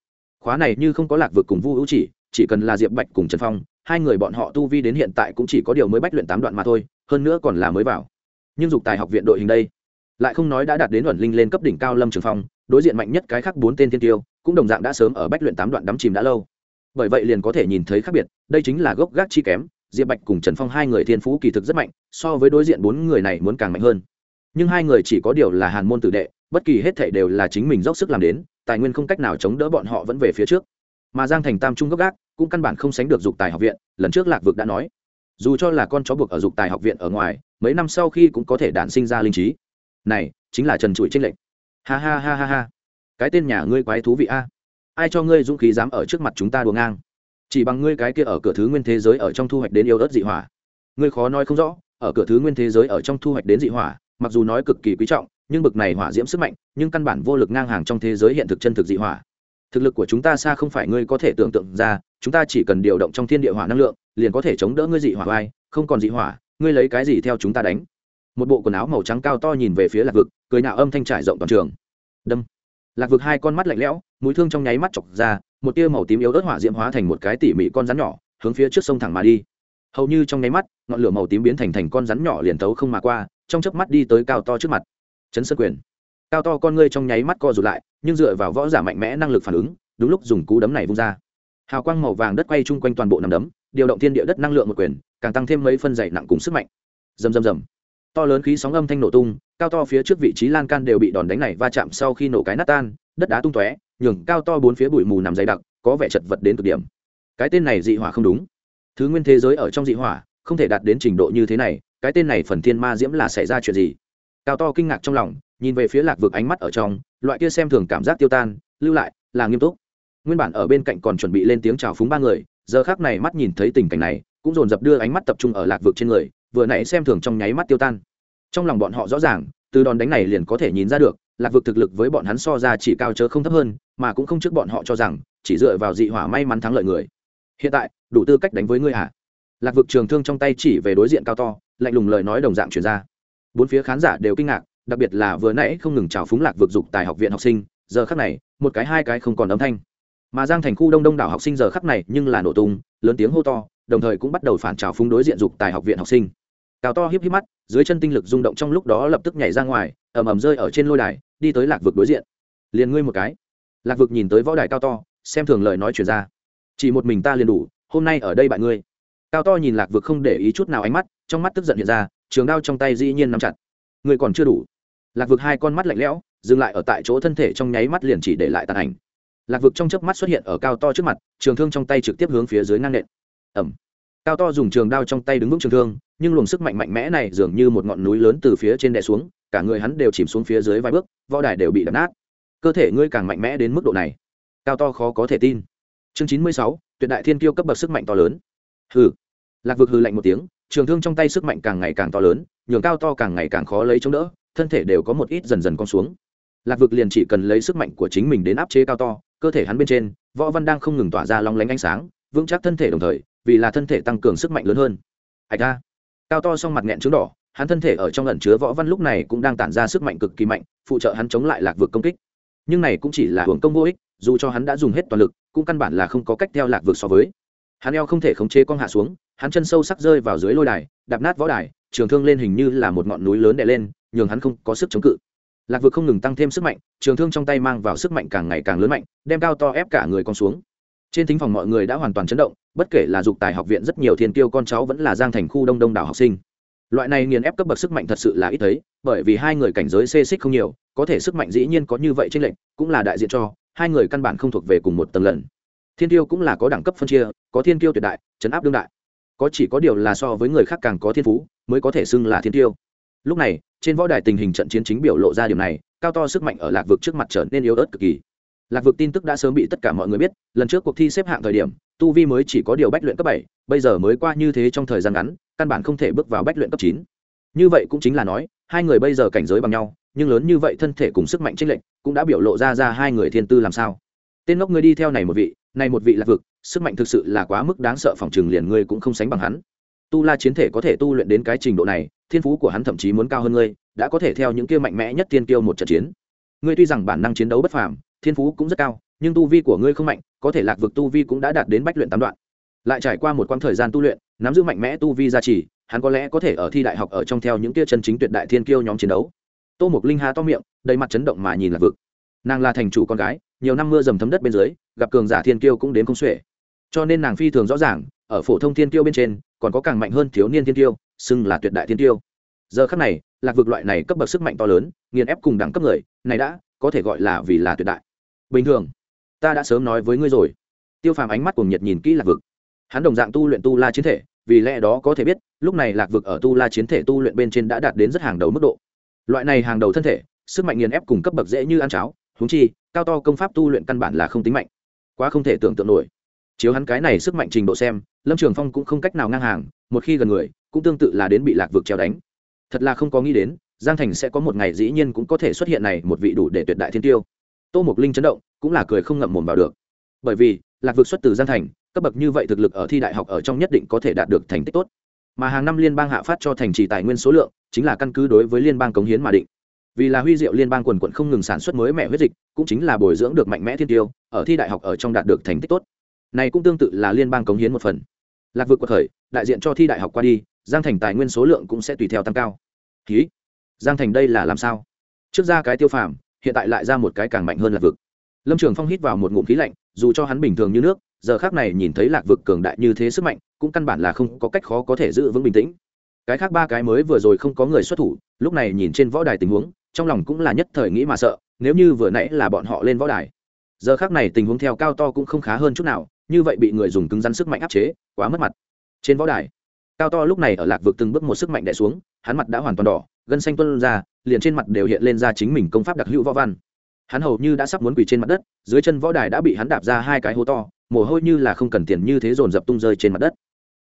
Khóa này như không có lạc vực cùng vu hữu chỉ chỉ cần là diệp bạch cùng trần phong, hai người bọn họ tu vi đến hiện tại cũng chỉ có điều mới bách luyện tám đoạn mà thôi, hơn nữa còn là mới vào. Nhưng dục tài học viện đội hình đây, lại không nói đã đạt đến ẩn linh lên cấp đỉnh cao lâm trường phong, đối diện mạnh nhất cái khác bốn tên thiên tiêu, cũng đồng dạng đã sớm ở bách luyện tám đoạn đắm chìm đã lâu bởi vậy liền có thể nhìn thấy khác biệt, đây chính là gốc gác chi kém, diệp bạch cùng trần phong hai người thiên phú kỳ thực rất mạnh, so với đối diện bốn người này muốn càng mạnh hơn. Nhưng hai người chỉ có điều là hàn môn tử đệ, bất kỳ hết thể đều là chính mình dốc sức làm đến, tài nguyên không cách nào chống đỡ bọn họ vẫn về phía trước. Mà giang thành tam trung gốc gác, cũng căn bản không sánh được dục tài học viện, lần trước lạc vực đã nói, dù cho là con chó buộc ở dục tài học viện ở ngoài, mấy năm sau khi cũng có thể đản sinh ra linh trí. Này, chính là trần trụi tranh lệch. Ha ha ha ha ha. Cái tên nhà ngươi quái thú vị a ai cho ngươi dũng khí dám ở trước mặt chúng ta đùa ngang? Chỉ bằng ngươi cái kia ở cửa thứ nguyên thế giới ở trong thu hoạch đến yêu ớt dị hỏa. Ngươi khó nói không rõ, ở cửa thứ nguyên thế giới ở trong thu hoạch đến dị hỏa, mặc dù nói cực kỳ quý trọng, nhưng bực này hỏa diễm sức mạnh, nhưng căn bản vô lực ngang hàng trong thế giới hiện thực chân thực dị hỏa. Thực lực của chúng ta xa không phải ngươi có thể tưởng tượng ra, chúng ta chỉ cần điều động trong thiên địa hỏa năng lượng, liền có thể chống đỡ ngươi dị hỏa vai, không còn dị hỏa, ngươi lấy cái gì theo chúng ta đánh? Một bộ quần áo màu trắng cao to nhìn về phía lạc vực, cười nạo âm thanh trải rộng toàn trường. Đâm lạc vực hai con mắt lạnh lẽo, mũi thương trong nháy mắt chọc ra, một tia màu tím yếu ớt hỏa diễm hóa thành một cái tỉ mỉ con rắn nhỏ, hướng phía trước sông thẳng mà đi. Hầu như trong nháy mắt, ngọn lửa màu tím biến thành thành con rắn nhỏ liền tấu không mà qua, trong chớp mắt đi tới cao to trước mặt. Chấn sơn quyền. Cao to con ngươi trong nháy mắt co rụt lại, nhưng dựa vào võ giả mạnh mẽ năng lực phản ứng, đúng lúc dùng cú đấm này vung ra. Hào quang màu vàng đất quay chung quanh toàn bộ nằm đấm, điều động thiên địa đất năng lượng một quyền, càng tăng thêm mấy phân dày nặng cùng sức mạnh. Rầm rầm rầm to lớn khí sóng âm thanh nổ tung, cao to phía trước vị trí lan can đều bị đòn đánh này va chạm sau khi nổ cái nát tan, đất đá tung tóe, nhường cao to bốn phía bụi mù nằm dày đặc, có vẻ chật vật đến cực điểm. Cái tên này dị hỏa không đúng. Thứ nguyên thế giới ở trong dị hỏa, không thể đạt đến trình độ như thế này, cái tên này phần thiên ma diễm là xảy ra chuyện gì? Cao to kinh ngạc trong lòng, nhìn về phía lạc vực ánh mắt ở trong, loại kia xem thường cảm giác tiêu tan, lưu lại, là nghiêm túc. Nguyên bản ở bên cạnh còn chuẩn bị lên tiếng chào phúng ba người, giờ khác này mắt nhìn thấy tình cảnh này, cũng dồn dập đưa ánh mắt tập trung ở lạc vực trên người vừa nãy xem thường trong nháy mắt tiêu tan. Trong lòng bọn họ rõ ràng, từ đòn đánh này liền có thể nhìn ra được, lạc vực thực lực với bọn hắn so ra chỉ cao chớ không thấp hơn, mà cũng không trước bọn họ cho rằng, chỉ dựa vào dị hỏa may mắn thắng lợi người. Hiện tại, đủ tư cách đánh với ngươi hả? Lạc vực trường thương trong tay chỉ về đối diện cao to, lạnh lùng lời nói đồng dạng truyền ra. Bốn phía khán giả đều kinh ngạc, đặc biệt là vừa nãy không ngừng trào phúng lạc vực dục tài học viện học sinh, giờ khắc này, một cái hai cái không còn âm thanh. Mà giang thành khu đông đông đảo học sinh giờ khắc này nhưng là nổ tung, lớn tiếng hô to, đồng thời cũng bắt đầu phản trào phúng đối diện dục tài học viện học sinh cao to híp híp mắt, dưới chân tinh lực rung động trong lúc đó lập tức nhảy ra ngoài, ầm ầm rơi ở trên lôi đài, đi tới lạc vực đối diện. Liền ngươi một cái. Lạc vực nhìn tới võ đài cao to, xem thường lời nói chuyển ra. Chỉ một mình ta liền đủ, hôm nay ở đây bạn ngươi. Cao to nhìn lạc vực không để ý chút nào ánh mắt, trong mắt tức giận hiện ra, trường đao trong tay dĩ nhiên nắm chặt. Ngươi còn chưa đủ. Lạc vực hai con mắt lạnh lẽo, dừng lại ở tại chỗ thân thể trong nháy mắt liền chỉ để lại tàn ảnh. Lạc vực trong chớp mắt xuất hiện ở cao to trước mặt, trường thương trong tay trực tiếp hướng phía dưới ngang nện. Ẩm cao to dùng trường đao trong tay đứng vững trường thương, nhưng luồng sức mạnh mạnh mẽ này dường như một ngọn núi lớn từ phía trên đè xuống, cả người hắn đều chìm xuống phía dưới vài bước, võ đài đều bị đập nát. Cơ thể ngươi càng mạnh mẽ đến mức độ này. Cao to khó có thể tin. Chương chín mươi sáu, tuyệt đại thiên kiêu cấp bậc sức mạnh to lớn. Hừ. Lạc vực hừ lạnh một tiếng, trường thương trong tay sức mạnh càng ngày càng to lớn, nhường cao to càng ngày càng khó lấy chống đỡ, thân thể đều có một ít dần dần con xuống. Lạc vực liền chỉ cần lấy sức mạnh của chính mình đến áp chế cao to, cơ thể hắn bên trên, võ văn đang không ngừng tỏa ra long lánh ánh sáng, vững chắc thân thể đồng thời vì là thân thể tăng cường sức mạnh lớn hơn. Ạch ra cao to s mặt nghẹn trứng đỏ, hắn thân thể ở trong ẩn chứa võ văn lúc này cũng đang tản ra sức mạnh cực kỳ mạnh, phụ trợ hắn chống lại lạc vực công kích. Nhưng này cũng chỉ là hưởng công vô ích, dù cho hắn đã dùng hết toàn lực, cũng căn bản là không có cách theo lạc vực so với. Hắn eo không thể khống chế con hạ xuống, hắn chân sâu sắc rơi vào dưới lôi đài, đạp nát võ đài, trường thương lên hình như là một ngọn núi lớn đè lên, nhường hắn không có sức chống cự. Lạc vực không ngừng tăng thêm sức mạnh, trường thương trong tay mang vào sức mạnh càng ngày càng lớn mạnh, đem cao to ép cả người con xuống. Trên thính phòng mọi người đã hoàn toàn chấn động bất kể là dục tài học viện rất nhiều thiên tiêu con cháu vẫn là giang thành khu đông đông đảo học sinh. Loại này nghiền ép cấp bậc sức mạnh thật sự là ít thấy, bởi vì hai người cảnh giới xê xích không nhiều, có thể sức mạnh dĩ nhiên có như vậy trên lệnh cũng là đại diện cho, hai người căn bản không thuộc về cùng một tầng lần. Thiên tiêu cũng là có đẳng cấp phân chia, có thiên tiêu tuyệt đại, chấn áp đương đại. Có chỉ có điều là so với người khác càng có thiên phú, mới có thể xưng là thiên tiêu lúc này, trên võ đài tình hình trận chiến chính biểu lộ ra điều này, cao to sức mạnh ở lạc vực trước mặt trở nên yếu ớt cực kỳ. Lạc vực tin tức đã sớm bị tất cả mọi người biết, lần trước cuộc thi xếp hạng thời điểm tu vi mới chỉ có điều bách luyện cấp bảy, bây giờ mới qua như thế trong thời gian ngắn, căn bản không thể bước vào bách luyện cấp chín. Như vậy cũng chính là nói, hai người bây giờ cảnh giới bằng nhau, nhưng lớn như vậy thân thể cùng sức mạnh chênh lệch, cũng đã biểu lộ ra ra hai người thiên tư làm sao. Tên ngốc ngươi đi theo này một vị, này một vị lạc vực, sức mạnh thực sự là quá mức đáng sợ phòng trường liền ngươi cũng không sánh bằng hắn. Tu la chiến thể có thể tu luyện đến cái trình độ này, thiên phú của hắn thậm chí muốn cao hơn ngươi, đã có thể theo những kia mạnh mẽ nhất tiên kiêu một trận chiến. Ngươi tuy rằng bản năng chiến đấu bất phàm, thiên phú cũng rất cao nhưng tu vi của ngươi không mạnh, có thể lạc vực tu vi cũng đã đạt đến bách luyện tám đoạn. Lại trải qua một quãng thời gian tu luyện, nắm giữ mạnh mẽ tu vi gia trì, hắn có lẽ có thể ở thi đại học ở trong theo những kia chân chính tuyệt đại thiên kiêu nhóm chiến đấu. Tô mục linh hà to miệng, đầy mặt chấn động mà nhìn lạc vực. Nàng là thành chủ con gái, nhiều năm mưa dầm thấm đất bên dưới, gặp cường giả thiên kiêu cũng đến không xuể. Cho nên nàng phi thường rõ ràng, ở phổ thông thiên kiêu bên trên, còn có càng mạnh hơn thiếu niên thiên kiêu, xưng là tuyệt đại thiên kiêu. Giờ khắc này, lạc vực loại này cấp bậc sức mạnh to lớn, nghiền ép cùng đẳng cấp người, này đã có thể gọi là vì là tuyệt đại. Bình thường ta đã sớm nói với ngươi rồi. Tiêu phàm ánh mắt cùng nhiệt nhìn kỹ lạc vực. Hắn đồng dạng tu luyện tu la chiến thể, vì lẽ đó có thể biết, lúc này lạc vực ở tu la chiến thể tu luyện bên trên đã đạt đến rất hàng đầu mức độ. Loại này hàng đầu thân thể, sức mạnh nghiền ép cùng cấp bậc dễ như ăn cháo húng chi, cao to công pháp tu luyện căn bản là không tính mạnh. Quá không thể tưởng tượng nổi. Chiếu hắn cái này sức mạnh trình độ xem, lâm trường phong cũng không cách nào ngang hàng, một khi gần người, cũng tương tự là đến bị lạc vực treo đánh. Thật là không có nghĩ đến, giang thành sẽ có một ngày dĩ nhiên cũng có thể xuất hiện này một vị đủ để tuyệt đại thiên tiêu tô mục linh chấn động, cũng là cười không ngậm mồm vào được. Bởi vì, lạc vực xuất từ giang thành, cấp bậc như vậy thực lực ở thi đại học ở trong nhất định có thể đạt được thành tích tốt. Mà hàng năm liên bang hạ phát cho thành trì tài nguyên số lượng, chính là căn cứ đối với liên bang cống hiến mà định. Vì là huy diệu liên bang quần quận không ngừng sản xuất mới mẹ huyết dịch, cũng chính là bồi dưỡng được mạnh mẽ thiên tiêu, ở thi đại học ở trong đạt được thành tích tốt. Này cũng tương tự là liên bang cống hiến một phần. Lạc vực quật khởi, đại diện cho thi đại học qua đi, giang thành tài nguyên số lượng cũng sẽ tùy theo tăng cao. Ký giang thành đây là làm sao? Trước ra cái tiêu phàm hiện tại lại ra một cái càng mạnh hơn lạc vực. Lâm trường phong hít vào một ngụm khí lạnh, dù cho hắn bình thường như nước, giờ khác này nhìn thấy lạc vực cường đại như thế sức mạnh, cũng căn bản là không có cách khó có thể giữ vững bình tĩnh. Cái khác ba cái mới vừa rồi không có người xuất thủ, lúc này nhìn trên võ đài tình huống, trong lòng cũng là nhất thời nghĩ mà sợ, nếu như vừa nãy là bọn họ lên võ đài, giờ khác này tình huống theo cao to cũng không khá hơn chút nào, như vậy bị người dùng cứng rắn sức mạnh áp chế, quá mất mặt. Trên võ đài, cao to lúc này ở lạc vực từng bước một sức mạnh đẻ xuống, hắn mặt đã hoàn toàn đỏ, gân xanh tuân ra liền trên mặt đều hiện lên ra chính mình công pháp đặc hữu võ văn. Hắn hầu như đã sắp muốn quỳ trên mặt đất, dưới chân võ đài đã bị hắn đạp ra hai cái hố to, mồ hôi như là không cần tiền như thế dồn dập tung rơi trên mặt đất.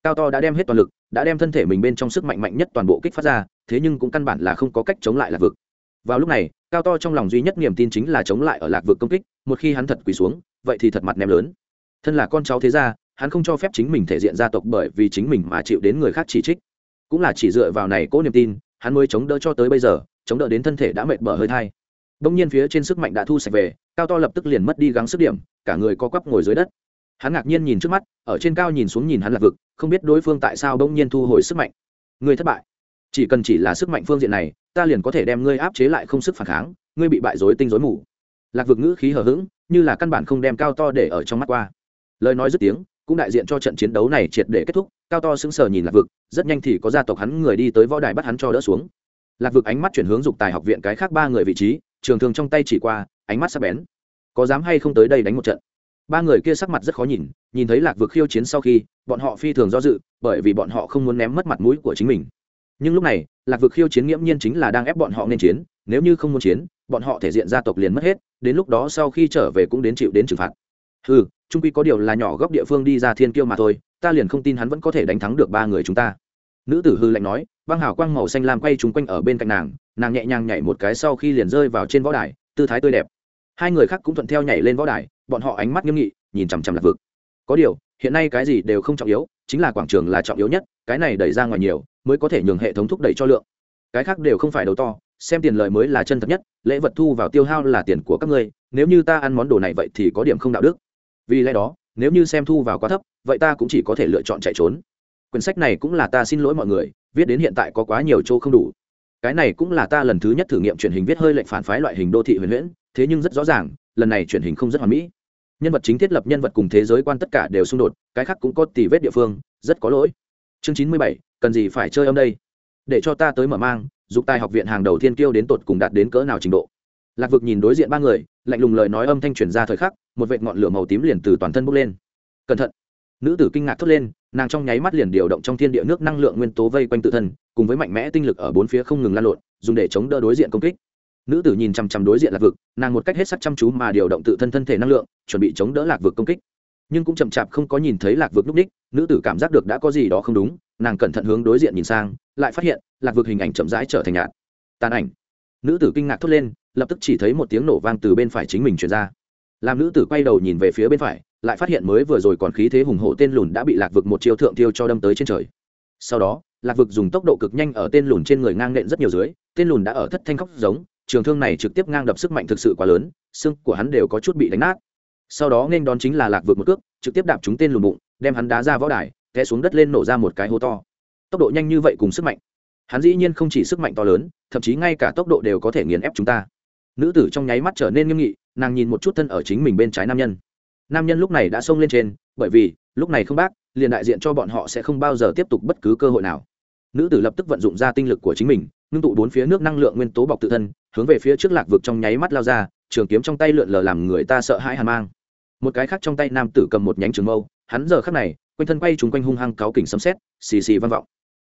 Cao to đã đem hết toàn lực, đã đem thân thể mình bên trong sức mạnh mạnh nhất toàn bộ kích phát ra, thế nhưng cũng căn bản là không có cách chống lại lạc vực. Vào lúc này, cao to trong lòng duy nhất niềm tin chính là chống lại ở lạc vực công kích, một khi hắn thật quỳ xuống, vậy thì thật mặt ném lớn. Thân là con cháu thế gia, hắn không cho phép chính mình thể diện gia tộc bởi vì chính mình mà chịu đến người khác chỉ trích. Cũng là chỉ dựa vào này cố niềm tin, hắn mới chống đỡ cho tới bây giờ chống đỡ đến thân thể đã mệt bở hơi thai. Đông nhiên phía trên sức mạnh đã thu sạch về, cao to lập tức liền mất đi gắng sức điểm, cả người co quắp ngồi dưới đất. Hắn ngạc nhiên nhìn trước mắt, ở trên cao nhìn xuống nhìn hắn lạc vực, không biết đối phương tại sao đông nhiên thu hồi sức mạnh. Ngươi thất bại. Chỉ cần chỉ là sức mạnh phương diện này, ta liền có thể đem ngươi áp chế lại không sức phản kháng, ngươi bị bại dối tinh dối mù. Lạc vực ngữ khí hờ hững, như là căn bản không đem cao to để ở trong mắt qua. Lời nói dứt tiếng, cũng đại diện cho trận chiến đấu này triệt để kết thúc, cao to sững sờ nhìn lạc vực, rất nhanh thì có gia tộc hắn người đi tới võ đài bắt hắn cho đỡ xuống lạc vực ánh mắt chuyển hướng dục tài học viện cái khác ba người vị trí, trường thường trong tay chỉ qua, ánh mắt sắc bén. Có dám hay không tới đây đánh một trận? Ba người kia sắc mặt rất khó nhìn nhìn thấy lạc vực khiêu chiến sau khi, bọn họ phi thường do dự, bởi vì bọn họ không muốn ném mất mặt mũi của chính mình. Nhưng lúc này, lạc vực khiêu chiến nghiễm nhiên chính là đang ép bọn họ nên chiến, nếu như không muốn chiến, bọn họ thể diện gia tộc liền mất hết, đến lúc đó sau khi trở về cũng đến chịu đến trừng phạt. Ừ trung quy có điều là nhỏ góc địa phương đi ra thiên kiêu mà thôi, ta liền không tin hắn vẫn có thể đánh thắng được ba người chúng ta nữ tử hư lạnh nói, băng hào quang màu xanh lam quay trúng quanh ở bên cạnh nàng nàng nhẹ nhàng nhảy một cái sau khi liền rơi vào trên võ đài, tư thái tươi đẹp. Hai người khác cũng thuận theo nhảy lên võ đài, bọn họ ánh mắt nghiêm nghị, nhìn chằm chằm lạc vực. Có điều, hiện nay cái gì đều không trọng yếu, chính là quảng trường là trọng yếu nhất, cái này đẩy ra ngoài nhiều, mới có thể nhường hệ thống thúc đẩy cho lượng. Cái khác đều không phải đầu to, xem tiền lời mới là chân thật nhất, lễ vật thu vào tiêu hao là tiền của các ngươi, nếu như ta ăn món đồ này vậy thì có điểm không đạo đức. Vì lẽ đó, nếu như xem thu vào quá thấp, vậy ta cũng chỉ có thể lựa chọn chạy trốn quyển sách này cũng là ta xin lỗi mọi người, viết đến hiện tại có quá nhiều chỗ không đủ. Cái này cũng là ta lần thứ nhất thử nghiệm truyền hình viết hơi lệnh phản phái loại hình đô thị huyền huyễn, thế nhưng rất rõ ràng, lần này truyền hình không rất hoàn mỹ. Nhân vật chính thiết lập nhân vật cùng thế giới quan tất cả đều xung đột, cái khác cũng có tỷ vết địa phương, rất có lỗi. Chương chín mươi bảy, cần gì phải chơi âm đây? Để cho ta tới mở mang, dục tài học viện hàng đầu thiên kiêu đến tột cùng đạt đến cỡ nào trình độ? Lạc vực nhìn đối diện ba người, lạnh lùng lời nói âm thanh truyền ra thời khắc, một vệt ngọn lửa màu tím liền từ toàn thân bốc lên. Cẩn thận! Nữ tử kinh ngạc thốt lên nàng trong nháy mắt liền điều động trong thiên địa nước năng lượng nguyên tố vây quanh tự thân, cùng với mạnh mẽ tinh lực ở bốn phía không ngừng lan lộn, dùng để chống đỡ đối diện công kích. Nữ tử nhìn chằm chằm đối diện lạc vực, nàng một cách hết sắc chăm chú mà điều động tự thân thân thể năng lượng, chuẩn bị chống đỡ lạc vực công kích. Nhưng cũng chậm chạp không có nhìn thấy lạc vực núp ních, nữ tử cảm giác được đã có gì đó không đúng, nàng cẩn thận hướng đối diện nhìn sang, lại phát hiện, lạc vực hình ảnh chậm rãi trở thành nhạt. Tàn ảnh. Nữ tử kinh ngạc thốt lên, lập tức chỉ thấy một tiếng nổ vang từ bên phải chính mình truyền ra. Làm nữ tử quay đầu nhìn về phía bên phải lại phát hiện mới vừa rồi còn khí thế hùng hổ tên lùn đã bị lạc vực một chiêu thượng tiêu cho đâm tới trên trời. Sau đó, lạc vực dùng tốc độ cực nhanh ở tên lùn trên người ngang nện rất nhiều dưới, tên lùn đã ở thất thanh khóc giống, trường thương này trực tiếp ngang đập sức mạnh thực sự quá lớn, xương của hắn đều có chút bị đánh nát. Sau đó nên đón chính là lạc vực một cước, trực tiếp đạp trúng tên lùn bụng, đem hắn đá ra võ đài, té xuống đất lên nổ ra một cái hố to. Tốc độ nhanh như vậy cùng sức mạnh. Hắn dĩ nhiên không chỉ sức mạnh to lớn, thậm chí ngay cả tốc độ đều có thể nghiền ép chúng ta. Nữ tử trong nháy mắt trở nên nghiêm nghị, nàng nhìn một chút thân ở chính mình bên trái nam nhân nam nhân lúc này đã xông lên trên, bởi vì, lúc này không bác, liền đại diện cho bọn họ sẽ không bao giờ tiếp tục bất cứ cơ hội nào. Nữ tử lập tức vận dụng ra tinh lực của chính mình, ngưng tụ bốn phía nước năng lượng nguyên tố bọc tự thân, hướng về phía trước lạc vực trong nháy mắt lao ra, trường kiếm trong tay lượn lờ làm người ta sợ hãi hàn mang. Một cái khác trong tay nam tử cầm một nhánh trường mâu, hắn giờ khắc này, quanh thân quay chúng quanh hung hăng cáo kỉnh sấm xét xì xì vang vọng.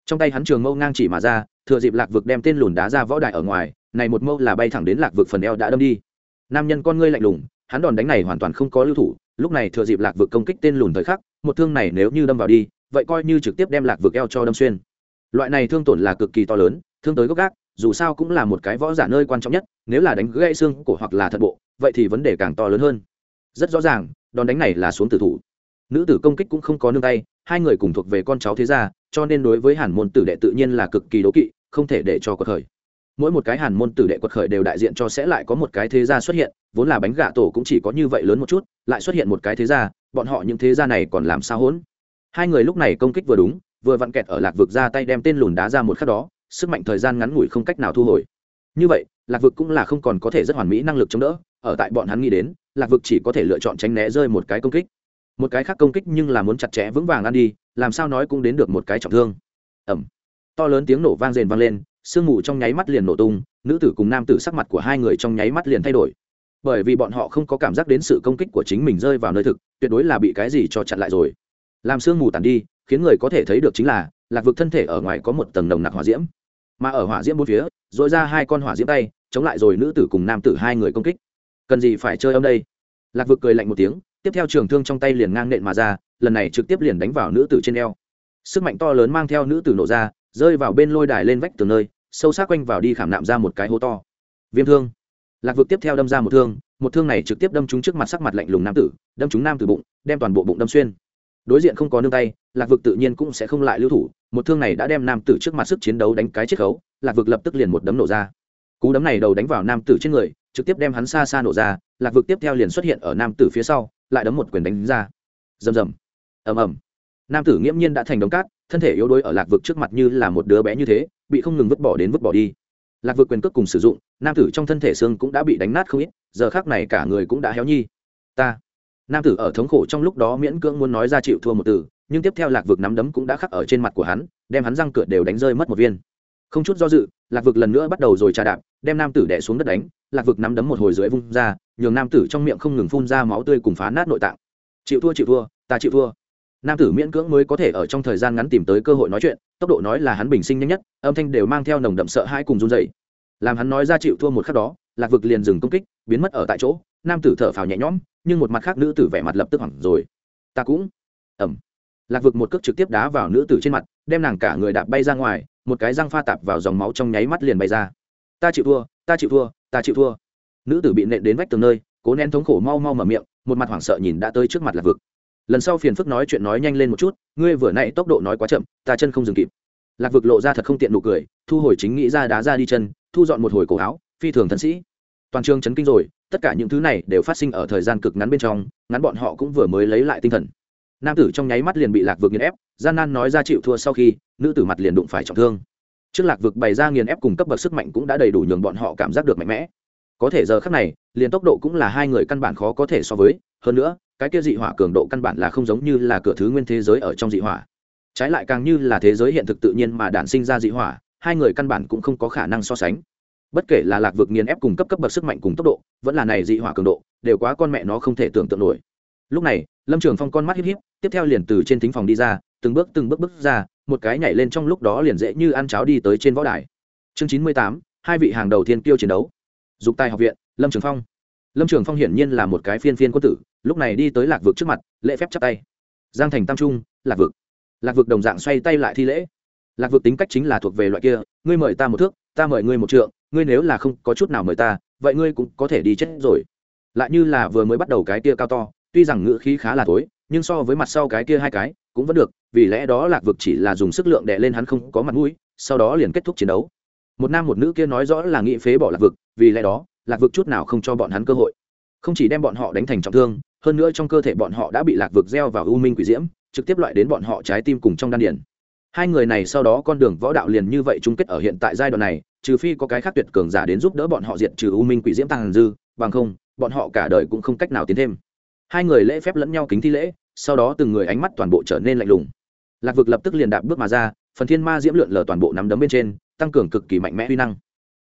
Trong tay hắn trường mâu ngang chỉ mà ra, thừa dịp lạc vực đem tên lùn đá ra võ đại ở ngoài, này một mâu là bay thẳng đến lạc vực phần eo đã đâm đi. Nam nhân con ngươi lạnh lùng, hắn đòn đánh này hoàn toàn không có lưu thủ lúc này thừa dịp lạc vực công kích tên lùn thời khắc, một thương này nếu như đâm vào đi, vậy coi như trực tiếp đem lạc vực eo cho đâm xuyên. Loại này thương tổn là cực kỳ to lớn, thương tới gốc gác, dù sao cũng là một cái võ giả nơi quan trọng nhất, nếu là đánh gãy xương cổ hoặc là thận bộ, vậy thì vấn đề càng to lớn hơn. Rất rõ ràng, đòn đánh này là xuống tử thủ. Nữ tử công kích cũng không có nương tay, hai người cùng thuộc về con cháu thế gia, cho nên đối với hàn môn tử đệ tự nhiên là cực kỳ đố kỵ, không thể để cho quật khởi mỗi một cái hàn môn tử đệ quật khởi đều đại diện cho sẽ lại có một cái thế gia xuất hiện, vốn là bánh gà tổ cũng chỉ có như vậy lớn một chút, lại xuất hiện một cái thế gia, bọn họ những thế gia này còn làm sao hỗn? Hai người lúc này công kích vừa đúng, vừa vặn kẹt ở lạc vực ra tay đem tên lùn đá ra một khắc đó, sức mạnh thời gian ngắn ngủi không cách nào thu hồi. Như vậy, lạc vực cũng là không còn có thể rất hoàn mỹ năng lực chống đỡ, ở tại bọn hắn nghĩ đến, lạc vực chỉ có thể lựa chọn tránh né rơi một cái công kích. Một cái khác công kích nhưng là muốn chặt chẽ vững vàng ăn đi, làm sao nói cũng đến được một cái trọng thương. Ẩm to lớn tiếng nổ vang rền vang lên sương mù trong nháy mắt liền nổ tung, nữ tử cùng nam tử sắc mặt của hai người trong nháy mắt liền thay đổi. Bởi vì bọn họ không có cảm giác đến sự công kích của chính mình rơi vào nơi thực, tuyệt đối là bị cái gì cho chặn lại rồi. Làm sương mù tàn đi, khiến người có thể thấy được chính là, lạc vực thân thể ở ngoài có một tầng nồng nặc hỏa diễm. Mà ở hỏa diễm bốn phía dội ra hai con hỏa diễm tay, chống lại rồi nữ tử cùng nam tử hai người công kích. Cần gì phải chơi ông đây? Lạc vực cười lạnh một tiếng, tiếp theo trường thương trong tay liền ngang nện mà ra, lần này trực tiếp liền đánh vào nữ tử trên eo. Sức mạnh to lớn mang theo nữ tử nổ ra, rơi vào bên lôi đài lên vách tường nơi sâu sắc quanh vào đi khảm nạm ra một cái hố to. Viêm thương. Lạc vực tiếp theo đâm ra một thương một thương này trực tiếp đâm trúng trước mặt sắc mặt lạnh lùng nam tử, đâm trúng nam tử bụng, đem toàn bộ bụng đâm xuyên. Đối diện không có nương tay, lạc vực tự nhiên cũng sẽ không lại lưu thủ, một thương này đã đem nam tử trước mặt sức chiến đấu đánh cái chiết khấu, lạc vực lập tức liền một đấm nổ ra. Cú đấm này đầu đánh vào nam tử trên người, trực tiếp đem hắn xa xa nổ ra, lạc vực tiếp theo liền xuất hiện ở nam tử phía sau, lại đấm một quyền đánh ra. Rầm rầm. Ầm ầm. Nam tử nghiễm nhiên đã thành đống cát thân thể yếu đuối ở lạc vực trước mặt như là một đứa bé như thế, bị không ngừng vứt bỏ đến vứt bỏ đi. Lạc vực quyền cước cùng sử dụng, nam tử trong thân thể xương cũng đã bị đánh nát không ít, giờ khác này cả người cũng đã héo nhi. Ta, nam tử ở thống khổ trong lúc đó miễn cưỡng muốn nói ra chịu thua một từ, nhưng tiếp theo lạc vực nắm đấm cũng đã khắc ở trên mặt của hắn, đem hắn răng cửa đều đánh rơi mất một viên. Không chút do dự, lạc vực lần nữa bắt đầu rồi trà đạp, đem nam tử đẻ xuống đất đánh, lạc vực nắm đấm một hồi dưới vung ra, nhường nam tử trong miệng không ngừng phun ra máu tươi cùng phá nát nội tạng. Chịu thua chịu thua, ta chịu thua nam tử miễn cưỡng mới có thể ở trong thời gian ngắn tìm tới cơ hội nói chuyện, tốc độ nói là hắn bình sinh nhanh nhất, âm thanh đều mang theo nồng đậm sợ hãi cùng run dày làm hắn nói ra chịu thua một khắc đó, lạc vực liền dừng công kích, biến mất ở tại chỗ, nam tử thở phào nhẹ nhõm, nhưng một mặt khác nữ tử vẻ mặt lập tức hoảng rồi. Ta cũng. Ẩm lạc vực một cước trực tiếp đá vào nữ tử trên mặt, đem nàng cả người đạp bay ra ngoài, một cái răng pha tạp vào dòng máu trong nháy mắt liền bay ra. Ta chịu thua, ta chịu thua, ta chịu thua. Nữ tử bị nện đến vách tường nơi, cố nén thống khổ mau mau mở miệng, một mặt hoảng sợ nhìn đã tới trước mặt lạc vực lần sau phiền phức nói chuyện nói nhanh lên một chút, ngươi vừa nãy tốc độ nói quá chậm, ta chân không dừng kịp. Lạc vực lộ ra thật không tiện nụ cười, thu hồi chính nghĩ ra đá ra đi chân, thu dọn một hồi cổ áo, phi thường thân sĩ. Toàn trường chấn kinh rồi, tất cả những thứ này đều phát sinh ở thời gian cực ngắn bên trong, ngắn bọn họ cũng vừa mới lấy lại tinh thần. Nam tử trong nháy mắt liền bị lạc vực nghiền ép, gian nan nói ra chịu thua sau khi, nữ tử mặt liền đụng phải trọng thương. Trước lạc vực bày ra nghiền ép cùng cấp bậc sức mạnh cũng đã đầy đủ nhường bọn họ cảm giác được mạnh mẽ. Có thể giờ khác này, liền tốc độ cũng là hai người căn bản khó có thể so với, hơn nữa cái kia dị hỏa cường độ căn bản là không giống như là cửa thứ nguyên thế giới ở trong dị hỏa. Trái lại càng như là thế giới hiện thực tự nhiên mà đản sinh ra dị hỏa, hai người căn bản cũng không có khả năng so sánh. Bất kể là lạc vực nghiền ép cùng cấp cấp bậc sức mạnh cùng tốc độ, vẫn là này dị hỏa cường độ, đều quá con mẹ nó không thể tưởng tượng nổi. Lúc này, lâm trường phong con mắt híp híp, tiếp theo liền từ trên thính phòng đi ra, từng bước từng bước bước ra, một cái nhảy lên trong lúc đó liền dễ như ăn cháo đi tới trên võ đài. Chương chín mươi tám, hai vị hàng đầu thiên tiêu chiến đấu. Dục tài học viện, lâm trường phong. Lâm trường phong hiển nhiên là một cái phiên phiên quân tử lúc này đi tới lạc vực trước mặt, lễ phép chắp tay. Giang thành tam trung, lạc vực. Lạc vực đồng dạng xoay tay lại thi lễ. Lạc vực tính cách chính là thuộc về loại kia, ngươi mời ta một thước, ta mời ngươi một trượng, ngươi nếu là không có chút nào mời ta, vậy ngươi cũng có thể đi chết rồi. Lại như là vừa mới bắt đầu cái kia cao to, tuy rằng ngữ khí khá là tối nhưng so với mặt sau cái kia hai cái, cũng vẫn được, vì lẽ đó lạc vực chỉ là dùng sức lượng đè lên hắn không có mặt mũi, sau đó liền kết thúc chiến đấu. Một nam một nữ kia nói rõ là nghị phế bỏ lạc vực, vì lẽ đó, lạc vực chút nào không cho bọn hắn cơ hội. Không chỉ đem bọn họ đánh thành trọng thương hơn nữa trong cơ thể bọn họ đã bị lạc vực gieo vào u minh quỷ diễm, trực tiếp loại đến bọn họ trái tim cùng trong đan điển hai người này sau đó con đường võ đạo liền như vậy chung kết ở hiện tại giai đoạn này, trừ phi có cái khác tuyệt cường giả đến giúp đỡ bọn họ diệt trừ u minh quỷ diễm tàng dư, bằng không, bọn họ cả đời cũng không cách nào tiến thêm. Hai người lễ phép lẫn nhau kính thi lễ, sau đó từng người ánh mắt toàn bộ trở nên lạnh lùng. Lạc vực lập tức liền đạp bước mà ra, phần thiên ma diễm lượn lờ toàn bộ nắm đấm bên trên, tăng cường cực kỳ mạnh mẽ uy năng.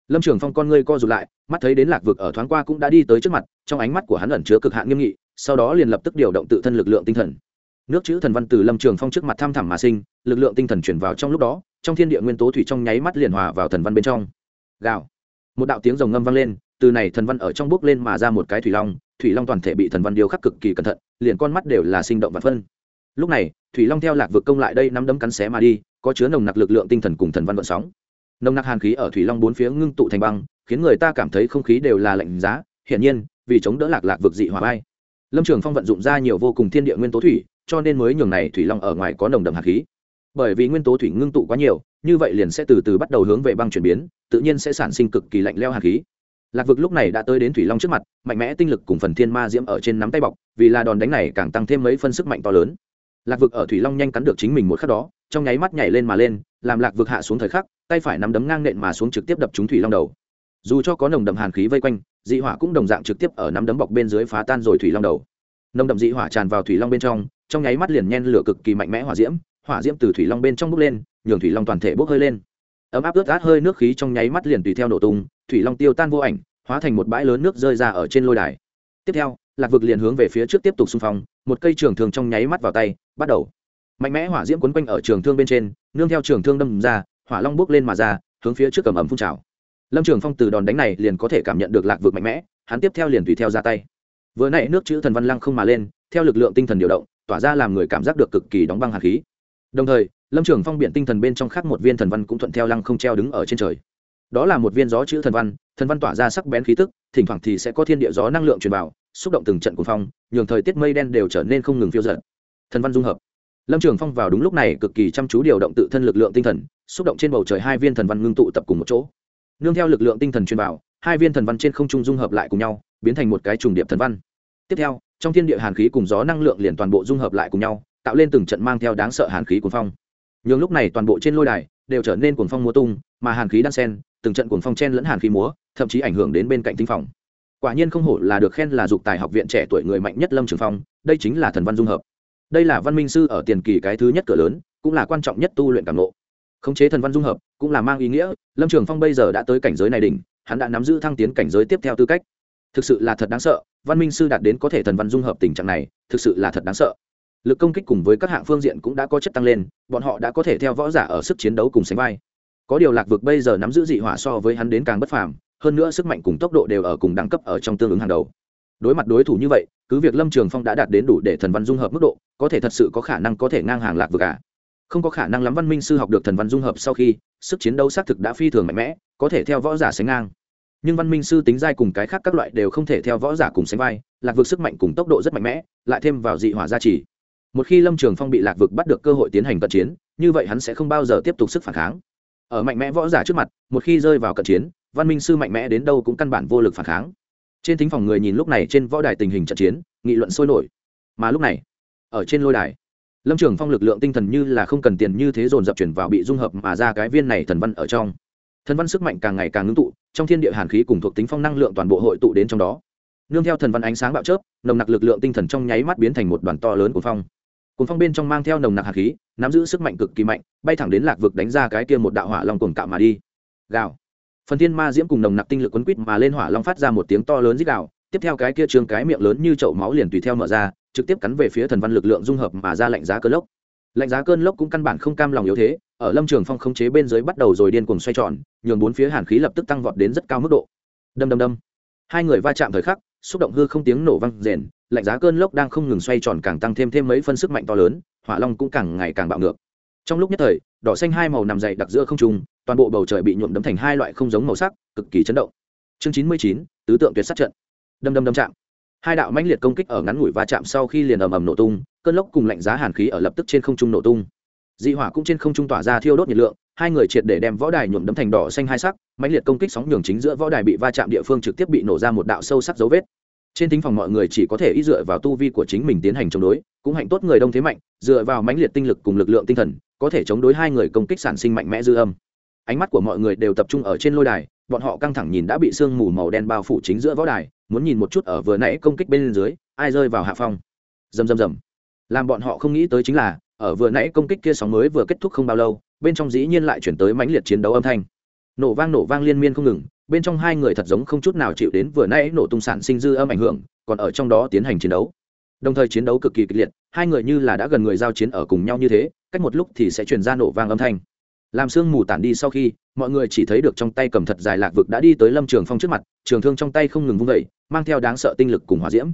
Lâm trường phong con ngươi co rụt lại, mắt thấy đến lạc vực ở thoáng qua cũng đã đi tới trước mặt, trong ánh mắt của hắn ẩn chứa cực hạn nghiêm nghị sau đó liền lập tức điều động tự thân lực lượng tinh thần. Nước chữ thần văn từ lâm trường phong trước mặt tham thẳm mà sinh, lực lượng tinh thần chuyển vào trong lúc đó, trong thiên địa nguyên tố thủy trong nháy mắt liền hòa vào thần văn bên trong. Gào! Một đạo tiếng rồng ngâm vang lên, từ này thần văn ở trong bước lên mà ra một cái thủy long thủy long toàn thể bị thần văn điêu khắc cực kỳ cẩn thận, liền con mắt đều là sinh động và phân. Lúc này, thủy long theo lạc vực công lại đây nắm đấm cắn xé mà đi, có chứa nồng nặc lực lượng tinh thần cùng thần văn vận sóng. Nồng nặc hàn khí ở thủy long bốn phía ngưng tụ thành băng, khiến người ta cảm thấy không khí đều là lạnh giá. Hiển nhiên, vì chống đỡ lạc lạc vực dị hỏa bay lâm trường phong vận dụng ra nhiều vô cùng thiên địa nguyên tố thủy, cho nên mới nhường này thủy long ở ngoài có nồng đậm hạt khí. Bởi vì nguyên tố thủy ngưng tụ quá nhiều, như vậy liền sẽ từ từ bắt đầu hướng về băng chuyển biến, tự nhiên sẽ sản sinh cực kỳ lạnh leo hạt khí. Lạc vực lúc này đã tới đến thủy long trước mặt, mạnh mẽ tinh lực cùng phần thiên ma diễm ở trên nắm tay bọc, vì là đòn đánh này càng tăng thêm mấy phân sức mạnh to lớn. Lạc vực ở thủy long nhanh cắn được chính mình một khắc đó, trong nháy mắt nhảy lên mà lên, làm lạc vực hạ xuống thời khắc, tay phải nắm đấm ngang nện mà xuống trực tiếp đập trúng thủy long đầu. Dù cho có nồng đậm hàn khí vây quanh dị hỏa cũng đồng dạng trực tiếp ở nắm đấm bọc bên dưới phá tan rồi thủy long đầu. Nồng đậm dị hỏa tràn vào thủy long bên trong trong nháy mắt liền nhen lửa cực kỳ mạnh mẽ hỏa diễm hỏa diễm từ thủy long bên trong bốc lên, nhường thủy long toàn thể bốc hơi lên. Ấm áp ướt át hơi nước khí trong nháy mắt liền tùy theo nổ tung, thủy long tiêu tan vô ảnh, hóa thành một bãi lớn nước rơi ra ở trên lôi đài. Tiếp theo, lạc vực liền hướng về phía trước tiếp tục xung phong, một cây trường thương trong nháy mắt vào tay, bắt đầu. Mạnh mẽ hỏa diễm quấn quanh ở trường thương bên trên, nương theo trường thương đâm ra, hỏa long bốc lên mà ra, hướng phía trước cầm ẩm phun trào lâm trường phong từ đòn đánh này liền có thể cảm nhận được lạc vực mạnh mẽ, hắn tiếp theo liền tùy theo ra tay. Vừa nãy nước chữ thần văn lăng không mà lên, theo lực lượng tinh thần điều động, tỏa ra làm người cảm giác được cực kỳ đóng băng hạt khí. Đồng thời, lâm trường phong biện tinh thần bên trong khác một viên thần văn cũng thuận theo lăng không treo đứng ở trên trời. Đó là một viên gió chữ thần văn thần văn tỏa ra sắc bén khí tức, thỉnh thoảng thì sẽ có thiên địa gió năng lượng truyền vào, xúc động từng trận cuồng phong, nhường thời tiết mây đen đều trở nên không ngừng phiêu giận. thần văn dung hợp. Lâm trường phong vào đúng lúc này cực kỳ chăm chú điều động tự thân lực lượng tinh thần, xúc động trên bầu trời hai viên thần văn ngưng tụ tập cùng một chỗ nương theo lực lượng tinh thần truyền vào, hai viên thần văn trên không trung dung hợp lại cùng nhau, biến thành một cái trùng điệp thần văn. Tiếp theo, trong thiên địa hàn khí cùng gió năng lượng liền toàn bộ dung hợp lại cùng nhau, tạo lên từng trận mang theo đáng sợ hàn khí cuồng phong. Nhường lúc này toàn bộ trên lôi đài đều trở nên cuồng phong múa tung, mà hàn khí đan sen, từng trận cuồng phong chen lẫn hàn khí múa, thậm chí ảnh hưởng đến bên cạnh tinh phòng. Quả nhiên không hổ là được khen là dục tài học viện trẻ tuổi người mạnh nhất lâm trường phong, đây chính là thần văn dung hợp. Đây là văn minh sư ở tiền kỳ cái thứ nhất cửa lớn, cũng là quan trọng nhất tu luyện cảm lộ khống chế thần văn dung hợp, cũng là mang ý nghĩa, lâm trường phong bây giờ đã tới cảnh giới này đỉnh, hắn đã nắm giữ thăng tiến cảnh giới tiếp theo tư cách. Thực sự là thật đáng sợ, văn minh sư đạt đến có thể thần văn dung hợp tình trạng này, thực sự là thật đáng sợ. Lực công kích cùng với các hạng phương diện cũng đã có chất tăng lên, bọn họ đã có thể theo võ giả ở sức chiến đấu cùng sánh vai. Có điều lạc vực bây giờ nắm giữ dị hỏa so với hắn đến càng bất phàm, hơn nữa sức mạnh cùng tốc độ đều ở cùng đẳng cấp ở trong tương ứng hàng đầu. Đối mặt đối thủ như vậy, cứ việc lâm trường phong đã đạt đến đủ để thần văn dung hợp mức độ, có thể thật sự có khả năng có thể ngang hàng lạc vực cả? Không có khả năng lắm văn minh sư học được thần văn dung hợp sau khi, sức chiến đấu xác thực đã phi thường mạnh mẽ, có thể theo võ giả sánh ngang. Nhưng văn minh sư tính dai cùng cái khác các loại đều không thể theo võ giả cùng sánh vai, lạc vực sức mạnh cùng tốc độ rất mạnh mẽ, lại thêm vào dị hỏa gia trì. Một khi lâm trường phong bị lạc vực bắt được cơ hội tiến hành cận chiến, như vậy hắn sẽ không bao giờ tiếp tục sức phản kháng. Ở mạnh mẽ võ giả trước mặt, một khi rơi vào cận chiến, văn minh sư mạnh mẽ đến đâu cũng căn bản vô lực phản kháng. Trên thính phòng người nhìn lúc này trên võ đài tình hình trận chiến, nghị luận sôi nổi. Mà lúc này, ở trên lôi đài lâm trường phong lực lượng tinh thần như là không cần tiền như thế dồn dập chuyển vào bị dung hợp mà ra cái viên này thần văn ở trong. Thần văn sức mạnh càng ngày càng ngưng tụ, trong thiên địa hàn khí cùng thuộc tính phong năng lượng toàn bộ hội tụ đến trong đó. Nương theo thần văn ánh sáng bạo chớp, nồng nặc lực lượng tinh thần trong nháy mắt biến thành một đoàn to lớn của phong. Cuốn phong bên trong mang theo nồng nặc hạt khí, nắm giữ sức mạnh cực kỳ mạnh, bay thẳng đến lạc vực đánh ra cái kia một đạo hỏa long cuồng cạo mà đi. Gào. Phần thiên ma diễm cùng nồng nặc tinh lực quấn quýt mà lên hỏa long phát ra một tiếng to lớn rít gào, tiếp theo cái kia trường cái miệng lớn như chậu máu liền tùy theo mở ra trực tiếp cắn về phía thần văn lực lượng dung hợp mà ra lạnh giá cơn lốc. Lạnh giá cơn lốc cũng căn bản không cam lòng yếu thế, ở lâm trường phong khống chế bên dưới bắt đầu rồi điên cuồng xoay tròn, nhường bốn phía hàn khí lập tức tăng vọt đến rất cao mức độ. Đâm đâm đâm. Hai người va chạm thời khắc, xúc động hư không tiếng nổ vang rền, lạnh giá cơn lốc đang không ngừng xoay tròn càng tăng thêm thêm mấy phân sức mạnh to lớn, hỏa long cũng càng ngày càng bạo ngược. Trong lúc nhất thời, đỏ xanh hai màu nằm dày đặc giữa không trung, toàn bộ bầu trời bị nhuộm đấm thành hai loại không giống màu sắc, cực kỳ chấn động. Chương chín mươi chín, tứ tượng tuyệt sát trận. Đâm đâm đâm chạm hai đạo mãnh liệt công kích ở ngắn ngủi va chạm sau khi liền ầm ầm nổ tung, cơn lốc cùng lạnh giá hàn khí ở lập tức trên không trung nổ tung. Dị hỏa cũng trên không trung tỏa ra thiêu đốt nhiệt lượng, hai người triệt để đem võ đài nhuộm đấm thành đỏ xanh hai sắc, mãnh liệt công kích sóng nhường chính giữa võ đài bị va chạm địa phương trực tiếp bị nổ ra một đạo sâu sắc dấu vết. Trên thính phòng mọi người chỉ có thể ý dựa vào tu vi của chính mình tiến hành chống đối, cũng hạnh tốt người đông thế mạnh, dựa vào mãnh liệt tinh lực cùng lực lượng tinh thần, có thể chống đối hai người công kích sản sinh mạnh mẽ dư âm. Ánh mắt của mọi người đều tập trung ở trên lôi đài, bọn họ căng thẳng nhìn đã bị sương mù màu đen bao phủ chính giữa võ đài muốn nhìn một chút ở vừa nãy công kích bên dưới, ai rơi vào hạ phong. Rầm rầm rầm. Làm bọn họ không nghĩ tới chính là, ở vừa nãy công kích kia sóng mới vừa kết thúc không bao lâu, bên trong dĩ nhiên lại chuyển tới mãnh liệt chiến đấu âm thanh. Nổ vang nổ vang liên miên không ngừng, bên trong hai người thật giống không chút nào chịu đến vừa nãy nổ tung sản sinh dư âm ảnh hưởng, còn ở trong đó tiến hành chiến đấu. Đồng thời chiến đấu cực kỳ kịch liệt, hai người như là đã gần người giao chiến ở cùng nhau như thế, cách một lúc thì sẽ truyền ra nổ vang âm thanh làm sương mù tản đi sau khi, mọi người chỉ thấy được trong tay cầm thật dài lạc vực đã đi tới lâm trường phong trước mặt, trường thương trong tay không ngừng vung vẩy mang theo đáng sợ tinh lực cùng hòa diễm.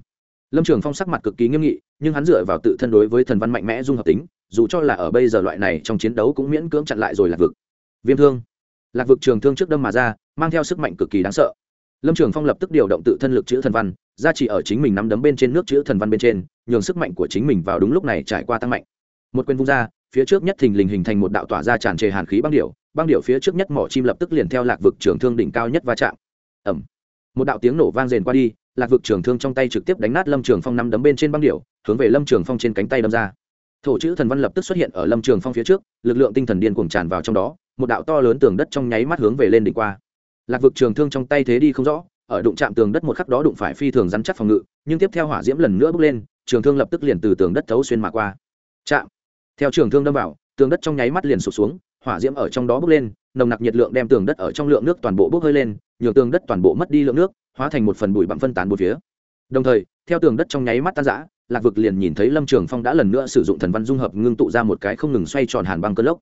Lâm trường phong sắc mặt cực kỳ nghiêm nghị, nhưng hắn dựa vào tự thân đối với thần văn mạnh mẽ dung hợp tính, dù cho là ở bây giờ loại này trong chiến đấu cũng miễn cưỡng chặn lại rồi lạc vực. Viêm thương. Lạc vực trường thương trước đâm mà ra, mang theo sức mạnh cực kỳ đáng sợ. Lâm trường phong lập tức điều động tự thân lực chữ thần văn, ra chỉ ở chính mình nắm đấm bên trên nước chữ thần văn bên trên, nhường sức mạnh của chính mình vào đúng lúc này trải qua tăng mạnh. Một quyền vung ra phía trước nhất thình lình hình thành một đạo tỏa ra tràn trề hàn khí băng điệu băng điệu phía trước nhất mỏ chim lập tức liền theo lạc vực trường thương đỉnh cao nhất va chạm. Ẩm một đạo tiếng nổ vang rền qua đi, lạc vực trường thương trong tay trực tiếp đánh nát lâm trường phong nắm đấm bên trên băng điệu hướng về lâm trường phong trên cánh tay đâm ra. Thổ chữ thần văn lập tức xuất hiện ở lâm trường phong phía trước, lực lượng tinh thần điên cuồng tràn vào trong đó, một đạo to lớn tường đất trong nháy mắt hướng về lên đỉnh qua. Lạc vực trường thương trong tay thế đi không rõ, ở đụng chạm tường đất một khắc đó đụng phải phi thường rắn chắc phòng ngự, nhưng tiếp theo hỏa diễm lần nữa bước lên, trường thương lập tức liền từ tường đất thấu xuyên mà qua. Chạm theo trường thương đâm vào, tường đất trong nháy mắt liền sụp xuống, hỏa diễm ở trong đó bốc lên, nồng nặc nhiệt lượng đem tường đất ở trong lượng nước toàn bộ bốc hơi lên, nhường tường đất toàn bộ mất đi lượng nước, hóa thành một phần bụi bặm phân tán một phía. Đồng thời, theo tường đất trong nháy mắt tan rã, lạc vực liền nhìn thấy lâm trường phong đã lần nữa sử dụng thần văn dung hợp ngưng tụ ra một cái không ngừng xoay tròn hàn băng cơn lốc.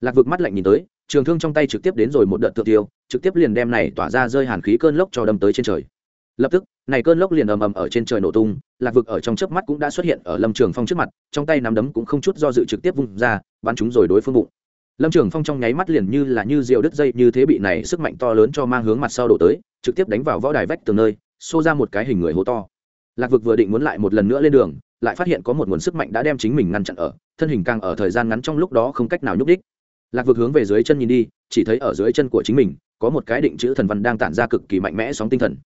Lạc vực mắt lạnh nhìn tới, trường thương trong tay trực tiếp đến rồi một đợt tự tiêu, trực tiếp liền đem này tỏa ra rơi hàn khí cơn lốc cho đâm tới trên trời lập tức, này cơn lốc liền ầm ầm ở trên trời nổ tung, lạc vực ở trong chớp mắt cũng đã xuất hiện ở lâm trường phong trước mặt, trong tay nắm đấm cũng không chút do dự trực tiếp vung ra, bắn chúng rồi đối phương bụng. Lâm trường phong trong nháy mắt liền như là như rượu đứt dây như thế bị này sức mạnh to lớn cho mang hướng mặt sau đổ tới, trực tiếp đánh vào võ đài vách tường nơi, xô ra một cái hình người hố to. Lạc vực vừa định muốn lại một lần nữa lên đường, lại phát hiện có một nguồn sức mạnh đã đem chính mình ngăn chặn ở, thân hình càng ở thời gian ngắn trong lúc đó không cách nào nhúc đích lạc vực hướng về dưới chân nhìn đi, chỉ thấy ở dưới chân của chính mình, có một cái định chữ thần văn đang tản ra cực kỳ mạnh mẽ sóng tinh thần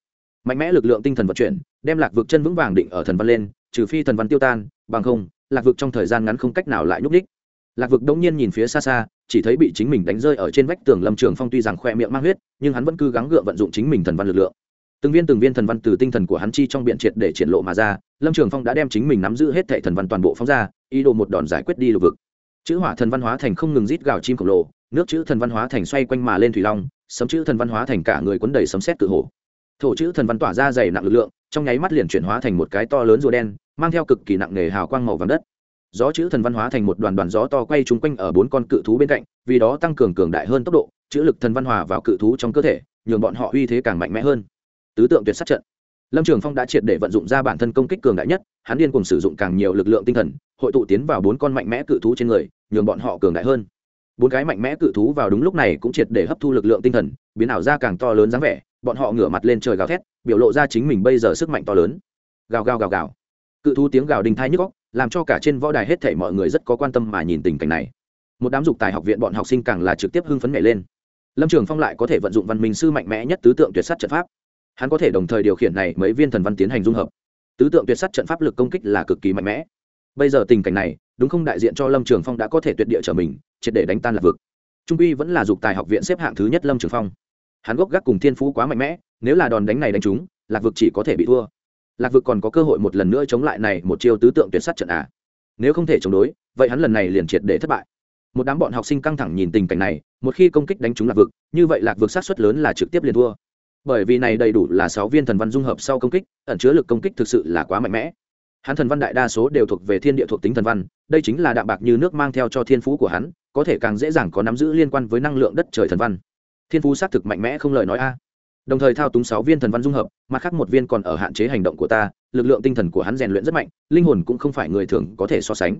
mạnh mẽ lực lượng tinh thần vận chuyển, đem lạc vực chân vững vàng định ở thần văn lên, trừ phi thần văn tiêu tan, bằng không, lạc vực trong thời gian ngắn không cách nào lại nhúc đích lạc vực đông nhiên nhìn phía xa xa, chỉ thấy bị chính mình đánh rơi ở trên vách tường lâm trường phong tuy rằng khoe miệng mang huyết, nhưng hắn vẫn cứ gắng gượng vận dụng chính mình thần văn lực lượng. Từng viên từng viên thần văn từ tinh thần của hắn chi trong biện triệt để triển lộ mà ra, lâm trường phong đã đem chính mình nắm giữ hết thệ thần văn toàn bộ phóng ra, ý đồ một đòn giải quyết đi lục vực. Chữ hỏa thần văn hóa thành không ngừng rít gào chim khổng lồ, nước chữ thần văn hóa thành xoay quanh mà lên thủy long, sấm chữ thần văn hóa thành cả người quấn đầy sấm xét cự hổ thổ chữ thần văn tỏa ra dày nặng lực lượng, trong nháy mắt liền chuyển hóa thành một cái to lớn rùa đen, mang theo cực kỳ nặng nề hào quang màu vàng đất. Gió chữ thần văn hóa thành một đoàn đoàn gió to quay trúng quanh ở bốn con cự thú bên cạnh, vì đó tăng cường cường đại hơn tốc độ, chữ lực thần văn hòa vào cự thú trong cơ thể, nhường bọn họ uy thế càng mạnh mẽ hơn. Tứ tượng tuyệt sát trận. Lâm trường phong đã triệt để vận dụng ra bản thân công kích cường đại nhất, hắn điên cùng sử dụng càng nhiều lực lượng tinh thần, hội tụ tiến vào bốn con mạnh mẽ cự thú trên người, nhường bọn họ cường đại hơn. Bốn cái mạnh mẽ cự thú vào đúng lúc này cũng triệt để hấp thu lực lượng tinh thần, biến ảo ra càng to lớn dáng vẻ bọn họ ngửa mặt lên trời gào thét, biểu lộ ra chính mình bây giờ sức mạnh to lớn. Gào gào gào gào. Cự thú tiếng gào đình thai nhức góc làm cho cả trên võ đài hết thảy mọi người rất có quan tâm mà nhìn tình cảnh này. Một đám dục tài học viện bọn học sinh càng là trực tiếp hưng phấn nhảy lên. Lâm trường phong lại có thể vận dụng văn minh sư mạnh mẽ nhất tứ tượng tuyệt sát trận pháp. Hắn có thể đồng thời điều khiển này mấy viên thần văn tiến hành dung hợp. Tứ tượng tuyệt sát trận pháp lực công kích là cực kỳ mạnh mẽ. Bây giờ tình cảnh này, đúng không đại diện cho lâm trường phong đã có thể tuyệt địa trở mình, triệt để đánh tan lạc vực. Trung uy vẫn là dục tài học viện xếp hạng thứ nhất lâm trường phong hắn gốc gác cùng thiên phú quá mạnh mẽ, nếu là đòn đánh này đánh trúng, lạc vực chỉ có thể bị thua. Lạc vực còn có cơ hội một lần nữa chống lại này một chiêu tứ tượng tuyệt sát trận à? Nếu không thể chống đối, vậy hắn lần này liền triệt để thất bại. Một đám bọn học sinh căng thẳng nhìn tình cảnh này, một khi công kích đánh trúng lạc vực, như vậy lạc vực sát xuất lớn là trực tiếp liền thua. Bởi vì này đầy đủ là sáu viên thần văn dung hợp sau công kích, ẩn chứa lực công kích thực sự là quá mạnh mẽ. Hắn thần văn đại đa số đều thuộc về thiên địa thuộc tính thần văn, đây chính là đạm bạc như nước mang theo cho thiên phú của hắn, có thể càng dễ dàng có nắm giữ liên quan với năng lượng đất trời thần văn thiên phú xác thực mạnh mẽ không lời nói a. Đồng thời thao túng sáu viên thần văn dung hợp, mặt khác một viên còn ở hạn chế hành động của ta, lực lượng tinh thần của hắn rèn luyện rất mạnh, linh hồn cũng không phải người thường có thể so sánh.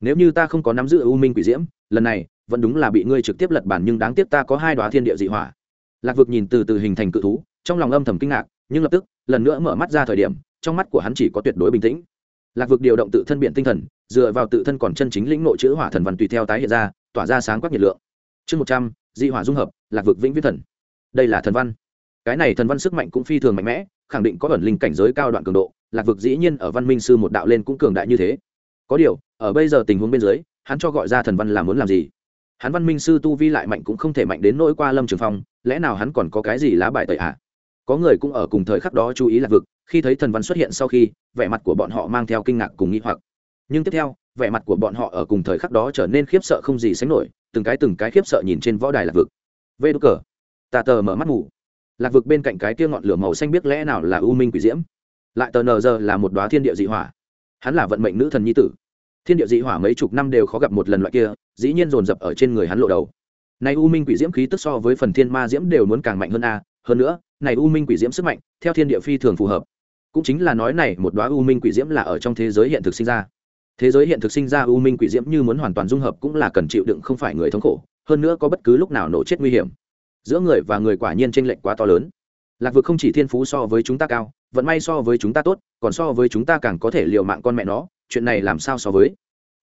Nếu như ta không có nắm giữ ưu minh quỷ diễm, lần này, vẫn đúng là bị ngươi trực tiếp lật bản nhưng đáng tiếc ta có hai đoá thiên địa dị hỏa. Lạc vực nhìn từ từ hình thành cự thú, trong lòng âm thầm kinh ngạc, nhưng lập tức, lần nữa mở mắt ra thời điểm, trong mắt của hắn chỉ có tuyệt đối bình tĩnh. Lạc vực điều động tự thân biện tinh thần, dựa vào tự thân còn chân chính lĩnh nội chữ hỏa thần văn tùy theo tái hiện ra, tỏa ra sáng quắc nhiệt lượng. Chương một trăm, dị hỏa dung hợp lạc vực vĩnh viễn thần. Đây là thần văn. Cái này thần văn sức mạnh cũng phi thường mạnh mẽ, khẳng định có ẩn linh cảnh giới cao đoạn cường độ, lạc vực dĩ nhiên ở văn minh sư một đạo lên cũng cường đại như thế. Có điều, ở bây giờ tình huống bên dưới, hắn cho gọi ra thần văn là muốn làm gì? Hắn văn minh sư tu vi lại mạnh cũng không thể mạnh đến nỗi qua lâm trường phong, lẽ nào hắn còn có cái gì lá bài tẩy ạ? À? có người cũng ở cùng thời khắc đó chú ý lạc vực, khi thấy thần văn xuất hiện sau khi, vẻ mặt của bọn họ mang theo kinh ngạc cùng nghi hoặc. Nhưng tiếp theo, vẻ mặt của bọn họ ở cùng thời khắc đó trở nên khiếp sợ không gì sánh nổi, từng cái từng cái khiếp sợ nhìn trên võ đài lạc vực vê đ cờ. Tà tờ mở mắt ngủ. Lạc vực bên cạnh cái kia ngọn lửa màu xanh biết lẽ nào là u minh quỷ diễm? Lại tờ nờ giờ là một đoá thiên địa dị hỏa. Hắn là vận mệnh nữ thần nhi tử. Thiên địa dị hỏa mấy chục năm đều khó gặp một lần loại kia, dĩ nhiên dồn dập ở trên người hắn lộ đầu. Này u minh quỷ diễm khí tức so với phần thiên ma diễm đều muốn càng mạnh hơn a, hơn nữa, này u minh quỷ diễm sức mạnh, theo thiên địa phi thường phù hợp. Cũng chính là nói này, một đoá u minh quỷ diễm là ở trong thế giới hiện thực sinh ra. Thế giới hiện thực sinh ra u minh quỷ diễm như muốn hoàn toàn dung hợp cũng là cần chịu đựng không phải người thống khổ hơn nữa có bất cứ lúc nào nổ chết nguy hiểm. Giữa người và người quả nhiên tranh lệch quá to lớn. Lạc vực không chỉ thiên phú so với chúng ta cao, vận may so với chúng ta tốt, còn so với chúng ta càng có thể liều mạng con mẹ nó, chuyện này làm sao so với?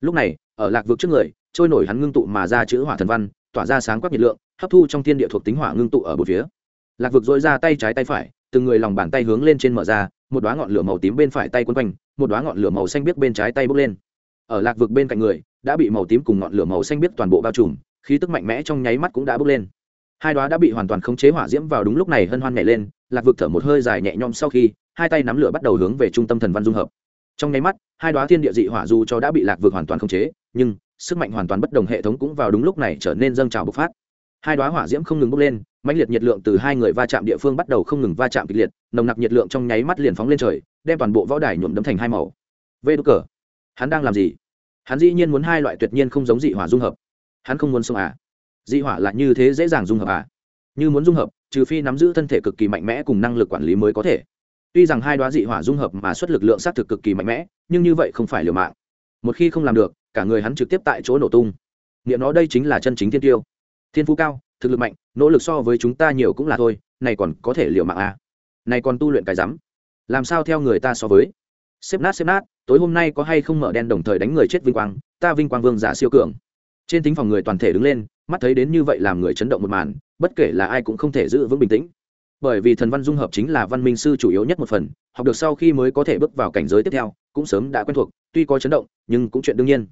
Lúc này, ở lạc vực trước người, trôi nổi hắn ngưng tụ mà ra chữ hỏa thần văn, tỏa ra sáng quắc nhiệt lượng, hấp thu trong thiên địa thuộc tính hỏa ngưng tụ ở một phía. Lạc vực dội ra tay trái tay phải, từng người lòng bàn tay hướng lên trên mở ra, một đoá ngọn lửa màu tím bên phải tay quấn quanh, một đoá ngọn lửa màu xanh biếc bên trái tay bốc lên. Ở lạc vực bên cạnh người, đã bị màu tím cùng ngọn lửa màu xanh biếc toàn bộ bao trùm khí tức mạnh mẽ trong nháy mắt cũng đã bốc lên. Hai đoá đã bị hoàn toàn khống chế hỏa diễm vào đúng lúc này hân hoan nhảy lên, lạc vực thở một hơi dài nhẹ nhõm sau khi, hai tay nắm lửa bắt đầu hướng về trung tâm thần văn dung hợp. Trong nháy mắt, hai đoá thiên địa dị hỏa dù cho đã bị lạc vực hoàn toàn khống chế, nhưng sức mạnh hoàn toàn bất đồng hệ thống cũng vào đúng lúc này trở nên dâng trào bộc phát. Hai đoá hỏa diễm không ngừng bốc lên, mãnh liệt nhiệt lượng từ hai người va chạm địa phương bắt đầu không ngừng va chạm kịch liệt, nồng nặc nhiệt lượng trong nháy mắt liền phóng lên trời, đem toàn bộ võ đài nhuộm đấm thành hai màu. Vê đốt cờ. Hắn đang làm gì? Hắn dĩ nhiên muốn hai loại tuyệt nhiên không giống dị hỏa dung hợp hắn không muốn sống à? Dị hỏa là như thế dễ dàng dung hợp à? Như muốn dung hợp, trừ phi nắm giữ thân thể cực kỳ mạnh mẽ cùng năng lực quản lý mới có thể. Tuy rằng hai đoá dị hỏa dung hợp mà xuất lực lượng sát thực cực kỳ mạnh mẽ, nhưng như vậy không phải liều mạng. Một khi không làm được, cả người hắn trực tiếp tại chỗ nổ tung. Nghiệm nó đây chính là chân chính thiên tiêu. Thiên phú cao, thực lực mạnh, nỗ lực so với chúng ta nhiều cũng là thôi, này còn có thể liều mạng à. này còn tu luyện cái rắm. Làm sao theo người ta so với? Xếp nát xếp nát, tối hôm nay có hay không mở đen đồng thời đánh người chết vinh quang, ta vinh quang vương giả siêu cường trên tính phòng người toàn thể đứng lên, mắt thấy đến như vậy làm người chấn động một màn, bất kể là ai cũng không thể giữ vững bình tĩnh. Bởi vì thần văn dung hợp chính là văn minh sư chủ yếu nhất một phần, học được sau khi mới có thể bước vào cảnh giới tiếp theo, cũng sớm đã quen thuộc, tuy có chấn động, nhưng cũng chuyện đương nhiên.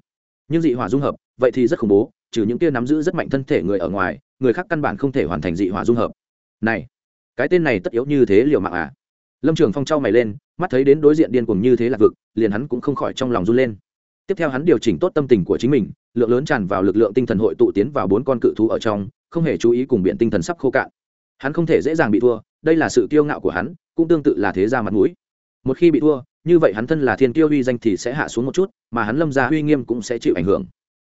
Nhưng dị hỏa dung hợp, vậy thì rất khủng bố, trừ những kia nắm giữ rất mạnh thân thể người ở ngoài, người khác căn bản không thể hoàn thành dị hỏa dung hợp. Này, cái tên này tất yếu như thế liều mạng à? Lâm trường phong trao mày lên, mắt thấy đến đối diện điên cuồng như thế là vực, liền hắn cũng không khỏi trong lòng run lên tiếp theo hắn điều chỉnh tốt tâm tình của chính mình, lượng lớn tràn vào lực lượng tinh thần hội tụ tiến vào bốn con cự thú ở trong, không hề chú ý cùng biện tinh thần sắp khô cạn. Hắn không thể dễ dàng bị thua, đây là sự kiêu ngạo của hắn, cũng tương tự là thế ra mặt mũi. Một khi bị thua, như vậy hắn thân là thiên kiêu uy danh thì sẽ hạ xuống một chút, mà hắn lâm ra uy nghiêm cũng sẽ chịu ảnh hưởng.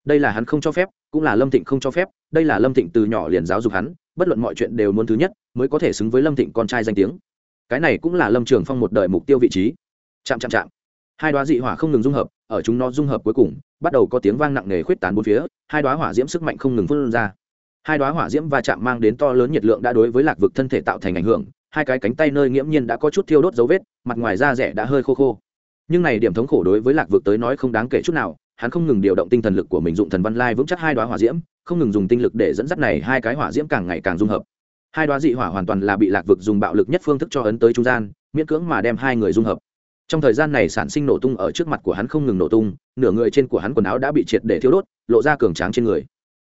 Đây là hắn không cho phép, cũng là lâm thịnh không cho phép, đây là lâm thịnh từ nhỏ liền giáo dục hắn, bất luận mọi chuyện đều muốn thứ nhất, mới có thể xứng với lâm thịnh con trai danh tiếng. Cái này cũng là lâm trường phong một đời mục tiêu vị trí. Chạm chạm chạm hai đoá dị hỏa không ngừng dung hợp, ở chúng nó dung hợp cuối cùng, bắt đầu có tiếng vang nặng nề khuyết tán bốn phía, hai đoá hỏa diễm sức mạnh không ngừng phân ra. Hai đoá hỏa diễm va chạm mang đến to lớn nhiệt lượng đã đối với lạc vực thân thể tạo thành ảnh hưởng, hai cái cánh tay nơi nghiễm nhiên đã có chút thiêu đốt dấu vết, mặt ngoài da rẻ đã hơi khô khô. Nhưng này điểm thống khổ đối với lạc vực tới nói không đáng kể chút nào, hắn không ngừng điều động tinh thần lực của mình dụng thần văn lai vững chắc hai đoá hỏa diễm, không ngừng dùng tinh lực để dẫn dắt này hai cái hỏa diễm càng ngày càng dung hợp. Hai đoá dị hỏa hoàn toàn là bị lạc vực dùng bạo lực nhất phương thức cho ấn tới trung gian, miễn cưỡng mà đem hai người dung hợp trong thời gian này sản sinh nổ tung ở trước mặt của hắn không ngừng nổ tung, nửa người trên của hắn quần áo đã bị triệt để thiêu đốt, lộ ra cường tráng trên người.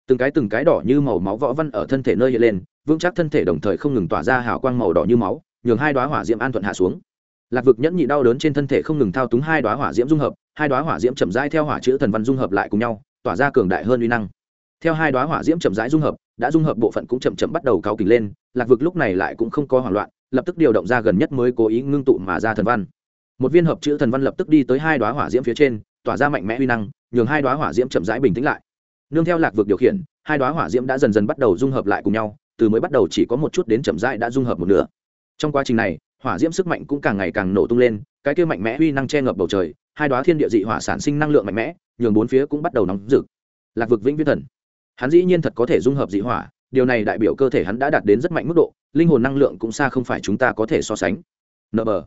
Từng cái từng cái đỏ như màu máu võ văn ở thân thể nơi hiện lên, vững chắc thân thể đồng thời không ngừng tỏa ra hào quang màu đỏ như máu, nhường hai đoá hỏa diễm an thuận hạ xuống. Lạc vực nhẫn nhị đau đớn trên thân thể không ngừng thao túng hai đoá hỏa diễm dung hợp, hai đoá hỏa diễm chậm rãi theo hỏa chữ thần văn dung hợp lại cùng nhau, tỏa ra cường đại hơn uy năng. Theo hai đoá hỏa diễm chậm rãi dung hợp, đã dung hợp bộ phận cũng chậm chậm bắt đầu cao kình lên, lạc vực lúc này lại cũng không có hoảng loạn, lập tức điều động ra gần nhất mới cố ý ngưng tụ mà ra thần văn một viên hợp chữ thần văn lập tức đi tới hai đoá hỏa diễm phía trên, tỏa ra mạnh mẽ huy năng, nhường hai đoá hỏa diễm chậm rãi bình tĩnh lại. Nương theo lạc vực điều khiển, hai đoá hỏa diễm đã dần dần bắt đầu dung hợp lại cùng nhau, từ mới bắt đầu chỉ có một chút đến chậm rãi đã dung hợp một nửa. Trong quá trình này, hỏa diễm sức mạnh cũng càng ngày càng nổ tung lên, cái kia mạnh mẽ huy năng che ngập bầu trời, hai đoá thiên địa dị hỏa sản sinh năng lượng mạnh mẽ, nhường bốn phía cũng bắt đầu nóng rực. Lạc vực vĩnh viễn thần. Hắn dĩ nhiên thật có thể dung hợp dị hỏa, điều này đại biểu cơ thể hắn đã đạt đến rất mạnh mức độ, linh hồn năng lượng cũng xa không phải chúng ta có thể so sánh. Nợ bờ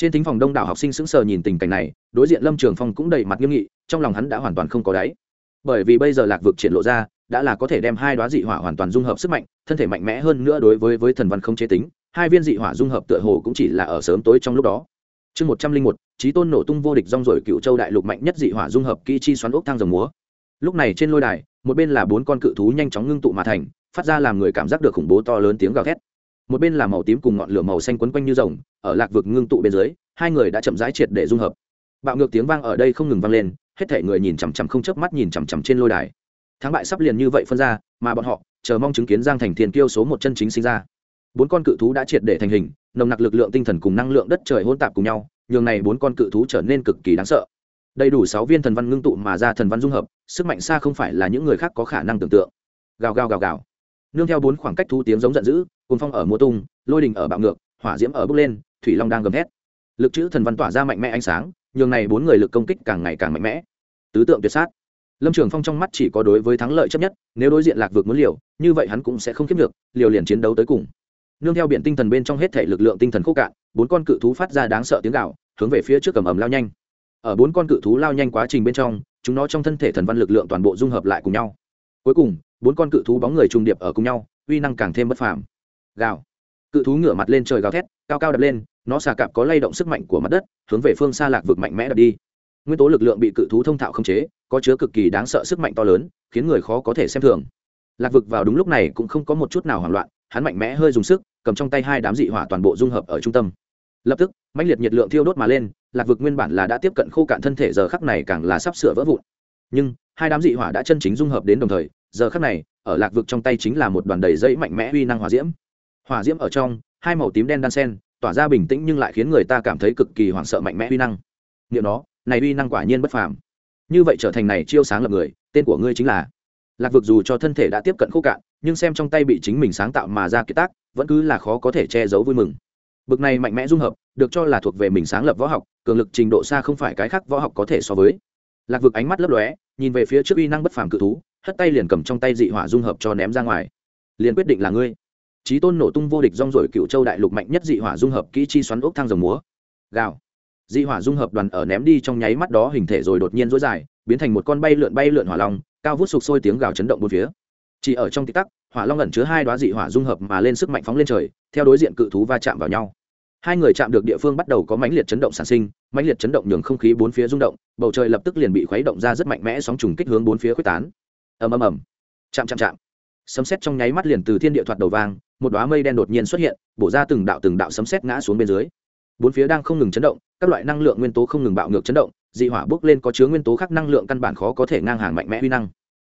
trên thính phòng đông đảo học sinh sững sờ nhìn tình cảnh này, đối diện lâm trường phong cũng đầy mặt nghiêm nghị, trong lòng hắn đã hoàn toàn không có đáy. Bởi vì bây giờ lạc vực triển lộ ra, đã là có thể đem hai đoá dị hỏa hoàn toàn dung hợp sức mạnh, thân thể mạnh mẽ hơn nữa đối với với thần văn không chế tính, hai viên dị hỏa dung hợp tựa hồ cũng chỉ là ở sớm tối trong lúc đó. Chương một trăm linh một trí tôn nổ tung vô địch rong rồi cựu châu đại lục mạnh nhất dị hỏa dung hợp kỹ chi xoắn ốc thang rồng múa. Lúc này trên lôi đài, một bên là bốn con cự thú nhanh chóng ngưng tụ mà thành, phát ra làm người cảm giác được khủng bố to lớn tiếng gào thét một bên là màu tím cùng ngọn lửa màu xanh quấn quanh như rồng, ở lạc vực ngưng tụ bên dưới, hai người đã chậm rãi triệt để dung hợp. Bạo ngược tiếng vang ở đây không ngừng vang lên, hết thể người nhìn chằm chằm không chớp mắt nhìn chằm chằm trên lôi đài. Thắng bại sắp liền như vậy phân ra, mà bọn họ chờ mong chứng kiến giang thành thiên kiêu số một chân chính sinh ra. Bốn con cự thú đã triệt để thành hình, nồng nặc lực lượng tinh thần cùng năng lượng đất trời hôn tạp cùng nhau, nhường này bốn con cự thú trở nên cực kỳ đáng sợ. Đầy đủ sáu viên thần văn ngưng tụ mà ra thần văn dung hợp, sức mạnh xa không phải là những người khác có khả năng tưởng tượng. Gào gào gào gào. Nương theo bốn khoảng cách thú tiếng giống giận dữ cồn phong ở mùa tung, lôi đình ở bạo ngược, hỏa diễm ở bước lên, thủy long đang gầm hét lực chữ thần văn tỏa ra mạnh mẽ ánh sáng, nhường này bốn người lực công kích càng ngày càng mạnh mẽ. Tứ tượng tuyệt sát. Lâm trường phong trong mắt chỉ có đối với thắng lợi chấp nhất, nếu đối diện lạc vực muốn liều, như vậy hắn cũng sẽ không kiếp được, liều liền chiến đấu tới cùng. Nương theo biển tinh thần bên trong hết thể lực lượng tinh thần khô cạn, bốn con cự thú phát ra đáng sợ tiếng gạo hướng về phía trước cầm ẩm lao nhanh. Ở bốn con cự thú lao nhanh quá trình bên trong, chúng nó trong thân thể thần văn lực lượng toàn bộ dung hợp lại cùng nhau. Cuối cùng, bốn con cự thú bóng người trùng điệp ở cùng nhau, uy năng càng thêm bất phàm gào. Cự thú ngửa mặt lên trời gào thét, cao cao đập lên, nó xà cạp có lay động sức mạnh của mặt đất, hướng về phương xa lạc vực mạnh mẽ đập đi. Nguyên tố lực lượng bị cự thú thông thạo không chế, có chứa cực kỳ đáng sợ sức mạnh to lớn, khiến người khó có thể xem thường. Lạc vực vào đúng lúc này cũng không có một chút nào hoảng loạn, hắn mạnh mẽ hơi dùng sức, cầm trong tay hai đám dị hỏa toàn bộ dung hợp ở trung tâm. Lập tức, mãnh liệt nhiệt lượng thiêu đốt mà lên, lạc vực nguyên bản là đã tiếp cận khô cạn thân thể, giờ khắc này càng là sắp sửa vỡ vụn. Nhưng, hai đám dị hỏa đã chân chính dung hợp đến đồng thời, giờ khắc này, ở lạc vực trong tay chính là một đoàn đầy dây mạnh mẽ uy năng hỏa diễm hỏa diễm ở trong, hai màu tím đen đan sen, tỏa ra bình tĩnh nhưng lại khiến người ta cảm thấy cực kỳ hoảng sợ mạnh mẽ uy năng. Niệm nó, này uy năng quả nhiên bất phàm. Như vậy trở thành này chiêu sáng lập người, tên của ngươi chính là lạc vực dù cho thân thể đã tiếp cận khô cạn, nhưng xem trong tay bị chính mình sáng tạo mà ra kiệt tác, vẫn cứ là khó có thể che giấu vui mừng. Bực này mạnh mẽ dung hợp, được cho là thuộc về mình sáng lập võ học, cường lực trình độ xa không phải cái khác võ học có thể so với. Lạc vực ánh mắt lấp lóe, nhìn về phía trước uy năng bất phàm cự thú, hất tay liền cầm trong tay dị hỏa dung hợp cho ném ra ngoài. Liền quyết định là ngươi trí tôn nổ tung vô địch rong rổi cựu châu đại lục mạnh nhất dị hỏa dung hợp kỹ chi xoắn ốc thang rồng múa. Gào. Dị hỏa dung hợp đoàn ở ném đi trong nháy mắt đó hình thể rồi đột nhiên rối dài, biến thành một con bay lượn bay lượn hỏa long, cao vút sục sôi tiếng gào chấn động bốn phía. Chỉ ở trong tích tắc, hỏa long ẩn chứa hai đoá dị hỏa dung hợp mà lên sức mạnh phóng lên trời, theo đối diện cự thú va chạm vào nhau. Hai người chạm được địa phương bắt đầu có mãnh liệt chấn động sản sinh, mãnh liệt chấn động nhường không khí bốn phía rung động, bầu trời lập tức liền bị khuấy động ra rất mạnh mẽ sóng trùng kích hướng bốn phía quyết tán. Ầm ầm ầm. Chạm chạm chạm. Sấm xét trong nháy mắt liền từ thiên địa thoạt đầu vang một đóa mây đen đột nhiên xuất hiện, bổ ra từng đạo từng đạo sấm sét ngã xuống bên dưới. Bốn phía đang không ngừng chấn động, các loại năng lượng nguyên tố không ngừng bạo ngược chấn động, dị hỏa bốc lên có chứa nguyên tố khác năng lượng căn bản khó có thể ngang hàng mạnh mẽ uy năng.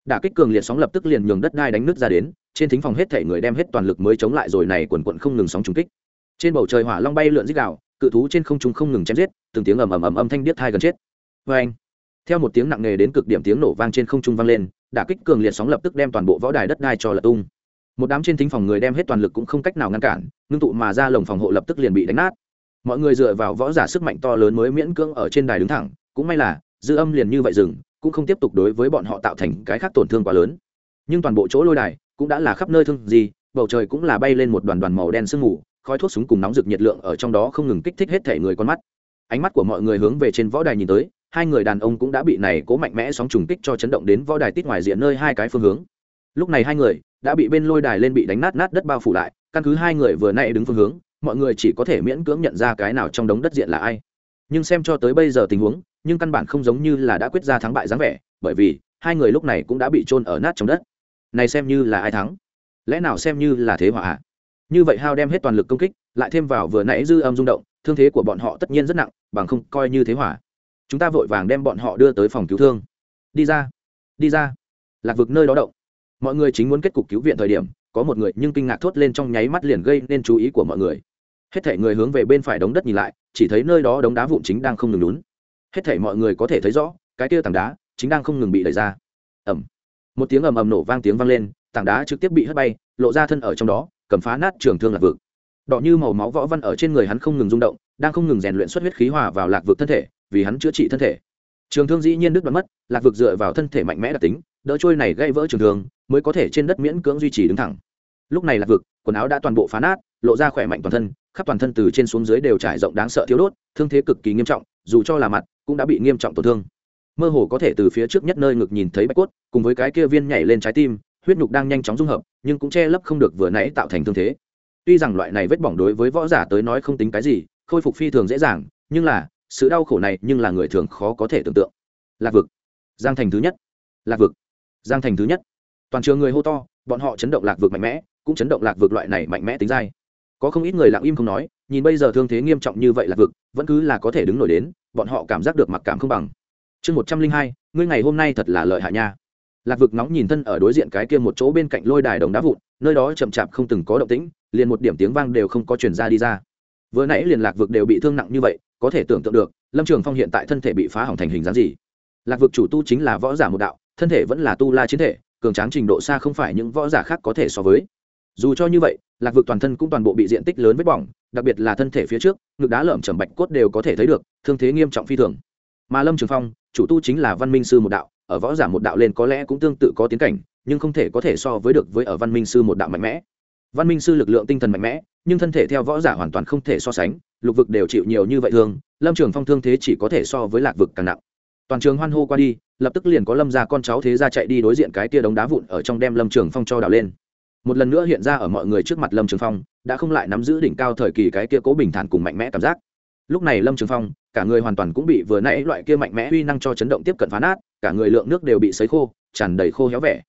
Đả kích cường liệt sóng lập tức liền nhường đất đai đánh nứt ra đến, trên thính phòng hết thể người đem hết toàn lực mới chống lại rồi này quần quận không ngừng sóng trùng kích. Trên bầu trời hỏa long bay lượn dích đạo cự thú trên không trung không ngừng chém giết, từng tiếng ầm ầm ầm âm thanh điếc thai gần chết. Vê anh, theo một tiếng nặng nề đến cực điểm tiếng nổ vang trên không trung vang lên, đả kích cường liệt sóng lập tức đem toàn bộ võ đài đất đai cho lật tung một đám trên thính phòng người đem hết toàn lực cũng không cách nào ngăn cản, ngưng tụ mà ra lồng phòng hộ lập tức liền bị đánh nát. Mọi người dựa vào võ giả sức mạnh to lớn mới miễn cưỡng ở trên đài đứng thẳng, cũng may là, dư âm liền như vậy dừng, cũng không tiếp tục đối với bọn họ tạo thành cái khác tổn thương quá lớn. Nhưng toàn bộ chỗ lôi đài cũng đã là khắp nơi thương gì, bầu trời cũng là bay lên một đoàn đoàn màu đen sương mù, khói thuốc súng cùng nóng rực nhiệt lượng ở trong đó không ngừng kích thích hết thể người con mắt. Ánh mắt của mọi người hướng về trên võ đài nhìn tới, hai người đàn ông cũng đã bị này cố mạnh mẽ sóng trùng kích cho chấn động đến võ đài tít ngoài diện nơi hai cái phương hướng. Lúc này hai người đã bị bên lôi đài lên bị đánh nát nát đất bao phủ lại, căn cứ hai người vừa nãy đứng phương hướng, mọi người chỉ có thể miễn cưỡng nhận ra cái nào trong đống đất diện là ai. Nhưng xem cho tới bây giờ tình huống, nhưng căn bản không giống như là đã quyết ra thắng bại dáng vẻ, bởi vì hai người lúc này cũng đã bị trôn ở nát trong đất. Này xem như là ai thắng? Lẽ nào xem như là thế hỏa à? như vậy hao đem hết toàn lực công kích, lại thêm vào vừa nãy dư âm rung động, thương thế của bọn họ tất nhiên rất nặng, bằng không coi như thế hỏa chúng ta vội vàng đem bọn họ đưa tới phòng cứu thương. Đi ra. Đi ra. Lạc vực nơi đó động mọi người chính muốn kết cục cứu viện thời điểm, có một người nhưng kinh ngạc thốt lên trong nháy mắt liền gây nên chú ý của mọi người. Hết thể người hướng về bên phải đống đất nhìn lại, chỉ thấy nơi đó đống đá vụn chính đang không ngừng lún. Hết thể mọi người có thể thấy rõ, cái kia tảng đá chính đang không ngừng bị đẩy ra. Ẩm một tiếng ầm ầm nổ vang tiếng vang lên, tảng đá trực tiếp bị hất bay, lộ ra thân ở trong đó, cầm phá nát trường thương lạc vực. Đỏ như màu máu võ văn ở trên người hắn không ngừng rung động, đang không ngừng rèn luyện xuất huyết khí hòa vào lạc vực thân thể, vì hắn chữa trị thân thể. Trường thương dĩ nhiên đứt đoạn mất, lạc vực dựa vào thân thể mạnh mẽ đặc tính đỡ trôi này gây vỡ trường thường mới có thể trên đất miễn cưỡng duy trì đứng thẳng. Lúc này lạc vực, quần áo đã toàn bộ phá nát, lộ ra khỏe mạnh toàn thân, khắp toàn thân từ trên xuống dưới đều trải rộng đáng sợ thiếu đốt, thương thế cực kỳ nghiêm trọng, dù cho là mặt, cũng đã bị nghiêm trọng tổn thương. Mơ hồ có thể từ phía trước nhất nơi ngực nhìn thấy bạch cốt, cùng với cái kia viên nhảy lên trái tim, huyết nhục đang nhanh chóng dung hợp, nhưng cũng che lấp không được vừa nãy tạo thành thương thế. Tuy rằng loại này vết bỏng đối với võ giả tới nói không tính cái gì, khôi phục phi thường dễ dàng, nhưng là, sự đau khổ này nhưng là người thường khó có thể tưởng tượng. Lạc vực, giang thành thứ nhất. Lạc vực giang thành thứ nhất. Toàn trường người hô to, bọn họ chấn động lạc vực mạnh mẽ, cũng chấn động lạc vực loại này mạnh mẽ tính dai. Có không ít người lặng im không nói, nhìn bây giờ thương thế nghiêm trọng như vậy lạc vực, vẫn cứ là có thể đứng nổi đến, bọn họ cảm giác được mặc cảm không bằng. Chương một trăm linh hai, ngươi ngày hôm nay thật là lợi hại nha. Lạc vực nóng nhìn thân ở đối diện cái kia một chỗ bên cạnh lôi đài đồng đá vụn, nơi đó chậm chạp không từng có động tĩnh, liền một điểm tiếng vang đều không có chuyển ra đi ra. Vừa nãy liền lạc vực đều bị thương nặng như vậy, có thể tưởng tượng được, lâm trường phong hiện tại thân thể bị phá hỏng thành hình dáng gì. Lạc vực chủ tu chính là võ giả một đạo thân thể vẫn là tu la chiến thể, cường tráng trình độ xa không phải những võ giả khác có thể so với. Dù cho như vậy, lạc vực toàn thân cũng toàn bộ bị diện tích lớn vết bỏng, đặc biệt là thân thể phía trước, ngực đá lởm chầm bạch cốt đều có thể thấy được, thương thế nghiêm trọng phi thường. Mà lâm trường phong, chủ tu chính là văn minh sư một đạo, ở võ giả một đạo lên có lẽ cũng tương tự có tiến cảnh, nhưng không thể có thể so với được với ở văn minh sư một đạo mạnh mẽ. Văn minh sư lực lượng tinh thần mạnh mẽ, nhưng thân thể theo võ giả hoàn toàn không thể so sánh, lục vực đều chịu nhiều như vậy thương lâm trường phong thương thế chỉ có thể so với lạc vực càng nặng. Toàn trường hoan hô qua đi lập tức liền có lâm ra con cháu thế ra chạy đi đối diện cái tia đống đá vụn ở trong đem lâm trường phong cho đào lên. Một lần nữa hiện ra ở mọi người trước mặt lâm trường phong, đã không lại nắm giữ đỉnh cao thời kỳ cái kia cố bình thản cùng mạnh mẽ cảm giác. Lúc này lâm trường phong, cả người hoàn toàn cũng bị vừa nãy loại kia mạnh mẽ uy năng cho chấn động tiếp cận phá nát, cả người lượng nước đều bị sấy khô, tràn đầy khô héo vẻ.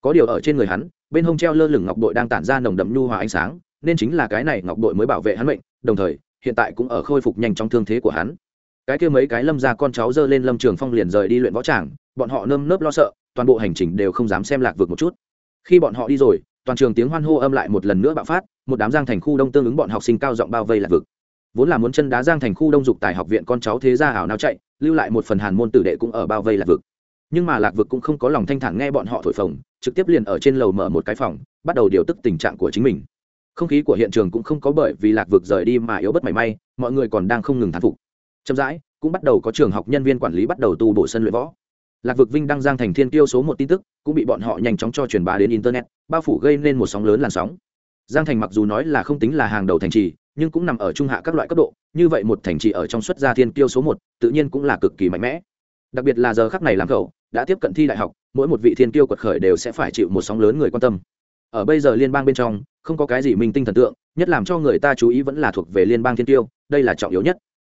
Có điều ở trên người hắn, bên hông treo lơ lửng ngọc đội đang tản ra nồng đậm nhu hòa ánh sáng, nên chính là cái này ngọc đội mới bảo vệ hắn mệnh, đồng thời, hiện tại cũng ở khôi phục nhanh trong thương thế của hắn cái kia mấy cái lâm ra con cháu dơ lên lâm trường phong liền rời đi luyện võ tràng, bọn họ nơm nớp lo sợ, toàn bộ hành trình đều không dám xem lạc vực một chút. Khi bọn họ đi rồi, toàn trường tiếng hoan hô âm lại một lần nữa bạo phát, một đám giang thành khu đông tương ứng bọn học sinh cao giọng bao vây lạc vực. Vốn là muốn chân đá giang thành khu đông dục tài học viện con cháu thế gia ảo nào chạy, lưu lại một phần hàn môn tử đệ cũng ở bao vây lạc vực. Nhưng mà lạc vực cũng không có lòng thanh thản nghe bọn họ thổi phồng, trực tiếp liền ở trên lầu mở một cái phòng, bắt đầu điều tức tình trạng của chính mình. Không khí của hiện trường cũng không có bởi vì lạc vực rời đi mà yếu bất mảy may, mọi người còn đang không ngừng thán phục chậm rãi, cũng bắt đầu có trường học nhân viên quản lý bắt đầu tu bổ sân luyện võ. Lạc vực vinh đăng giang thành thiên tiêu số một tin tức, cũng bị bọn họ nhanh chóng cho truyền bá đến internet, bao phủ gây nên một sóng lớn làn sóng. Giang thành mặc dù nói là không tính là hàng đầu thành trì, nhưng cũng nằm ở trung hạ các loại cấp độ, như vậy một thành trì ở trong xuất gia thiên tiêu số một, tự nhiên cũng là cực kỳ mạnh mẽ. Đặc biệt là giờ khắc này làm cậu, đã tiếp cận thi đại học, mỗi một vị thiên tiêu quật khởi đều sẽ phải chịu một sóng lớn người quan tâm. Ở bây giờ liên bang bên trong, không có cái gì minh tinh thần tượng, nhất làm cho người ta chú ý vẫn là thuộc về liên bang thiên tiêu đây là trọng yếu nhất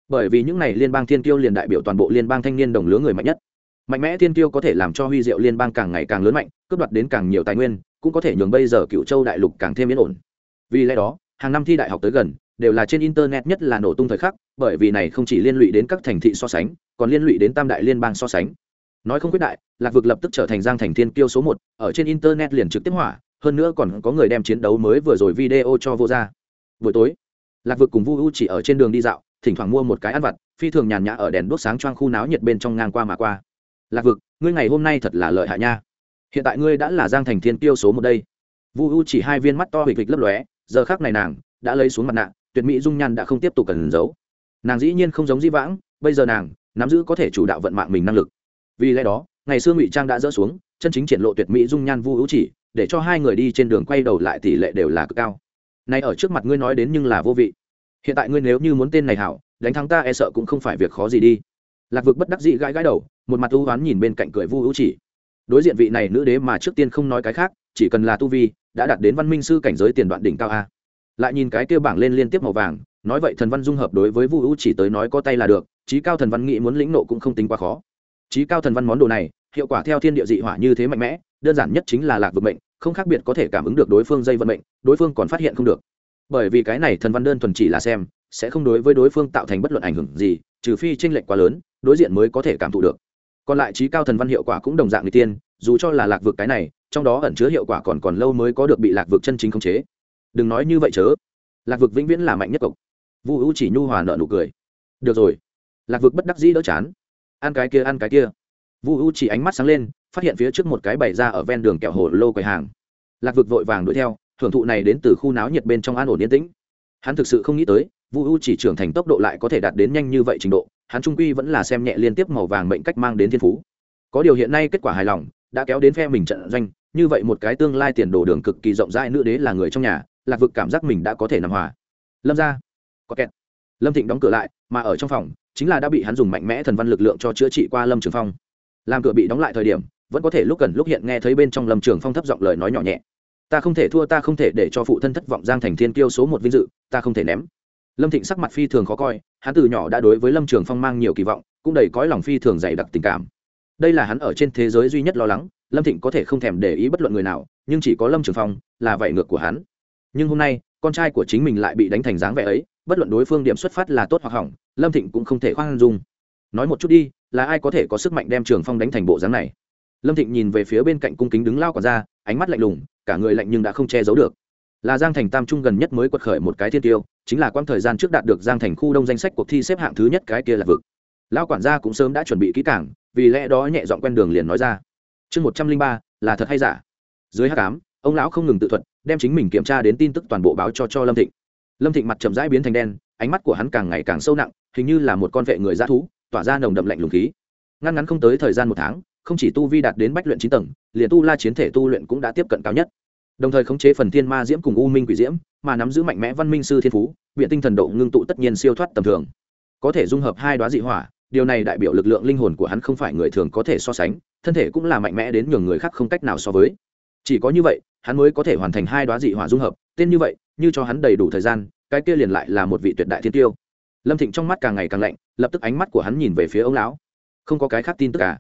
bởi vì những này liên bang thiên tiêu liền đại biểu toàn bộ liên bang thanh niên đồng lứa người mạnh nhất. Mạnh mẽ thiên tiêu có thể làm cho huy diệu liên bang càng ngày càng lớn mạnh, cướp đoạt đến càng nhiều tài nguyên, cũng có thể nhường bây giờ cựu châu đại lục càng thêm yên ổn. Vì lẽ đó, hàng năm thi đại học tới gần, đều là trên internet nhất là nổ tung thời khắc, bởi vì này không chỉ liên lụy đến các thành thị so sánh, còn liên lụy đến tam đại liên bang so sánh. Nói không quyết đại, lạc vực lập tức trở thành giang thành thiên kiêu số một, ở trên internet liền trực tiếp hỏa, hơn nữa còn có người đem chiến đấu mới vừa rồi video cho vô ra buổi tối, lạc vực cùng vu u chỉ ở trên đường đi dạo thỉnh thoảng mua một cái ăn vặt, phi thường nhàn nhã ở đèn đốt sáng choang khu náo nhiệt bên trong ngang qua mà qua. Lạc vực, ngươi ngày hôm nay thật là lợi hại nha. Hiện tại ngươi đã là giang thành thiên tiêu số một đây. Vu u chỉ hai viên mắt to hịch hịch lấp lóe, giờ khác này nàng đã lấy xuống mặt nạ, tuyệt mỹ dung nhan đã không tiếp tục cần giấu. Nàng dĩ nhiên không giống di vãng, bây giờ nàng nắm giữ có thể chủ đạo vận mạng mình năng lực. Vì lẽ đó, ngày xưa ngụy trang đã dỡ xuống, chân chính triển lộ tuyệt mỹ dung nhan vu hữu chỉ, để cho hai người đi trên đường quay đầu lại tỷ lệ đều là cực cao. Nay ở trước mặt ngươi nói đến nhưng là vô vị hiện tại ngươi nếu như muốn tên này hảo, đánh thắng ta e sợ cũng không phải việc khó gì đi. Lạc vực bất đắc dĩ gãi gãi đầu, một mặt ưu hoán nhìn bên cạnh cười vu hữu chỉ. Đối diện vị này nữ đế mà trước tiên không nói cái khác, chỉ cần là tu vi, đã đạt đến văn minh sư cảnh giới tiền đoạn đỉnh cao a. Lại nhìn cái kêu bảng lên liên tiếp màu vàng, nói vậy thần văn dung hợp đối với vu hữu chỉ tới nói có tay là được trí cao thần văn nghĩ muốn lĩnh nộ cũng không tính quá khó. Trí cao thần văn món đồ này, hiệu quả theo thiên địa dị hỏa như thế mạnh mẽ, đơn giản nhất chính là lạc vực mệnh, không khác biệt có thể cảm ứng được đối phương dây vận mệnh, đối phương còn phát hiện không được bởi vì cái này thần văn đơn thuần chỉ là xem, sẽ không đối với đối phương tạo thành bất luận ảnh hưởng gì, trừ phi tranh lệch quá lớn, đối diện mới có thể cảm thụ được. Còn lại trí cao thần văn hiệu quả cũng đồng dạng người tiên, dù cho là lạc vực cái này, trong đó ẩn chứa hiệu quả còn còn lâu mới có được bị lạc vực chân chính khống chế. Đừng nói như vậy chớ. Lạc vực vĩnh viễn là mạnh nhất cộc vu hữu chỉ nhu hòa nợ nụ cười. Được rồi. Lạc vực bất đắc dĩ đỡ chán. Ăn cái kia, ăn cái kia. Vu u chỉ ánh mắt sáng lên, phát hiện phía trước một cái bày ra ở ven đường kẹo hồ lô quầy hàng. Lạc vực vội vàng đuổi theo hưởng thụ này đến từ khu náo nhiệt bên trong an ổn yên tĩnh. Hắn thực sự không nghĩ tới, vu u chỉ trưởng thành tốc độ lại có thể đạt đến nhanh như vậy trình độ, hắn trung quy vẫn là xem nhẹ liên tiếp màu vàng mệnh cách mang đến thiên phú. Có điều hiện nay kết quả hài lòng, đã kéo đến phe mình trận doanh, như vậy một cái tương lai tiền đồ đường cực kỳ rộng rãi nữ đế là người trong nhà, lạc vực cảm giác mình đã có thể nằm hòa. Lâm ra có kẹt. Lâm thịnh đóng cửa lại, mà ở trong phòng, chính là đã bị hắn dùng mạnh mẽ thần văn lực lượng cho chữa trị qua lâm trường phong. Làm cửa bị đóng lại thời điểm, vẫn có thể lúc cần lúc hiện nghe thấy bên trong lâm trường phong thấp giọng lời nói nhỏ nhẹ ta không thể thua, ta không thể để cho phụ thân thất vọng, giang thành thiên kiêu số một vinh dự, ta không thể ném. Lâm thịnh sắc mặt phi thường khó coi, hắn từ nhỏ đã đối với lâm trường phong mang nhiều kỳ vọng, cũng đầy cõi lòng phi thường dày đặc tình cảm. Đây là hắn ở trên thế giới duy nhất lo lắng, lâm thịnh có thể không thèm để ý bất luận người nào, nhưng chỉ có lâm trường phong là vậy ngược của hắn. Nhưng hôm nay, con trai của chính mình lại bị đánh thành dáng vẻ ấy, bất luận đối phương điểm xuất phát là tốt hoặc hỏng, lâm thịnh cũng không thể khoan dung. Nói một chút đi, là ai có thể có sức mạnh đem trường phong đánh thành bộ dáng này? Lâm thịnh nhìn về phía bên cạnh cung kính đứng lao quả ra ánh mắt lạnh lùng, cả người lạnh nhưng đã không che giấu được. Là giang thành tam trung gần nhất mới quật khởi một cái thiên tiêu, chính là quãng thời gian trước đạt được giang thành khu đông danh sách cuộc thi xếp hạng thứ nhất cái kia là vực. Lao quản gia cũng sớm đã chuẩn bị kỹ cảng vì lẽ đó nhẹ dọn quen đường liền nói ra. Chương một trăm linh ba, là thật hay giả? Dưới h tám ông lão không ngừng tự thuật, đem chính mình kiểm tra đến tin tức toàn bộ báo cho cho lâm thịnh. Lâm thịnh mặt chậm rãi biến thành đen, ánh mắt của hắn càng ngày càng sâu nặng, hình như là một con vệ người dã thú, tỏa ra nồng đậm lạnh lùng khí. Ngăn ngắn không tới thời gian một tháng không chỉ tu vi đạt đến bách luyện chín tầng, liền tu la chiến thể tu luyện cũng đã tiếp cận cao nhất. Đồng thời khống chế phần thiên ma diễm cùng u minh quỷ diễm, mà nắm giữ mạnh mẽ văn minh sư thiên phú biện tinh thần độ ngưng tụ tất nhiên siêu thoát tầm thường. Có thể dung hợp hai đoá dị hỏa, điều này đại biểu lực lượng linh hồn của hắn không phải người thường có thể so sánh, thân thể cũng là mạnh mẽ đến nhường người khác không cách nào so với. Chỉ có như vậy, hắn mới có thể hoàn thành hai đoá dị hỏa dung hợp, tên như vậy, như cho hắn đầy đủ thời gian, cái kia liền lại là một vị tuyệt đại thiên tiêu. Lâm thịnh trong mắt càng ngày càng lạnh, lập tức ánh mắt của hắn nhìn về phía ông lão. Không có cái khác tin tức cả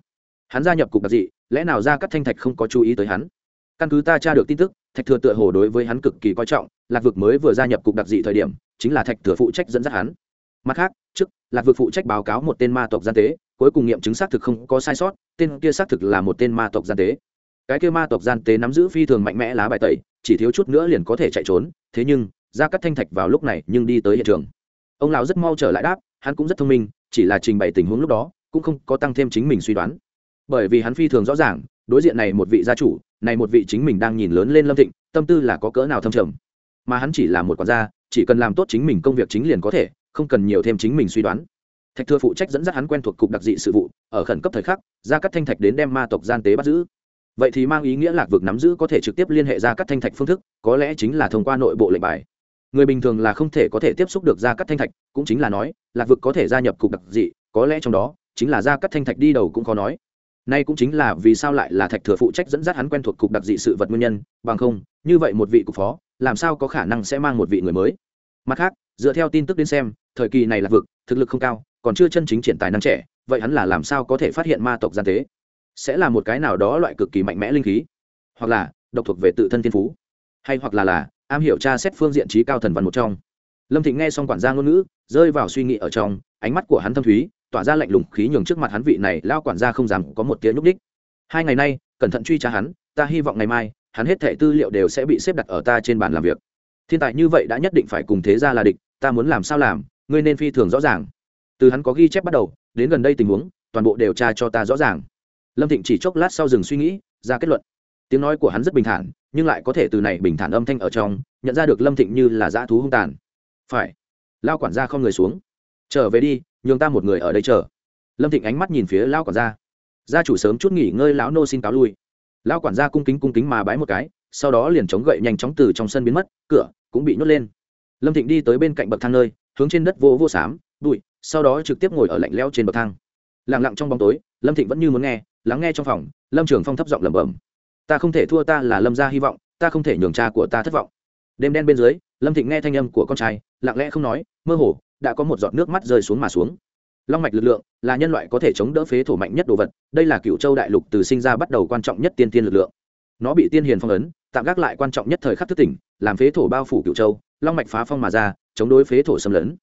hắn gia nhập cục đặc dị, lẽ nào ra các thanh thạch không có chú ý tới hắn? Căn cứ ta tra được tin tức, thạch thừa tựa hồ đối với hắn cực kỳ coi trọng, lạc vực mới vừa gia nhập cục đặc dị thời điểm, chính là thạch thừa phụ trách dẫn dắt hắn. Mặt khác, trước, lạc vực phụ trách báo cáo một tên ma tộc gian tế, cuối cùng nghiệm chứng xác thực không có sai sót, tên kia xác thực là một tên ma tộc gian tế. Cái kia ma tộc gian tế nắm giữ phi thường mạnh mẽ lá bài tẩy, chỉ thiếu chút nữa liền có thể chạy trốn, thế nhưng ra các thanh thạch vào lúc này nhưng đi tới hiện trường. Ông lão rất mau trở lại đáp, hắn cũng rất thông minh, chỉ là trình bày tình huống lúc đó, cũng không có tăng thêm chính mình suy đoán bởi vì hắn phi thường rõ ràng, đối diện này một vị gia chủ, này một vị chính mình đang nhìn lớn lên lâm thịnh, tâm tư là có cỡ nào thâm trầm. Mà hắn chỉ là một quản gia, chỉ cần làm tốt chính mình công việc chính liền có thể, không cần nhiều thêm chính mình suy đoán. Thạch thừa phụ trách dẫn dắt hắn quen thuộc cục đặc dị sự vụ, ở khẩn cấp thời khắc ra các thanh thạch đến đem ma tộc gian tế bắt giữ. Vậy thì mang ý nghĩa lạc vực nắm giữ có thể trực tiếp liên hệ ra các thanh thạch phương thức, có lẽ chính là thông qua nội bộ lệnh bài. Người bình thường là không thể có thể tiếp xúc được ra các thanh thạch, cũng chính là nói, lạc vực có thể gia nhập cục đặc dị, có lẽ trong đó, chính là ra các thanh thạch đi đầu cũng khó nói nay cũng chính là vì sao lại là thạch thừa phụ trách dẫn dắt hắn quen thuộc cục đặc dị sự vật nguyên nhân, bằng không, như vậy một vị cục phó, làm sao có khả năng sẽ mang một vị người mới? Mặt khác, dựa theo tin tức đến xem, thời kỳ này là vực, thực lực không cao, còn chưa chân chính triển tài năng trẻ, vậy hắn là làm sao có thể phát hiện ma tộc gian tế? Sẽ là một cái nào đó loại cực kỳ mạnh mẽ linh khí? Hoặc là, độc thuộc về tự thân thiên phú? Hay hoặc là là, am hiểu tra xét phương diện trí cao thần văn một trong? Lâm thịnh nghe xong quản gia ngôn ngữ, rơi vào suy nghĩ ở trong, ánh mắt của hắn thâm thúy tỏa ra lạnh lùng khí nhường trước mặt hắn vị này lao quản gia không dám có một tiếng nhúc đích hai ngày nay, cẩn thận truy tra hắn, ta hy vọng ngày mai, hắn hết thẻ tư liệu đều sẽ bị xếp đặt ở ta trên bàn làm việc. Thiên tài như vậy đã nhất định phải cùng thế ra là địch, ta muốn làm sao làm, ngươi nên phi thường rõ ràng. Từ hắn có ghi chép bắt đầu, đến gần đây tình huống, toàn bộ đều tra cho ta rõ ràng. Lâm thịnh chỉ chốc lát sau dừng suy nghĩ, ra kết luận. Tiếng nói của hắn rất bình thản, nhưng lại có thể từ này bình thản âm thanh ở trong, nhận ra được lâm thịnh như là dã thú hung tàn. Phải. Lao quản gia không người xuống. Trở về đi nhường ta một người ở đây chờ. Lâm thịnh ánh mắt nhìn phía lao quản gia. Gia chủ sớm chút nghỉ ngơi, lão nô xin cáo lui. Lao quản gia cung kính cung kính mà bái một cái, sau đó liền chống gậy nhanh chóng từ trong sân biến mất, cửa cũng bị nhốt lên. Lâm thịnh đi tới bên cạnh bậc thang nơi, hướng trên đất vô vô xám bụi sau đó trực tiếp ngồi ở lạnh leo trên bậc thang. Lặng lặng trong bóng tối, lâm thịnh vẫn như muốn nghe, lắng nghe trong phòng, lâm trường phong thấp giọng lẩm bẩm. Ta không thể thua ta là lâm gia hy vọng, ta không thể nhường cha của ta thất vọng. Đêm đen bên dưới, lâm thịnh nghe thanh âm của con trai, lặng lẽ không nói, mơ hồ đã có một giọt nước mắt rơi xuống mà xuống. Long mạch lực lượng là nhân loại có thể chống đỡ phế thổ mạnh nhất đồ vật, đây là cựu châu đại lục từ sinh ra bắt đầu quan trọng nhất tiên tiên lực lượng. Nó bị tiên hiền phong ấn, tạm gác lại quan trọng nhất thời khắc thức tỉnh, làm phế thổ bao phủ cựu châu, long mạch phá phong mà ra, chống đối phế thổ xâm lấn.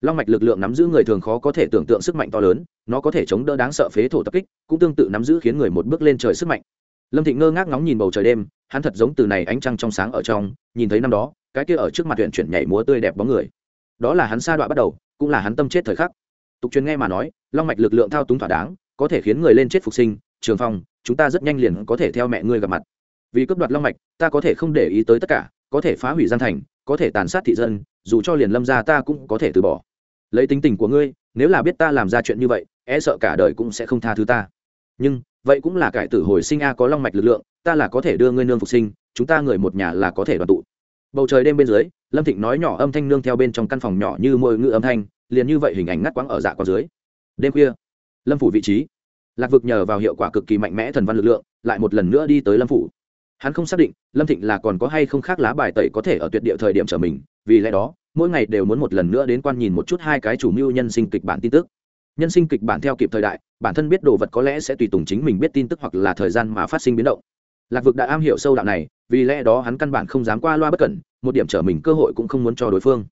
Long mạch lực lượng nắm giữ người thường khó có thể tưởng tượng sức mạnh to lớn, nó có thể chống đỡ đáng sợ phế thổ tập kích, cũng tương tự nắm giữ khiến người một bước lên trời sức mạnh. Lâm thịnh ngơ ngác ngóng nhìn bầu trời đêm, hắn thật giống từ này ánh trăng trong sáng ở trong, nhìn thấy năm đó, cái kia ở trước mặt huyện chuyển nhảy múa tươi đẹp bóng người đó là hắn sa đọa bắt đầu, cũng là hắn tâm chết thời khắc. Tục truyền nghe mà nói, long mạch lực lượng thao túng thỏa đáng, có thể khiến người lên chết phục sinh. Trường phong, chúng ta rất nhanh liền có thể theo mẹ ngươi gặp mặt. Vì cướp đoạt long mạch, ta có thể không để ý tới tất cả, có thể phá hủy gian thành, có thể tàn sát thị dân, dù cho liền lâm ra ta cũng có thể từ bỏ. Lấy tính tình của ngươi, nếu là biết ta làm ra chuyện như vậy e sợ cả đời cũng sẽ không tha thứ ta. Nhưng, vậy cũng là cải tử hồi sinh a có long mạch lực lượng, ta là có thể đưa ngươi nương phục sinh, chúng ta người một nhà là có thể đoàn tụ bầu trời đêm bên dưới, lâm thịnh nói nhỏ âm thanh nương theo bên trong căn phòng nhỏ như môi ngự âm thanh, liền như vậy hình ảnh ngắt quãng ở dạ qua dưới. Đêm khuya, lâm phủ vị trí. Lạc vực nhờ vào hiệu quả cực kỳ mạnh mẽ thần văn lực lượng, lại một lần nữa đi tới lâm phủ. Hắn không xác định lâm thịnh là còn có hay không khác lá bài tẩy có thể ở tuyệt địa thời điểm trở mình, vì lẽ đó, mỗi ngày đều muốn một lần nữa đến quan nhìn một chút hai cái chủ mưu nhân sinh kịch bản tin tức. Nhân sinh kịch bản theo kịp thời đại, bản thân biết đồ vật có lẽ sẽ tùy tùng chính mình biết tin tức hoặc là thời gian mà phát sinh biến động. Lạc vực đã am hiểu sâu đạo này vì lẽ đó hắn căn bản không dám qua loa bất cẩn, một điểm trở mình cơ hội cũng không muốn cho đối phương.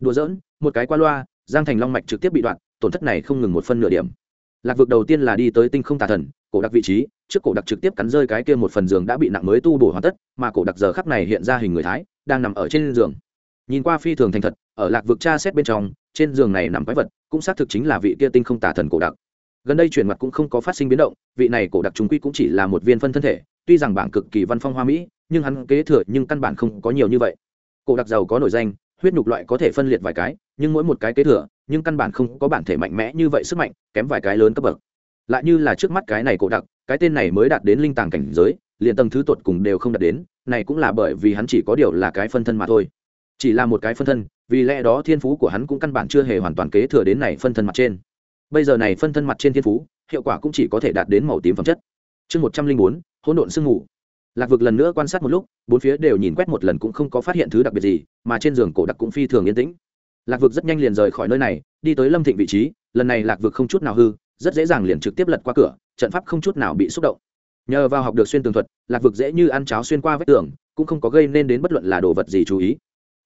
Đùa giỡn, một cái qua loa, giang thành long mạch trực tiếp bị đoạn, tổn thất này không ngừng một phân nửa điểm. Lạc vực đầu tiên là đi tới tinh không tà thần, cổ đặc vị trí, trước cổ đặc trực tiếp cắn rơi cái kia một phần giường đã bị nặng mới tu bổ hoàn tất, mà cổ đặc giờ khắp này hiện ra hình người thái, đang nằm ở trên giường. Nhìn qua phi thường thành thật, ở lạc vực tra xét bên trong, trên giường này nằm quái vật, cũng xác thực chính là vị kia tinh không tà thần cổ đặc. Gần đây chuyển mặt cũng không có phát sinh biến động, vị này cổ đặc chúng quy cũng chỉ là một viên phân thân thể, tuy rằng bảng cực kỳ văn phong hoa mỹ nhưng hắn kế thừa nhưng căn bản không có nhiều như vậy. Cổ đặc giàu có nổi danh, huyết nhục loại có thể phân liệt vài cái, nhưng mỗi một cái kế thừa, nhưng căn bản không có bản thể mạnh mẽ như vậy sức mạnh, kém vài cái lớn cấp bậc. Lại như là trước mắt cái này cổ đặc, cái tên này mới đạt đến linh tàng cảnh giới, liền tầng thứ tột cùng đều không đạt đến, này cũng là bởi vì hắn chỉ có điều là cái phân thân mà thôi. Chỉ là một cái phân thân, vì lẽ đó thiên phú của hắn cũng căn bản chưa hề hoàn toàn kế thừa đến này phân thân mặt trên. Bây giờ này phân thân mặt trên thiên phú, hiệu quả cũng chỉ có thể đạt đến màu tím phẩm chất. Chương một trăm linh bốn, hỗn độn sương mù lạc vực lần nữa quan sát một lúc, bốn phía đều nhìn quét một lần cũng không có phát hiện thứ đặc biệt gì, mà trên giường cổ đặc cũng phi thường yên tĩnh. Lạc vực rất nhanh liền rời khỏi nơi này, đi tới lâm thịnh vị trí, lần này lạc vực không chút nào hư, rất dễ dàng liền trực tiếp lật qua cửa, trận pháp không chút nào bị xúc động. Nhờ vào học được xuyên tường thuật, lạc vực dễ như ăn cháo xuyên qua vách tường, cũng không có gây nên đến bất luận là đồ vật gì chú ý.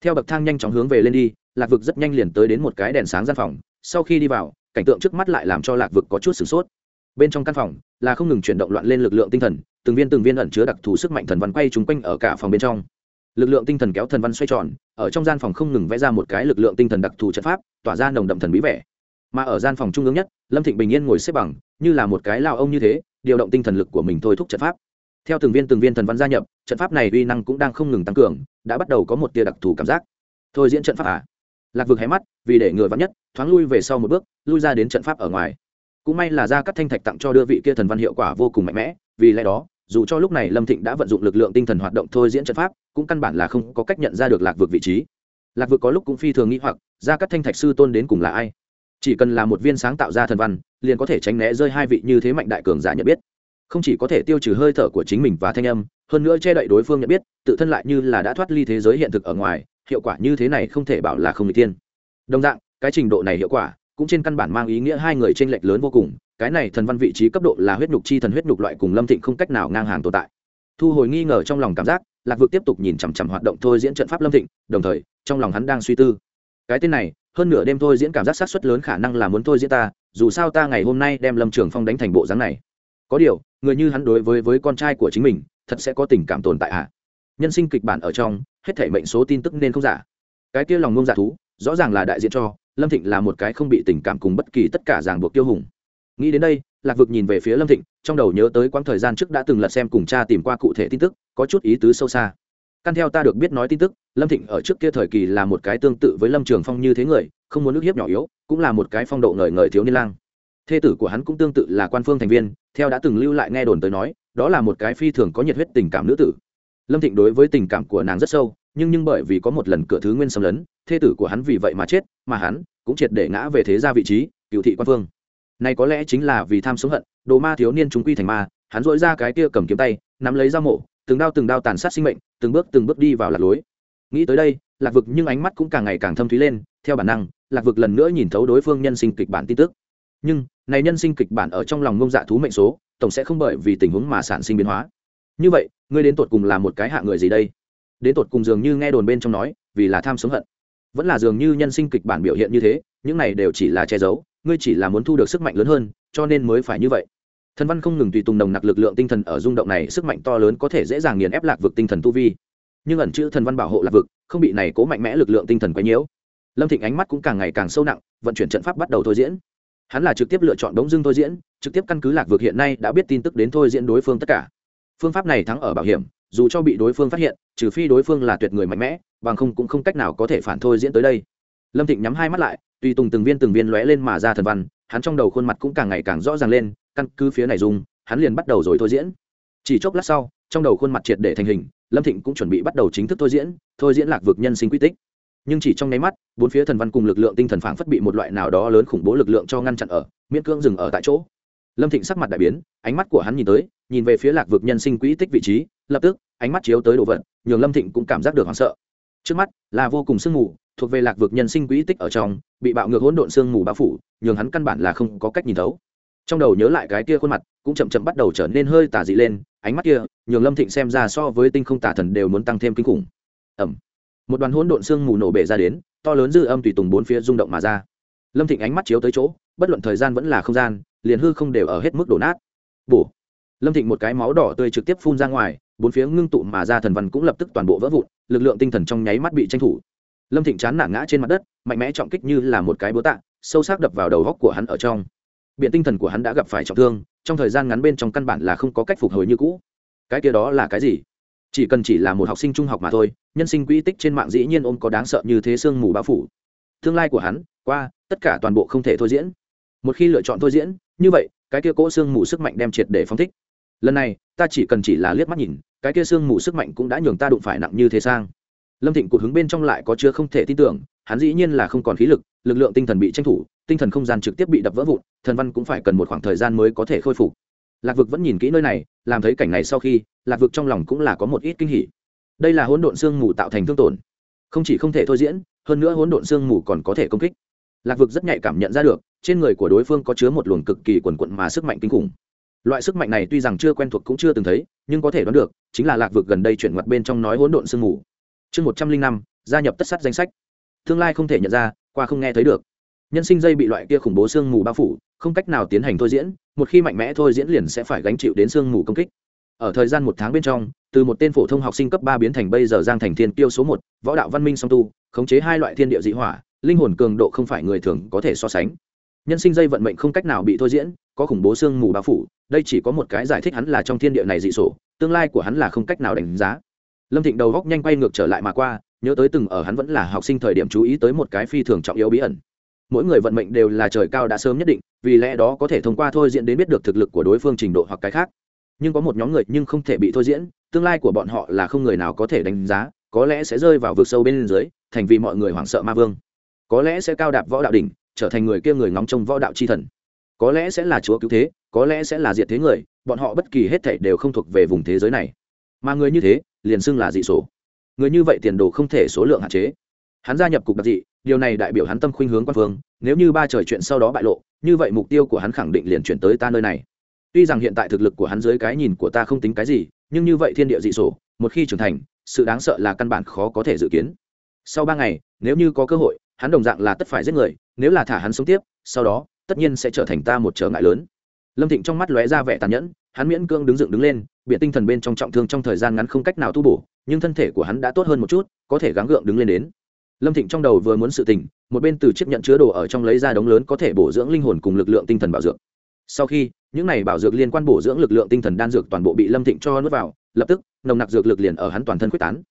Theo bậc thang nhanh chóng hướng về lên đi, lạc vực rất nhanh liền tới đến một cái đèn sáng gian phòng, sau khi đi vào, cảnh tượng trước mắt lại làm cho lạc vực có chút sửng sốt bên trong căn phòng là không ngừng chuyển động loạn lên lực lượng tinh thần, từng viên từng viên ẩn chứa đặc thù sức mạnh thần văn quay trúng quanh ở cả phòng bên trong. Lực lượng tinh thần kéo thần văn xoay tròn, ở trong gian phòng không ngừng vẽ ra một cái lực lượng tinh thần đặc thù trận pháp, tỏa ra nồng đậm thần bí vẻ. Mà ở gian phòng trung ương nhất, lâm thịnh bình yên ngồi xếp bằng, như là một cái lao ông như thế, điều động tinh thần lực của mình thôi thúc trận pháp. Theo từng viên từng viên thần văn gia nhập, trận pháp này uy năng cũng đang không ngừng tăng cường, đã bắt đầu có một tia đặc thù cảm giác. Thôi diễn trận pháp à? Lạc vực hé mắt, vì để ngừa vắn nhất, thoáng lui về sau một bước, lui ra đến trận pháp ở ngoài cũng may là ra các thanh thạch tặng cho đưa vị kia thần văn hiệu quả vô cùng mạnh mẽ, vì lẽ đó, dù cho lúc này lâm thịnh đã vận dụng lực lượng tinh thần hoạt động thôi diễn trận pháp, cũng căn bản là không có cách nhận ra được lạc vực vị trí. Lạc vực có lúc cũng phi thường nghĩ hoặc ra các thanh thạch sư tôn đến cùng là ai? Chỉ cần là một viên sáng tạo ra thần văn, liền có thể tránh né rơi hai vị như thế mạnh đại cường giả nhận biết. Không chỉ có thể tiêu trừ hơi thở của chính mình và thanh âm, hơn nữa che đậy đối phương nhận biết, tự thân lại như là đã thoát ly thế giới hiện thực ở ngoài, hiệu quả như thế này không thể bảo là không n g tiên đồng dạng, cái trình độ này hiệu quả cũng trên căn bản mang ý nghĩa hai người t r ê n lệch lớn vô cùng, cái này thần văn vị trí cấp độ là huyết nhục chi thần huyết nhục loại cùng lâm thịnh không cách nào ngang hàng tồn tại. Thu hồi nghi ngờ trong lòng cảm giác, lạc vực tiếp tục nhìn chằm chằm hoạt động thôi diễn trận pháp lâm thịnh, đồng thời, trong lòng hắn đang suy tư. Cái tên này, hơn nửa đêm thôi diễn cảm giác sát xuất lớn khả năng là muốn thôi diễn ta, dù sao ta ngày hôm nay đem lâm trường phong đánh thành bộ dáng này. Có điều, người như hắn đối với với con trai của chính mình, thật sẽ có tình cảm tồn tại ạ à? nhân sinh kịch bản ở trong, hết thể mệnh số tin tức nên không giả. Cái kia lòng ngông giả thú rõ ràng là đại diện cho, lâm thịnh là một cái không bị tình cảm cùng bất kỳ tất cả ràng buộc tiêu hùng. Nghĩ đến đây, lạc vực nhìn về phía lâm thịnh, trong đầu nhớ tới quãng thời gian trước đã từng lật xem cùng cha tìm qua cụ thể tin tức, có chút ý tứ sâu xa. Căn theo ta được biết nói tin tức, lâm thịnh ở trước kia thời kỳ là một cái tương tự với lâm trường phong như thế người, không muốn nước hiếp nhỏ yếu, cũng là một cái phong độ ngời ngời thiếu niên lang. Thê tử của hắn cũng tương tự là quan phương thành viên, theo đã từng lưu lại nghe đồn tới nói, đó là một cái phi thường có nhiệt huyết tình cảm nữ tử. Lâm thịnh đối với tình cảm của nàng rất sâu nhưng nhưng bởi vì có một lần cửa thứ nguyên xâm lấn, thê tử của hắn vì vậy mà chết, mà hắn cũng triệt để ngã về thế gia vị trí, cựu thị quan phương này có lẽ chính là vì tham sống hận, đồ ma thiếu niên chúng quy thành ma, hắn dội ra cái kia cầm kiếm tay, nắm lấy dao mổ, từng đao từng đao tàn sát sinh mệnh, từng bước từng bước đi vào lạc lối. Nghĩ tới đây, lạc vực nhưng ánh mắt cũng càng ngày càng thâm thúy lên, theo bản năng, lạc vực lần nữa nhìn thấu đối phương nhân sinh kịch bản tin tức. Nhưng, này nhân sinh kịch bản ở trong lòng ngông dạ thú mệnh số, tổng sẽ không bởi vì tình huống mà sản sinh biến hóa. Như vậy, ngươi đến tột cùng là một cái hạ người gì đây? Đến tột cùng dường như nghe đồn bên trong nói, vì là tham sống hận. Vẫn là dường như nhân sinh kịch bản biểu hiện như thế, những này đều chỉ là che giấu, ngươi chỉ là muốn thu được sức mạnh lớn hơn, cho nên mới phải như vậy. Thần văn không ngừng tùy tùng nồng nặc lực lượng tinh thần ở rung động này, sức mạnh to lớn có thể dễ dàng nghiền ép lạc vực tinh thần tu vi. Nhưng ẩn chữ thần văn bảo hộ lạc vực, không bị này cố mạnh mẽ lực lượng tinh thần quấy nhiễu. Lâm thịnh ánh mắt cũng càng ngày càng sâu nặng, vận chuyển trận pháp bắt đầu thôi diễn. Hắn là trực tiếp lựa chọn đống dưng thôi diễn, trực tiếp căn cứ lạc vực hiện nay đã biết tin tức đến thôi diễn đối phương tất cả. Phương pháp này thắng ở bảo hiểm dù cho bị đối phương phát hiện, trừ phi đối phương là tuyệt người mạnh mẽ, bằng không cũng không cách nào có thể phản thôi diễn tới đây. Lâm thịnh nhắm hai mắt lại, tùy tùng từng viên từng viên lóe lên mà ra thần văn, hắn trong đầu khuôn mặt cũng càng ngày càng rõ ràng lên, căn cứ phía này dùng, hắn liền bắt đầu rồi thôi diễn. Chỉ chốc lát sau, trong đầu khuôn mặt triệt để thành hình, lâm thịnh cũng chuẩn bị bắt đầu chính thức thôi diễn thôi diễn lạc vực nhân sinh quy tích. Nhưng chỉ trong nháy mắt, bốn phía thần văn cùng lực lượng tinh thần phảng phất bị một loại nào đó lớn khủng bố lực lượng cho ngăn chặn ở, miễn cưỡng dừng ở tại chỗ lâm thịnh sắc mặt đại biến, ánh mắt của hắn nhìn tới, nhìn về phía lạc vực nhân sinh quỹ tích vị trí, lập tức, ánh mắt chiếu tới đồ vật, nhường lâm thịnh cũng cảm giác được hoảng sợ. Trước mắt, là vô cùng sương mù, thuộc về lạc vực nhân sinh quỹ tích ở trong, bị bạo ngược hỗn độn sương mù bao phủ, nhường hắn căn bản là không có cách nhìn thấu. Trong đầu nhớ lại cái kia khuôn mặt, cũng chậm chậm bắt đầu trở nên hơi tà dị lên, ánh mắt kia, nhường lâm thịnh xem ra so với tinh không tà thần đều muốn tăng thêm kinh khủng. Ẩm một đoàn hỗn độn sương mù nổ bể ra đến, to lớn dư âm tùy tùng bốn phía rung động mà ra. Lâm thịnh ánh mắt chiếu tới chỗ bất luận thời gian vẫn là không gian, liền hư không đều ở hết mức đổ nát. Bổ. Lâm thịnh một cái máu đỏ tươi trực tiếp phun ra ngoài, bốn phía ngưng tụ mà ra thần văn cũng lập tức toàn bộ vỡ vụn, lực lượng tinh thần trong nháy mắt bị tranh thủ. Lâm thịnh chán nản ngã trên mặt đất, mạnh mẽ trọng kích như là một cái búa tạ, sâu sắc đập vào đầu góc của hắn ở trong. Biện tinh thần của hắn đã gặp phải trọng thương, trong thời gian ngắn bên trong căn bản là không có cách phục hồi như cũ. Cái kia đó là cái gì? Chỉ cần chỉ là một học sinh trung học mà thôi, nhân sinh quỹ tích trên mạng dĩ nhiên ôm có đáng sợ như thế sương mù bao phủ. Tương lai của hắn, qua, tất cả toàn bộ không thể thôi diễn một khi lựa chọn thôi diễn, như vậy, cái kia cỗ xương mù sức mạnh đem triệt để phóng thích. Lần này, ta chỉ cần chỉ là liếc mắt nhìn, cái kia xương mù sức mạnh cũng đã nhường ta đụng phải nặng như thế sang. Lâm thịnh cụt hứng bên trong lại có chứa không thể tin tưởng, hắn dĩ nhiên là không còn khí lực lực lượng tinh thần bị tranh thủ, tinh thần không gian trực tiếp bị đập vỡ vụn, thần văn cũng phải cần một khoảng thời gian mới có thể khôi phục. Lạc vực vẫn nhìn kỹ nơi này, làm thấy cảnh này sau khi, lạc vực trong lòng cũng là có một ít kinh hỉ. Đây là hỗn độn xương mù tạo thành thương tổn. Không chỉ không thể thôi diễn, hơn nữa hỗn độn xương mù còn có thể công kích lạc vực rất nhạy cảm nhận ra được, trên người của đối phương có chứa một luồng cực kỳ quần quận mà sức mạnh kinh khủng. Loại sức mạnh này tuy rằng chưa quen thuộc cũng chưa từng thấy, nhưng có thể đoán được, chính là lạc vực gần đây chuyển ngoặt bên trong nói hỗn độn sương mù. Chương một trăm linh năm, gia nhập tất sắt danh sách. Tương lai không thể nhận ra, qua không nghe thấy được. Nhân sinh dây bị loại kia khủng bố sương mù bao phủ, không cách nào tiến hành thôi diễn, một khi mạnh mẽ thôi diễn liền sẽ phải gánh chịu đến sương mù công kích. Ở thời gian một tháng bên trong, từ một tên phổ thông học sinh cấp ba biến thành bây giờ giang thành thiên tiêu số một, võ đạo văn minh song tu, khống chế hai loại thiên địa dị hỏa linh hồn cường độ không phải người thường có thể so sánh. Nhân sinh dây vận mệnh không cách nào bị thôi diễn, có khủng bố sương mù bao phủ, đây chỉ có một cái giải thích hắn là trong thiên địa này dị sổ, tương lai của hắn là không cách nào đánh giá. Lâm thịnh đầu góc nhanh quay ngược trở lại mà qua, nhớ tới từng ở hắn vẫn là học sinh thời điểm chú ý tới một cái phi thường trọng yếu bí ẩn. Mỗi người vận mệnh đều là trời cao đã sớm nhất định, vì lẽ đó có thể thông qua thôi diễn đến biết được thực lực của đối phương trình độ hoặc cái khác. Nhưng có một nhóm người nhưng không thể bị thôi diễn, tương lai của bọn họ là không người nào có thể đánh giá, có lẽ sẽ rơi vào vực sâu bên dưới, thành vì mọi người hoảng sợ ma vương có lẽ sẽ cao đạp võ đạo đỉnh, trở thành người kia người ngóng trong võ đạo chi thần. Có lẽ sẽ là chúa cứu thế, có lẽ sẽ là diệt thế người, bọn họ bất kỳ hết thảy đều không thuộc về vùng thế giới này. Mà người như thế, liền xưng là dị số người như vậy tiền đồ không thể số lượng hạn chế. Hắn gia nhập cục đặc dị, điều này đại biểu hắn tâm khuynh hướng quan phương, nếu như ba trời chuyện sau đó bại lộ, như vậy mục tiêu của hắn khẳng định liền chuyển tới ta nơi này. Tuy rằng hiện tại thực lực của hắn dưới cái nhìn của ta không tính cái gì, nhưng như vậy thiên địa dị sổ, một khi trưởng thành, sự đáng sợ là căn bản khó có thể dự kiến. Sau ba ngày, nếu như có cơ hội hắn đồng dạng là tất phải giết người, nếu là thả hắn sống tiếp, sau đó, tất nhiên sẽ trở thành ta một trở ngại lớn. Lâm thịnh trong mắt lóe ra vẻ tàn nhẫn, hắn miễn cưỡng đứng dựng đứng lên, biện tinh thần bên trong trọng thương trong thời gian ngắn không cách nào tu bổ, nhưng thân thể của hắn đã tốt hơn một chút, có thể gắng gượng đứng lên đến. Lâm thịnh trong đầu vừa muốn sự tình, một bên từ chiếc nhận chứa đồ ở trong lấy ra đống lớn có thể bổ dưỡng linh hồn cùng lực lượng tinh thần bảo dược. Sau khi, những này bảo dược liên quan bổ dưỡng lực lượng tinh thần đan dược toàn bộ bị lâm thịnh cho nuốt vào, lập tức, nồng nặc dược lực liền ở hắn toàn thân quyết tán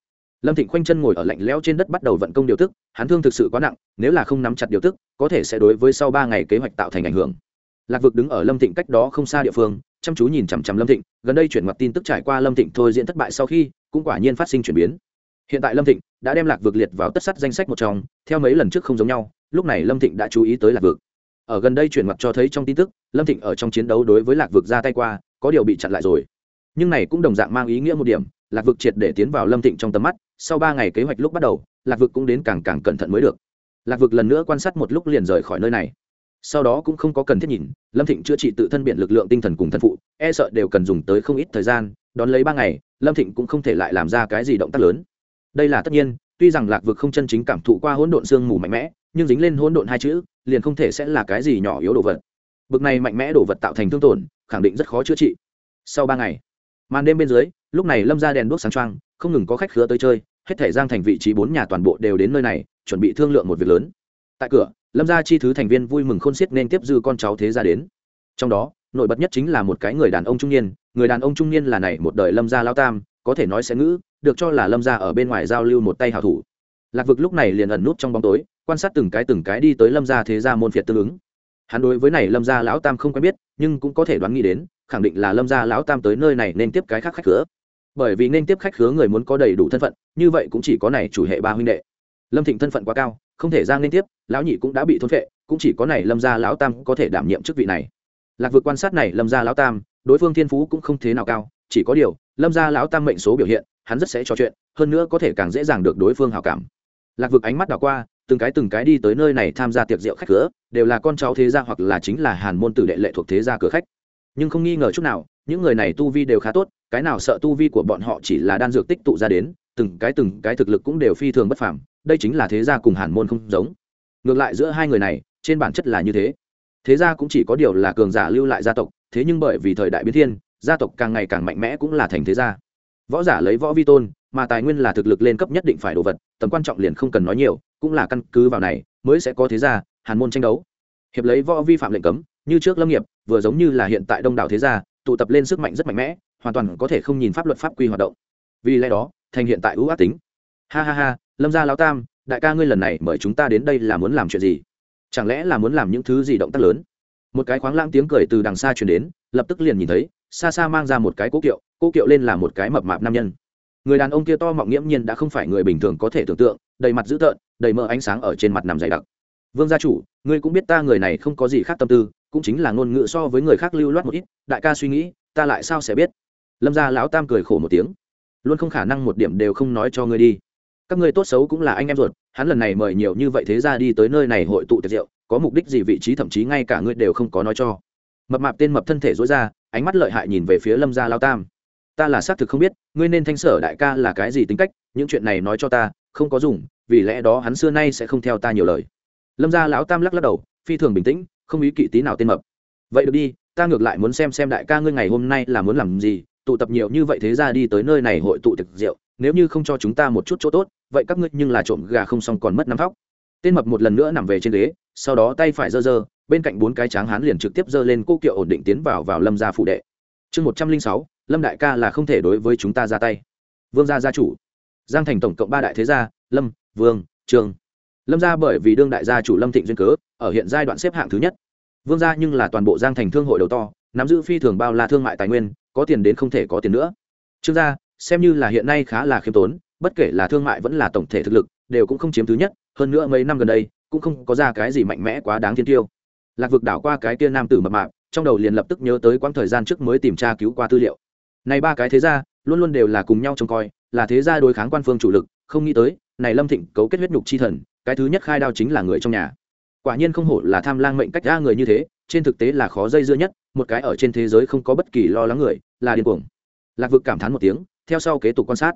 lâm thịnh khoanh chân ngồi ở lạnh lẽo trên đất bắt đầu vận công điều tức, hắn thương thực sự quá nặng, nếu là không nắm chặt điều tức, có thể sẽ đối với sau ba ngày kế hoạch tạo thành ảnh hưởng. Lạc vực đứng ở lâm thịnh cách đó không xa địa phương, chăm chú nhìn chằm chằm lâm thịnh, gần đây chuyển mặt tin tức trải qua lâm thịnh thôi diễn thất bại sau khi, cũng quả nhiên phát sinh chuyển biến. Hiện tại lâm thịnh đã đem lạc vực liệt vào tất sắt danh sách một trong, theo mấy lần trước không giống nhau, lúc này lâm thịnh đã chú ý tới lạc vực. Ở gần đây chuyển mặt cho thấy trong tin tức, lâm thịnh ở trong chiến đấu đối với lạc vực ra tay qua, có điều bị chặn lại rồi. Nhưng này cũng đồng dạng mang ý nghĩa một điểm lạc vực triệt để tiến vào lâm thịnh trong tầm mắt, sau ba ngày kế hoạch lúc bắt đầu, lạc vực cũng đến càng càng cẩn thận mới được. Lạc vực lần nữa quan sát một lúc liền rời khỏi nơi này. Sau đó cũng không có cần thiết nhìn, lâm thịnh chữa trị tự thân biện lực lượng tinh thần cùng thân phụ e sợ đều cần dùng tới không ít thời gian, đón lấy ba ngày, lâm thịnh cũng không thể lại làm ra cái gì động tác lớn. Đây là tất nhiên, tuy rằng lạc vực không chân chính cảm thụ qua hỗn độn sương mù mạnh mẽ, nhưng dính lên hỗn độn hai chữ, liền không thể sẽ là cái gì nhỏ yếu đồ vật. Bực này mạnh mẽ đồ vật tạo thành thương tổn, khẳng định rất khó chữa trị. Sau ba ngày, màn đêm bên dưới lúc này lâm ra đèn đuốc sáng trăng không ngừng có khách khứa tới chơi, hết thể giang thành vị trí bốn nhà toàn bộ đều đến nơi này, chuẩn bị thương lượng một việc lớn. Tại cửa, lâm gia chi thứ thành viên vui mừng khôn xiết nên tiếp dư con cháu thế ra đến. Trong đó, nổi bật nhất chính là một cái người đàn ông trung niên, người đàn ông trung niên là này một đời lâm gia lao tam, có thể nói sẽ ngữ, được cho là lâm gia ở bên ngoài giao lưu một tay hảo thủ. Lạc vực lúc này liền ẩn nút trong bóng tối, quan sát từng cái từng cái đi tới lâm gia thế gia môn phiệt tương ứng. Hắn đối với này lâm gia lão tam không quen biết, nhưng cũng có thể đoán nghĩ đến, khẳng định là lâm gia lão tam tới nơi này nên tiếp cái khác khách cửa bởi vì nên tiếp khách khứa người muốn có đầy đủ thân phận, như vậy cũng chỉ có này chủ hệ ba huynh đệ. Lâm thịnh thân phận quá cao, không thể ra nên tiếp, lão nhị cũng đã bị thôn phệ, cũng chỉ có này lâm gia lão tam có thể đảm nhiệm chức vị này. Lạc vực quan sát này lâm gia lão tam, đối phương thiên phú cũng không thế nào cao, chỉ có điều, lâm gia lão tam mệnh số biểu hiện, hắn rất sẽ trò chuyện, hơn nữa có thể càng dễ dàng được đối phương hào cảm. Lạc vực ánh mắt đảo qua, từng cái từng cái đi tới nơi này tham gia tiệc rượu khách cửa đều là con cháu thế gia hoặc là chính là hàn môn tử đệ lệ thuộc thế gia cửa khách nhưng không nghi ngờ chút nào, những người này tu vi đều khá tốt, cái nào sợ tu vi của bọn họ chỉ là đan dược tích tụ ra đến, từng cái từng cái thực lực cũng đều phi thường bất phàm, đây chính là thế gia cùng hàn môn không giống. Ngược lại giữa hai người này, trên bản chất là như thế. Thế gia cũng chỉ có điều là cường giả lưu lại gia tộc, thế nhưng bởi vì thời đại biến thiên, gia tộc càng ngày càng mạnh mẽ cũng là thành thế gia. Võ giả lấy võ vi tôn, mà tài nguyên là thực lực lên cấp nhất định phải đồ vật, tầm quan trọng liền không cần nói nhiều, cũng là căn cứ vào này, mới sẽ có thế gia, hàn môn tranh đấu. Hiệp lấy võ vi phạm lệnh cấm như trước lâm nghiệp, vừa giống như là hiện tại đông đảo thế gia, tụ tập lên sức mạnh rất mạnh mẽ, hoàn toàn có thể không nhìn pháp luật pháp quy hoạt động. Vì lẽ đó, thành hiện tại ưu ác tính. Ha ha ha, lâm gia lão tam, đại ca ngươi lần này mời chúng ta đến đây là muốn làm chuyện gì? Chẳng lẽ là muốn làm những thứ gì động tác lớn? Một cái khoáng lãng tiếng cười từ đằng xa truyền đến, lập tức liền nhìn thấy, xa xa mang ra một cái cố kiệu cố kiệu lên là một cái mập mạp nam nhân. Người đàn ông kia to mọng nghiễm nhiên đã không phải người bình thường có thể tưởng tượng, đầy mặt dữ tợn, đầy mỡ ánh sáng ở trên mặt nằm dày đặc. Vương gia chủ, ngươi cũng biết ta người này không có gì khác tâm tư cũng chính là ngôn ngữ so với người khác lưu loát một ít, đại ca suy nghĩ, ta lại sao sẽ biết? Lâm gia lão tam cười khổ một tiếng. Luôn không khả năng một điểm đều không nói cho ngươi đi. Các ngươi tốt xấu cũng là anh em ruột, hắn lần này mời nhiều như vậy thế ra đi tới nơi này hội tụ tiệc rượu, có mục đích gì vị trí thậm chí ngay cả ngươi đều không có nói cho. Mập mạp tên mập thân thể dối ra, ánh mắt lợi hại nhìn về phía lâm gia lao tam. Ta là xác thực không biết, ngươi nên thanh sở đại ca là cái gì tính cách, những chuyện này nói cho ta, không có dùng, vì lẽ đó hắn xưa nay sẽ không theo ta nhiều lời. Lâm gia lão tam lắc lắc đầu, phi thường bình tĩnh không ý kỵ tí nào tên mập. Vậy được đi, ta ngược lại muốn xem xem đại ca ngươi ngày hôm nay là muốn làm gì, tụ tập nhiều như vậy thế ra đi tới nơi này hội tụ thực rượu, nếu như không cho chúng ta một chút chỗ tốt, vậy các ngươi nhưng là trộm gà không xong còn mất năm phóc tên mập một lần nữa nằm về trên ghế, sau đó tay phải giơ giơ, bên cạnh bốn cái tráng hán liền trực tiếp giơ lên cô kiệu ổn định tiến vào vào lâm gia phụ đệ. Chương một trăm linh sáu, lâm đại ca là không thể đối với chúng ta ra tay. Vương gia gia chủ. Giang thành tổng cộng ba đại thế gia, lâm, vương trương lâm gia bởi vì đương đại gia chủ lâm thịnh duyên cớ ở hiện giai đoạn xếp hạng thứ nhất. Vương gia nhưng là toàn bộ giang thành thương hội đầu to, nắm giữ phi thường bao la thương mại tài nguyên, có tiền đến không thể có tiền nữa. Trương gia, xem như là hiện nay khá là khiêm tốn, bất kể là thương mại vẫn là tổng thể thực lực, đều cũng không chiếm thứ nhất, hơn nữa mấy năm gần đây, cũng không có ra cái gì mạnh mẽ quá đáng thiên tiêu. Lạc vực đảo qua cái kia nam tử mập mạp, trong đầu liền lập tức nhớ tới quãng thời gian trước mới tìm tra cứu qua tư liệu. Này ba cái thế gia, luôn luôn đều là cùng nhau trông coi, là thế gia đối kháng quan phương chủ lực, không nghĩ tới, này lâm thịnh cấu kết huyết nhục chi thần, cái thứ nhất khai đao chính là người trong nhà quả nhiên không hổ là tham lang mệnh cách ra người như thế, trên thực tế là khó dây dưa nhất, một cái ở trên thế giới không có bất kỳ lo lắng người, là điên cuồng. Lạc vực cảm thán một tiếng, theo sau kế tục quan sát.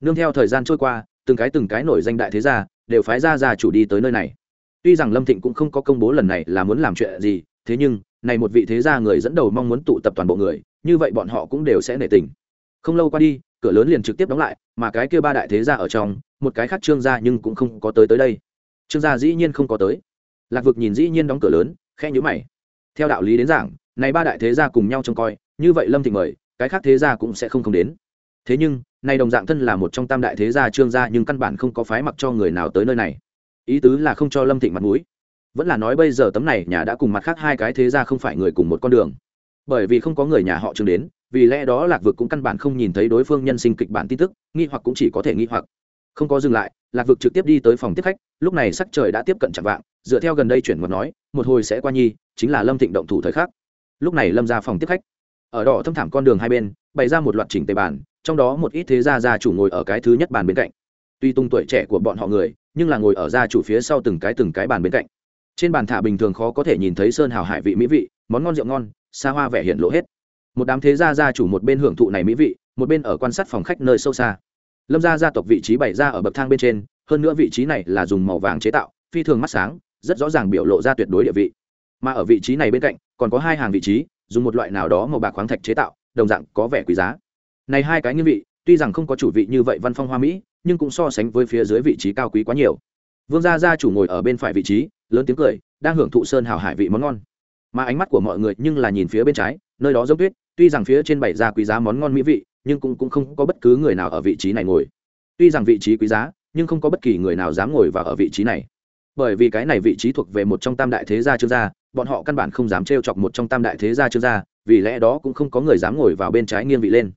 Nương theo thời gian trôi qua, từng cái từng cái nổi danh đại thế gia, đều phái ra gia chủ đi tới nơi này. Tuy rằng lâm thịnh cũng không có công bố lần này là muốn làm chuyện gì, thế nhưng, này một vị thế gia người dẫn đầu mong muốn tụ tập toàn bộ người, như vậy bọn họ cũng đều sẽ nể tình. Không lâu qua đi, cửa lớn liền trực tiếp đóng lại, mà cái kia ba đại thế gia ở trong, một cái khác trương gia nhưng cũng không có tới tới đây. Trương gia dĩ nhiên không có tới lạc vực nhìn dĩ nhiên đóng cửa lớn khe nhữ mày. Theo đạo lý đến giảng, này ba đại thế gia cùng nhau trông coi, như vậy lâm thịnh mời, cái khác thế gia cũng sẽ không không đến. Thế nhưng nay đồng dạng thân là một trong tam đại thế gia trương gia nhưng căn bản không có phái mặc cho người nào tới nơi này. Ý tứ là không cho lâm thịnh mặt mũi. Vẫn là nói bây giờ tấm này nhà đã cùng mặt khác hai cái thế gia không phải người cùng một con đường. Bởi vì không có người nhà họ trương đến, vì lẽ đó lạc vực cũng căn bản không nhìn thấy đối phương nhân sinh kịch bản tin tức, nghi hoặc cũng chỉ có thể nghi hoặc. Không có dừng lại, lạc vực trực tiếp đi tới phòng tiếp khách lúc này sắc trời đã tiếp cận chạm vạng, dựa theo gần đây chuyển một nói, một hồi sẽ qua nhi, chính là lâm thịnh động thủ thời khắc. Lúc này lâm ra phòng tiếp khách. Ở đỏ thâm thảm con đường hai bên, bày ra một loạt chỉnh tề bàn, trong đó một ít thế gia gia chủ ngồi ở cái thứ nhất bàn bên cạnh. Tuy tung tuổi trẻ của bọn họ người, nhưng là ngồi ở gia chủ phía sau từng cái từng cái bàn bên cạnh. Trên bàn thả bình thường khó có thể nhìn thấy sơn hào hải vị mỹ vị, món ngon rượu ngon, xa hoa vẻ hiện lộ hết. Một đám thế gia gia chủ một bên hưởng thụ này mỹ vị, một bên ở quan sát phòng khách nơi sâu xa. Lâm gia gia tộc vị trí bày ra ở bậc thang bên trên hơn nữa vị trí này là dùng màu vàng chế tạo phi thường mắt sáng rất rõ ràng biểu lộ ra tuyệt đối địa vị. Mà ở vị trí này bên cạnh còn có hai hàng vị trí dùng một loại nào đó màu bạc khoáng thạch chế tạo đồng dạng có vẻ quý giá. Này hai cái như vị tuy rằng không có chủ vị như vậy văn phong hoa mỹ nhưng cũng so sánh với phía dưới vị trí cao quý quá nhiều. Vương gia gia chủ ngồi ở bên phải vị trí lớn tiếng cười đang hưởng thụ sơn hào hải vị món ngon. Mà ánh mắt của mọi người nhưng là nhìn phía bên trái nơi đó giống tuyết tuy rằng phía trên bảy ra quý giá món ngon mỹ vị nhưng cũng, cũng không có bất cứ người nào ở vị trí này ngồi. Tuy rằng vị trí quý giá nhưng không có bất kỳ người nào dám ngồi vào ở vị trí này. Bởi vì cái này vị trí thuộc về một trong tam đại thế gia trương gia bọn họ căn bản không dám trêu chọc một trong tam đại thế gia trương gia vì lẽ đó cũng không có người dám ngồi vào bên trái nghiêng vị lên.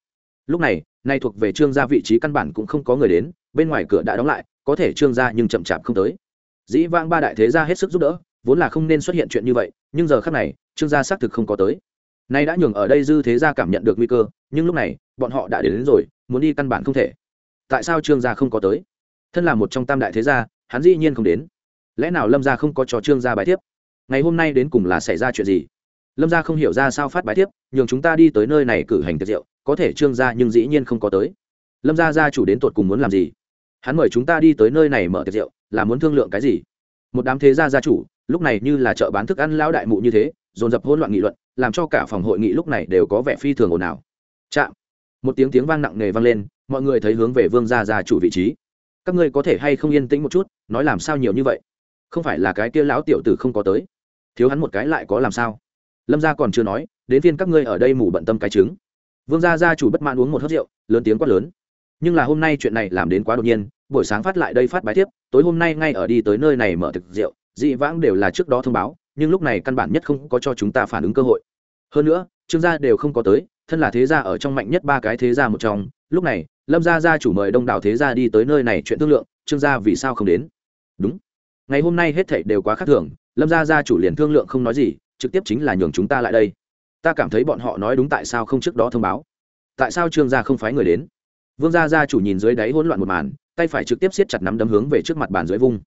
Lúc này nay thuộc về trương gia vị trí căn bản cũng không có người đến bên ngoài cửa đã đóng lại có thể trương gia nhưng chậm chạp không tới. Dĩ vãng ba đại thế gia hết sức giúp đỡ vốn là không nên xuất hiện chuyện như vậy nhưng giờ khác này trương gia xác thực không có tới. Nay đã nhường ở đây dư thế gia cảm nhận được nguy cơ nhưng lúc này bọn họ đã đến, đến rồi muốn đi căn bản không thể. Tại sao trương gia không có tới? Thân là một trong tam đại thế gia, hắn dĩ nhiên không đến. Lẽ nào lâm gia không có cho trương gia bài thiếp? Ngày hôm nay đến cùng là xảy ra chuyện gì? Lâm gia không hiểu ra sao phát bài thiếp, nhường chúng ta đi tới nơi này cử hành tiệc rượu, có thể trương gia nhưng dĩ nhiên không có tới. Lâm gia gia chủ đến tột cùng muốn làm gì? Hắn mời chúng ta đi tới nơi này mở tiệc rượu, là muốn thương lượng cái gì? Một đám thế gia gia chủ, lúc này như là chợ bán thức ăn lão đại mụ như thế, dồn dập hỗn loạn nghị luận, làm cho cả phòng hội nghị lúc này đều có vẻ phi thường ồn ào. Chạm. Một tiếng tiếng vang nặng nề vang lên, mọi người thấy hướng về vương gia gia chủ vị trí các ngươi có thể hay không yên tĩnh một chút, nói làm sao nhiều như vậy? Không phải là cái kia lão tiểu tử không có tới. Thiếu hắn một cái lại có làm sao? Lâm gia còn chưa nói, đến phiên các ngươi ở đây mù bận tâm cái trứng. Vương gia gia chủ bất mãn uống một hớt rượu, lớn tiếng quát lớn. Nhưng là hôm nay chuyện này làm đến quá đột nhiên, buổi sáng phát lại đây phát bài tiếp, tối hôm nay ngay ở đi tới nơi này mở thực rượu, dị vãng đều là trước đó thông báo, nhưng lúc này căn bản nhất không có cho chúng ta phản ứng cơ hội. Hơn nữa, trương gia đều không có tới, thân là thế gia ở trong mạnh nhất ba cái thế gia một trong, lúc này lâm gia gia chủ mời đông đảo thế gia đi tới nơi này chuyện thương lượng, trương gia vì sao không đến? Đúng. Ngày hôm nay hết thảy đều quá khác thường, lâm gia gia chủ liền thương lượng không nói gì, trực tiếp chính là nhường chúng ta lại đây. Ta cảm thấy bọn họ nói đúng tại sao không trước đó thông báo? Tại sao trương gia không phái người đến? Vương gia gia chủ nhìn dưới đáy hỗn loạn một màn, tay phải trực tiếp siết chặt nắm đấm hướng về trước mặt bàn dưới vung.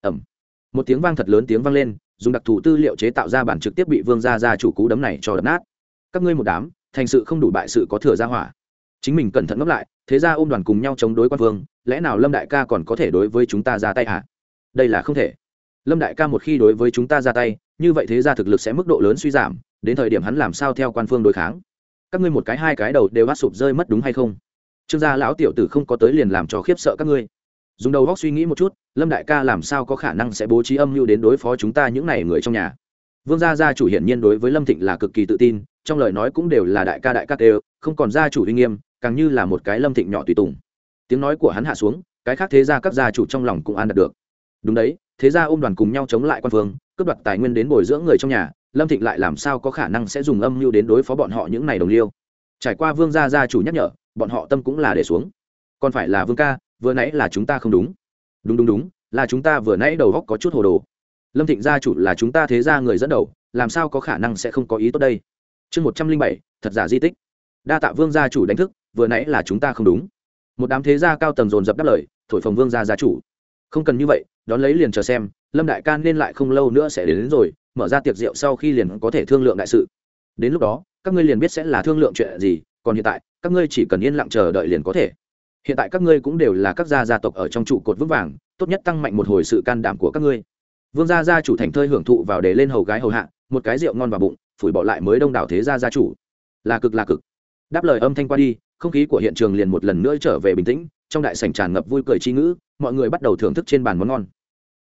Ẩm một tiếng vang thật lớn tiếng vang lên, dùng đặc thù tư liệu chế tạo ra bản trực tiếp bị vương gia gia chủ cú đấm này cho đập nát. Các ngươi một đám, thành sự không đủ bại sự có thừa ra hỏa. Chính mình cẩn thận ngấp lại thế ra ôm đoàn cùng nhau chống đối quan vương, lẽ nào lâm đại ca còn có thể đối với chúng ta ra tay hả? Đây là không thể. Lâm đại ca một khi đối với chúng ta ra tay, như vậy thế ra thực lực sẽ mức độ lớn suy giảm, đến thời điểm hắn làm sao theo quan phương đối kháng? Các ngươi một cái hai cái đầu đều hát sụp rơi mất đúng hay không? Trương gia lão tiểu tử không có tới liền làm cho khiếp sợ các ngươi. Dùng đầu góc suy nghĩ một chút, lâm đại ca làm sao có khả năng sẽ bố trí âm mưu đến đối phó chúng ta những n à y người trong nhà? Vương gia gia chủ hiển nhiên đối với lâm thịnh là cực kỳ tự tin, trong lời nói cũng đều là đại ca đại ca đều, không còn gia chủ uy nghiêm càng như là một cái lâm thịnh nhỏ tùy tùng. Tiếng nói của hắn hạ xuống, cái khác thế gia các gia chủ trong lòng cũng an đạt được. Đúng đấy, thế gia ôm đoàn cùng nhau chống lại quan phương, cướp đoạt tài nguyên đến bồi dưỡng người trong nhà, lâm thịnh lại làm sao có khả năng sẽ dùng âm mưu đến đối phó bọn họ những này đồng liêu? Trải qua vương gia gia chủ nhắc nhở, bọn họ tâm cũng là để xuống. Còn phải là vương ca, vừa nãy là chúng ta không đúng. Đúng đúng đúng, là chúng ta vừa nãy đầu góc có chút hồ đồ. Lâm thịnh gia chủ là chúng ta thế gia người dẫn đầu, làm sao có khả năng sẽ không có ý tốt đây? Chương một trăm linh bảy, thật giả di tích. Đa tạ vương gia chủ đánh thức vừa nãy là chúng ta không đúng. Một đám thế gia cao tầng dồn dập đáp lời thổi phồng vương gia gia chủ. Không cần như vậy đón lấy liền chờ xem lâm đại ca nên lại không lâu nữa sẽ đến, đến rồi mở ra tiệc rượu sau khi liền có thể thương lượng đại sự. Đến lúc đó các ngươi liền biết sẽ là thương lượng chuyện gì còn hiện tại các ngươi chỉ cần yên lặng chờ đợi liền có thể. Hiện tại các ngươi cũng đều là các gia gia tộc ở trong trụ cột vững vàng tốt nhất tăng mạnh một hồi sự can đảm của các ngươi. Vương gia gia chủ thành thơi hưởng thụ vào để lên hầu gái hầu hạ một cái rượu ngon vào bụng phủi bỏ lại mới đông đảo thế gia gia chủ. Là cực là cực. Đáp lời âm thanh qua đi không khí của hiện trường liền một lần nữa trở về bình tĩnh, trong đại sảnh tràn ngập vui cười chi ngữ, mọi người bắt đầu thưởng thức trên bàn món ngon.